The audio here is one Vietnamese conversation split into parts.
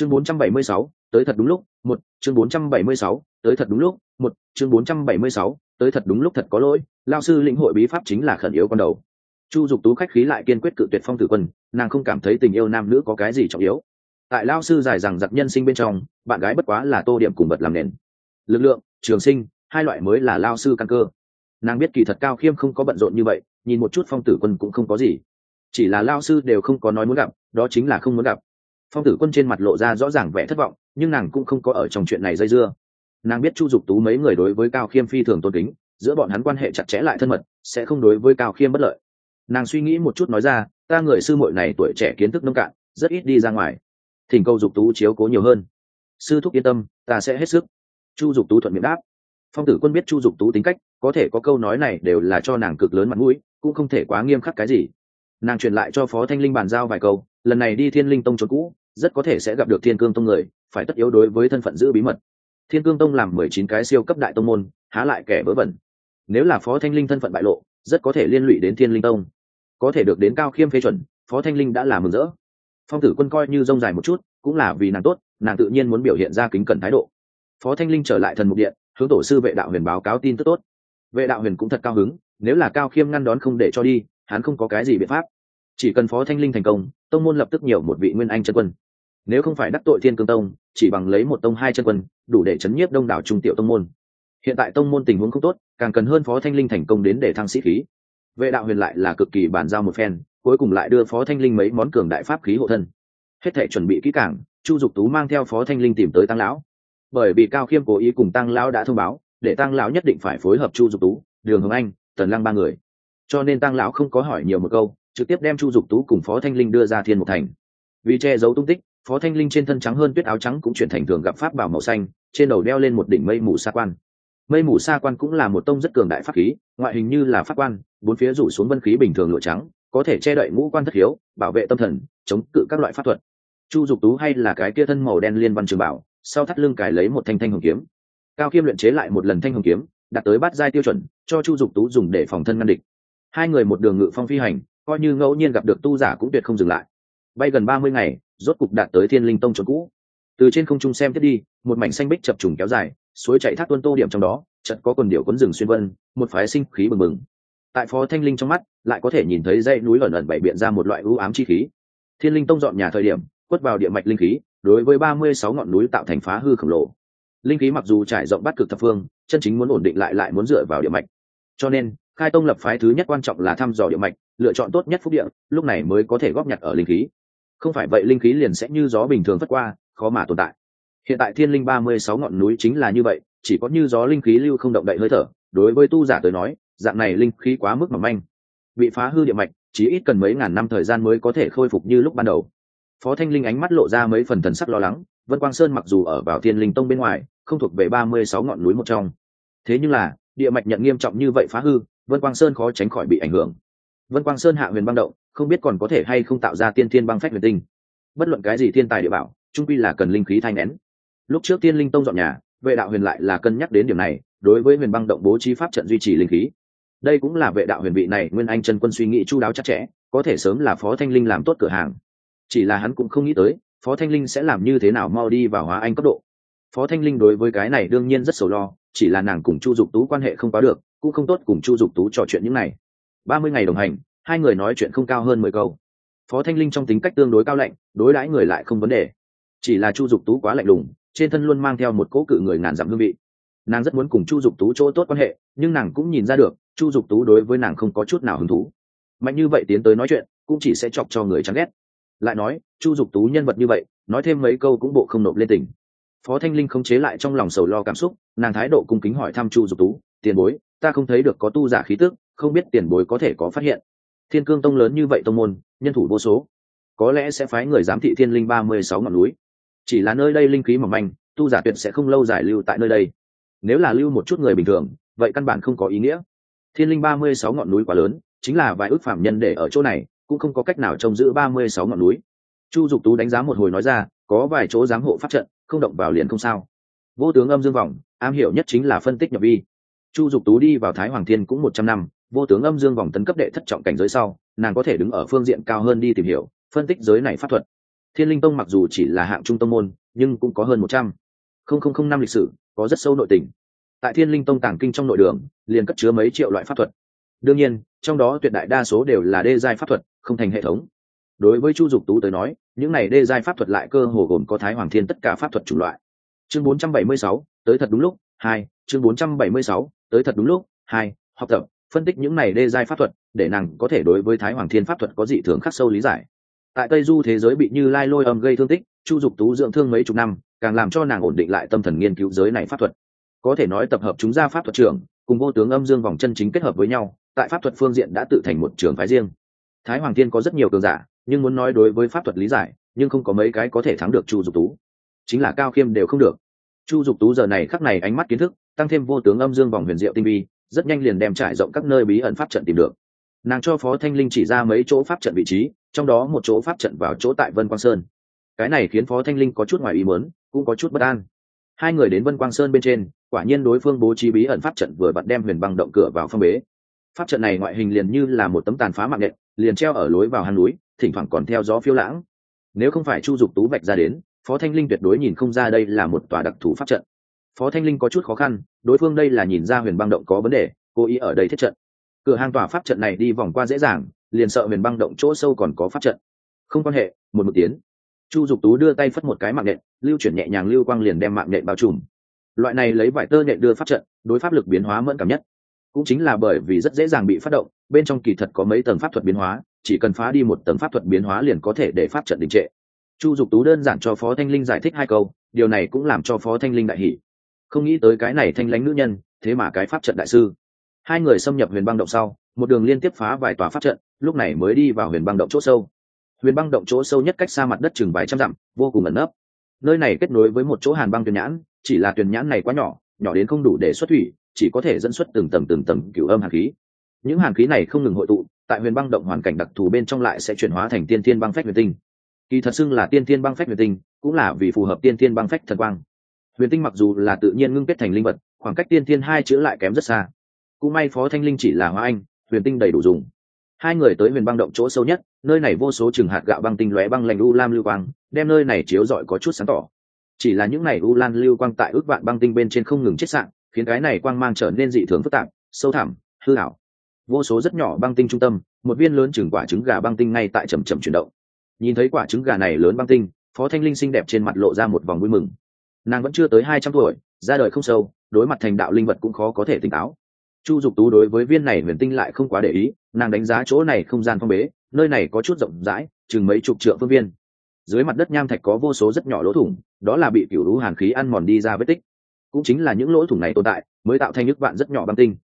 chương 476, tới thật đúng lúc một chương 476, tới thật đúng lúc một chương 476, tới thật đúng lúc thật có lỗi lao sư lĩnh hội bí pháp chính là khẩn yếu con đầu. Chu dục tú khách khí lại kiên quyết cự tuyệt phong tử quân nàng không cảm thấy tình yêu nam nữ có cái gì trọng yếu. Tại lao sư dài rằng giặc nhân sinh bên trong bạn gái bất quá là tô điểm cùng bật làm nền. Lực lượng trường sinh hai loại mới là lao sư căn cơ. Nàng biết kỳ thật cao khiêm không có bận rộn như vậy nhìn một chút phong tử quân cũng không có gì. Chỉ là lao sư đều không có nói muốn gặp đó chính là không muốn gặp phong tử quân trên mặt lộ ra rõ ràng vẻ thất vọng, nhưng nàng cũng không có ở trong chuyện này dây dưa. Nàng biết chu dục tú mấy người đối với cao khiêm phi thường tôn kính, giữa bọn hắn quan hệ chặt chẽ lại thân mật, sẽ không đối với cao khiêm bất lợi. Nàng suy nghĩ một chút nói ra, ta người sư muội này tuổi trẻ kiến thức nông cạn, rất ít đi ra ngoài. Thỉnh cầu dục tú chiếu cố nhiều hơn. Sư thúc yên tâm, ta sẽ hết sức. Chu dục tú thuận miệng đáp. Phong tử quân biết chu dục tú tính cách, có thể có câu nói này đều là cho nàng cực lớn mặt mũi, cũng không thể quá nghiêm khắc cái gì. Nàng truyền lại cho phó thanh linh bàn giao vài câu lần này đi thiên linh tông chỗ cũ, rất có thể sẽ gặp được thiên cương tông người, phải tất yếu đối với thân phận giữ bí mật. Thiên cương tông làm mười chín cái siêu cấp đại tông môn, há lại kẻ vớ vẩn. Nếu là phó thanh linh thân phận bại lộ, rất có thể liên lụy đến thiên linh tông. Có thể được đến cao khiêm phê chuẩn, phó thanh linh đã làm mừng rỡ. Phong tử quân coi như rông dài một chút, cũng là vì nàng tốt, nàng tự nhiên muốn biểu hiện ra kính cẩn thái độ. Phó thanh linh trở lại thần mục điện, hướng tổ sư vệ đạo huyền báo cáo tin tức tốt. Vệ đạo huyền cũng thật cao hứng, nếu là cao khiêm ngăn đón không để cho đi, hắn không có cái gì biện pháp chỉ cần phó thanh linh thành công, tông môn lập tức nhiều một vị nguyên anh chân quân. Nếu không phải đắc tội thiên cương tông, chỉ bằng lấy một tông hai chân quân, đủ để chấn nhiếp đông đảo trung tiểu tông môn. Hiện tại tông môn tình huống không tốt, càng cần hơn phó thanh linh thành công đến để thăng sĩ khí. Vệ đạo huyền lại là cực kỳ bàn giao một phen, cuối cùng lại đưa phó thanh linh mấy món cường đại pháp khí hộ thân. Hết thể chuẩn bị kỹ cảng chu dục tú mang theo phó thanh linh tìm tới tăng lão. Bởi vì cao khiêm cố ý cùng tăng lão đã thông báo, để tăng lão nhất định phải phối hợp chu dục tú, đường hồng anh, tần lăng ba người. Cho nên tăng lão không có hỏi nhiều một câu trực tiếp đem chu dục tú cùng phó thanh linh đưa ra thiên mục thành. Vì che giấu tung tích, phó thanh linh trên thân trắng hơn tuyết áo trắng cũng chuyển thành thường gặp pháp bảo màu xanh, trên đầu đeo lên một đỉnh mây mù sa quan. Mây mù sa quan cũng là một tông rất cường đại pháp khí, ngoại hình như là pháp quan, bốn phía rủ xuống vân khí bình thường lụa trắng, có thể che đậy ngũ quan thất hiếu, bảo vệ tâm thần, chống cự các loại pháp thuật. Chu dục tú hay là cái kia thân màu đen liên văn trường bảo, sau thắt lưng cài lấy một thanh thanh hồng kiếm. Cao khiêm luyện chế lại một lần thanh hồng kiếm, đạt tới bát giai tiêu chuẩn, cho chu dục tú dùng để phòng thân ngăn địch. Hai người một đường ngự phong phi hành coi như ngẫu nhiên gặp được tu giả cũng tuyệt không dừng lại. Bay gần ba mươi ngày, rốt cục đạt tới thiên linh tông chỗ cũ. Từ trên không trung xem tiếp đi, một mảnh xanh bích chập trùng kéo dài, suối chạy thác tuân tô điểm trong đó chật có quần điệu quấn rừng xuyên vân, một phái sinh khí bừng bừng. Tại phó thanh linh trong mắt, lại có thể nhìn thấy dãy núi lẩn lẩn bảy biện ra một loại ưu ám chi khí. Thiên linh tông dọn nhà thời điểm, quất vào địa mạch linh khí, đối với ba mươi sáu ngọn núi tạo thành phá hư khổng lồ. Linh khí mặc dù trải rộng bắt cực thập phương, chân chính muốn ổn định lại lại muốn dựa vào địa mạch. Cho nên khai tông lập phái thứ nhất quan trọng là thăm dò địa mạch, lựa chọn tốt nhất phúc địa, lúc này mới có thể góp nhặt ở linh khí. Không phải vậy linh khí liền sẽ như gió bình thường vất qua, khó mà tồn tại. Hiện tại thiên linh ba mươi sáu ngọn núi chính là như vậy, chỉ có như gió linh khí lưu không động đậy hơi thở, đối với tu giả tới nói, dạng này linh khí quá mức mỏng manh. Bị phá hư địa mạch, chỉ ít cần mấy ngàn năm thời gian mới có thể khôi phục như lúc ban đầu. Phó thanh linh ánh mắt lộ ra mấy phần thần sắc lo lắng, vân quang sơn mặc dù ở vào thiên linh tông bên ngoài, không thuộc về ba mươi sáu ngọn núi một trong. Thế nhưng là, địa mạch nhận nghiêm trọng như vậy phá hư vân quang sơn khó tránh khỏi bị ảnh hưởng. Vân quang sơn hạ huyền băng động, không biết còn có thể hay không tạo ra tiên thiên băng phách huyền tinh. Bất luận cái gì thiên tài địa bảo trung quy là cần linh khí thanh nén. Lúc trước tiên linh tông dọn nhà, vệ đạo huyền lại là cân nhắc đến điểm này, đối với huyền băng động bố trí pháp trận duy trì linh khí. Đây cũng là vệ đạo huyền vị này nguyên anh chân quân suy nghĩ chu đáo chặt chẽ, có thể sớm là phó thanh linh làm tốt cửa hàng. Chỉ là hắn cũng không nghĩ tới, phó thanh linh sẽ làm như thế nào mau đi vào hóa anh cấp độ. Phó thanh linh đối với cái này đương nhiên rất sầu lo, chỉ là nàng cùng chu dục tú quan hệ không có được cũng không tốt cùng chu dục tú trò chuyện những này. Ba mươi ngày đồng hành, hai người nói chuyện không cao hơn mười câu. Phó thanh linh trong tính cách tương đối cao lạnh, đối đãi người lại không vấn đề. Chỉ là chu dục tú quá lạnh lùng, trên thân luôn mang theo một cỗ cự người ngàn dặm hương vị. Nàng rất muốn cùng chu dục tú chỗ tốt quan hệ, nhưng nàng cũng nhìn ra được, chu dục tú đối với nàng không có chút nào hứng thú. Mạnh như vậy tiến tới nói chuyện, cũng chỉ sẽ chọc cho người chán ghét. Lại nói, chu dục tú nhân vật như vậy, nói thêm mấy câu cũng bộ không nộp lên tình. Phó thanh linh không chế lại trong lòng sầu lo cảm xúc, nàng thái độ cung kính hỏi thăm chu dục tú, tiền bối ta không thấy được có tu giả khí tức, không biết tiền bối có thể có phát hiện. Thiên cương tông lớn như vậy tông môn, nhân thủ vô số. Có lẽ sẽ phái người giám thị thiên linh ba mươi sáu ngọn núi. Chỉ là nơi đây linh khí mỏng manh, tu giả tuyệt sẽ không lâu dài lưu tại nơi đây. Nếu là lưu một chút người bình thường, vậy căn bản không có ý nghĩa. Thiên linh ba mươi sáu ngọn núi quá lớn, chính là vài ước phạm nhân để ở chỗ này, cũng không có cách nào trông giữ ba mươi sáu ngọn núi. Chu dục tú đánh giá một hồi nói ra, có vài chỗ giám hộ pháp trận, không động vào liền không sao. Vô tướng âm dương vọng, am hiểu nhất chính là phân tích nhập vi chu dục tú đi vào thái hoàng thiên cũng một trăm năm vô tướng âm dương vòng tấn cấp đệ thất trọng cảnh giới sau nàng có thể đứng ở phương diện cao hơn đi tìm hiểu phân tích giới này pháp thuật. Thiên linh tông mặc dù chỉ là hạng trung tông môn nhưng cũng có hơn một trăm. Không không không năm lịch sử có rất sâu nội tình. Tại thiên linh tông tàng kinh trong nội đường liền cất chứa mấy triệu loại pháp thuật. Đương nhiên trong đó tuyệt đại đa số đều là đê giai pháp thuật không thành hệ thống. Đối với chu dục tú tới nói những này đê giai pháp thuật lại cơ hồ gồm có thái hoàng thiên tất cả pháp thuật chủng loại. Chương 476, tới thật đúng lúc hai chương 476, tới thật đúng lúc, hai, học tập, phân tích những này đê giai pháp thuật, để nàng có thể đối với thái hoàng thiên pháp thuật có dị thường khắc sâu lý giải. Tại tây du thế giới bị như lai lôi âm gây thương tích, chu dục tú dưỡng thương mấy chục năm, càng làm cho nàng ổn định lại tâm thần nghiên cứu giới này pháp thuật. Có thể nói tập hợp chúng ra pháp thuật trưởng, cùng vô tướng âm dương vòng chân chính kết hợp với nhau, tại pháp thuật phương diện đã tự thành một trường phái riêng. Thái hoàng thiên có rất nhiều cường giả, nhưng muốn nói đối với pháp thuật lý giải, nhưng không có mấy cái có thể thắng được chu dục tú. Chính là cao khiêm đều không được chu dục tú giờ này khắc này ánh mắt kiến thức, tăng thêm vô tướng âm dương vòng huyền diệu tinh vi, rất nhanh liền đem trải rộng các nơi bí ẩn pháp trận tìm được. Nàng cho phó thanh linh chỉ ra mấy chỗ pháp trận vị trí, trong đó một chỗ pháp trận vào chỗ tại vân quang sơn. Cái này khiến phó thanh linh có chút ngoài ý muốn, cũng có chút bất an. Hai người đến vân quang sơn bên trên, quả nhiên đối phương bố trí bí ẩn pháp trận vừa vặn đem huyền băng động cửa vào phong bế. Pháp trận này ngoại hình liền như là một tấm tàn phá mạng nện liền treo ở lối vào hang núi, thỉnh thoảng còn theo gió phiêu lãng. Nếu không phải chu dục tú vạch ra đến phó thanh linh tuyệt đối nhìn không ra đây là một tòa đặc thù pháp trận. Phó thanh linh có chút khó khăn, đối phương đây là nhìn ra huyền băng động có vấn đề, cố ý ở đây thiết trận. Cửa hàng tòa pháp trận này đi vòng qua dễ dàng, liền sợ huyền băng động chỗ sâu còn có pháp trận. Không quan hệ, một một tiếng chu dục tú đưa tay phất một cái mạng nện, lưu chuyển nhẹ nhàng lưu quang liền đem mạng nện bao trùm. Loại này lấy vải tơ nện đưa pháp trận, đối pháp lực biến hóa mẫn cảm nhất. Cũng chính là bởi vì rất dễ dàng bị phát động, bên trong kỳ thật có mấy tầng pháp thuật biến hóa, chỉ cần phá đi một tầng pháp thuật biến hóa liền có thể để pháp trận đình trệ chu dục tú đơn giản cho phó thanh linh giải thích hai câu, điều này cũng làm cho phó thanh linh đại hỷ không nghĩ tới cái này thanh lãnh nữ nhân, thế mà cái pháp trận đại sư. Hai người xâm nhập huyền băng động sau, một đường liên tiếp phá vài tòa pháp trận, lúc này mới đi vào huyền băng động chỗ sâu. Huyền băng động chỗ sâu nhất cách xa mặt đất chừng vài trăm dặm, vô cùng ẩn nấp. Nơi này kết nối với một chỗ hàn băng tuyền nhãn, chỉ là tuyền nhãn này quá nhỏ nhỏ đến không đủ để xuất thủy, chỉ có thể dẫn xuất từng tầng từng tầng cửu âm hàn khí. Những hàn khí này không ngừng hội tụ, tại huyền băng động hoàn cảnh đặc thù bên trong lại sẽ chuyển hóa thành tiên thiên băng phách huyền tinh kỳ thật xưng là tiên thiên băng phách huyền tinh, cũng là vì phù hợp tiên thiên băng phách thần quang. Huyền tinh mặc dù là tự nhiên ngưng kết thành linh vật, khoảng cách tiên thiên hai chữ lại kém rất xa. Cũng may phó thanh linh chỉ là hoa anh, huyền tinh đầy đủ dùng. Hai người tới huyền băng động chỗ sâu nhất, nơi này vô số trường hạt gạo băng tinh lóe băng lành u lam lưu quang, đem nơi này chiếu rọi có chút sáng tỏ. Chỉ là những này u lan lưu quang tại ước vạn băng tinh bên trên không ngừng chết sạn khiến cái này quang mang trở nên dị thường phức tạp, sâu thẳm, hư ảo. Vô số rất nhỏ băng tinh trung tâm, một viên lớn chừng quả trứng gà băng tinh ngay tại chầm chậm chuyển động nhìn thấy quả trứng gà này lớn băng tinh, phó thanh linh xinh đẹp trên mặt lộ ra một vòng vui mừng. Nàng vẫn chưa tới hai trăm tuổi, ra đời không sâu, đối mặt thành đạo linh vật cũng khó có thể tỉnh táo. Chu dục tú đối với viên này huyền tinh lại không quá để ý, nàng đánh giá chỗ này không gian phong bế, nơi này có chút rộng rãi, chừng mấy chục triệu phương viên. Dưới mặt đất nham thạch có vô số rất nhỏ lỗ thủng, đó là bị cựu lũ hàn khí ăn mòn đi ra vết tích. Cũng chính là những lỗ thủng này tồn tại, mới tạo thành nước vạn rất nhỏ băng tinh.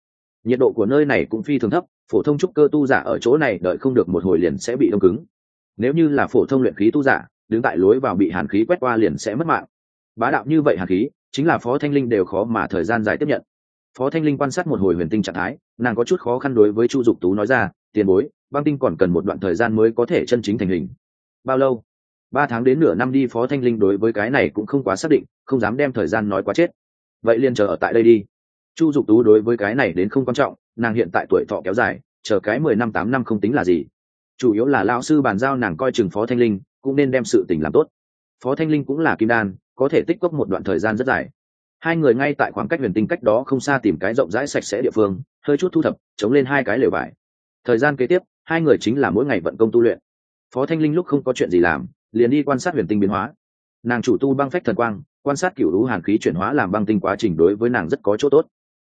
Nhiệt độ của nơi này cũng phi thường thấp, phổ thông trúc cơ tu giả ở chỗ này đợi không được một hồi liền sẽ bị đông cứng nếu như là phổ thông luyện khí tu giả, đứng tại lối vào bị hàn khí quét qua liền sẽ mất mạng. Bá đạo như vậy hàn khí, chính là phó thanh linh đều khó mà thời gian dài tiếp nhận. Phó thanh linh quan sát một hồi huyền tinh trạng thái, nàng có chút khó khăn đối với chu dục tú nói ra, tiền bối, băng tinh còn cần một đoạn thời gian mới có thể chân chính thành hình. Bao lâu? Ba tháng đến nửa năm đi, phó thanh linh đối với cái này cũng không quá xác định, không dám đem thời gian nói quá chết. Vậy liền chờ ở tại đây đi. Chu dục tú đối với cái này đến không quan trọng, nàng hiện tại tuổi thọ kéo dài, chờ cái mười năm tám năm không tính là gì chủ yếu là lão sư bàn giao nàng coi chừng phó thanh linh, cũng nên đem sự tình làm tốt. Phó thanh linh cũng là kim đan, có thể tích cốc một đoạn thời gian rất dài. Hai người ngay tại khoảng cách huyền tinh cách đó không xa tìm cái rộng rãi sạch sẽ địa phương, hơi chút thu thập, chống lên hai cái lều vải. Thời gian kế tiếp, hai người chính là mỗi ngày vận công tu luyện. Phó thanh linh lúc không có chuyện gì làm, liền đi quan sát huyền tinh biến hóa. Nàng chủ tu băng phách thần quang, quan sát cựu lũ hàn khí chuyển hóa làm băng tinh quá trình đối với nàng rất có chỗ tốt.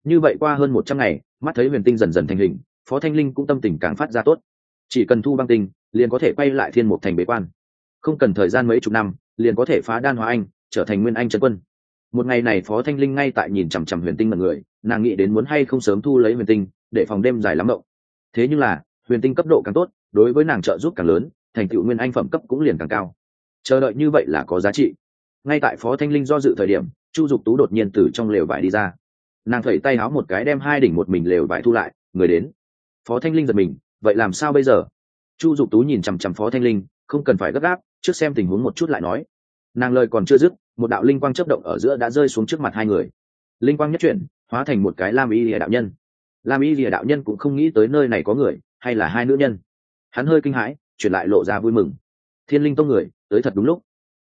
Như vậy qua hơn một trăm ngày, mắt thấy huyền tinh dần dần thành hình, phó thanh linh cũng tâm tình càng phát ra tốt chỉ cần thu băng tinh, liền có thể quay lại thiên mục thành bế quan. Không cần thời gian mấy chục năm, liền có thể phá đan hóa anh, trở thành nguyên anh trần quân. Một ngày này phó thanh linh ngay tại nhìn chằm chằm huyền tinh mật người, nàng nghĩ đến muốn hay không sớm thu lấy huyền tinh, để phòng đêm dài lắm động thế nhưng là, huyền tinh cấp độ càng tốt, đối với nàng trợ giúp càng lớn, thành tựu nguyên anh phẩm cấp cũng liền càng cao. Chờ đợi như vậy là có giá trị. Ngay tại phó thanh linh do dự thời điểm, chu dục tú đột nhiên từ trong lều vải đi ra. Nàng thẩy tay háo một cái đem hai đỉnh một mình lều vải thu lại, người đến. Phó thanh linh giật mình vậy làm sao bây giờ? Chu dục tú nhìn chằm chằm phó thanh linh, không cần phải gấp gáp, trước xem tình huống một chút lại nói. Nàng lời còn chưa dứt, một đạo linh quang chấp động ở giữa đã rơi xuống trước mặt hai người. Linh quang nhất chuyển, hóa thành một cái lam y lìa đạo nhân. Lam y lìa đạo nhân cũng không nghĩ tới nơi này có người, hay là hai nữ nhân. Hắn hơi kinh hãi, chuyển lại lộ ra vui mừng. Thiên linh tông người, tới thật đúng lúc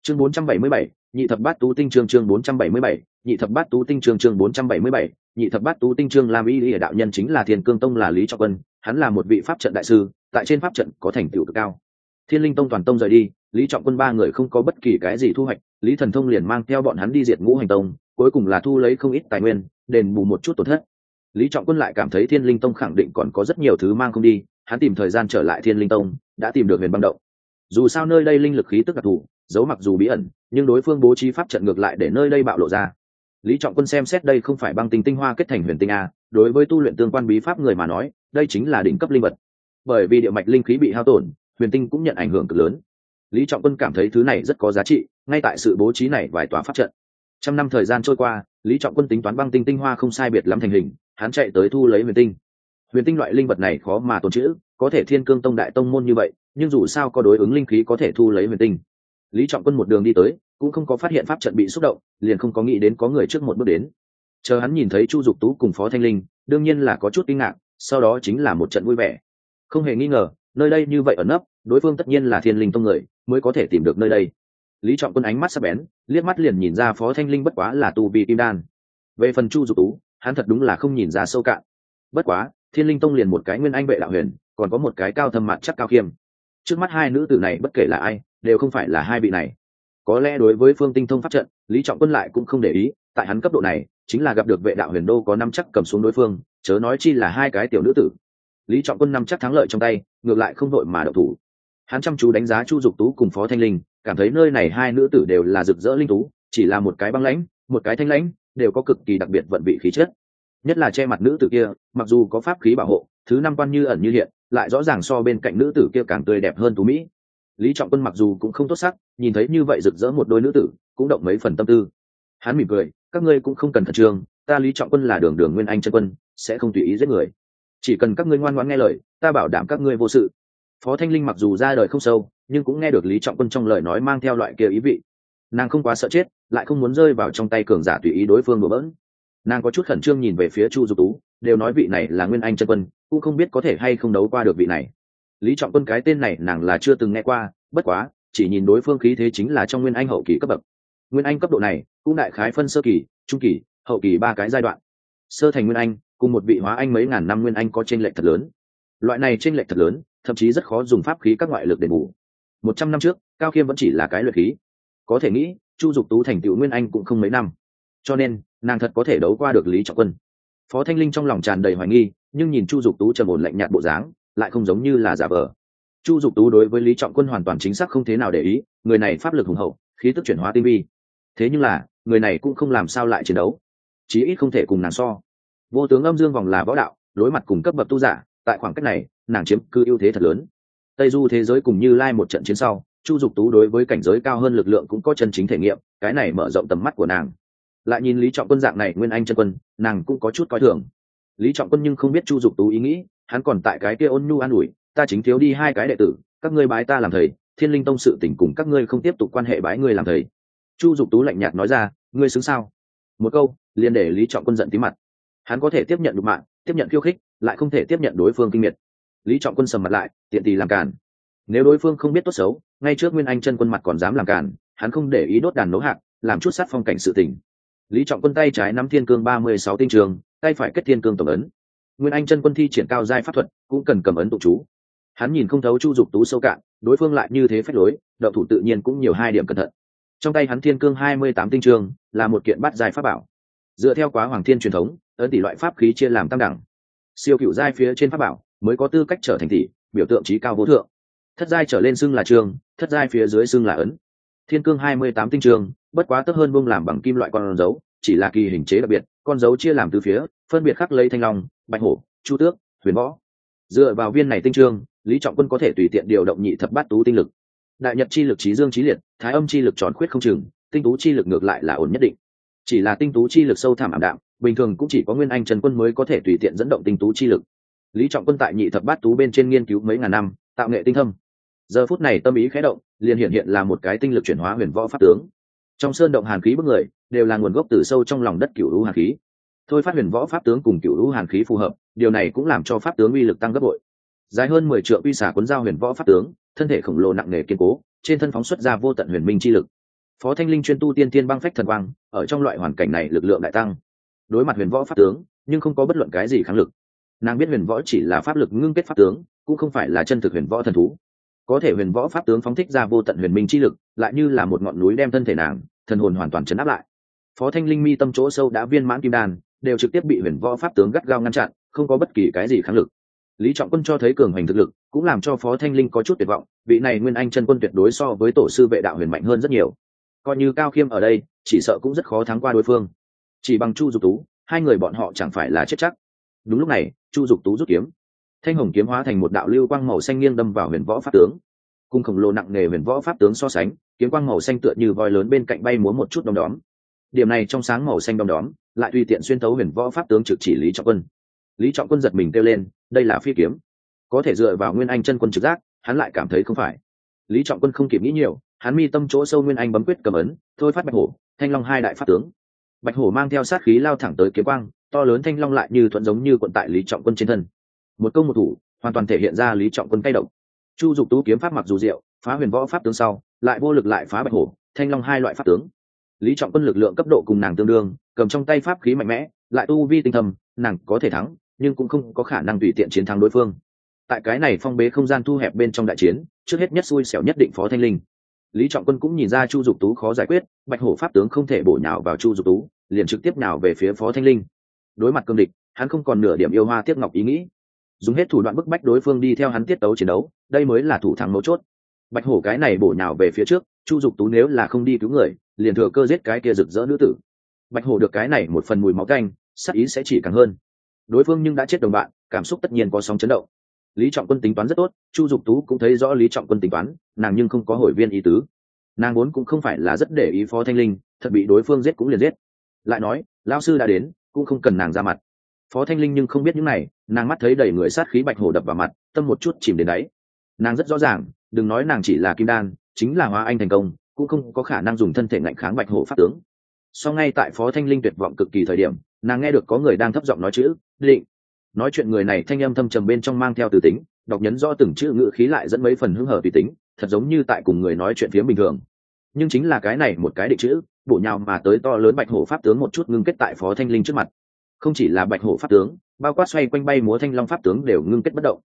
chương 477, nhị thập bát tú tinh chương chương 477, nhị thập bát tú tinh chương chương 477, nhị thập bát tú tinh chương làm y lý đạo nhân chính là thiên cương tông là lý trọng quân hắn là một vị pháp trận đại sư tại trên pháp trận có thành tựu cực cao. Thiên linh tông toàn tông rời đi lý trọng quân ba người không có bất kỳ cái gì thu hoạch lý thần thông liền mang theo bọn hắn đi diệt ngũ hành tông cuối cùng là thu lấy không ít tài nguyên đền bù một chút tổn thất. Lý trọng quân lại cảm thấy thiên linh tông khẳng định còn có rất nhiều thứ mang không đi hắn tìm thời gian trở lại thiên linh tông đã tìm được huyền băng động. Dù sao nơi đây linh lực khí tức đặc thù giấu mặc dù bí ẩn, nhưng đối phương bố trí pháp trận ngược lại để nơi đây bạo lộ ra. Lý trọng quân xem xét đây không phải băng tinh tinh hoa kết thành huyền tinh a, đối với tu luyện tương quan bí pháp người mà nói, đây chính là đỉnh cấp linh vật. Bởi vì địa mạch linh khí bị hao tổn, huyền tinh cũng nhận ảnh hưởng cực lớn. Lý trọng quân cảm thấy thứ này rất có giá trị, ngay tại sự bố trí này vài tòa pháp trận. Trăm năm thời gian trôi qua, lý trọng quân tính toán băng tinh tinh hoa không sai biệt lắm thành hình, hắn chạy tới thu lấy huyền tinh. Huyền tinh loại linh vật này khó mà tồn chữ có thể thiên cương tông đại tông môn như vậy, nhưng dù sao có đối ứng linh khí có thể thu lấy huyền tinh lý trọng quân một đường đi tới, cũng không có phát hiện pháp trận bị xúc động, liền không có nghĩ đến có người trước một bước đến. Chờ hắn nhìn thấy chu dục tú cùng phó thanh linh, đương nhiên là có chút kinh ngạc, sau đó chính là một trận vui vẻ. Không hề nghi ngờ, nơi đây như vậy ở nấp, đối phương tất nhiên là thiên linh tông người, mới có thể tìm được nơi đây. Lý trọng quân ánh mắt sắp bén, liếc mắt liền nhìn ra phó thanh linh bất quá là tu vi kim đan. Về phần chu dục tú, hắn thật đúng là không nhìn ra sâu cạn. Bất quá, thiên linh tông liền một cái nguyên anh vệ đạo huyền, còn có một cái cao thâm mặt chắc cao khiêm. Trước mắt hai nữ tử này bất kể là ai đều không phải là hai vị này. Có lẽ đối với phương tinh thông pháp trận, lý trọng quân lại cũng không để ý, tại hắn cấp độ này, chính là gặp được vệ đạo huyền đô có năm chắc cầm xuống đối phương, chớ nói chi là hai cái tiểu nữ tử. Lý trọng quân năm chắc thắng lợi trong tay, ngược lại không đội mà đậu thủ. Hắn chăm chú đánh giá chu dục tú cùng phó thanh linh, cảm thấy nơi này hai nữ tử đều là rực rỡ linh tú chỉ là một cái băng lãnh, một cái thanh lãnh, đều có cực kỳ đặc biệt vận vị khí chất. Nhất là che mặt nữ tử kia, mặc dù có pháp khí bảo hộ, thứ năm quan như ẩn như hiện, lại rõ ràng so bên cạnh nữ tử kia càng tươi đẹp hơn tú mỹ lý trọng quân mặc dù cũng không tốt sắc, nhìn thấy như vậy rực rỡ một đôi nữ tử, cũng động mấy phần tâm tư. Hắn mỉm cười, các ngươi cũng không cần khẩn trương, ta lý trọng quân là đường đường nguyên anh chân quân, sẽ không tùy ý giết người. Chỉ cần các ngươi ngoan ngoãn nghe lời, ta bảo đảm các ngươi vô sự. Phó thanh linh mặc dù ra đời không sâu, nhưng cũng nghe được lý trọng quân trong lời nói mang theo loại kia ý vị. Nàng không quá sợ chết, lại không muốn rơi vào trong tay cường giả tùy ý đối phương bừa bỡn. Nàng có chút khẩn trương nhìn về phía chu dục tú, đều nói vị này là nguyên anh chân quân, cũng không biết có thể hay không đấu qua được vị này lý trọng quân cái tên này nàng là chưa từng nghe qua, bất quá, chỉ nhìn đối phương khí thế chính là trong nguyên anh hậu kỳ cấp bậc. Nguyên anh cấp độ này, cũng đại khái phân sơ kỳ, trung kỳ, hậu kỳ ba cái giai đoạn. Sơ thành nguyên anh, cùng một vị hóa anh mấy ngàn năm nguyên anh có tranh lệch thật lớn. Loại này tranh lệch thật lớn, thậm chí rất khó dùng pháp khí các ngoại lực để bù. Một trăm năm trước, cao khiêm vẫn chỉ là cái luyện khí. Có thể nghĩ, chu dục tú thành tựu nguyên anh cũng không mấy năm. Cho nên, nàng thật có thể đấu qua được lý trọng quân phó thanh linh trong lòng tràn đầy hoài nghi, nhưng nhìn chu dục tú trầm ổn lạnh nhạt bộ dáng lại không giống như là giả vờ. Chu dục tú đối với lý trọng quân hoàn toàn chính xác không thế nào để ý, người này pháp lực hùng hậu, khí tức chuyển hóa tinh vi. Thế nhưng là, người này cũng không làm sao lại chiến đấu. Chí ít không thể cùng nàng so. Vô tướng âm dương vòng là võ đạo, đối mặt cùng cấp bậc tu giả, tại khoảng cách này, nàng chiếm cư ưu thế thật lớn. Tây du thế giới cùng như lai một trận chiến sau, chu dục tú đối với cảnh giới cao hơn lực lượng cũng có chân chính thể nghiệm, cái này mở rộng tầm mắt của nàng. Lại nhìn lý trọng quân dạng này nguyên anh chân quân, nàng cũng có chút coi thường. Lý trọng quân nhưng không biết chu dục tú ý nghĩ hắn còn tại cái kia ôn nhu an ủi, ta chính thiếu đi hai cái đệ tử, các ngươi bái ta làm thầy, thiên linh tông sự tình cùng các ngươi không tiếp tục quan hệ bái ngươi làm thầy. Chu dục tú lạnh nhạt nói ra, ngươi xứng sao? Một câu, liền để lý trọng quân giận tí mặt. Hắn có thể tiếp nhận đục mạng tiếp nhận khiêu khích, lại không thể tiếp nhận đối phương kinh miệt. Lý trọng quân sầm mặt lại, tiện tì làm cản nếu đối phương không biết tốt xấu, ngay trước nguyên anh chân quân mặt còn dám làm cản hắn không để ý đốt đàn nấu hạt, làm chút sát phong cảnh sự tình. Lý trọng quân tay trái nắm thiên cương ba mươi sáu tinh trường, tay phải kết thiên cương tổng ấn nguyên anh chân quân thi triển cao giai pháp thuật, cũng cần cầm ấn tụ chú. Hắn nhìn không thấu chu dục tú sâu cạn, đối phương lại như thế phép lối đậu thủ tự nhiên cũng nhiều hai điểm cẩn thận. Trong tay hắn thiên cương hai mươi tám tinh trường, là một kiện bắt giai pháp bảo. Dựa theo quá hoàng thiên truyền thống, ấn tỷ loại pháp khí chia làm tam đẳng. Siêu cựu giai phía trên pháp bảo mới có tư cách trở thành tỷ, biểu tượng trí cao vô thượng. Thất giai trở lên xưng là trường, thất giai phía dưới xưng là ấn. Thiên cương hai mươi tám tinh trường, bất quá tốt hơn bông làm bằng kim loại con dấu, chỉ là kỳ hình chế đặc biệt, con dấu chia làm từ phía, phân biệt khắc lấy thanh long bạch hổ, chu tước, huyền võ. Dựa vào viên này tinh trương, lý trọng quân có thể tùy tiện điều động nhị thập bát tú tinh lực. Đại nhật chi lực trí dương trí liệt, thái âm chi lực tròn khuyết không chừng, tinh tú chi lực ngược lại là ổn nhất định. Chỉ là tinh tú chi lực sâu thẳm ảm đạm, bình thường cũng chỉ có nguyên anh trần quân mới có thể tùy tiện dẫn động tinh tú chi lực. Lý trọng quân tại nhị thập bát tú bên trên nghiên cứu mấy ngàn năm, tạo nghệ tinh thâm. Giờ phút này tâm ý khẽ động, liền hiện hiện là một cái tinh lực chuyển hóa huyền võ pháp tướng. Trong sơn động hàn khí bức người, đều là nguồn gốc từ sâu trong lòng đất cửu lũ hàn khí thôi phát huyền võ pháp tướng cùng cựu lũ hàn khí phù hợp, điều này cũng làm cho pháp tướng uy lực tăng gấp bội. Dài hơn mười triệu uy xả cuốn dao huyền võ pháp tướng, thân thể khổng lồ nặng nề kiên cố, trên thân phóng xuất ra vô tận huyền minh chi lực. Phó thanh linh chuyên tu tiên tiên băng phách thần quang, ở trong loại hoàn cảnh này lực lượng đại tăng. Đối mặt huyền võ pháp tướng, nhưng không có bất luận cái gì kháng lực. Nàng biết huyền võ chỉ là pháp lực ngưng kết pháp tướng, cũng không phải là chân thực huyền võ thần thú. Có thể huyền võ pháp tướng phóng thích ra vô tận huyền minh chi lực, lại như là một ngọn núi đem thân thể nàng, thần hồn hoàn toàn chấn áp lại. Phó thanh linh mi tâm chỗ sâu đã viên mãn kim đan đều trực tiếp bị huyền võ pháp tướng gắt gao ngăn chặn, không có bất kỳ cái gì kháng lực. Lý trọng quân cho thấy cường hành thực lực, cũng làm cho phó thanh linh có chút tuyệt vọng, vị này nguyên anh chân quân tuyệt đối so với tổ sư vệ đạo huyền mạnh hơn rất nhiều. Coi như cao khiêm ở đây, chỉ sợ cũng rất khó thắng qua đối phương. Chỉ bằng chu dục tú, hai người bọn họ chẳng phải là chết chắc. Đúng lúc này, chu dục tú rút kiếm. Thanh hồng kiếm hóa thành một đạo lưu quang màu xanh nghiêng đâm vào huyền võ pháp tướng. Cung khổng lồ nặng nề huyền võ pháp tướng so sánh, kiếm quang màu xanh tựa như voi lớn bên cạnh bay múa một chút đom đóm. Điểm này trong sáng màu xanh đom đóm lại tùy tiện xuyên tấu huyền võ pháp tướng trực chỉ lý trọng quân. Lý trọng quân giật mình kêu lên, đây là phi kiếm. Có thể dựa vào nguyên anh chân quân trực giác, hắn lại cảm thấy không phải. Lý trọng quân không kịp nghĩ nhiều, hắn mi tâm chỗ sâu nguyên anh bấm quyết cầm ấn, thôi phát bạch hổ, thanh long hai đại pháp tướng. Bạch hổ mang theo sát khí lao thẳng tới kiếm quang, to lớn thanh long lại như thuận giống như quận tại lý trọng quân trên thân. Một công một thủ, hoàn toàn thể hiện ra lý trọng quân cay động. Chu dục tú kiếm pháp mặc dù diệu, phá huyền võ pháp tướng sau, lại vô lực lại phá bạch hổ, thanh long hai loại pháp tướng. Lý trọng quân lực lượng cấp độ cùng nàng tương đương cầm trong tay pháp khí mạnh mẽ, lại tu vi tinh thầm nàng có thể thắng, nhưng cũng không có khả năng tùy tiện chiến thắng đối phương. Tại cái này phong bế không gian thu hẹp bên trong đại chiến, trước hết nhất xui xẻo nhất định phó thanh linh. Lý trọng quân cũng nhìn ra chu dục tú khó giải quyết, bạch hổ pháp tướng không thể bổ nhào vào chu dục tú, liền trực tiếp nào về phía phó thanh linh. Đối mặt cương địch, hắn không còn nửa điểm yêu hoa tiếp ngọc ý nghĩ. Dùng hết thủ đoạn bức bách đối phương đi theo hắn tiết tấu chiến đấu, đây mới là thủ thắng mấu chốt. Bạch hổ cái này bổ nhào về phía trước, chu dục tú nếu là không đi cứu người, liền thừa cơ giết cái kia rực rỡ nữ tử bạch hổ được cái này một phần mùi máu canh, sắc ý sẽ chỉ càng hơn. Đối phương nhưng đã chết đồng bạn, cảm xúc tất nhiên có sóng chấn động. Lý trọng quân tính toán rất tốt, chu dục tú cũng thấy rõ lý trọng quân tính toán, nàng nhưng không có hồi viên ý tứ. Nàng vốn cũng không phải là rất để ý phó thanh linh, thật bị đối phương giết cũng liền giết. Lại nói lao sư đã đến, cũng không cần nàng ra mặt. Phó thanh linh nhưng không biết những này, nàng mắt thấy đầy người sát khí bạch hổ đập vào mặt, tâm một chút chìm đến đáy. Nàng rất rõ ràng, đừng nói nàng chỉ là kim đan, chính là Hoa anh thành công, cũng không có khả năng dùng thân thể ngạnh kháng bạch hổ pháp tướng sau ngay tại phó thanh linh tuyệt vọng cực kỳ thời điểm, nàng nghe được có người đang thấp giọng nói chữ, định. Nói chuyện người này thanh âm thâm trầm bên trong mang theo từ tính, đọc nhấn rõ từng chữ ngữ khí lại dẫn mấy phần hưng hở tùy tính, thật giống như tại cùng người nói chuyện phía bình thường. Nhưng chính là cái này một cái định chữ, bổ nhào mà tới to lớn bạch hổ pháp tướng một chút ngưng kết tại phó thanh linh trước mặt. Không chỉ là bạch hổ pháp tướng, bao quát xoay quanh bay múa thanh long pháp tướng đều ngưng kết bất động.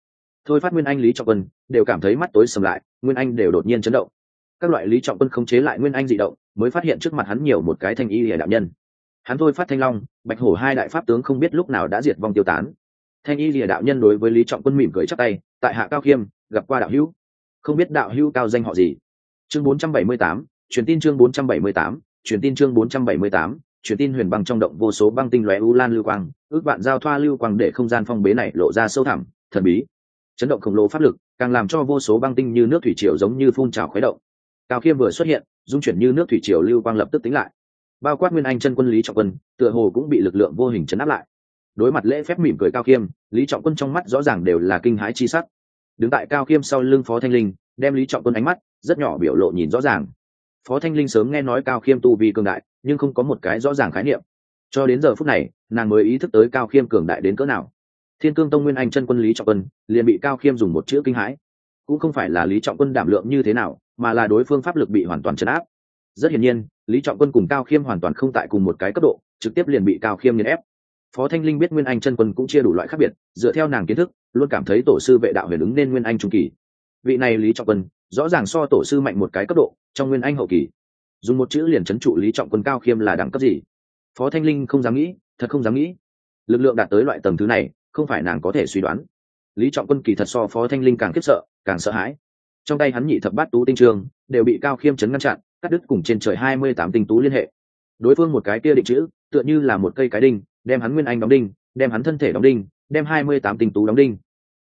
Thôi phát nguyên anh lý trọng quân, đều cảm thấy mắt tối sầm lại, nguyên anh đều đột nhiên chấn động. Các loại lý trọng quân khống chế lại nguyên anh dị động mới phát hiện trước mặt hắn nhiều một cái thanh y lìa đạo nhân. Hắn thôi phát thanh long bạch hổ hai đại pháp tướng không biết lúc nào đã diệt vong tiêu tán. Thanh y lìa đạo nhân đối với lý trọng quân mỉm cười chắc tay tại hạ cao khiêm gặp qua đạo hữu. Không biết đạo hữu cao danh họ gì? Chương 478, truyền tin chương 478, truyền tin chương 478, truyền tin huyền băng trong động vô số băng tinh lóe u lan lưu quang ước bạn giao thoa lưu quang để không gian phong bế này lộ ra sâu thẳm thần bí. Chấn động khổng lồ pháp lực càng làm cho vô số băng tinh như nước thủy triều giống như phun trào khuấy động cao khiêm vừa xuất hiện dung chuyển như nước thủy triều lưu quang lập tức tính lại. Bao quát nguyên anh chân quân lý trọng quân, tựa hồ cũng bị lực lượng vô hình chấn áp lại. Đối mặt lễ phép mỉm cười cao khiêm, lý trọng quân trong mắt rõ ràng đều là kinh hãi chi sắc. Đứng tại cao khiêm sau lưng phó thanh linh, đem lý trọng quân ánh mắt rất nhỏ biểu lộ nhìn rõ ràng. Phó thanh linh sớm nghe nói cao khiêm tu vi cường đại, nhưng không có một cái rõ ràng khái niệm. Cho đến giờ phút này, nàng mới ý thức tới cao khiêm cường đại đến cỡ nào. Thiên cương tông nguyên anh chân quân lý trọng quân, liền bị cao khiêm dùng một chữ kinh hãi cũng không phải là lý trọng quân đảm lượng như thế nào, mà là đối phương pháp lực bị hoàn toàn chấn áp. Rất hiển nhiên, lý trọng quân cùng cao khiêm hoàn toàn không tại cùng một cái cấp độ, trực tiếp liền bị cao khiêm nghiền ép. Phó thanh linh biết nguyên anh chân quân cũng chia đủ loại khác biệt, dựa theo nàng kiến thức, luôn cảm thấy tổ sư vệ đạo huyền ứng nên nguyên anh trung kỳ. Vị này lý trọng quân, rõ ràng so tổ sư mạnh một cái cấp độ, trong nguyên anh hậu kỳ. Dùng một chữ liền c h ấ n trụ lý trọng quân cao khiêm là đẳng cấp gì? Phó thanh linh không dám nghĩ, thật không dám nghĩ. Lực lượng đạt tới loại tầm thứ này, không phải nàng có thể suy đoán lý trọng quân kỳ thật so phó thanh linh càng khiếp sợ, càng sợ hãi. Trong tay hắn nhị thập bát tú tinh trường, đều bị cao khiêm chấn ngăn chặn, cắt đứt cùng trên trời hai mươi tám tinh tú liên hệ. Đối phương một cái kia định chữ, tựa như là một cây cái đinh, đem hắn nguyên anh đóng đinh, đem hắn thân thể đóng đinh, đem hai mươi tám tinh tú đóng đinh.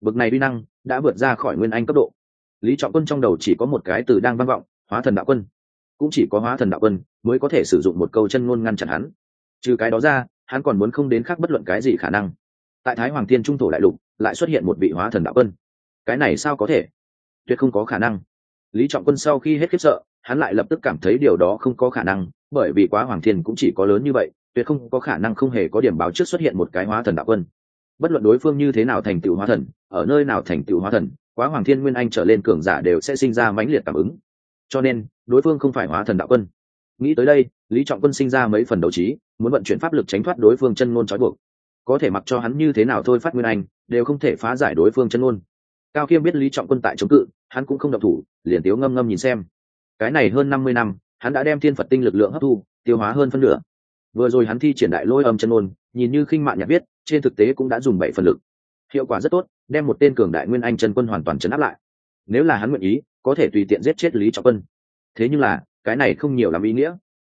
Bực này uy năng đã vượt ra khỏi nguyên anh cấp độ. Lý trọng quân trong đầu chỉ có một cái từ đang vang vọng, hóa thần đạo quân. Cũng chỉ có hóa thần đạo quân mới có thể sử dụng một câu chân ngôn ngăn chặn hắn. Trừ cái đó ra, hắn còn muốn không đến khác bất luận cái gì khả năng. Tại thái hoàng thiên trung thổ đại lục lại xuất hiện một vị hóa thần đạo quân. Cái này sao có thể? Tuyệt không có khả năng. Lý trọng quân sau khi hết khiếp sợ, hắn lại lập tức cảm thấy điều đó không có khả năng, bởi vì quá hoàng thiên cũng chỉ có lớn như vậy, tuyệt không có khả năng không hề có điểm báo trước xuất hiện một cái hóa thần đạo quân. Bất luận đối phương như thế nào thành tựu hóa thần, ở nơi nào thành tựu hóa thần, quá hoàng thiên nguyên anh trở lên cường giả đều sẽ sinh ra mãnh liệt cảm ứng. Cho nên, đối phương không phải hóa thần đạo quân. Nghĩ tới đây, lý trọng quân sinh ra mấy phần đấu trí, muốn vận chuyển pháp lực tránh thoát đối phương chân ngôn trói buộc có thể mặc cho hắn như thế nào thôi phát nguyên anh, đều không thể phá giải đối phương chân ngôn. Cao khiêm biết lý trọng quân tại chống cự, hắn cũng không độc thủ, liền tiếu ngâm ngâm nhìn xem. Cái này hơn năm mươi năm, hắn đã đem thiên phật tinh lực lượng hấp thu, tiêu hóa hơn phân nửa. Vừa rồi hắn thi triển đại lôi âm chân ngôn, nhìn như khinh mạn nhạc viết, trên thực tế cũng đã dùng bảy phần lực. Hiệu quả rất tốt, đem một tên cường đại nguyên anh chân quân hoàn toàn chấn áp lại. Nếu là hắn nguyện ý, có thể tùy tiện giết chết lý trọng quân. Thế nhưng là, cái này không nhiều làm ý nghĩa.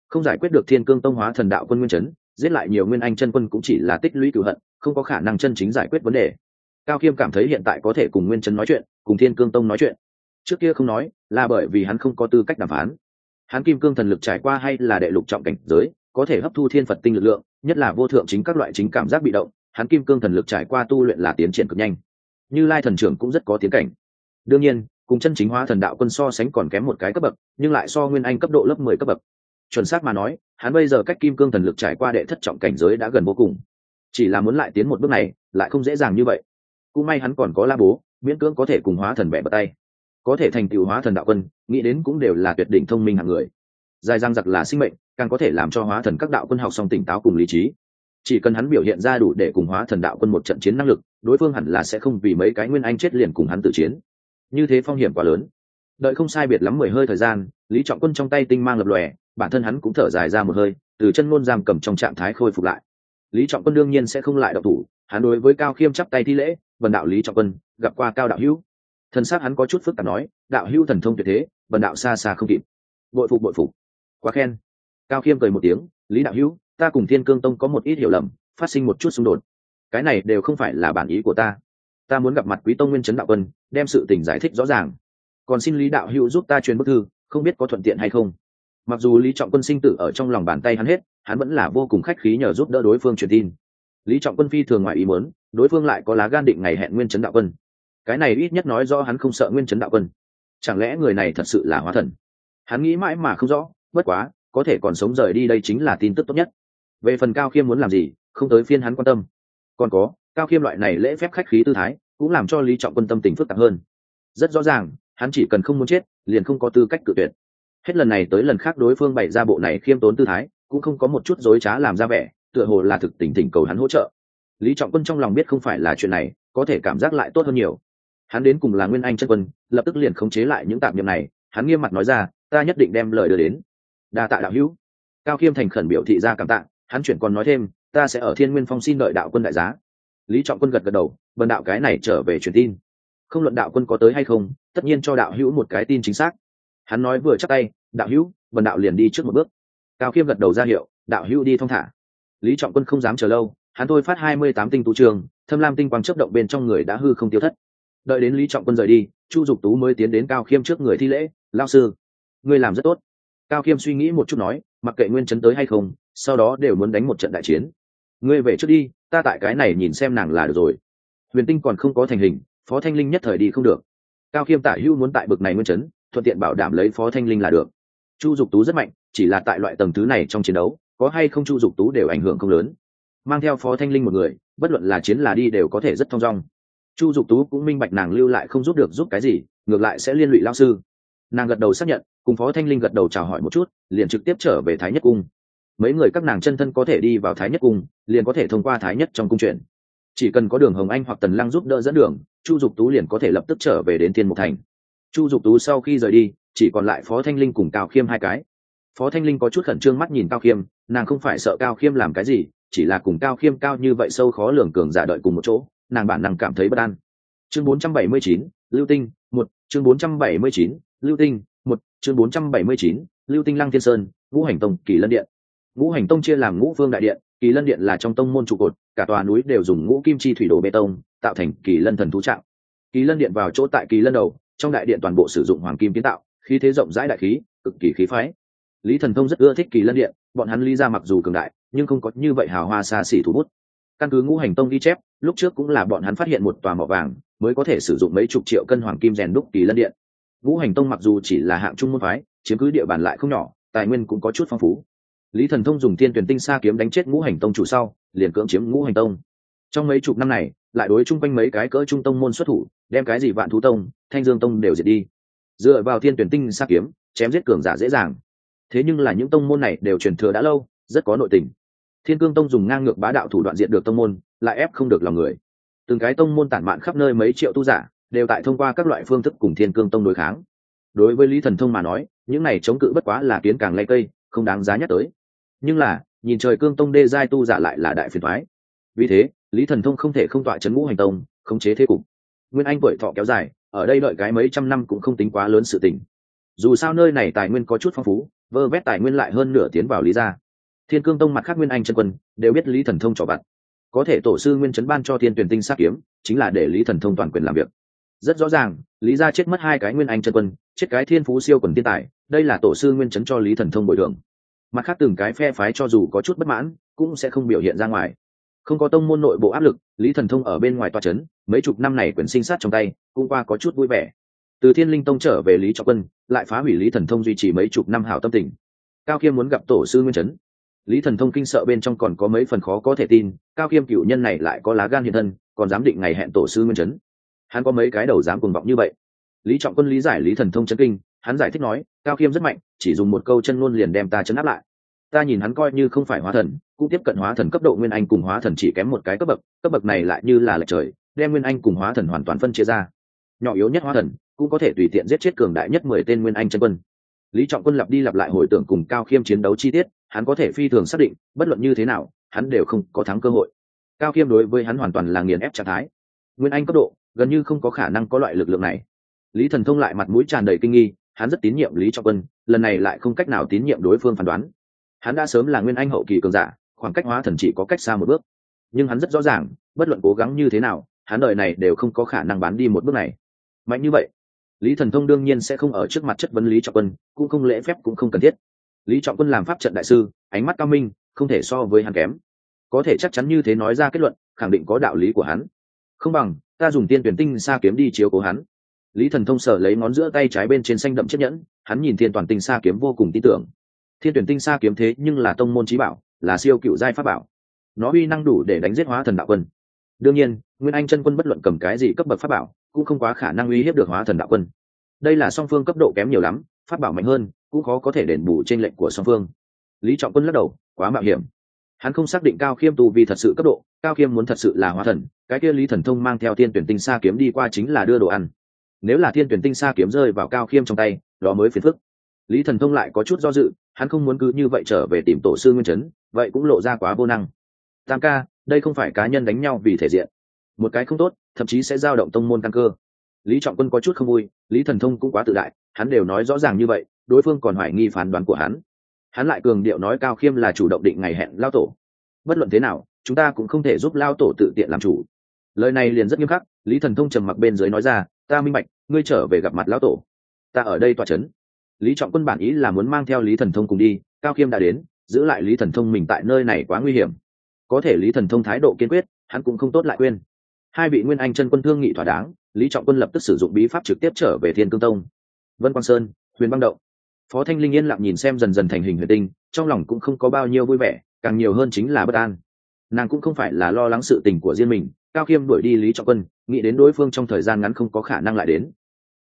Không giải quyết được thiên cương tông hóa thần đạo quân nguyên chấn giết lại nhiều nguyên anh chân quân cũng chỉ là tích lũy cửu hận, không có khả năng chân chính giải quyết vấn đề. Cao khiêm cảm thấy hiện tại có thể cùng nguyên chân nói chuyện, cùng thiên cương tông nói chuyện. Trước kia không nói, là bởi vì hắn không có tư cách đàm phán. Hắn kim cương thần lực trải qua hay là đệ lục trọng cảnh giới, có thể hấp thu thiên phật tinh lực lượng, nhất là vô thượng chính các loại chính cảm giác bị động, hắn kim cương thần lực trải qua tu luyện là tiến triển cực nhanh. Như lai thần trưởng cũng rất có tiến cảnh. Đương nhiên, cùng chân chính hóa thần đạo quân so sánh còn kém một cái cấp bậc, nhưng lại so nguyên anh cấp độ lớp mười cấp bậc chuẩn xác mà nói, hắn bây giờ cách kim cương thần lực trải qua đệ thất trọng cảnh giới đã gần vô cùng. Chỉ là muốn lại tiến một bước này, lại không dễ dàng như vậy. Cũng may hắn còn có la bố, miễn cưỡng có thể cùng hóa thần bẻ bật tay. Có thể thành tựu hóa thần đạo quân, nghĩ đến cũng đều là tuyệt đỉnh thông minh hạng người. Dài răng giặc là sinh mệnh, càng có thể làm cho hóa thần các đạo quân học xong tỉnh táo cùng lý trí. Chỉ cần hắn biểu hiện ra đủ để cùng hóa thần đạo quân một trận chiến năng lực, đối phương hẳn là sẽ không vì mấy cái nguyên anh chết liền cùng hắn tự chiến. Như thế phong hiểm quá lớn. Đợi không sai biệt lắm mười hơi thời gian, lý trọng quân trong tay tinh mang lập lòe bản thân hắn cũng thở dài ra một hơi, từ chân ngôn giam cầm trong trạng thái khôi phục lại. Lý trọng quân đương nhiên sẽ không lại đọc thủ, hắn đối với cao khiêm chắp tay thi lễ vần đạo lý trọng quân, gặp qua cao đạo hữu. Thần xác hắn có chút phức tạp nói, đạo hữu thần thông tuyệt thế vần đạo xa xa không kịp. Bội phục bội phục. Quá khen. Cao khiêm cười một tiếng, lý đạo hữu, ta cùng thiên cương tông có một ít hiểu lầm, phát sinh một chút xung đột. Cái này đều không phải là bản ý của ta. Ta muốn gặp mặt quý tông nguyên trấn đạo quân, đem sự tình giải thích rõ ràng. Còn xin lý đạo hữu giúp ta truyền bức thư, không biết có thuận tiện hay không? Mặc dù lý trọng quân sinh tử ở trong lòng bàn tay hắn hết, hắn vẫn là vô cùng khách khí nhờ giúp đỡ đối phương truyền tin. Lý trọng quân phi thường ngoài ý muốn, đối phương lại có lá gan định ngày hẹn nguyên trấn đạo quân. Cái này ít nhất nói do hắn không sợ nguyên trấn đạo quân. Chẳng lẽ người này thật sự là hóa thần? Hắn nghĩ mãi mà không rõ, bất quá, có thể còn sống rời đi đây chính là tin tức tốt nhất. Về phần cao khiêm muốn làm gì, không tới phiên hắn quan tâm. Còn có, cao khiêm loại này lễ phép khách khí tư thái, cũng làm cho lý trọng quân tâm tình phức tạp hơn. Rất rõ ràng, hắn chỉ cần không muốn chết, liền không có tư cách cự tuyệt hết lần này tới lần khác đối phương bày ra bộ này khiêm tốn tư thái, cũng không có một chút dối trá làm ra vẻ, tựa hồ là thực tình thỉnh cầu hắn hỗ trợ. Lý trọng quân trong lòng biết không phải là chuyện này, có thể cảm giác lại tốt hơn nhiều. Hắn đến cùng là nguyên anh chân quân, lập tức liền khống chế lại những tạm niệm này, hắn nghiêm mặt nói ra, ta nhất định đem lời đưa đến. Đa tạ đạo hữu. Cao khiêm thành khẩn biểu thị ra cảm tạ, hắn chuyển còn nói thêm, ta sẽ ở thiên nguyên phong xin đợi đạo quân đại giá. Lý trọng quân gật gật đầu vần đạo cái này trở về truyền tin. Không luận đạo quân có tới hay không, tất nhiên cho đạo hữu một cái tin chính xác hắn nói vừa chắc tay, đạo hữu vần đạo liền đi trước một bước. Cao khiêm gật đầu ra hiệu, đạo hữu đi thong thả. Lý trọng quân không dám chờ lâu, hắn thôi phát hai mươi tám tinh tú trường, thâm lam tinh quang chấp động bên trong người đã hư không tiêu thất. Đợi đến lý trọng quân rời đi, chu dục tú mới tiến đến cao khiêm trước người thi lễ lao sư, ngươi làm rất tốt. Cao khiêm suy nghĩ một chút nói, mặc kệ nguyên chấn tới hay không, sau đó đều muốn đánh một trận đại chiến. Ngươi về trước đi, ta tại cái này nhìn xem nàng là được rồi. Huyền tinh còn không có thành hình, phó thanh linh nhất thời đi không được. Cao khiêm tả hữu muốn tại bực này nguyên chấn thuận tiện bảo đảm lấy phó thanh linh là được. Chu dục tú rất mạnh, chỉ là tại loại tầng thứ này trong chiến đấu, có hay không chu dục tú đều ảnh hưởng không lớn. Mang theo phó thanh linh một người, bất luận là chiến là đi đều có thể rất thong dong. Chu dục tú cũng minh bạch nàng lưu lại không giúp được giúp cái gì, ngược lại sẽ liên lụy lao sư. Nàng gật đầu xác nhận, cùng phó thanh linh gật đầu chào hỏi một chút, liền trực tiếp trở về thái nhất cung. Mấy người các nàng chân thân có thể đi vào thái nhất cung, liền có thể thông qua thái nhất trong cung chuyện. Chỉ cần có đường hồng anh hoặc tần lăng giúp đỡ dẫn đường, chu dục tú liền có thể lập tức trở về đến thiên mục thành chu dục tú sau khi rời đi chỉ còn lại phó thanh linh cùng cao khiêm hai cái. Phó thanh linh có chút khẩn trương mắt nhìn cao khiêm nàng không phải sợ cao khiêm làm cái gì chỉ là cùng cao khiêm cao như vậy sâu khó lường cường giả đợi cùng một chỗ nàng bản năng cảm thấy bất an. Chương 479, lưu tinh một chương 479, lưu tinh một chương 479, lưu tinh lăng thiên sơn ngũ hành tông kỳ lân điện. Ngũ hành tông chia làm ngũ phương đại điện kỳ lân điện là trong tông môn trụ cột cả tòa núi đều dùng ngũ kim chi thủy đồ bê tông tạo thành kỳ lân thần thú trạng. Kỳ lân điện vào chỗ tại kỳ lân đầu trong đại điện toàn bộ sử dụng hoàng kim kiến tạo, khí thế rộng rãi đại khí, cực kỳ khí phái. Lý thần thông rất ưa thích kỳ lân điện, bọn hắn lý ra mặc dù cường đại, nhưng không có như vậy hào hoa xa xỉ thủ bút. Căn cứ ngũ hành tông ghi chép, lúc trước cũng là bọn hắn phát hiện một tòa mỏ vàng, mới có thể sử dụng mấy chục triệu cân hoàng kim rèn đúc kỳ lân điện. Ngũ hành tông mặc dù chỉ là hạng trung môn phái, chiếm cứ địa bàn lại không nhỏ, tài nguyên cũng có chút phong phú. Lý thần thông dùng tiên tuyển tinh sa kiếm đánh chết ngũ hành tông chủ sau, liền cưỡng chiếm ngũ hành tông. Trong mấy chục năm này lại đối chung quanh mấy cái cỡ trung tông môn xuất thủ, đem cái gì vạn thú tông, thanh dương tông đều diệt đi. Dựa vào thiên tuyển tinh sát kiếm, chém giết cường giả dễ dàng. Thế nhưng là những tông môn này đều truyền thừa đã lâu, rất có nội tình. Thiên cương tông dùng ngang ngược bá đạo thủ đoạn diện được tông môn, lại ép không được lòng người. Từng cái tông môn tản mạn khắp nơi mấy triệu tu giả, đều tại thông qua các loại phương thức cùng thiên cương tông đối kháng. Đối với lý thần thông mà nói, những này chống cự bất quá là kiến càng lay cây, không đáng giá nhắc tới. Nhưng là, nhìn trời cương tông đê giai tu giả lại là đại phiền thoái vì thế, lý thần thông không thể không tọa chấn ngũ hành tông, khống chế thế cục. Nguyên anh tuổi thọ kéo dài, ở đây đợi cái mấy trăm năm cũng không tính quá lớn sự tình. Dù sao nơi này tài nguyên có chút phong phú, vơ vét tài nguyên lại hơn nửa tiến vào lý gia. Thiên cương tông mặt khác nguyên anh chân quân, đều biết lý thần thông trò vặt. Có thể tổ sư nguyên chấn ban cho thiên tuyển tinh sát kiếm, chính là để lý thần thông toàn quyền làm việc. Rất rõ ràng, lý gia chết mất hai cái nguyên anh chân quân, chết cái thiên phú siêu quần tiên tài, đây là tổ sư nguyên chấn cho lý thần thông bồi thường. Mặt khác từng cái phe phái cho dù có chút bất mãn, cũng sẽ không biểu hiện ra ngoài không có tông môn nội bộ áp lực, lý thần thông ở bên ngoài toa c h ấ n mấy chục năm này quyền sinh sát trong tay, cũng qua có chút vui vẻ. Từ thiên linh tông trở về lý trọng quân, lại phá hủy lý thần thông duy trì mấy chục năm hảo tâm tình. Cao khiêm muốn gặp tổ sư nguyên chấn. Lý thần thông kinh sợ bên trong còn có mấy phần khó có thể tin, cao khiêm cựu nhân này lại có lá gan hiện thân, còn dám định ngày hẹn tổ sư nguyên chấn. Hắn có mấy cái đầu dám cùng vọng như vậy. Lý trọng quân lý giải lý thần thông chấn kinh, hắn giải thích nói, cao khiêm rất mạnh, chỉ dùng một câu chân ngôn liền đem ta chấn áp lại ta nhìn hắn coi như không phải hóa thần, cũng tiếp cận hóa thần cấp độ nguyên anh cùng hóa thần chỉ kém một cái cấp bậc cấp bậc này lại như là lệch trời, đem nguyên anh cùng hóa thần hoàn toàn phân chia ra. Nhỏ yếu nhất hóa thần, cũng có thể tùy tiện giết chết cường đại nhất mười tên nguyên anh chân quân. Lý trọng quân lặp đi lặp lại hồi tưởng cùng cao khiêm chiến đấu chi tiết, hắn có thể phi thường xác định, bất luận như thế nào, hắn đều không có thắng cơ hội. Cao khiêm đối với hắn hoàn toàn là nghiền ép trạng thái. Nguyên anh cấp độ, gần như không có khả năng có loại lực lượng này. Lý thần thông lại mặt mũi tràn đầy kinh nghi, hắn rất tín nhiệm lý trọng quân, lần này lại không cách nào tín nhiệm đối phương phán đoán hắn đã sớm là nguyên anh hậu kỳ cường giả, khoảng cách hóa thần chỉ có cách xa một bước. Nhưng hắn rất rõ ràng, bất luận cố gắng như thế nào, hắn đời này đều không có khả năng bán đi một bước này. Mạnh như vậy, lý thần thông đương nhiên sẽ không ở trước mặt chất vấn lý trọng quân, cũng không lễ phép cũng không cần thiết. Lý trọng quân làm pháp trận đại sư, ánh mắt cao minh, không thể so với hắn kém. Có thể chắc chắn như thế nói ra kết luận, khẳng định có đạo lý của hắn. Không bằng, ta dùng tiên tuyển tinh xa kiếm đi chiếu cố hắn. Lý thần thông sở lấy ngón giữa tay trái bên trên xanh đậm chiếc nhẫn, hắn nhìn thiên toàn tinh xa kiếm vô cùng tin tưởng thiên tuyển tinh xa kiếm thế nhưng là tông môn trí bảo, là siêu cựu giai pháp bảo. Nó uy năng đủ để đánh giết hóa thần đạo quân. Đương nhiên, nguyên anh chân quân bất luận cầm cái gì cấp bậc pháp bảo, cũng không quá khả năng uy hiếp được hóa thần đạo quân. Đây là song phương cấp độ kém nhiều lắm, pháp bảo mạnh hơn, cũng khó có thể đền bù trên lệnh của song phương. Lý trọng quân lắc đầu, quá mạo hiểm. Hắn không xác định cao khiêm tu vì thật sự cấp độ, cao khiêm muốn thật sự là hóa thần, cái kia lý thần thông mang theo thiên tuyển tinh xa kiếm đi qua chính là đưa đồ ăn. Nếu là thiên tuyển tinh xa kiếm rơi vào cao khiêm trong tay, đó mới phiền phức. Lý thần thông lại có chút do dự hắn không muốn cứ như vậy trở về tìm tổ sư nguyên chấn, vậy cũng lộ ra quá vô năng. Tam ca, đây không phải cá nhân đánh nhau vì thể diện. Một cái không tốt, thậm chí sẽ giao động tông môn căn cơ. Lý trọng quân có chút không vui, lý thần thông cũng quá tự đại, hắn đều nói rõ ràng như vậy, đối phương còn hoài nghi phán đoán của hắn. Hắn lại cường điệu nói cao khiêm là chủ động định ngày hẹn lao tổ. Bất luận thế nào, chúng ta cũng không thể giúp lao tổ tự tiện làm chủ. Lời này liền rất nghiêm khắc, lý thần thông trầm mặc bên dưới nói ra, ta minh bạch, ngươi trở về gặp mặt lao tổ. Ta ở đây tòa c h ấ n lý trọng quân bản ý là muốn mang theo lý thần thông cùng đi cao khiêm đã đến giữ lại lý thần thông mình tại nơi này quá nguy hiểm. Có thể lý thần thông thái độ kiên quyết hắn cũng không tốt lại quên. Hai vị nguyên anh chân quân thương nghị thỏa đáng lý trọng quân lập tức sử dụng bí pháp trực tiếp trở về thiên cương tông. Vân quang sơn huyền băng động. Phó thanh linh yên lặng nhìn xem dần dần thành hình huyền tinh trong lòng cũng không có bao nhiêu vui vẻ càng nhiều hơn chính là bất an. Nàng cũng không phải là lo lắng sự tình của riêng mình cao khiêm đuổi đi lý trọng quân nghĩ đến đối phương trong thời gian ngắn không có khả năng lại đến.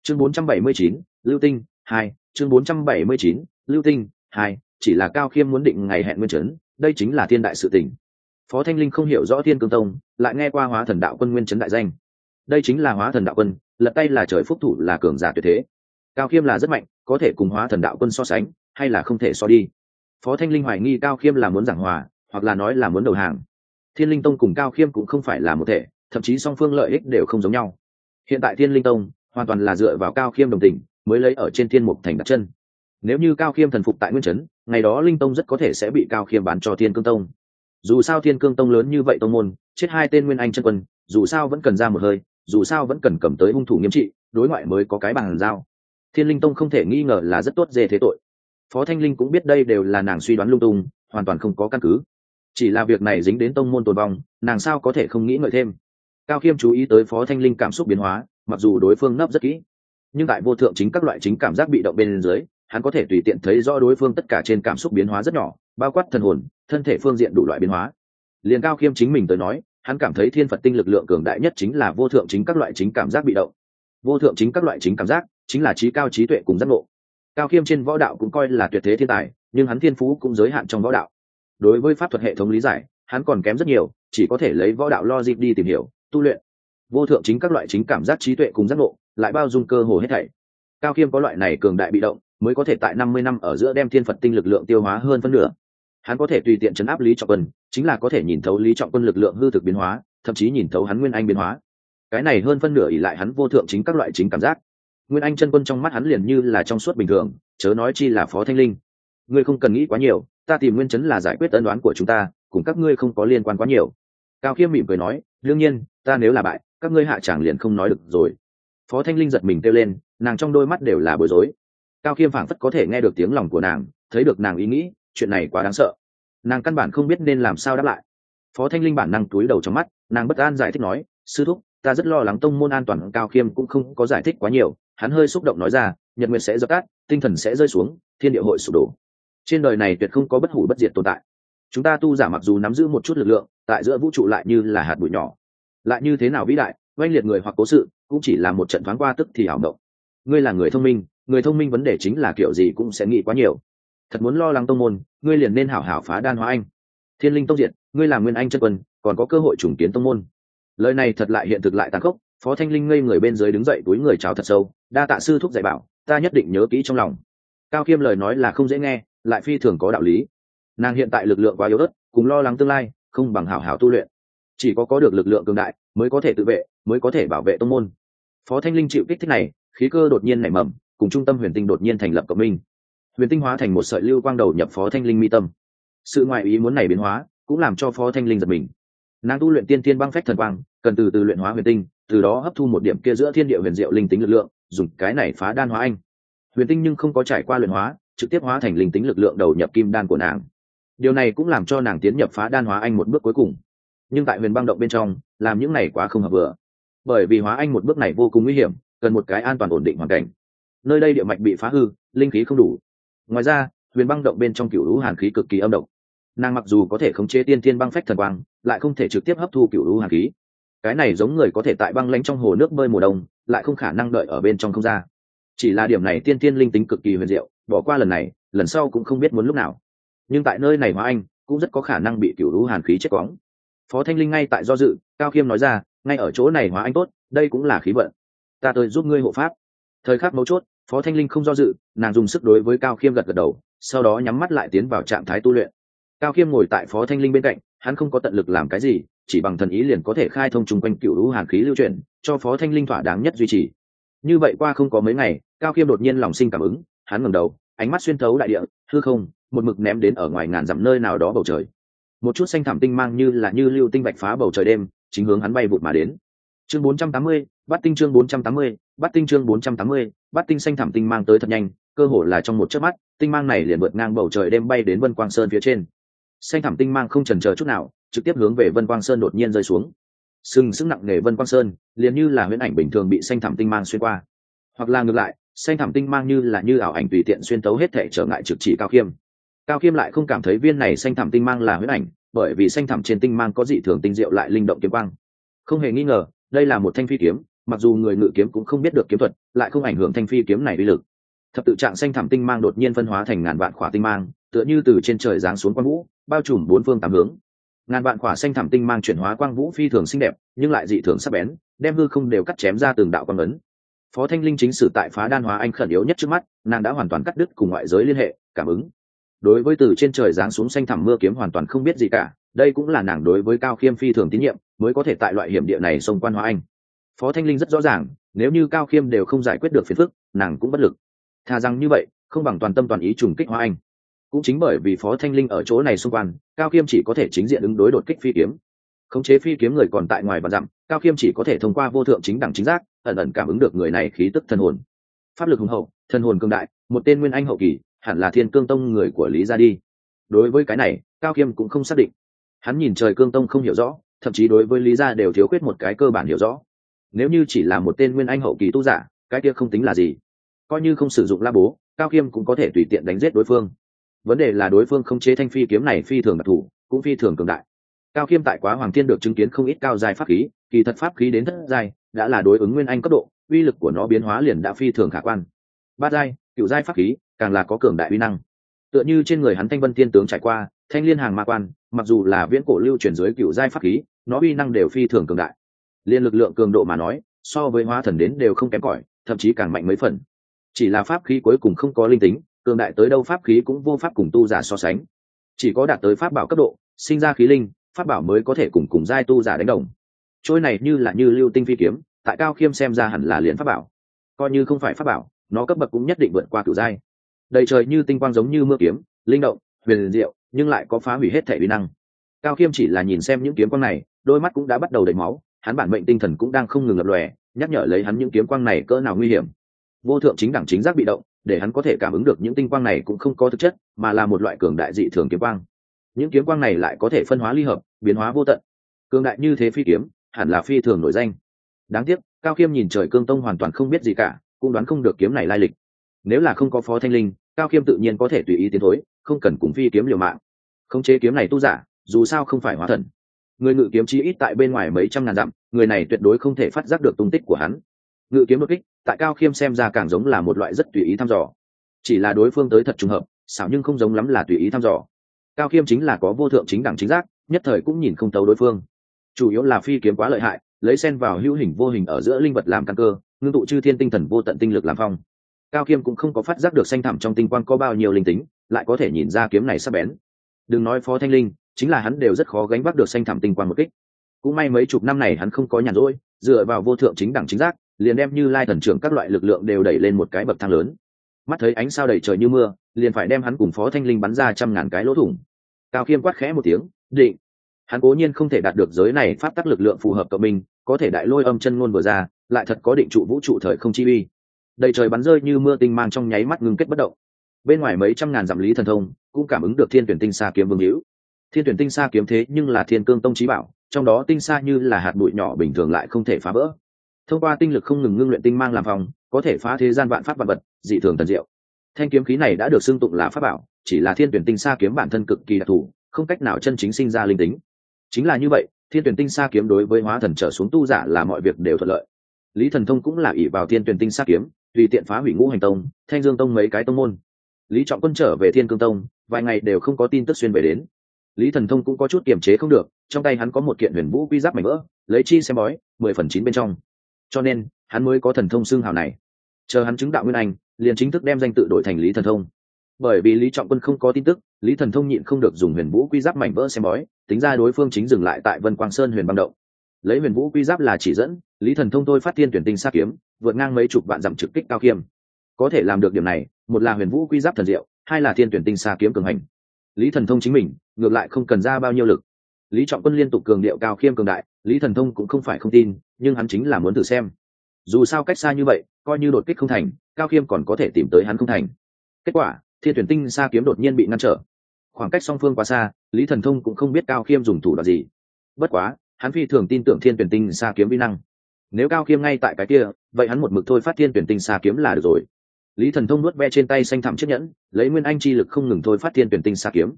Chương 479, lưu tinh hai chương 479, lưu tinh hai chỉ là cao khiêm muốn định ngày hẹn nguyên trấn đây chính là thiên đại sự tình. Phó thanh linh không hiểu rõ thiên cương tông lại nghe qua hóa thần đạo quân nguyên trấn đại danh. Đây chính là hóa thần đạo quân lật tay là trời phúc thủ là cường giả tuyệt thế. Cao khiêm là rất mạnh có thể cùng hóa thần đạo quân so sánh hay là không thể so đi. Phó thanh linh hoài nghi cao khiêm là muốn giảng hòa hoặc là nói là muốn đầu hàng. Thiên linh tông cùng cao khiêm cũng không phải là một thể thậm chí song phương lợi ích đều không giống nhau. Hiện tại thiên linh tông hoàn toàn là dựa vào cao khiêm đồng tình mới lấy ở trên thiên mục thành đặt chân. Nếu như cao khiêm thần phục tại nguyên trấn ngày đó linh tông rất có thể sẽ bị cao khiêm bán cho thiên cương tông. Dù sao thiên cương tông lớn như vậy tông môn, chết hai tên nguyên anh chân quân, dù sao vẫn cần ra một hơi, dù sao vẫn cần cầm tới hung thủ nghiêm trị, đối ngoại mới có cái bàn giao. Thiên linh tông không thể nghi ngờ là rất tốt dê thế tội. Phó thanh linh cũng biết đây đều là nàng suy đoán lung tung, hoàn toàn không có căn cứ. Chỉ là việc này dính đến tông môn tồn vong, nàng sao có thể không nghĩ ngợi thêm? Cao khiêm chú ý tới phó thanh linh cảm xúc biến hóa, mặc dù đối phương nấp rất kỹ nhưng tại vô thượng chính các loại chính cảm giác bị động bên dưới, hắn có thể tùy tiện thấy rõ đối phương tất cả trên cảm xúc biến hóa rất nhỏ, bao quát thần hồn, thân thể phương diện đủ loại biến hóa. Liền cao khiêm chính mình tới nói, hắn cảm thấy thiên phật tinh lực lượng cường đại nhất chính là vô thượng chính các loại chính cảm giác bị động. Vô thượng chính các loại chính cảm giác chính là trí cao trí tuệ cùng giác ngộ. Cao khiêm trên võ đạo cũng coi là tuyệt thế thiên tài, nhưng hắn thiên phú cũng giới hạn trong võ đạo. Đối với pháp thuật hệ thống lý giải, hắn còn kém rất nhiều, chỉ có thể lấy võ đạo logic đi tìm hiểu, tu luyện. Vô thượng chính các loại chính cảm giác trí tuệ cùng giác ngộ lại bao dung cơ hồ hết thảy. Cao khiêm có loại này cường đại bị động, mới có thể tại năm mươi năm ở giữa đem thiên phật tinh lực lượng tiêu hóa hơn phân nửa. Hắn có thể tùy tiện chấn áp lý trọng quân, chính là có thể nhìn thấu lý trọng quân lực lượng hư thực biến hóa, thậm chí nhìn thấu hắn nguyên anh biến hóa. Cái này hơn phân nửa ỉ lại hắn vô thượng chính các loại chính cảm giác. Nguyên anh chân quân trong mắt hắn liền như là trong suốt bình thường, chớ nói chi là phó thanh linh. Ngươi không cần nghĩ quá nhiều, ta tìm nguyên chấn là giải quyết tân đoán của chúng ta, cùng các ngươi không có liên quan quá nhiều. Cao khiêm mỉm cười nói, đương nhiên, ta nếu là bại, các ngươi hạ tràng liền không nói được rồi phó thanh linh giật mình kêu lên, nàng trong đôi mắt đều là bối rối. Cao khiêm phảng phất có thể nghe được tiếng lòng của nàng, thấy được nàng ý nghĩ, chuyện này quá đáng sợ. Nàng căn bản không biết nên làm sao đáp lại. Phó thanh linh bản năng túi đầu trong mắt, nàng bất an giải thích nói, sư thúc, ta rất lo lắng tông môn an toàn, cao khiêm cũng không có giải thích quá nhiều. Hắn hơi xúc động nói ra, nhật nguyệt sẽ dập tắt, tinh thần sẽ rơi xuống, thiên địa hội sụp đổ. Trên đời này tuyệt không có bất hủ bất diệt tồn tại. Chúng ta tu giả mặc dù nắm giữ một chút lực lượng, tại giữa vũ trụ lại như là hạt bụi nhỏ. Lại như thế nào vĩ đại oanh liệt người hoặc cố sự, cũng chỉ là một trận thoáng qua tức thì ảo động ngươi là người thông minh, người thông minh vấn đề chính là kiểu gì cũng sẽ nghĩ quá nhiều. Thật muốn lo lắng tông môn, ngươi liền nên hảo hảo phá đan hóa anh. Thiên linh tông diệt, ngươi là nguyên anh chân quân, còn có cơ hội trùng kiến tông môn. Lời này thật lại hiện thực lại tàn khốc, phó thanh linh ngây người bên dưới đứng dậy túi người chào thật sâu, đa tạ sư thúc dạy bảo, ta nhất định nhớ kỹ trong lòng. Cao khiêm lời nói là không dễ nghe, lại phi thường có đạo lý. Nàng hiện tại lực lượng quá yếu ớt, cùng lo lắng tương lai, không bằng hảo hảo tu luyện. Chỉ có có được lực lượng cường đại, mới có thể tự vệ mới có thể bảo vệ tông môn. Phó thanh linh chịu kích thích này, khí cơ đột nhiên nảy mầm, cùng trung tâm huyền tinh đột nhiên thành lập cộng minh. Huyền tinh hóa thành một sợi lưu quang đầu nhập phó thanh linh mi tâm. Sự ngoại ý muốn này biến hóa, cũng làm cho phó thanh linh giật mình. Nàng tu luyện tiên tiên băng phách thần quang, cần từ từ luyện hóa huyền tinh, từ đó hấp thu một điểm kia giữa thiên địa huyền diệu linh tính lực lượng, dùng cái này phá đan hóa anh. Huyền tinh nhưng không có trải qua luyện hóa, trực tiếp hóa thành linh tính lực lượng đầu nhập kim đan của nàng. Điều này cũng làm cho nàng tiến nhập phá đan hóa anh một bước cuối cùng. Nhưng tại huyền băng động bên trong, làm những này quá không hợp vừa bởi vì hóa anh một bước này vô cùng nguy hiểm, cần một cái an toàn ổn định hoàn cảnh. Nơi đây địa mạch bị phá hư, linh khí không đủ. Ngoài ra, huyền băng động bên trong cựu lũ hàn khí cực kỳ âm độc. Nàng mặc dù có thể khống chế tiên thiên băng phách thần quang, lại không thể trực tiếp hấp thu cựu lũ hàn khí. Cái này giống người có thể tại băng lanh trong hồ nước bơi mùa đông, lại không khả năng đợi ở bên trong không ra chỉ là điểm này tiên tiên linh tính cực kỳ huyền diệu, bỏ qua lần này, lần sau cũng không biết muốn lúc nào. Nhưng tại nơi này hóa anh, cũng rất có khả năng bị cựu lũ hàn khí chết cóng phó thanh linh ngay tại do dự, cao khiêm nói ra ngay ở chỗ này hóa anh tốt, đây cũng là khí vận. Ta tới giúp ngươi hộ pháp. Thời khắc mấu chốt, phó thanh linh không do dự, nàng dùng sức đối với cao khiêm gật gật đầu, sau đó nhắm mắt lại tiến vào trạng thái tu luyện. Cao khiêm ngồi tại phó thanh linh bên cạnh, hắn không có tận lực làm cái gì, chỉ bằng thần ý liền có thể khai thông chung quanh cựu lũ hàn khí lưu chuyển, cho phó thanh linh thỏa đáng nhất duy trì. Như vậy qua không có mấy ngày, cao khiêm đột nhiên lòng sinh cảm ứng, hắn ngẩng đầu, ánh mắt xuyên thấu đại địa, hư không, một mực ném đến ở ngoài ngàn dặm nơi nào đó bầu trời. Một chút xanh thảm tinh mang như là như lưu tinh bạch phá bầu trời đêm chính hướng hắn bay vụt mà đến. Chương 480, bắt tinh chương 480, bắt tinh chương 480, bắt tinh xanh thảm tinh mang tới thật nhanh cơ hồ là trong một chớp mắt tinh mang này liền vượt ngang bầu trời đêm bay đến vân quang sơn phía trên. Xanh thảm tinh mang không chần chờ chút nào trực tiếp hướng về vân quang sơn đột nhiên rơi xuống. Sừng sững nặng nề vân quang sơn liền như là huyễn ảnh bình thường bị xanh thảm tinh mang xuyên qua. Hoặc là ngược lại xanh thảm tinh mang như là như ảo ảnh tùy tiện xuyên tấu hết thể trở ngại trực chỉ cao khiêm. Cao khiêm lại không cảm thấy viên này xanh thảm tinh mang là huyễn ảnh bởi vì xanh thẳm trên tinh mang có dị thường tinh diệu lại linh động kiếm quang. Không hề nghi ngờ, đây là một thanh phi kiếm, mặc dù người ngự kiếm cũng không biết được kiếm thuật, lại không ảnh hưởng thanh phi kiếm này uy lực. Thập tự trạng xanh thẳm tinh mang đột nhiên phân hóa thành ngàn vạn khỏa tinh mang, tựa như từ trên trời giáng xuống quang vũ, bao trùm bốn phương tám hướng. Ngàn vạn khỏa xanh thẳm tinh mang chuyển hóa quang vũ phi thường xinh đẹp, nhưng lại dị thường sắc bén, đem hư không đều cắt chém ra từng đạo quang ấn. Phó thanh linh chính sử tại phá đan hóa anh khẩn yếu nhất trước mắt, nàng đã hoàn toàn cắt đứt cùng ngoại giới liên hệ, cảm ứng đối với từ trên trời giáng xuống xanh thẳm mưa kiếm hoàn toàn không biết gì cả, đây cũng là nàng đối với cao khiêm phi thường tín nhiệm, mới có thể tại loại hiểm địa này xông quan hóa anh. Phó thanh linh rất rõ ràng, nếu như cao khiêm đều không giải quyết được phiền phức, nàng cũng bất lực. Thà rằng như vậy, không bằng toàn tâm toàn ý trùng kích hóa anh. Cũng chính bởi vì phó thanh linh ở chỗ này xung quanh, cao khiêm chỉ có thể chính diện ứng đối đột kích phi kiếm. Khống chế phi kiếm người còn tại ngoài và dặm, cao khiêm chỉ có thể thông qua vô thượng chính đẳng chính giác, ẩn ẩn cảm ứng được người này khí tức thần hồn. Pháp lực hùng hậu, thần hồn cương đại, một tên nguyên anh hậu kỳ hẳn là thiên cương tông người của lý gia đi. Đối với cái này, cao khiêm cũng không xác định. Hắn nhìn trời cương tông không hiểu rõ, thậm chí đối với lý gia đều thiếu khuyết một cái cơ bản hiểu rõ. Nếu như chỉ là một tên nguyên anh hậu kỳ tu giả, cái kia không tính là gì. Coi như không sử dụng la bố, cao khiêm cũng có thể tùy tiện đánh giết đối phương. Vấn đề là đối phương không chế thanh phi kiếm này phi thường đặc thù, cũng phi thường cường đại. Cao khiêm tại quá hoàng thiên được chứng kiến không ít cao dài pháp khí, kỳ thật pháp khí đến thất giai, đã là đối ứng nguyên anh cấp độ, uy lực của nó biến hóa liền đã phi thường khả quan. Ba giai, cựu giai pháp khí càng là có cường đại uy năng. Tựa như trên người hắn thanh vân tiên tướng trải qua, thanh liên hàng ma quan, mặc dù là viễn cổ lưu chuyển dưới cựu giai pháp khí, nó uy năng đều phi thường cường đại. Liên lực lượng cường độ mà nói, so với hóa thần đến đều không kém cỏi, thậm chí càng mạnh mấy phần. Chỉ là pháp khí cuối cùng không có linh tính, cường đại tới đâu pháp khí cũng vô pháp cùng tu giả so sánh. Chỉ có đạt tới pháp bảo cấp độ, sinh ra khí linh, pháp bảo mới có thể cùng cùng giai tu giả đánh đồng. Trôi này như là như lưu tinh phi kiếm, tại cao khiêm xem ra hẳn là liền pháp bảo. Coi như không phải pháp bảo, nó cấp bậc cũng nhất định vượt qua cửu giai đầy trời như tinh quang giống như mưa kiếm, linh động, huyền diệu, nhưng lại có phá hủy hết thể uy năng. Cao khiêm chỉ là nhìn xem những kiếm quang này, đôi mắt cũng đã bắt đầu đầy máu, hắn bản mệnh tinh thần cũng đang không ngừng lập lòe, nhắc nhở lấy hắn những kiếm quang này cỡ nào nguy hiểm. Vô thượng chính đẳng chính giác bị động, để hắn có thể cảm ứng được những tinh quang này cũng không có thực chất, mà là một loại cường đại dị thường kiếm quang. Những kiếm quang này lại có thể phân hóa ly hợp, biến hóa vô tận. Cường đại như thế phi kiếm, hẳn là phi thường nổi danh. Đáng tiếc, cao khiêm nhìn trời cương tông hoàn toàn không biết gì cả, cũng đoán không được kiếm này lai lịch nếu là không có phó thanh linh, cao khiêm tự nhiên có thể tùy ý tiến thối, không cần cùng phi kiếm liều mạng. Khống chế kiếm này tu giả, dù sao không phải hóa thần. Người ngự kiếm chí ít tại bên ngoài mấy trăm ngàn dặm, người này tuyệt đối không thể phát giác được tung tích của hắn. Ngự kiếm đột kích, tại cao khiêm xem ra càng giống là một loại rất tùy ý thăm dò. Chỉ là đối phương tới thật trùng hợp, xảo nhưng không giống lắm là tùy ý thăm dò. Cao khiêm chính là có vô thượng chính đẳng chính giác, nhất thời cũng nhìn không tấu đối phương. Chủ yếu là phi kiếm quá lợi hại, lấy sen vào hữu hình vô hình ở giữa linh vật làm căn cơ, ngưng tụ chư thiên tinh thần vô tận tinh lực làm phong cao khiêm cũng không có phát giác được xanh thẳm trong tinh quang có bao nhiêu linh tính, lại có thể nhìn ra kiếm này sắp bén. Đừng nói phó thanh linh, chính là hắn đều rất khó gánh vác được xanh thẳm tinh quang một kích. Cũng may mấy chục năm này hắn không có nhàn rỗi, dựa vào vô thượng chính đẳng chính giác, liền đem như lai thần trưởng các loại lực lượng đều đẩy lên một cái bậc thang lớn. Mắt thấy ánh sao đầy trời như mưa, liền phải đem hắn cùng phó thanh linh bắn ra trăm ngàn cái lỗ thủng. Cao khiêm quát khẽ một tiếng, định. Hắn cố nhiên không thể đạt được giới này pháp tắc lực lượng phù hợp cộng minh, có thể đại lôi âm chân ngôn vừa ra, lại thật có định trụ vũ trụ thời không chi uy đầy trời bắn rơi như mưa tinh mang trong nháy mắt ngừng kết bất động. Bên ngoài mấy trăm ngàn dặm lý thần thông cũng cảm ứng được thiên tuyển tinh xa kiếm vương hữu. Thiên tuyển tinh xa kiếm thế nhưng là thiên cương tông trí bảo, trong đó tinh xa như là hạt bụi nhỏ bình thường lại không thể phá vỡ. Thông qua tinh lực không ngừng ngưng luyện tinh mang làm phòng, có thể phá thế gian vạn pháp vật vật, dị thường thần diệu. Thanh kiếm khí này đã được xưng tụng là pháp bảo, chỉ là thiên tuyển tinh xa kiếm bản thân cực kỳ đặc thù, không cách nào chân chính sinh ra linh tính. Chính là như vậy, thiên tuyển tinh xa kiếm đối với hóa thần trở xuống tu giả là mọi việc đều thuận lợi. Lý thần thông cũng là ỷ vào thiên tuyển tinh xa kiếm tùy tiện phá hủy ngũ hành tông, thanh dương tông mấy cái tông môn. Lý trọng quân trở về thiên cương tông, vài ngày đều không có tin tức xuyên về đến. Lý thần thông cũng có chút kiềm chế không được, trong tay hắn có một kiện huyền vũ quy giáp mảnh vỡ, lấy chi xem bói, mười phần chín bên trong. Cho nên, hắn mới có thần thông xương hào này. Chờ hắn chứng đạo nguyên anh, liền chính thức đem danh tự đổi thành lý thần thông. Bởi vì lý trọng quân không có tin tức, lý thần thông nhịn không được dùng huyền vũ quy giáp mảnh vỡ xem bói, tính ra đối phương chính dừng lại tại vân quang sơn huyền băng động. Lấy huyền vũ quy giáp là chỉ dẫn, lý thần thông thôi phát thiên tuyển tinh sát kiếm vượt ngang mấy chục vạn dặm trực kích cao khiêm có thể làm được điểm này, một là huyền vũ quy giáp thần diệu, hai là thiên tuyển tinh xa kiếm cường hành. Lý thần thông chính mình, ngược lại không cần ra bao nhiêu lực. Lý trọng quân liên tục cường điệu cao khiêm cường đại, lý thần thông cũng không phải không tin, nhưng hắn chính là muốn thử xem. Dù sao cách xa như vậy, coi như đột kích không thành, cao khiêm còn có thể tìm tới hắn không thành. Kết quả, thiên tuyển tinh xa kiếm đột nhiên bị ngăn trở. Khoảng cách song phương quá xa, lý thần thông cũng không biết cao khiêm dùng thủ đoạn gì. Bất quá, hắn phi thường tin tưởng thiên tuyển tinh xa kiếm vi năng nếu cao khiêm ngay tại cái kia, vậy hắn một mực thôi phát thiên tuyển tinh xa kiếm là được rồi. Lý thần thông nuốt ve trên tay xanh thẳm chiếc nhẫn, lấy nguyên anh chi lực không ngừng thôi phát thiên tuyển tinh xa kiếm.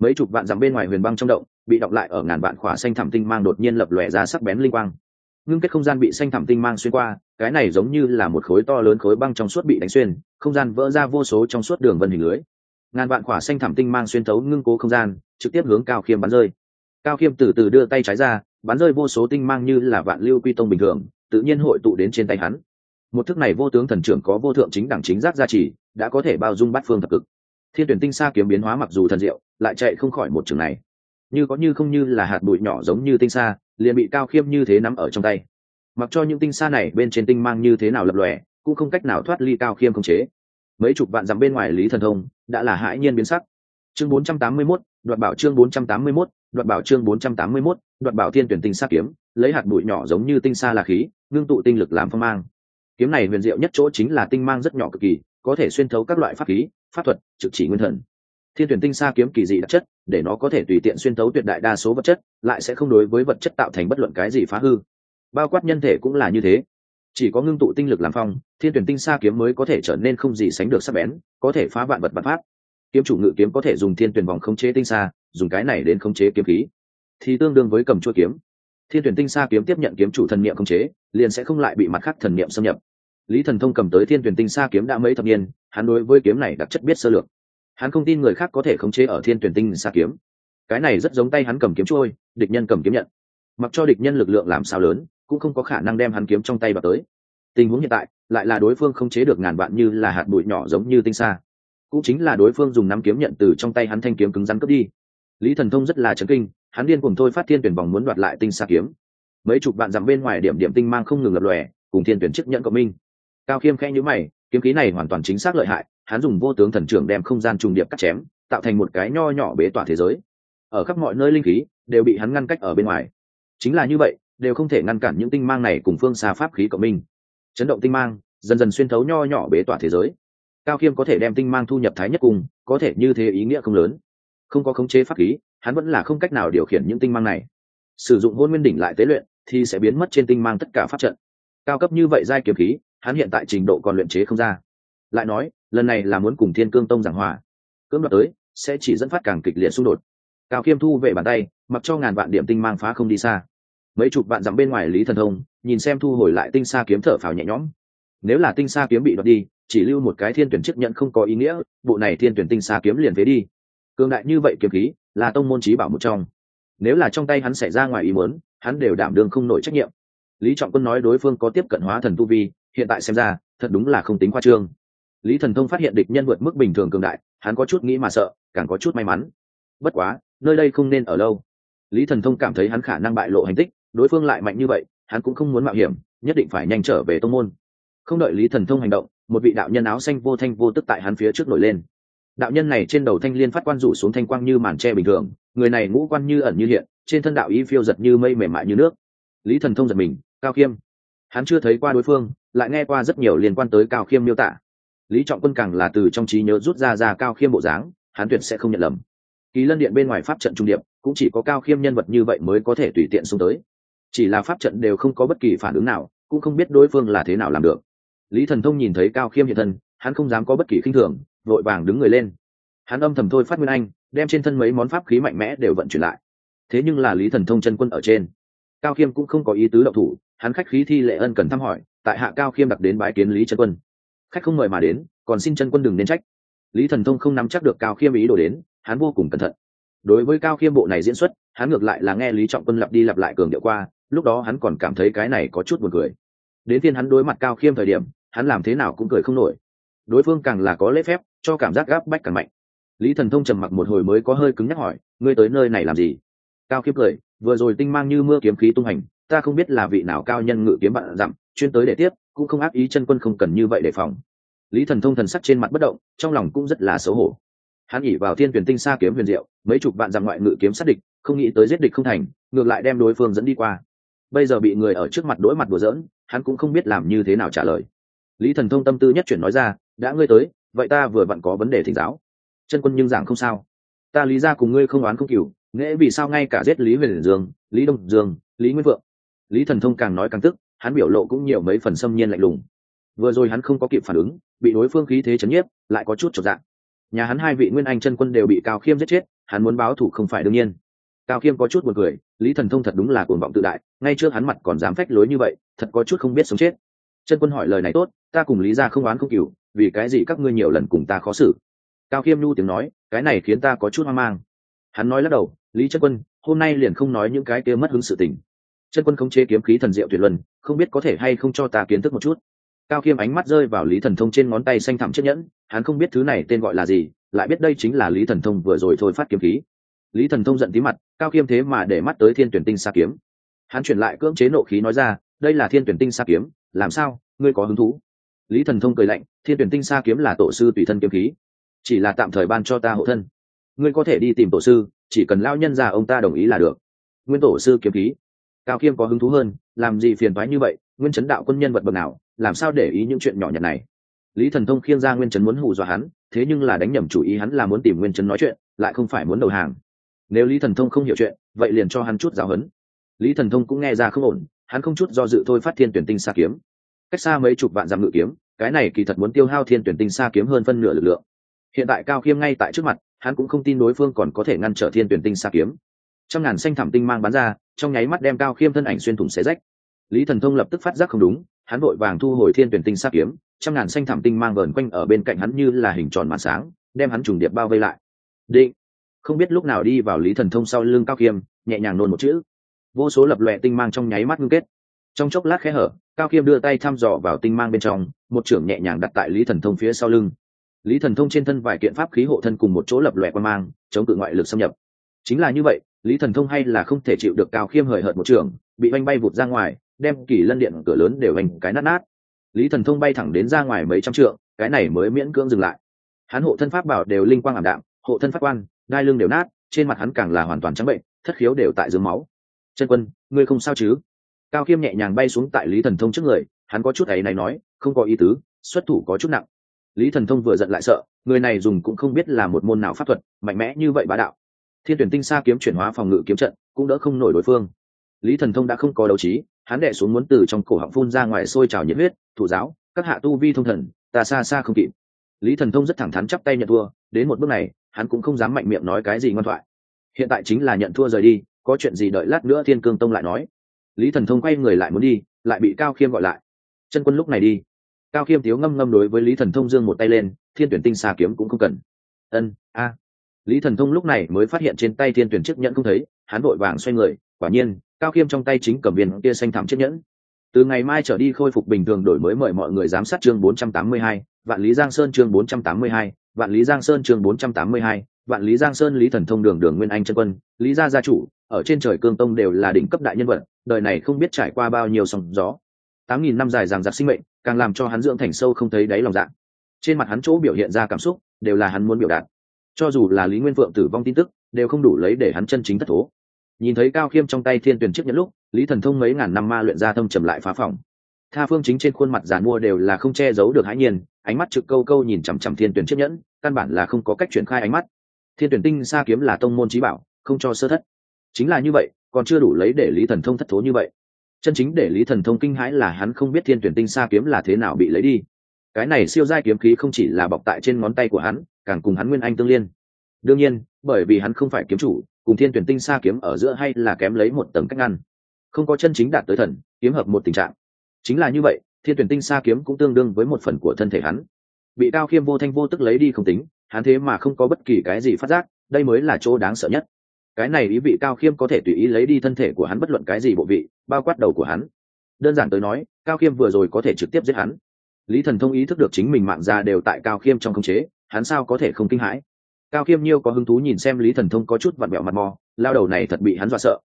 Mấy chục vạn dặm bên ngoài huyền băng trong động, bị đọc lại ở ngàn vạn khỏa xanh thẳm tinh mang đột nhiên lập lòe ra sắc bén linh quang. Ngưng kết không gian bị xanh thẳm tinh mang xuyên qua, cái này giống như là một khối to lớn khối băng trong suốt bị đánh xuyên, không gian vỡ ra vô số trong suốt đường vân hình lưới. Ngàn vạn khỏa xanh thẳm tinh mang xuyên thấu ngưng cố không gian, trực tiếp hướng cao khiêm bắn rơi. Cao khiêm từ từ đưa tay trái ra bắn rơi vô số tinh mang như là vạn lưu quy tông bình thường tự nhiên hội tụ đến trên tay hắn. Một thức này vô tướng thần trưởng có vô thượng chính đẳng chính giác gia trì đã có thể bao dung bát phương thập cực. Thiên tuyển tinh xa kiếm biến hóa mặc dù thần diệu lại chạy không khỏi một trường này. Như có như không như là hạt bụi nhỏ giống như tinh xa liền bị cao khiêm như thế nắm ở trong tay. Mặc cho những tinh xa này bên trên tinh mang như thế nào lập lòe cũng không cách nào thoát ly cao khiêm không chế. Mấy chục vạn dặm bên ngoài lý thần thông đã là hãi nhiên biến sắc. Chương 481, đoạt bảo chương 481, đoạt bảo chương 481, đoạt bảo thiên tuyển tinh sa kiếm lấy hạt bụi nhỏ giống như tinh sa là khí ngưng tụ tinh lực làm phong mang. Kiếm này huyền diệu nhất chỗ chính là tinh mang rất nhỏ cực kỳ có thể xuyên thấu các loại pháp khí pháp thuật trực chỉ nguyên thần. Thiên tuyển tinh sa kiếm kỳ dị đặc chất để nó có thể tùy tiện xuyên thấu tuyệt đại đa số vật chất lại sẽ không đối với vật chất tạo thành bất luận cái gì phá hư. Bao quát nhân thể cũng là như thế. Chỉ có ngưng tụ tinh lực làm phong thiên tuyển tinh sa kiếm mới có thể trở nên không gì sánh được sắc bén có thể phá vạn vật vật pháp kiếm chủ ngự kiếm có thể dùng thiên tuyển vòng khống chế tinh sa, dùng cái này đến khống chế kiếm khí. Thì tương đương với cầm chuôi kiếm. Thiên tuyển tinh sa kiếm tiếp nhận kiếm chủ thần niệm khống chế, liền sẽ không lại bị mặt khác thần niệm xâm nhập. Lý thần thông cầm tới thiên tuyển tinh xa kiếm đã mấy thập niên, hắn đối với kiếm này đặc chất biết sơ lược. Hắn không tin người khác có thể khống chế ở thiên tuyển tinh xa kiếm. Cái này rất giống tay hắn cầm kiếm trôi địch nhân cầm kiếm nhận. Mặc cho địch nhân lực lượng làm sao lớn, cũng không có khả năng đem hắn kiếm trong tay vào tới. Tình huống hiện tại, lại là đối phương không chế được ngàn vạn như là hạt bụi nhỏ giống như tinh xa cũng chính là đối phương dùng nắm kiếm nhận từ trong tay hắn thanh kiếm cứng rắn cướp đi. Lý thần thông rất là chấn kinh, hắn điên cùng thôi phát thiên tuyển vòng muốn đoạt lại tinh xa kiếm. Mấy chục bạn dặm bên ngoài điểm điểm tinh mang không ngừng lập lòe, cùng thiên tuyển chức nhận cộng minh. Cao khiêm khẽ nhữ mày, kiếm khí này hoàn toàn chính xác lợi hại, hắn dùng vô tướng thần trưởng đem không gian trùng điệp cắt chém, tạo thành một cái nho nhỏ bế tỏa thế giới. Ở khắp mọi nơi linh khí đều bị hắn ngăn cách ở bên ngoài. Chính là như vậy, đều không thể ngăn cản những tinh mang này cùng phương xa pháp khí cộng minh. Chấn động tinh mang, dần dần xuyên thấu nho nhỏ bế tỏa thế giới cao khiêm có thể đem tinh mang thu nhập thái nhất cùng có thể như thế ý nghĩa không lớn. Không có khống chế pháp khí, hắn vẫn là không cách nào điều khiển những tinh mang này. Sử dụng hôn nguyên đỉnh lại tế luyện, thì sẽ biến mất trên tinh mang tất cả pháp trận. Cao cấp như vậy giai kiếm khí, hắn hiện tại trình độ còn luyện chế không ra. Lại nói, lần này là muốn cùng thiên cương tông giảng hòa. Cưỡng đoạt tới, sẽ chỉ dẫn phát càng kịch liệt xung đột. Cao khiêm thu về bàn tay, mặc cho ngàn vạn điểm tinh mang phá không đi xa. Mấy chục vạn dặm bên ngoài lý thần thông, nhìn xem thu hồi lại tinh xa kiếm thở phào nhẹ nhõm. Nếu là tinh xa kiếm bị đoạt đi chỉ lưu một cái thiên tuyển chức nhận không có ý nghĩa, bộ này thiên tuyển tinh xa kiếm liền phế đi. Cường đại như vậy kiếm khí, là tông môn trí bảo một trong. Nếu là trong tay hắn xảy ra ngoài ý muốn, hắn đều đảm đương không nổi trách nhiệm. Lý trọng quân nói đối phương có tiếp cận hóa thần tu vi, hiện tại xem ra, thật đúng là không tính khoa trương. Lý thần thông phát hiện địch nhân vượt mức bình thường cường đại, hắn có chút nghĩ mà sợ, càng có chút may mắn. Bất quá, nơi đây không nên ở lâu. Lý thần thông cảm thấy hắn khả năng bại lộ hành tích, đối phương lại mạnh như vậy, hắn cũng không muốn mạo hiểm, nhất định phải nhanh trở về tông môn. Không đợi lý thần thông hành động một vị đạo nhân áo xanh vô thanh vô tức tại hắn phía trước nổi lên. Đạo nhân này trên đầu thanh liên phát quan rủ xuống thanh quang như màn tre bình thường, người này ngũ quan như ẩn như hiện, trên thân đạo ý phiêu giật như mây mềm mại như nước. Lý thần thông giật mình, cao khiêm. Hắn chưa thấy qua đối phương, lại nghe qua rất nhiều liên quan tới cao khiêm miêu tả. Lý trọng quân càng là từ trong trí nhớ rút ra ra cao khiêm bộ dáng, hắn tuyệt sẽ không nhận lầm. Kỳ lân điện bên ngoài pháp trận trung điệp, cũng chỉ có cao khiêm nhân vật như vậy mới có thể tùy tiện xung tới. Chỉ là pháp trận đều không có bất kỳ phản ứng nào, cũng không biết đối phương là thế nào làm được lý thần thông nhìn thấy cao khiêm hiện thân, hắn không dám có bất kỳ khinh thường, vội vàng đứng người lên. Hắn âm thầm thôi phát nguyên anh, đem trên thân mấy món pháp khí mạnh mẽ đều vận chuyển lại. Thế nhưng là lý thần thông chân quân ở trên. Cao khiêm cũng không có ý tứ đậu thủ, hắn khách khí thi lệ ân cần thăm hỏi, tại hạ cao khiêm đặc đến bãi kiến lý chân quân. Khách không mời mà đến, còn xin chân quân đừng nên trách. Lý thần thông không nắm chắc được cao khiêm ý đồ đến, hắn vô cùng cẩn thận. Đối với cao khiêm bộ này diễn xuất, hắn ngược lại là nghe lý trọng quân lặp đi lặp lại cường điệu qua, lúc đó hắn còn cảm thấy cái này có chút buồn cười. Đến phiên hắn đối mặt cao khiêm thời điểm hắn làm thế nào cũng cười không nổi. Đối phương càng là có lễ phép, cho cảm giác gáp bách càng mạnh. Lý thần thông trầm mặc một hồi mới có hơi cứng nhắc hỏi, ngươi tới nơi này làm gì? Cao kiếp cười, vừa rồi tinh mang như mưa kiếm khí tung hành, ta không biết là vị nào cao nhân ngự kiếm bạn dặm, chuyên tới để tiếp, cũng không ác ý chân quân không cần như vậy đề phòng. Lý thần thông thần sắc trên mặt bất động, trong lòng cũng rất là xấu hổ. Hắn nghỉ vào thiên tuyển tinh xa kiếm huyền diệu, mấy chục bạn dặm ngoại ngự kiếm sát địch, không nghĩ tới giết địch không thành, ngược lại đem đối phương dẫn đi qua. Bây giờ bị người ở trước mặt đối mặt đùa giỡn, hắn cũng không biết làm như thế nào trả lời lý thần thông tâm tư nhất chuyển nói ra, đã ngươi tới, vậy ta vừa vặn có vấn đề thỉnh giáo. Chân quân nhưng giảng không sao. Ta lý ra cùng ngươi không oán không cừu nghệ vì sao ngay cả giết lý huyền dương, lý đông dương, lý nguyên vượng? Lý thần thông càng nói càng tức, hắn biểu lộ cũng nhiều mấy phần xâm nhiên lạnh lùng. Vừa rồi hắn không có kịp phản ứng, bị đối phương khí thế chấn nhiếp, lại có chút trọn dạng nhà hắn hai vị nguyên anh chân quân đều bị cao khiêm giết chết, hắn muốn báo thủ không phải đương nhiên. Cao khiêm có chút buồn cười, lý thần thông thật đúng là cuồng vọng tự đại, ngay trước hắn mặt còn dám phách lối như vậy, thật có chút không biết sống chết chân quân hỏi lời này tốt, ta cùng lý ra không oán không cừu, vì cái gì các ngươi nhiều lần cùng ta khó xử? Cao khiêm nhu tiếng nói, cái này khiến ta có chút hoang mang. Hắn nói lắc đầu, lý chân quân, hôm nay liền không nói những cái kia mất hứng sự tình. Chân quân không chế kiếm khí thần diệu tuyệt luân, không biết có thể hay không cho ta kiến thức một chút. Cao khiêm ánh mắt rơi vào lý thần thông trên ngón tay xanh thẳm chiếc nhẫn, hắn không biết thứ này tên gọi là gì, lại biết đây chính là lý thần thông vừa rồi thôi phát kiếm khí. Lý thần thông giận tí mặt, cao khiêm thế mà để mắt tới thiên tuyển tinh xa kiếm. Hắn chuyển lại cưỡng chế nộ khí nói ra, đây là thiên tuyển tinh xa kiếm làm sao, ngươi có hứng thú? Lý thần thông cười lạnh, thiên tuyển tinh xa kiếm là tổ sư tùy thân kiếm khí, chỉ là tạm thời ban cho ta hộ thân. Ngươi có thể đi tìm tổ sư, chỉ cần lao nhân ra ông ta đồng ý là được. Nguyên tổ sư kiếm khí. Cao khiêm có hứng thú hơn, làm gì phiền thoái như vậy, nguyên chấn đạo quân nhân vật bậc nào, làm sao để ý những chuyện nhỏ nhặt này? Lý thần thông khiêng ra nguyên chấn muốn hù dọa hắn, thế nhưng là đánh nhầm chủ ý hắn là muốn tìm nguyên chấn nói chuyện, lại không phải muốn đầu hàng. Nếu lý thần thông không hiểu chuyện, vậy liền cho hắn chút giáo hấn lý thần thông cũng nghe ra không ổn hắn không chút do dự thôi phát thiên tuyển tinh xa kiếm. Cách xa mấy chục vạn dặm ngự kiếm, cái này kỳ thật muốn tiêu hao thiên tuyển tinh xa kiếm hơn phân nửa lực lượng. Hiện tại cao khiêm ngay tại trước mặt, hắn cũng không tin đối phương còn có thể ngăn trở thiên tuyển tinh xa kiếm. Trong ngàn xanh thảm tinh mang bắn ra, trong nháy mắt đem cao khiêm thân ảnh xuyên thủng xé rách. Lý thần thông lập tức phát giác không đúng, hắn vội vàng thu hồi thiên tuyển tinh xa kiếm trong ngàn xanh thảm tinh mang vờn quanh ở bên cạnh hắn như là hình tròn màn sáng, đem hắn trùng điệp bao vây lại. Định. Không biết lúc nào đi vào lý thần thông sau lưng cao khiêm, nhẹ nhàng nôn một chữ vô số lập lòe tinh mang trong nháy mắt ngưng kết. Trong chốc lát khẽ hở, cao khiêm đưa tay thăm dò vào tinh mang bên trong, một trưởng nhẹ nhàng đặt tại lý thần thông phía sau lưng. Lý thần thông trên thân vài kiện pháp khí hộ thân cùng một chỗ lập lòe quan mang, chống cự ngoại lực xâm nhập. Chính là như vậy, lý thần thông hay là không thể chịu được cao khiêm hời hợt một trưởng, bị oanh bay vụt ra ngoài, đem kỳ lân điện cửa lớn đều oanh cái nát nát. Lý thần thông bay thẳng đến ra ngoài mấy trăm trượng, cái này mới miễn cưỡng dừng lại. Hắn hộ thân pháp bảo đều linh quang ảm đạm, hộ thân pháp quan, đai lưng đều nát, trên mặt hắn càng là hoàn toàn trắng bệnh, thất khiếu đều tại dưới máu chân quân, ngươi không sao chứ? Cao khiêm nhẹ nhàng bay xuống tại lý thần thông trước người, hắn có chút ấy này nói, không có ý tứ, xuất thủ có chút nặng. Lý thần thông vừa giận lại sợ, người này dùng cũng không biết là một môn nào pháp thuật, mạnh mẽ như vậy bá đạo. Thiên tuyển tinh xa kiếm chuyển hóa phòng ngự kiếm trận, cũng đỡ không nổi đối phương. Lý thần thông đã không có đấu trí, hắn đệ xuống muốn từ trong cổ họng phun ra ngoài sôi trào nhiệt huyết, thủ giáo, các hạ tu vi thông thần, ta xa xa không kịp. Lý thần thông rất thẳng thắn chắp tay nhận thua, đến một bước này, hắn cũng không dám mạnh miệng nói cái gì ngoan thoại. Hiện tại chính là nhận thua rời đi có chuyện gì đợi lát nữa thiên cương tông lại nói. Lý thần thông quay người lại muốn đi lại bị cao khiêm gọi lại. Chân quân lúc này đi. Cao khiêm thiếu ngâm ngâm đối với lý thần thông dương một tay lên thiên tuyển tinh xà kiếm cũng không cần. Ân a. Lý thần thông lúc này mới phát hiện trên tay thiên tuyển chiếc nhẫn không thấy hắn vội vàng xoay người quả nhiên cao khiêm trong tay chính cầm viên kia xanh thảm chiếc nhẫn. Từ ngày mai trở đi khôi phục bình thường đổi mới mời mọi người giám sát chương 482, vạn lý giang sơn chương 482, vạn lý giang sơn chương 482, vạn lý giang sơn, lý thần thông đường đường nguyên anh chân quân, lý gia gia chủ, ở trên trời cương tông đều là đỉnh cấp đại nhân vật, đời này không biết trải qua bao nhiêu sóng gió. Tám nghìn năm dài ràng giặc sinh mệnh, càng làm cho hắn dưỡng thành sâu không thấy đáy lòng dạ. Trên mặt hắn chỗ biểu hiện ra cảm xúc, đều là hắn muốn biểu đạt. Cho dù là lý nguyên phượng tử vong tin tức, đều không đủ lấy để hắn chân chính thất thố. Nhìn thấy cao khiêm trong tay thiên tuyển trước những lúc, lý thần thông mấy ngàn năm ma luyện ra thâm trầm lại phá phòng tha phương chính trên khuôn mặt giàn mua đều là không che giấu được hãi nhiên, ánh mắt trực câu câu nhìn chằm chằm thiên tuyển chiếc nhẫn, căn bản là không có cách triển khai ánh mắt thiên tuyển tinh xa kiếm là tông môn trí bảo, không cho sơ thất. Chính là như vậy, còn chưa đủ lấy để lý thần thông thất thố như vậy. Chân chính để lý thần thông kinh hãi là hắn không biết thiên tuyển tinh xa kiếm là thế nào bị lấy đi. Cái này siêu giai kiếm khí không chỉ là bọc tại trên ngón tay của hắn, càng cùng hắn nguyên anh tương liên. Đương nhiên, bởi vì hắn không phải kiếm chủ, cùng thiên tuyển tinh xa kiếm ở giữa hay là kém lấy một tầng cách ngăn. Không có chân chính đạt tới thần, kiếm hợp một tình trạng. Chính là như vậy, thiên tuyển tinh xa kiếm cũng tương đương với một phần của thân thể hắn. Bị cao khiêm vô thanh vô tức lấy đi không tính hắn thế mà không có bất kỳ cái gì phát giác, đây mới là chỗ đáng sợ nhất. Cái này ý vị cao khiêm có thể tùy ý lấy đi thân thể của hắn bất luận cái gì bộ vị, bao quát đầu của hắn. Đơn giản tới nói, cao khiêm vừa rồi có thể trực tiếp giết hắn. Lý thần thông ý thức được chính mình mạng ra đều tại cao khiêm trong khống chế, hắn sao có thể không kinh hãi? Cao khiêm nhiêu có hứng thú nhìn xem lý thần thông có chút vặn vẹo mặt mò, lao đầu này thật bị hắn dọa sợ.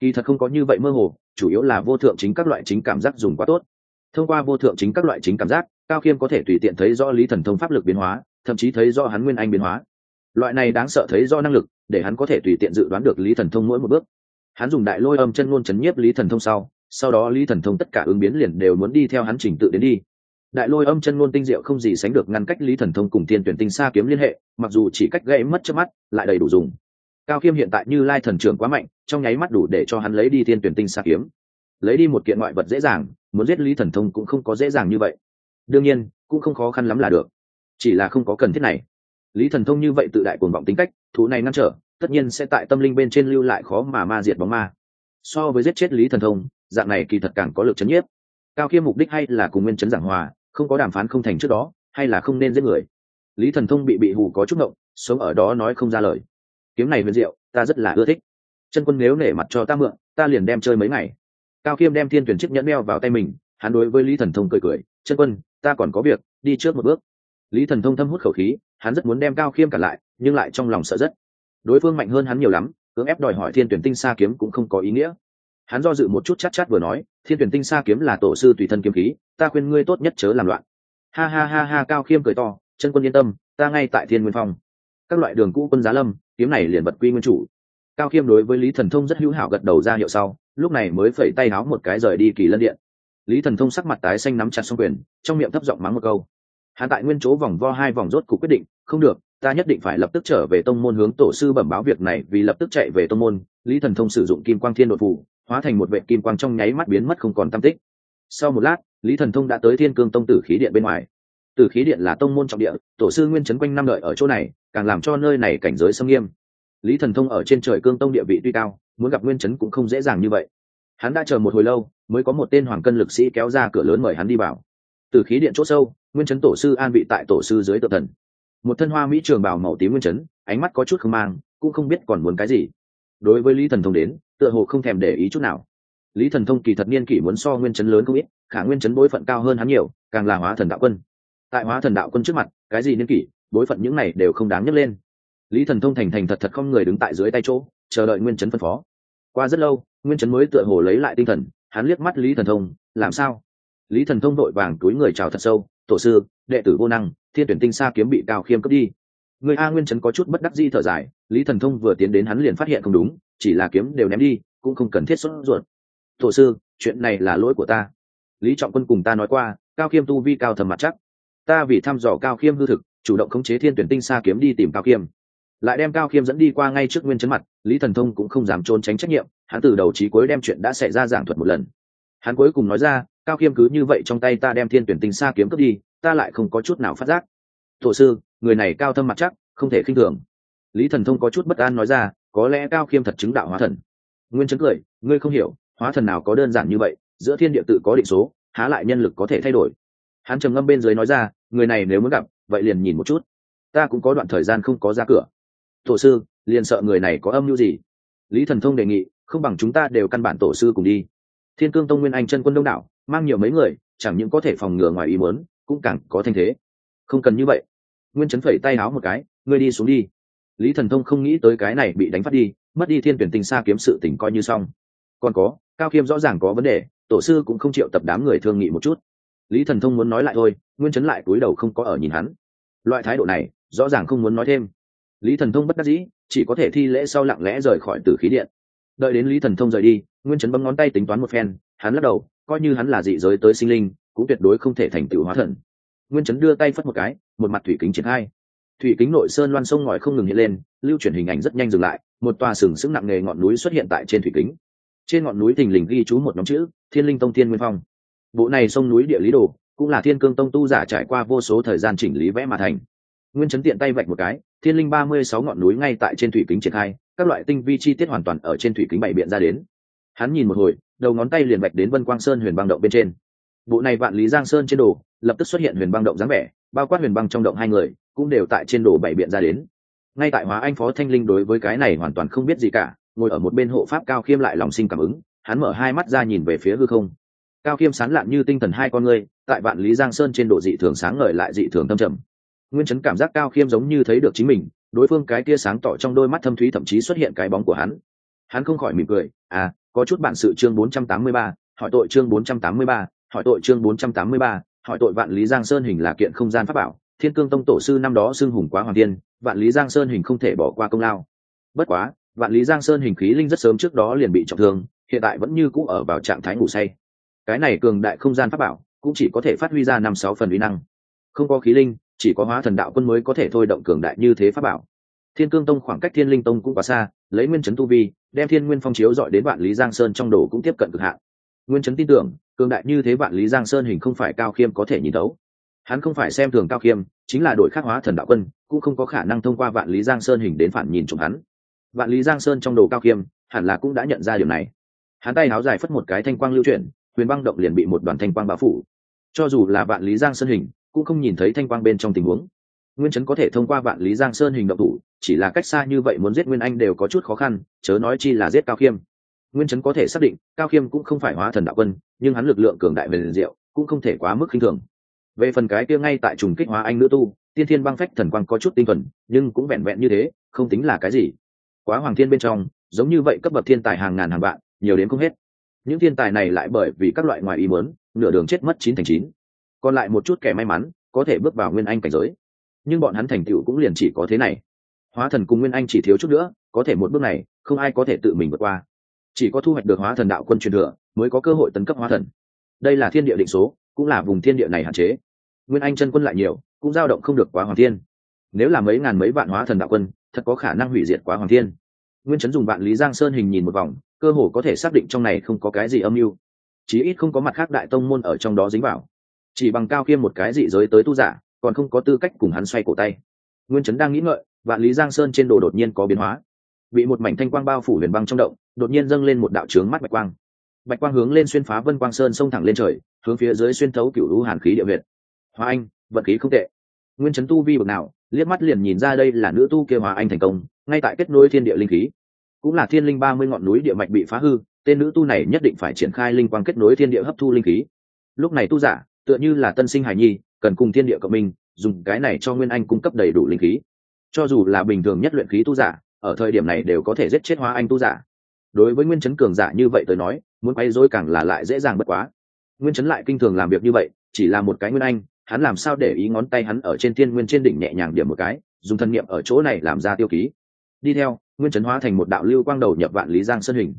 Kỳ thật không có như vậy mơ hồ, chủ yếu là vô thượng chính các loại chính cảm giác dùng quá tốt. Thông qua vô thượng chính các loại chính cảm giác, cao khiêm có thể tùy tiện thấy do lý thần thông pháp lực biến hóa thậm chí thấy do hắn nguyên anh biến hóa. Loại này đáng sợ thấy do năng lực, để hắn có thể tùy tiện dự đoán được lý thần thông mỗi một bước. Hắn dùng đại lôi âm chân ngôn chấn nhiếp lý thần thông sau sau đó lý thần thông tất cả ứng biến liền đều muốn đi theo hắn trình tự đến đi. Đại lôi âm chân ngôn tinh diệu không gì sánh được ngăn cách lý thần thông cùng tiên tuyển tinh xa kiếm liên hệ, mặc dù chỉ cách gãy mất trước mắt, lại đầy đủ dùng. Cao khiêm hiện tại như lai thần trưởng quá mạnh, trong nháy mắt đủ để cho hắn lấy đi tiên tuyển tinh xa kiếm. Lấy đi một kiện ngoại vật dễ dàng, muốn giết lý thần thông cũng không có dễ dàng như vậy. Đương nhiên, cũng không khó khăn lắm là được chỉ là không có cần thiết này. Lý thần thông như vậy tự đại cuồng vọng tính cách, thú này ngăn trở, tất nhiên sẽ tại tâm linh bên trên lưu lại khó mà ma diệt bóng ma. So với giết chết lý thần thông, dạng này kỳ thật càng có lực chấn nhiếp. Cao khiêm mục đích hay là cùng nguyên chấn giảng hòa, không có đàm phán không thành trước đó, hay là không nên giết người. Lý thần thông bị bị hù có chút ngộng sống ở đó nói không ra lời. Kiếm này huyền diệu, ta rất là ưa thích. Chân quân nếu nể mặt cho ta mượn, ta liền đem chơi mấy ngày. Cao khiêm đem thiên tuyển chiếc nhẫn đeo vào tay mình, hắn đối với lý thần thông cười cười, chân quân, ta còn có việc, đi trước một bước lý thần thông thâm hút khẩu khí, hắn rất muốn đem cao khiêm cả lại, nhưng lại trong lòng sợ rất. Đối phương mạnh hơn hắn nhiều lắm, cưỡng ép đòi hỏi thiên tuyển tinh Sa kiếm cũng không có ý nghĩa. Hắn do dự một chút chắc chắc vừa nói, thiên tuyển tinh Sa kiếm là tổ sư tùy thân kiếm khí, ta khuyên ngươi tốt nhất chớ làm loạn. Ha ha ha ha, cao khiêm cười to, chân quân yên tâm, ta ngay tại thiên nguyên phong. Các loại đường cũ quân giá lâm, kiếm này liền bật quy nguyên chủ. Cao khiêm đối với lý thần thông rất hữu hảo gật đầu ra hiệu sau, lúc này mới phẩy tay háo một cái rời đi kỳ lân điện. Lý thần thông sắc mặt tái xanh nắm chặt xong quyền, trong miệng thấp giọng mắng một câu hắn tại nguyên chỗ vòng vo hai vòng rốt cục quyết định, không được, ta nhất định phải lập tức trở về tông môn hướng tổ sư bẩm báo việc này, vì lập tức chạy về tông môn. Lý thần thông sử dụng kim quang thiên đột phủ hóa thành một vệ kim quang trong nháy mắt biến mất không còn tam tích. Sau một lát, lý thần thông đã tới thiên cương tông tử khí điện bên ngoài. Tử khí điện là tông môn trọng địa, tổ sư nguyên trấn quanh năm đợi ở chỗ này, càng làm cho nơi này cảnh giới xâm nghiêm. Lý thần thông ở trên trời cương tông địa vị tuy cao, muốn gặp nguyên trấn cũng không dễ dàng như vậy. Hắn đã chờ một hồi lâu, mới có một tên hoàng cân lực sĩ kéo ra cửa lớn mời hắn đi vào từ khí điện chỗ sâu, nguyên chấn tổ sư an vị tại tổ sư dưới tự thần. Một thân hoa mỹ trường bào màu tím nguyên chấn, ánh mắt có chút không mang, cũng không biết còn muốn cái gì. Đối với lý thần thông đến, tựa hồ không thèm để ý chút nào. Lý thần thông kỳ thật niên kỷ muốn so nguyên chấn lớn không ít, khả nguyên chấn bối phận cao hơn hắn nhiều, càng là hóa thần đạo quân. Tại hóa thần đạo quân trước mặt, cái gì niên kỷ, bối phận những này đều không đáng nhấc lên. Lý thần thông thành thành thật thật không người đứng tại dưới tay chỗ, chờ đợi nguyên chấn phân phó. Qua rất lâu, nguyên chấn mới tựa hồ lấy lại tinh thần, hắn liếc mắt lý thần thông, làm sao? Lý thần thông đội vàng túi người chào thật sâu, tổ sư, đệ tử vô năng, thiên tuyển tinh xa kiếm bị cao khiêm cướp đi. Người a nguyên Trấn có chút bất đắc di thở dài, lý thần thông vừa tiến đến hắn liền phát hiện không đúng, chỉ là kiếm đều ném đi, cũng không cần thiết xuất ruột. Tổ sư, chuyện này là lỗi của ta. Lý trọng quân cùng ta nói qua, cao khiêm tu vi cao thầm mặt chắc. Ta vì thăm dò cao khiêm hư thực, chủ động khống chế thiên tuyển tinh xa kiếm đi tìm cao khiêm. Lại đem cao khiêm dẫn đi qua ngay trước nguyên chấn mặt, lý thần thông cũng không dám trốn tránh trách nhiệm, hắn từ đầu trí cuối đem chuyện đã xảy ra giảng thuật một lần. Hắn cuối cùng nói ra cao khiêm cứ như vậy trong tay ta đem thiên tuyển tinh xa kiếm cướp đi, ta lại không có chút nào phát giác. Tổ sư, người này cao thâm mặt chắc, không thể khinh thường. Lý thần thông có chút bất an nói ra, có lẽ cao khiêm thật chứng đạo hóa thần. Nguyên chấn cười, ngươi không hiểu, hóa thần nào có đơn giản như vậy, giữa thiên địa tự có định số, há lại nhân lực có thể thay đổi. Hắn trầm ngâm bên dưới nói ra, người này nếu muốn gặp, vậy liền nhìn một chút. Ta cũng có đoạn thời gian không có ra cửa. Tổ sư, liền sợ người này có âm mưu gì? Lý thần thông đề nghị, không bằng chúng ta đều căn bản tổ sư cùng đi. Thiên cương tông nguyên anh chân quân đông đảo mang nhiều mấy người, chẳng những có thể phòng ngừa ngoài ý muốn, cũng càng có thanh thế. Không cần như vậy. Nguyên chấn phẩy tay áo một cái, ngươi đi xuống đi. Lý thần thông không nghĩ tới cái này bị đánh phát đi, mất đi thiên tuyển tinh xa kiếm sự tỉnh coi như xong. Còn có, cao khiêm rõ ràng có vấn đề, tổ sư cũng không chịu tập đám người thương nghị một chút. Lý thần thông muốn nói lại thôi, nguyên chấn lại cúi đầu không có ở nhìn hắn. Loại thái độ này, rõ ràng không muốn nói thêm. Lý thần thông bất đắc dĩ, chỉ có thể thi lễ sau lặng lẽ rời khỏi tử khí điện. Đợi đến lý thần thông rời đi, nguyên chấn bấm ngón tay tính toán một phen, hắn lắc đầu coi như hắn là dị giới tới sinh linh, cũng tuyệt đối không thể thành tựu hóa thần. Nguyên chấn đưa tay phất một cái, một mặt thủy kính triển khai. Thủy kính nội sơn loan sông ngòi không ngừng hiện lên, lưu chuyển hình ảnh rất nhanh dừng lại, một tòa sừng sững nặng nề ngọn núi xuất hiện tại trên thủy kính. Trên ngọn núi thình lình ghi chú một nhóm chữ, thiên linh tông thiên nguyên phong. Bộ này sông núi địa lý đồ, cũng là thiên cương tông tu giả trải qua vô số thời gian chỉnh lý vẽ mà thành. Nguyên chấn tiện tay vạch một cái, thiên linh ba mươi sáu ngọn núi ngay tại trên thủy kính triển khai, các loại tinh vi chi tiết hoàn toàn ở trên thủy kính bày biện ra đến hắn nhìn một hồi đầu ngón tay liền vạch đến vân quang sơn huyền băng động bên trên. Bộ này vạn lý giang sơn trên đồ lập tức xuất hiện huyền băng động dáng vẻ bao quát huyền băng trong động hai người cũng đều tại trên đồ bảy biện ra đến. Ngay tại hóa anh phó thanh linh đối với cái này hoàn toàn không biết gì cả ngồi ở một bên hộ pháp cao khiêm lại lòng sinh cảm ứng hắn mở hai mắt ra nhìn về phía hư không. Cao khiêm sán lạn như tinh thần hai con người, tại vạn lý giang sơn trên độ dị thường sáng ngời lại dị thường tâm trầm. Nguyên chấn cảm giác cao khiêm giống như thấy được chính mình đối phương cái kia sáng tỏ trong đôi mắt thâm thúy thậm chí xuất hiện cái bóng của hắn. Hắn không khỏi mỉm cười à có chút bản sự chương 483, hỏi tội chương 483, hỏi tội chương 483, hỏi tội vạn lý giang sơn hình là kiện không gian pháp bảo thiên cương tông tổ sư năm đó xưng hùng quá hoàng thiên, vạn lý giang sơn hình không thể bỏ qua công lao. Bất quá vạn lý giang sơn hình khí linh rất sớm trước đó liền bị trọng thương hiện tại vẫn như cũ ở vào trạng thái ngủ say. Cái này cường đại không gian pháp bảo cũng chỉ có thể phát huy ra năm sáu phần uy năng. Không có khí linh chỉ có hóa thần đạo quân mới có thể thôi động cường đại như thế pháp bảo thiên cương tông khoảng cách thiên linh tông cũng quá xa, lấy nguyên chấn tu vi, đem thiên nguyên phong chiếu dọi đến vạn lý giang sơn trong đồ cũng tiếp cận cực hạn. Nguyên chấn tin tưởng, cường đại như thế vạn lý giang sơn hình không phải cao khiêm có thể nhìn thấu. Hắn không phải xem thường cao khiêm, chính là đội khắc hóa thần đạo quân, cũng không có khả năng thông qua vạn lý giang sơn hình đến phản nhìn trộm hắn. Vạn lý giang sơn trong đồ cao khiêm, hẳn là cũng đã nhận ra điều này. Hắn tay háo dài phất một cái thanh quang lưu chuyển, huyền băng động liền bị một đoàn thanh quang bao phủ. Cho dù là vạn lý giang sơn hình, cũng không nhìn thấy thanh quang bên trong tình huống nguyên chấn có thể thông qua vạn lý giang sơn hình động thủ, chỉ là cách xa như vậy muốn giết nguyên anh đều có chút khó khăn, chớ nói chi là giết cao khiêm. Nguyên chấn có thể xác định, cao khiêm cũng không phải hóa thần đạo quân, nhưng hắn lực lượng cường đại về liền diệu, cũng không thể quá mức khinh thường. Về phần cái kia ngay tại trùng kích hóa anh nữ tu, tiên thiên băng phách thần quang có chút tinh thuần, nhưng cũng vẹn vẹn như thế, không tính là cái gì. Quá hoàng thiên bên trong, giống như vậy cấp bậc thiên tài hàng ngàn hàng vạn, nhiều đến không hết. Những thiên tài này lại bởi vì các loại ngoài ý muốn, nửa đường chết mất chín thành chín. Còn lại một chút kẻ may mắn, có thể bước vào nguyên anh cảnh giới nhưng bọn hắn thành tựu cũng liền chỉ có thế này. Hóa thần cùng nguyên anh chỉ thiếu chút nữa, có thể một bước này, không ai có thể tự mình vượt qua. Chỉ có thu hoạch được hóa thần đạo quân truyền thừa, mới có cơ hội tấn cấp hóa thần. Đây là thiên địa định số, cũng là vùng thiên địa này hạn chế. Nguyên anh chân quân lại nhiều, cũng dao động không được quá hoàng thiên. Nếu là mấy ngàn mấy vạn hóa thần đạo quân, thật có khả năng hủy diệt quá hoàng thiên. Nguyên chấn dùng vạn lý giang sơn hình nhìn một vòng, cơ hồ có thể xác định trong này không có cái gì âm mưu. Chí ít không có mặt khác đại tông môn ở trong đó dính vào. Chỉ bằng cao khiêm một cái dị giới tới tu giả còn không có tư cách cùng hắn xoay cổ tay. Nguyên chấn đang nghĩ ngợi, vạn lý giang sơn trên đồ đột nhiên có biến hóa. Bị một mảnh thanh quang bao phủ huyền băng trong động, đột nhiên dâng lên một đạo trướng mắt bạch quang. Bạch quang hướng lên xuyên phá vân quang sơn sông thẳng lên trời, hướng phía dưới xuyên thấu cựu lũ hàn khí địa huyệt. Hoa anh, vận khí không tệ. Nguyên chấn tu vi bậc nào, liếc mắt liền nhìn ra đây là nữ tu kia hòa anh thành công, ngay tại kết nối thiên địa linh khí. Cũng là thiên linh ba mươi ngọn núi địa mạch bị phá hư, tên nữ tu này nhất định phải triển khai linh quang kết nối thiên địa hấp thu linh khí. Lúc này tu giả, tựa như là tân sinh hải nhi cần cùng thiên địa cộng minh, dùng cái này cho nguyên anh cung cấp đầy đủ linh khí. Cho dù là bình thường nhất luyện khí tu giả, ở thời điểm này đều có thể giết chết hóa anh tu giả. Đối với nguyên chấn cường giả như vậy tới nói, muốn quay dối càng là lại dễ dàng bất quá. Nguyên chấn lại kinh thường làm việc như vậy, chỉ là một cái nguyên anh, hắn làm sao để ý ngón tay hắn ở trên thiên nguyên trên đỉnh nhẹ nhàng điểm một cái, dùng thân niệm ở chỗ này làm ra tiêu ký. Đi theo, nguyên chấn hóa thành một đạo lưu quang đầu nhập vạn lý giang sơn hình.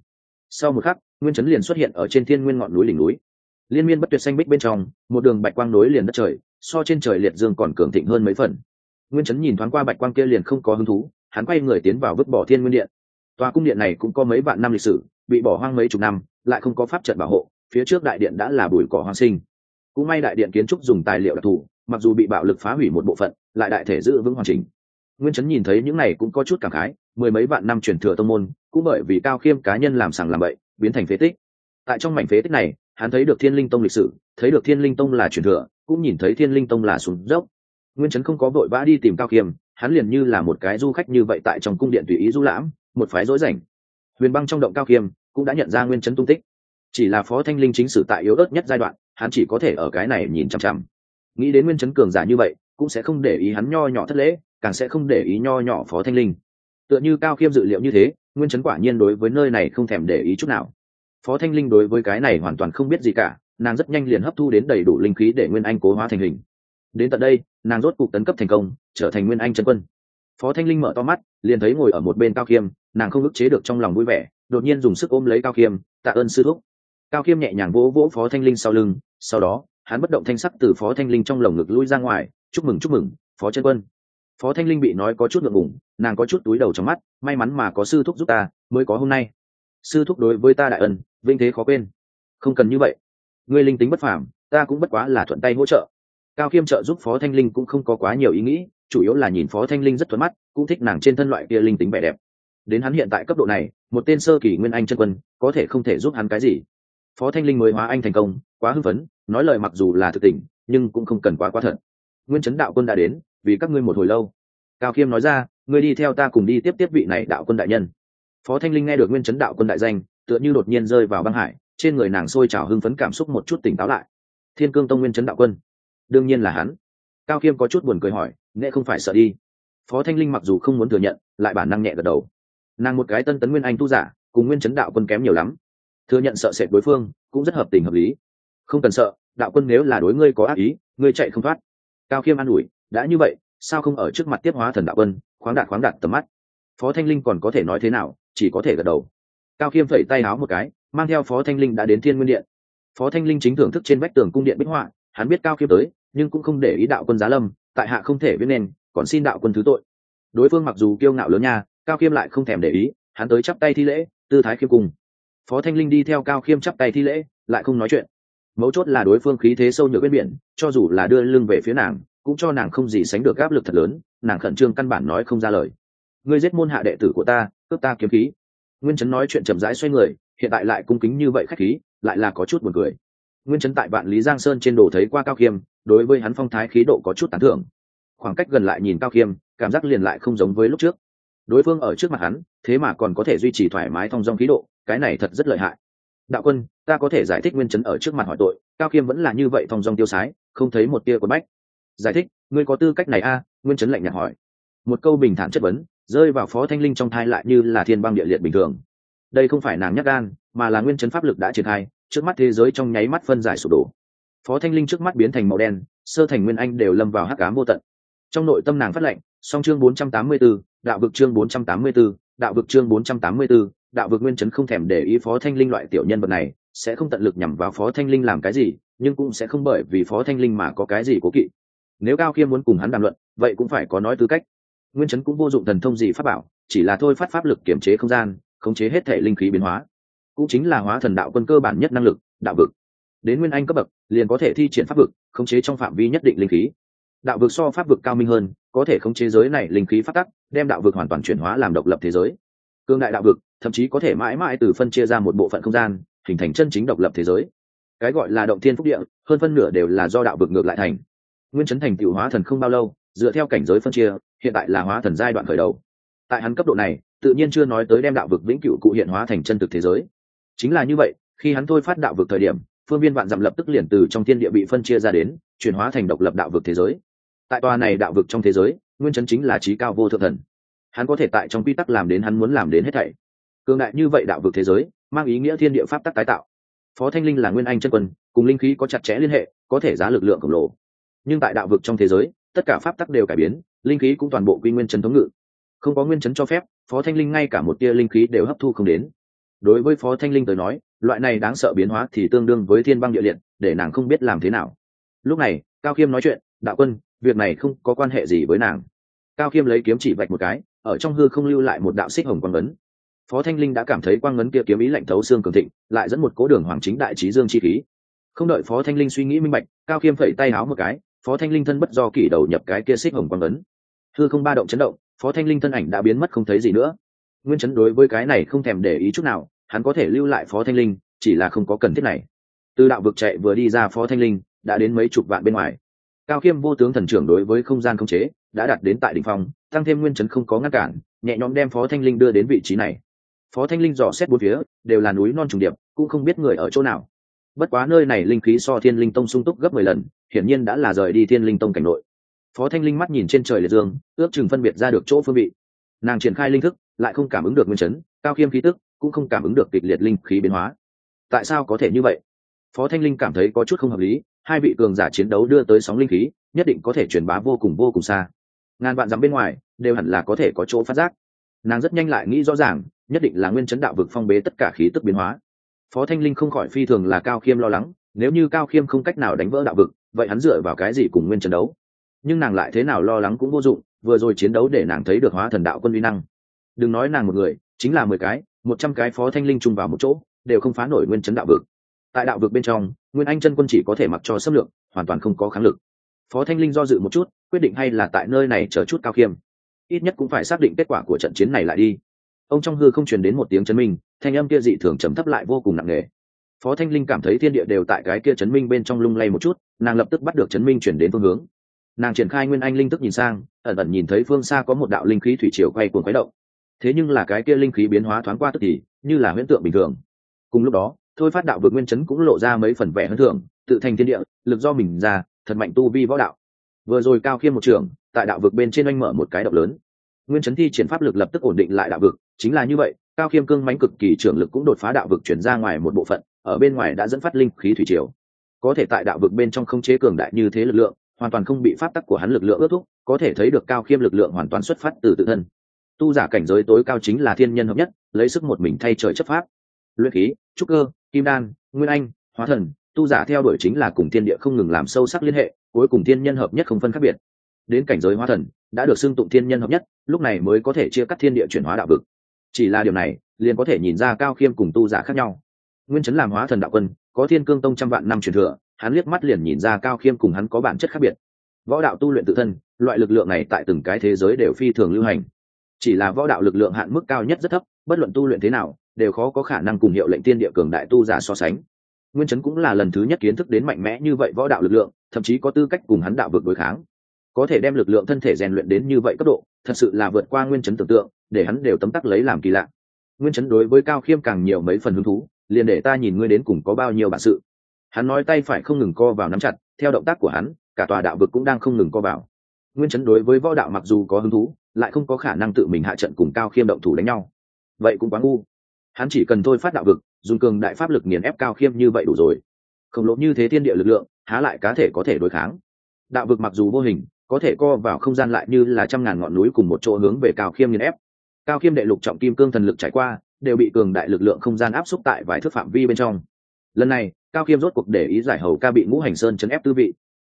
Sau một khắc, nguyên chấn liền xuất hiện ở trên thiên nguyên ngọn núi đỉnh núi. Liên miên bất tuyệt xanh bích bên trong, một đường bạch quang nối liền đất trời so trên trời liệt dương còn cường thịnh hơn mấy phần. Nguyên chấn nhìn thoáng qua bạch quang kia liền không có hứng thú, hắn quay người tiến vào vứt bỏ thiên nguyên điện. Tòa cung điện này cũng có mấy vạn năm lịch sử, bị bỏ hoang mấy chục năm, lại không có pháp trận bảo hộ, phía trước đại điện đã là bùi cỏ hoang sinh. Cũng may đại điện kiến trúc dùng tài liệu đặc thù, mặc dù bị bạo lực phá hủy một bộ phận, lại đại thể giữ vững hoàn chỉnh. Nguyên chấn nhìn thấy những này cũng có chút cảm khái, mười mấy vạn năm truyền thừa tông môn, cũng bởi vì cao khiêm cá nhân làm sàng làm bậy, biến thành phế tích. Tại trong mảnh phế tích này, hắn thấy được thiên linh tông lịch sử, thấy được thiên linh tông là truyền thừa cũng nhìn thấy thiên linh tông là súng dốc. Nguyên chấn không có vội vã đi tìm cao khiêm hắn liền như là một cái du khách như vậy tại trong cung điện tùy ý du lãm, một phái dối rảnh. Huyền băng trong động cao khiêm cũng đã nhận ra nguyên chấn tung tích. Chỉ là phó thanh linh chính sử tại yếu ớt nhất giai đoạn, hắn chỉ có thể ở cái này nhìn chằm chằm. Nghĩ đến nguyên chấn cường giả như vậy, cũng sẽ không để ý hắn nho nhỏ thất lễ, càng sẽ không để ý nho nhỏ phó thanh linh. Tựa như cao khiêm dự liệu như thế, nguyên chấn quả nhiên đối với nơi này không thèm để ý chút nào. Phó thanh linh đối với cái này hoàn toàn không biết gì cả nàng rất nhanh liền hấp thu đến đầy đủ linh khí để nguyên anh cố hóa thành hình. Đến tận đây, nàng rốt cục tấn cấp thành công, trở thành nguyên anh chân quân. Phó thanh linh mở to mắt, liền thấy ngồi ở một bên cao khiêm nàng không ức chế được trong lòng vui vẻ, đột nhiên dùng sức ôm lấy cao khiêm tạ ơn sư thúc. Cao khiêm nhẹ nhàng vỗ vỗ phó thanh linh sau lưng, sau đó, hắn bất động thanh sắc từ phó thanh linh trong lồng ngực lui ra ngoài, chúc mừng chúc mừng, phó chân quân. Phó thanh linh bị nói có chút ngượng ngùng, nàng có chút túi đầu trong mắt, may mắn mà có sư thúc giúp ta, mới có hôm nay. Sư thúc đối với ta đại ân, vinh thế khó quên. Không cần như vậy ngươi linh tính bất phàm, ta cũng bất quá là thuận tay hỗ trợ. Cao khiêm trợ giúp phó thanh linh cũng không có quá nhiều ý nghĩ, chủ yếu là nhìn phó thanh linh rất thuận mắt, cũng thích nàng trên thân loại kia linh tính vẻ đẹp. Đến hắn hiện tại cấp độ này, một tên sơ kỳ nguyên anh chân quân, có thể không thể giúp hắn cái gì. Phó thanh linh mới hóa anh thành công, quá hưng phấn, nói lời mặc dù là thực tình, nhưng cũng không cần quá quá thật. Nguyên chấn đạo quân đã đến, vì các ngươi một hồi lâu. Cao khiêm nói ra, ngươi đi theo ta cùng đi tiếp tiếp vị này đạo quân đại nhân. Phó thanh linh nghe được nguyên chấn đạo quân đại danh, tựa như đột nhiên rơi vào băng hải trên người nàng sôi trào hưng phấn cảm xúc một chút tỉnh táo lại. Thiên cương tông nguyên chấn đạo quân. Đương nhiên là hắn. Cao khiêm có chút buồn cười hỏi nghệ không phải sợ đi? Phó thanh linh mặc dù không muốn thừa nhận, lại bản năng nhẹ gật đầu. Nàng một cái tân tấn nguyên anh tu giả, cùng nguyên chấn đạo quân kém nhiều lắm. Thừa nhận sợ sệt đối phương, cũng rất hợp tình hợp lý. Không cần sợ, đạo quân nếu là đối ngươi có ác ý, ngươi chạy không thoát. Cao khiêm an ủi, đã như vậy, sao không ở trước mặt tiếp hóa thần đạo quân, khoáng đạt khoáng đạt tầm mắt? Phó thanh linh còn có thể nói thế nào, chỉ có thể gật đầu. Cao khiêm phẩy tay áo một cái mang theo phó thanh linh đã đến thiên nguyên điện. Phó thanh linh chính thưởng thức trên vách tường cung điện bích họa, hắn biết cao khiêm tới, nhưng cũng không để ý đạo quân giá lâm, tại hạ không thể viết nên, còn xin đạo quân thứ tội. Đối phương mặc dù kiêu ngạo lớn nha, cao khiêm lại không thèm để ý, hắn tới chắp tay thi lễ, tư thái khiêm cùng phó thanh linh đi theo cao khiêm chắp tay thi lễ, lại không nói chuyện. Mấu chốt là đối phương khí thế sâu nhược bên biển, cho dù là đưa lưng về phía nàng, cũng cho nàng không gì sánh được áp lực thật lớn, nàng khẩn trương căn bản nói không ra lời. Ngươi giết môn hạ đệ tử của ta, cướp ta kiếm khí nguyên chấn nói chuyện chậm rãi xoay người, hiện tại lại cung kính như vậy khách khí, lại là có chút buồn cười. Nguyên chấn tại vạn lý giang sơn trên đồ thấy qua cao khiêm, đối với hắn phong thái khí độ có chút tán thưởng. Khoảng cách gần lại nhìn cao khiêm, cảm giác liền lại không giống với lúc trước. Đối phương ở trước mặt hắn, thế mà còn có thể duy trì thoải mái thong dong khí độ, cái này thật rất lợi hại. Đạo quân, ta có thể giải thích nguyên chấn ở trước mặt hỏi tội, cao khiêm vẫn là như vậy thong dong tiêu sái, không thấy một tia quần bách. Giải thích, ngươi có tư cách này a? Nguyên chấn lạnh nhạt hỏi. Một câu bình thản chất vấn rơi vào phó thanh linh trong thai lại như là thiên băng địa liệt bình thường. Đây không phải nàng nhắc gan mà là nguyên chấn pháp lực đã triển khai trước mắt thế giới trong nháy mắt phân giải sụp đổ. Phó thanh linh trước mắt biến thành màu đen sơ thành nguyên anh đều lâm vào hắc cám vô tận. Trong nội tâm nàng phát lệnh song chương 484, đạo vực chương 484, đạo vực chương 484, đạo vực nguyên chấn không thèm để ý phó thanh linh loại tiểu nhân vật này sẽ không tận lực nhằm vào phó thanh linh làm cái gì nhưng cũng sẽ không bởi vì phó thanh linh mà có cái gì cố kỵ. Nếu cao khiêm muốn cùng hắn đàm luận vậy cũng phải có nói tư cách nguyên chấn cũng vô dụng thần thông gì pháp bảo, chỉ là thôi phát pháp lực kiểm chế không gian, khống chế hết thể linh khí biến hóa. Cũng chính là hóa thần đạo quân cơ bản nhất năng lực, đạo vực. Đến nguyên anh cấp bậc, liền có thể thi triển pháp vực, khống chế trong phạm vi nhất định linh khí. Đạo vực so pháp vực cao minh hơn, có thể khống chế giới này linh khí phát tắc, đem đạo vực hoàn toàn chuyển hóa làm độc lập thế giới. Cương đại đạo vực, thậm chí có thể mãi mãi từ phân chia ra một bộ phận không gian, hình thành chân chính độc lập thế giới. Cái gọi là động thiên phúc địa, hơn phân nửa đều là do đạo vực ngược lại thành. Nguyên chấn thành tiểu hóa thần không bao lâu dựa theo cảnh giới phân chia, hiện tại là hóa thần giai đoạn khởi đầu. Tại hắn cấp độ này, tự nhiên chưa nói tới đem đạo vực vĩnh cửu cụ hiện hóa thành chân thực thế giới. Chính là như vậy, khi hắn thôi phát đạo vực thời điểm, phương viên vạn dặm lập tức liền từ trong thiên địa bị phân chia ra đến, chuyển hóa thành độc lập đạo vực thế giới. Tại tòa này đạo vực trong thế giới, nguyên chấn chính là trí cao vô thượng thần. Hắn có thể tại trong quy tắc làm đến hắn muốn làm đến hết thảy. Cường đại như vậy đạo vực thế giới, mang ý nghĩa thiên địa pháp tắc tái tạo. Phó thanh linh là nguyên anh chân quân, cùng linh khí có chặt chẽ liên hệ, có thể giá lực lượng khổng lồ. Nhưng tại đạo vực trong thế giới tất cả pháp tắc đều cải biến, linh khí cũng toàn bộ quy nguyên chấn thống ngự. Không có nguyên chấn cho phép, phó thanh linh ngay cả một tia linh khí đều hấp thu không đến. Đối với phó thanh linh tới nói, loại này đáng sợ biến hóa thì tương đương với thiên băng địa liệt, để nàng không biết làm thế nào. Lúc này, cao khiêm nói chuyện, đạo quân, việc này không có quan hệ gì với nàng. Cao khiêm lấy kiếm chỉ vạch một cái, ở trong hư không lưu lại một đạo xích hồng quang ấn phó thanh linh đã cảm thấy quang ngấn kia kiếm ý lạnh thấu xương cường thịnh, lại dẫn một cố đường hoàng chính đại trí dương chi khí. Không đợi phó thanh linh suy nghĩ minh bạch, cao khiêm phẩy tay háo một cái phó thanh linh thân bất do kỷ đầu nhập cái kia xích hồng quang ấn. Hư không ba động chấn động, phó thanh linh thân ảnh đã biến mất không thấy gì nữa. Nguyên chấn đối với cái này không thèm để ý chút nào, hắn có thể lưu lại phó thanh linh, chỉ là không có cần thiết này. Từ đạo vực chạy vừa đi ra phó thanh linh, đã đến mấy chục vạn bên ngoài. Cao khiêm vô tướng thần trưởng đối với không gian không chế, đã đạt đến tại đ ỉ n h phong, tăng thêm nguyên chấn không có ngăn cản, nhẹ nhõm đem phó thanh linh đưa đến vị trí này. Phó thanh linh dò xét bốn phía, đều là núi non trùng điệp, cũng không biết người ở chỗ nào bất quá nơi này linh khí so thiên linh tông sung túc gấp mười lần, hiển nhiên đã là rời đi thiên linh tông cảnh nội. Phó thanh linh mắt nhìn trên trời liệt dương, ước chừng phân biệt ra được chỗ phương vị. Nàng triển khai linh thức, lại không cảm ứng được nguyên chấn, cao khiêm khí tức, cũng không cảm ứng được kịch liệt linh khí biến hóa. Tại sao có thể như vậy? Phó thanh linh cảm thấy có chút không hợp lý, hai vị cường giả chiến đấu đưa tới sóng linh khí, nhất định có thể truyền bá vô cùng vô cùng xa. Ngàn vạn dặm bên ngoài, đều hẳn là có thể có chỗ phát giác. Nàng rất nhanh lại nghĩ rõ ràng, nhất định là nguyên chấn đạo vực phong bế tất cả khí tức biến hóa phó thanh linh không khỏi phi thường là cao khiêm lo lắng, nếu như cao khiêm không cách nào đánh vỡ đạo vực, vậy hắn dựa vào cái gì cùng nguyên trận đấu? Nhưng nàng lại thế nào lo lắng cũng vô dụng, vừa rồi chiến đấu để nàng thấy được hóa thần đạo quân uy năng. Đừng nói nàng một người, chính là mười cái, một trăm cái phó thanh linh chung vào một chỗ, đều không phá nổi nguyên chấn đạo vực. Tại đạo vực bên trong, nguyên anh chân quân chỉ có thể mặc cho xâm lược, hoàn toàn không có kháng lực. Phó thanh linh do dự một chút, quyết định hay là tại nơi này chờ chút cao khiêm. Ít nhất cũng phải xác định kết quả của trận chiến này lại đi. Ông trong hư không truyền đến một tiếng chấn minh thanh âm kia dị thường trầm thấp lại vô cùng nặng nề. Phó thanh linh cảm thấy thiên địa đều tại cái kia chấn minh bên trong lung lay một chút, nàng lập tức bắt được chấn minh chuyển đến phương hướng. Nàng triển khai nguyên anh linh tức nhìn sang, ẩn ẩn nhìn thấy phương xa có một đạo linh khí thủy triều quay cuồng quái động. Thế nhưng là cái kia linh khí biến hóa thoáng qua tức thì, như là huyễn tượng bình thường. Cùng lúc đó, thôi phát đạo vượt nguyên chấn cũng lộ ra mấy phần vẻ hơn thường, tự thành thiên địa, lực do mình ra, thật mạnh tu vi võ đạo. Vừa rồi cao khiêm một trường, tại đạo vực bên trên oanh mở một cái động lớn. Nguyên chấn thi triển pháp lực lập tức ổn định lại đạo vực, chính là như vậy cao khiêm cương mánh cực kỳ trưởng lực cũng đột phá đạo vực chuyển ra ngoài một bộ phận, ở bên ngoài đã dẫn phát linh khí thủy triều. Có thể tại đạo vực bên trong không chế cường đại như thế lực lượng, hoàn toàn không bị pháp tắc của hắn lực lượng ước thúc, có thể thấy được cao khiêm lực lượng hoàn toàn xuất phát từ tự thân. Tu giả cảnh giới tối cao chính là thiên nhân hợp nhất, lấy sức một mình thay trời chấp pháp. Luyện khí, trúc cơ, kim đan, nguyên anh, hóa thần, tu giả theo đuổi chính là cùng thiên địa không ngừng làm sâu sắc liên hệ, cuối cùng thiên nhân hợp nhất không phân khác biệt. Đến cảnh giới hóa thần, đã được xưng tụng thiên nhân hợp nhất, lúc này mới có thể chia cắt thiên địa chuyển hóa đạo vực chỉ là điều này, liền có thể nhìn ra cao khiêm cùng tu giả khác nhau. Nguyên chấn làm hóa thần đạo quân, có thiên cương tông trăm vạn năm truyền thừa, hắn liếc mắt liền nhìn ra cao khiêm cùng hắn có bản chất khác biệt. Võ đạo tu luyện tự thân, loại lực lượng này tại từng cái thế giới đều phi thường lưu hành. Chỉ là võ đạo lực lượng hạn mức cao nhất rất thấp, bất luận tu luyện thế nào, đều khó có khả năng cùng hiệu lệnh tiên địa cường đại tu giả so sánh. Nguyên chấn cũng là lần thứ nhất kiến thức đến mạnh mẽ như vậy võ đạo lực lượng, thậm chí có tư cách cùng hắn đạo vực đối kháng. Có thể đem lực lượng thân thể rèn luyện đến như vậy cấp độ, thật sự là vượt qua nguyên chấn tưởng tượng để hắn đều tấm tắc lấy làm kỳ lạ. Nguyên chấn đối với cao khiêm càng nhiều mấy phần hứng thú, liền để ta nhìn ngươi đến cùng có bao nhiêu bản sự. Hắn nói tay phải không ngừng co vào nắm chặt, theo động tác của hắn, cả tòa đạo vực cũng đang không ngừng co vào. Nguyên chấn đối với võ đạo mặc dù có hứng thú, lại không có khả năng tự mình hạ trận cùng cao khiêm động thủ đánh nhau. Vậy cũng quá ngu. Hắn chỉ cần thôi phát đạo vực, dùng cường đại pháp lực nghiền ép cao khiêm như vậy đủ rồi. Khổng lồ như thế thiên địa lực lượng, há lại cá thể có thể đối kháng. Đạo vực mặc dù vô hình, có thể co vào không gian lại như là trăm ngàn ngọn núi cùng một chỗ hướng về cao khiêm nghiền ép cao khiêm đệ lục trọng kim cương thần lực trải qua, đều bị cường đại lực lượng không gian áp xúc tại vài thước phạm vi bên trong. Lần này, cao khiêm rốt cuộc để ý giải hầu ca bị ngũ hành sơn chấn ép tư vị.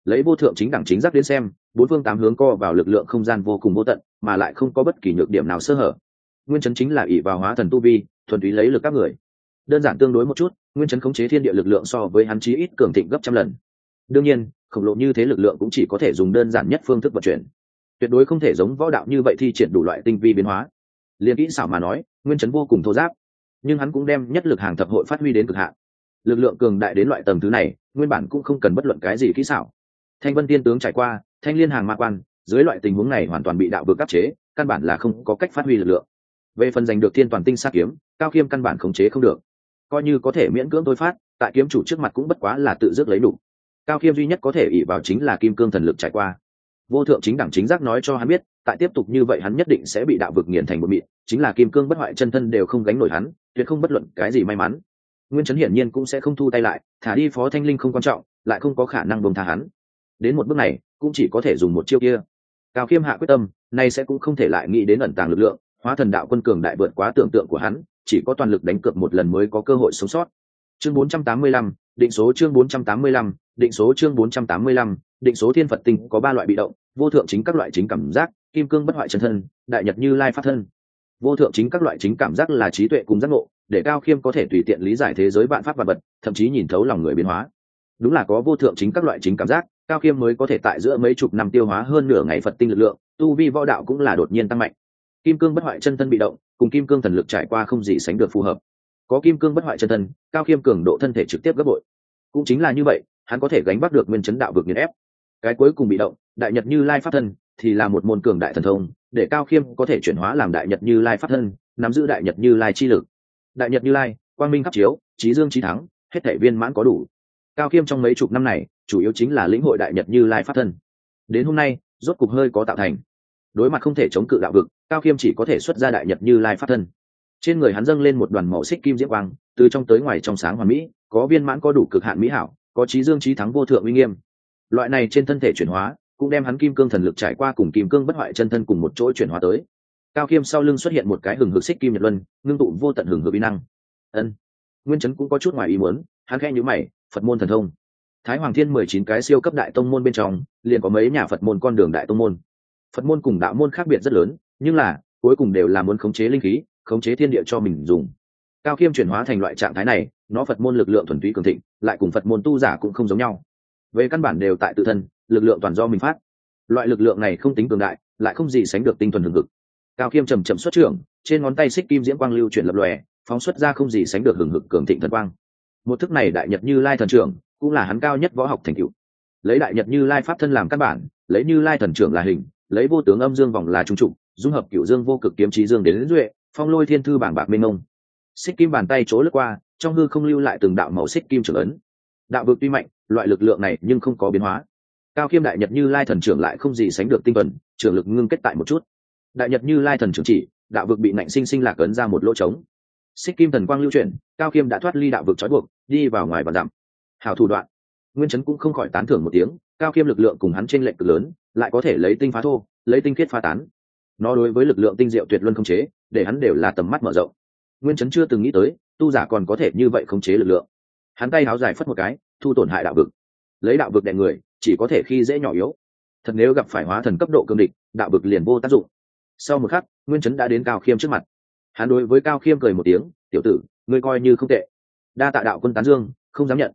Lấy vô thượng chính đẳng chính giác đến xem, bốn phương tám hướng co vào lực lượng không gian vô cùng vô tận, mà lại không có bất kỳ nhược điểm nào sơ hở. Nguyên chấn chính là ỷ vào hóa thần tu vi, thuần túy lấy lực các người. Đơn giản tương đối một chút, nguyên chấn khống chế thiên địa lực lượng so với hắn chí ít cường thịnh gấp trăm lần. Đương nhiên, khổng lồ như thế lực lượng cũng chỉ có thể dùng đơn giản nhất phương thức vận chuyển. Tuyệt đối không thể giống võ đạo như vậy thi triển đủ loại tinh vi biến hóa liền kỹ xảo mà nói, nguyên chấn vô cùng thô giáp, nhưng hắn cũng đem nhất lực hàng thập hội phát huy đến cực hạn. Lực lượng cường đại đến loại tầng thứ này, nguyên bản cũng không cần bất luận cái gì kỹ xảo. Thanh vân tiên tướng trải qua, thanh liên hàng ma quan, dưới loại tình huống này hoàn toàn bị đạo vực áp chế, căn bản là không có cách phát huy lực lượng. Về phần giành được thiên toàn tinh sát kiếm, cao khiêm căn bản khống chế không được. Coi như có thể miễn cưỡng tôi phát, tại kiếm chủ trước mặt cũng bất quá là tự dứt lấy đủ. Cao khiêm duy nhất có thể ỉ vào chính là kim cương thần lực trải qua. Vô thượng chính đẳng chính giác nói cho hắn biết tại tiếp tục như vậy hắn nhất định sẽ bị đạo vực nghiền thành một mịn chính là kim cương bất hoại chân thân đều không gánh nổi hắn tuyệt không bất luận cái gì may mắn. Nguyên chấn hiển nhiên cũng sẽ không thu tay lại thả đi phó thanh linh không quan trọng lại không có khả năng bông tha hắn. Đến một bước này cũng chỉ có thể dùng một chiêu kia. Cao khiêm hạ quyết tâm nay sẽ cũng không thể lại nghĩ đến ẩn tàng lực lượng hóa thần đạo quân cường đại vượt quá tưởng tượng của hắn chỉ có toàn lực đánh cược một lần mới có cơ hội sống sót. Chương 485, định số chương 485, định số chương 485, định số thiên phật tinh có ba loại bị động vô thượng chính các loại chính cảm giác kim cương bất hoại chân thân, đại nhật như lai phát thân. Vô thượng chính các loại chính cảm giác là trí tuệ cùng giác ngộ, để cao khiêm có thể tùy tiện lý giải thế giới vạn pháp vật vật, thậm chí nhìn thấu lòng người biến hóa. Đúng là có vô thượng chính các loại chính cảm giác, cao khiêm mới có thể tại giữa mấy chục năm tiêu hóa hơn nửa ngày phật tinh lực lượng, tu vi võ đạo cũng là đột nhiên tăng mạnh. Kim cương bất hoại chân thân bị động, cùng kim cương thần lực trải qua không gì sánh được phù hợp. Có kim cương bất hoại chân thân, cao khiêm cường độ thân thể trực tiếp gấp bội. Cũng chính là như vậy, hắn có thể gánh bắt được nguyên chấn đạo vực nghiền ép. Cái cuối cùng bị động, đại nhật như lai pháp thân thì là một môn cường đại thần thông, để cao khiêm có thể chuyển hóa làm đại nhật như lai phát thân, nắm giữ đại nhật như lai chi lực. Đại nhật như lai, quang minh khắp chiếu, trí dương trí thắng, hết thể viên mãn có đủ. Cao khiêm trong mấy chục năm này, chủ yếu chính là lĩnh hội đại nhật như lai phát thân. Đến hôm nay, rốt cục hơi có tạo thành. Đối mặt không thể chống cự đạo vực, cao khiêm chỉ có thể xuất ra đại nhật như lai phát thân. Trên người hắn dâng lên một đoàn màu xích kim diễm quang, từ trong tới ngoài trong sáng hoàn mỹ, có viên mãn có đủ cực hạn mỹ hảo, có trí dương trí thắng vô thượng uy nghiêm. Loại này trên thân thể chuyển hóa cũng đem hắn kim cương thần lực trải qua cùng kim cương bất hoại chân thân cùng một chỗ chuyển hóa tới. Cao khiêm sau lưng xuất hiện một cái hừng hực xích kim nhật luân, ngưng tụ vô tận hừng hực uy năng. Ân. Nguyên chấn cũng có chút ngoài ý muốn, hắn khen nhữ mày, phật môn thần thông. Thái hoàng thiên mười chín cái siêu cấp đại tông môn bên trong, liền có mấy nhà phật môn con đường đại tông môn. Phật môn cùng đạo môn khác biệt rất lớn, nhưng là, cuối cùng đều là muốn khống chế linh khí, khống chế thiên địa cho mình dùng. Cao khiêm chuyển hóa thành loại trạng thái này, nó phật môn lực lượng thuần túy cường thịnh, lại cùng phật môn tu giả cũng không giống nhau. Về căn bản đều tại tự thân lực lượng toàn do mình phát. Loại lực lượng này không tính cường đại lại không gì sánh được tinh thuần hừng hực. Cao khiêm trầm trầm xuất trưởng trên ngón tay xích kim diễm quang lưu chuyển lập lòe phóng xuất ra không gì sánh được hừng hực cường thịnh thần quang. Một thức này đại nhật như lai thần trưởng cũng là hắn cao nhất võ học thành cựu lấy đại nhật như lai pháp thân làm căn bản lấy như lai thần trưởng là hình lấy vô tướng âm dương vòng là trung trụ dung hợp cựu dương vô cực kiếm trí dương đến, đến duệ phong lôi thiên thư bảng bạc minh ông. xích kim bàn tay chỗ lướt qua trong hư không lưu lại từng đạo màu xích kim trưởng ấn. Đạo vực tuy mạnh loại lực lượng này nhưng không có biến hóa cao khiêm đại nhật như lai thần trưởng lại không gì sánh được tinh thần, trưởng lực ngưng kết tại một chút. Đại nhật như lai thần trưởng chỉ đạo vực bị nạnh sinh sinh lạc ấn ra một lỗ trống. Xích kim thần quang lưu chuyển cao khiêm đã thoát ly đạo vực trói buộc đi vào ngoài và dặm. Hào thủ đoạn. Nguyên chấn cũng không khỏi tán thưởng một tiếng cao khiêm lực lượng cùng hắn trên lệnh cực lớn lại có thể lấy tinh phá thô lấy tinh khiết phá tán. Nó đối với lực lượng tinh diệu tuyệt luân không chế để hắn đều là tầm mắt mở rộng. Nguyên chấn chưa từng nghĩ tới tu giả còn có thể như vậy không chế lực lượng. Hắn tay háo dài phất một cái thu tổn hại đạo vực lấy đạo vực đè người, chỉ có thể khi dễ nhỏ yếu. Thật nếu gặp phải hóa thần cấp độ cương địch, đạo vực liền vô tác dụng. Sau một khắc, nguyên chấn đã đến cao khiêm trước mặt. Hắn đối với cao khiêm cười một tiếng, tiểu tử, ngươi coi như không tệ. Đa tạ đạo quân tán dương, không dám nhận.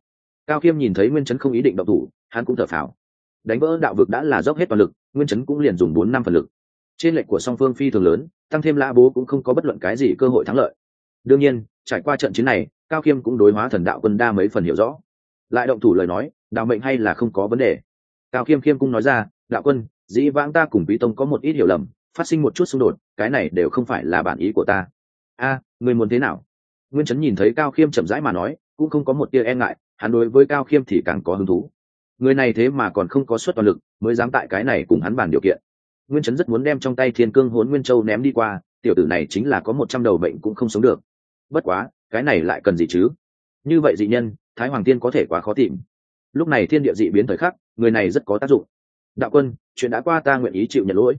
Cao khiêm nhìn thấy nguyên chấn không ý định động thủ, hắn cũng thở phào. Đánh vỡ đạo vực đã là dốc hết toàn lực, nguyên chấn cũng liền dùng bốn năm phần lực. Trên lệnh của song phương phi thường lớn, tăng thêm lã bố cũng không có bất luận cái gì cơ hội thắng lợi. Đương nhiên, trải qua trận chiến này, cao khiêm cũng đối hóa thần đạo quân đa mấy phần hiểu rõ. Lại động thủ lời nói đạo mệnh hay là không có vấn đề. Cao khiêm khiêm cũng nói ra, đạo quân, dĩ vãng ta cùng quý tông có một ít hiểu lầm, phát sinh một chút xung đột, cái này đều không phải là bản ý của ta. A, người muốn thế nào? Nguyên chấn nhìn thấy cao khiêm chậm rãi mà nói, cũng không có một tia e ngại, hắn đối với cao khiêm thì càng có hứng thú. Người này thế mà còn không có suất toàn lực, mới dám tại cái này cùng hắn bàn điều kiện. Nguyên chấn rất muốn đem trong tay thiên cương hốn nguyên châu ném đi qua, tiểu tử này chính là có một trăm đầu bệnh cũng không sống được. Bất quá, cái này lại cần gì chứ? Như vậy dị nhân, thái hoàng tiên có thể quá khó tìm lúc này thiên địa dị biến thời khắc, người này rất có tác dụng. Đạo quân, chuyện đã qua ta nguyện ý chịu nhận lỗi.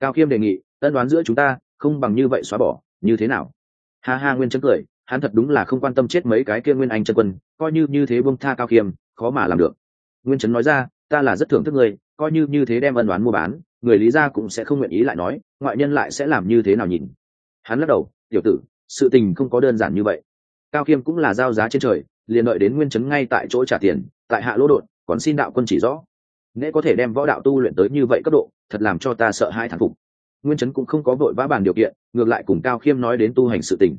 Cao khiêm đề nghị tân đoán giữa chúng ta, không bằng như vậy xóa bỏ, như thế nào? Ha ha, nguyên chấn cười, hắn thật đúng là không quan tâm chết mấy cái kia nguyên anh chân quân, coi như như thế bông tha cao khiêm, khó mà làm được. Nguyên chấn nói ra, ta là rất thưởng thức người, coi như như thế đem ân đoán mua bán, người lý gia cũng sẽ không nguyện ý lại nói, ngoại nhân lại sẽ làm như thế nào nhìn? Hắn lắc đầu, tiểu tử, sự tình không có đơn giản như vậy. Cao khiêm cũng là giao giá trên trời, liền đợi đến nguyên chấn ngay tại chỗ trả tiền tại hạ lỗ đột, còn xin đạo quân chỉ rõ. Nễ có thể đem võ đạo tu luyện tới như vậy cấp độ, thật làm cho ta sợ hai thằng phục. Nguyên chấn cũng không có vội vã bàn điều kiện, ngược lại cùng cao khiêm nói đến tu hành sự tình.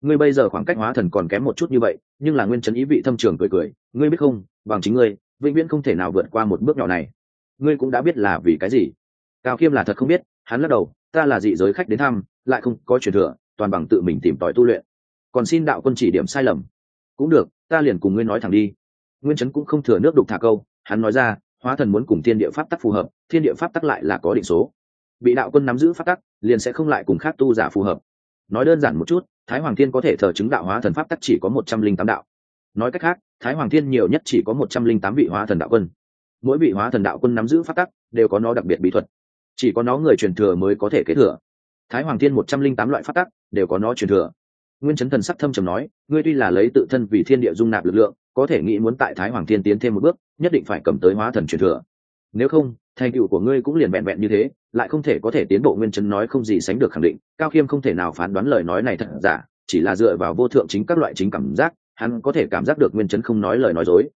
Ngươi bây giờ khoảng cách hóa thần còn kém một chút như vậy, nhưng là nguyên chấn ý vị thâm trường cười cười, ngươi biết không, bằng chính ngươi, vĩnh viễn không thể nào vượt qua một bước nhỏ này. Ngươi cũng đã biết là vì cái gì. Cao khiêm là thật không biết, hắn lắc đầu, ta là dị giới khách đến thăm, lại không có truyền thừa, toàn bằng tự mình tìm tòi tu luyện. Còn xin đạo quân chỉ điểm sai lầm. Cũng được, ta liền cùng ngươi nói thẳng đi nguyên chấn cũng không thừa nước đục thả câu, hắn nói ra, hóa thần muốn cùng thiên địa pháp tắc phù hợp, thiên địa pháp tắc lại là có định số. Bị đạo quân nắm giữ pháp tắc, liền sẽ không lại cùng khác tu giả phù hợp. Nói đơn giản một chút, thái hoàng thiên có thể thờ chứng đạo hóa thần pháp tắc chỉ có một trăm linh tám đạo. Nói cách khác, thái hoàng thiên nhiều nhất chỉ có một trăm linh tám vị hóa thần đạo quân. Mỗi vị hóa thần đạo quân nắm giữ pháp tắc, đều có nó đặc biệt bí thuật. Chỉ có nó người truyền thừa mới có thể kế thừa. Thái hoàng thiên một trăm linh tám loại pháp tắc, đều có nó truyền thừa. Nguyên chấn thần sắc thâm trầm nói, ngươi tuy là lấy tự thân vì thiên địa dung nạp lực lượng có thể nghĩ muốn tại thái hoàng thiên tiến thêm một bước, nhất định phải cầm tới hóa thần truyền thừa. Nếu không, thành tựu của ngươi cũng liền vẹn vẹn như thế, lại không thể có thể tiến bộ nguyên chấn nói không gì sánh được khẳng định, cao khiêm không thể nào phán đoán lời nói này thật giả, chỉ là dựa vào vô thượng chính các loại chính cảm giác, hắn có thể cảm giác được nguyên chấn không nói lời nói dối.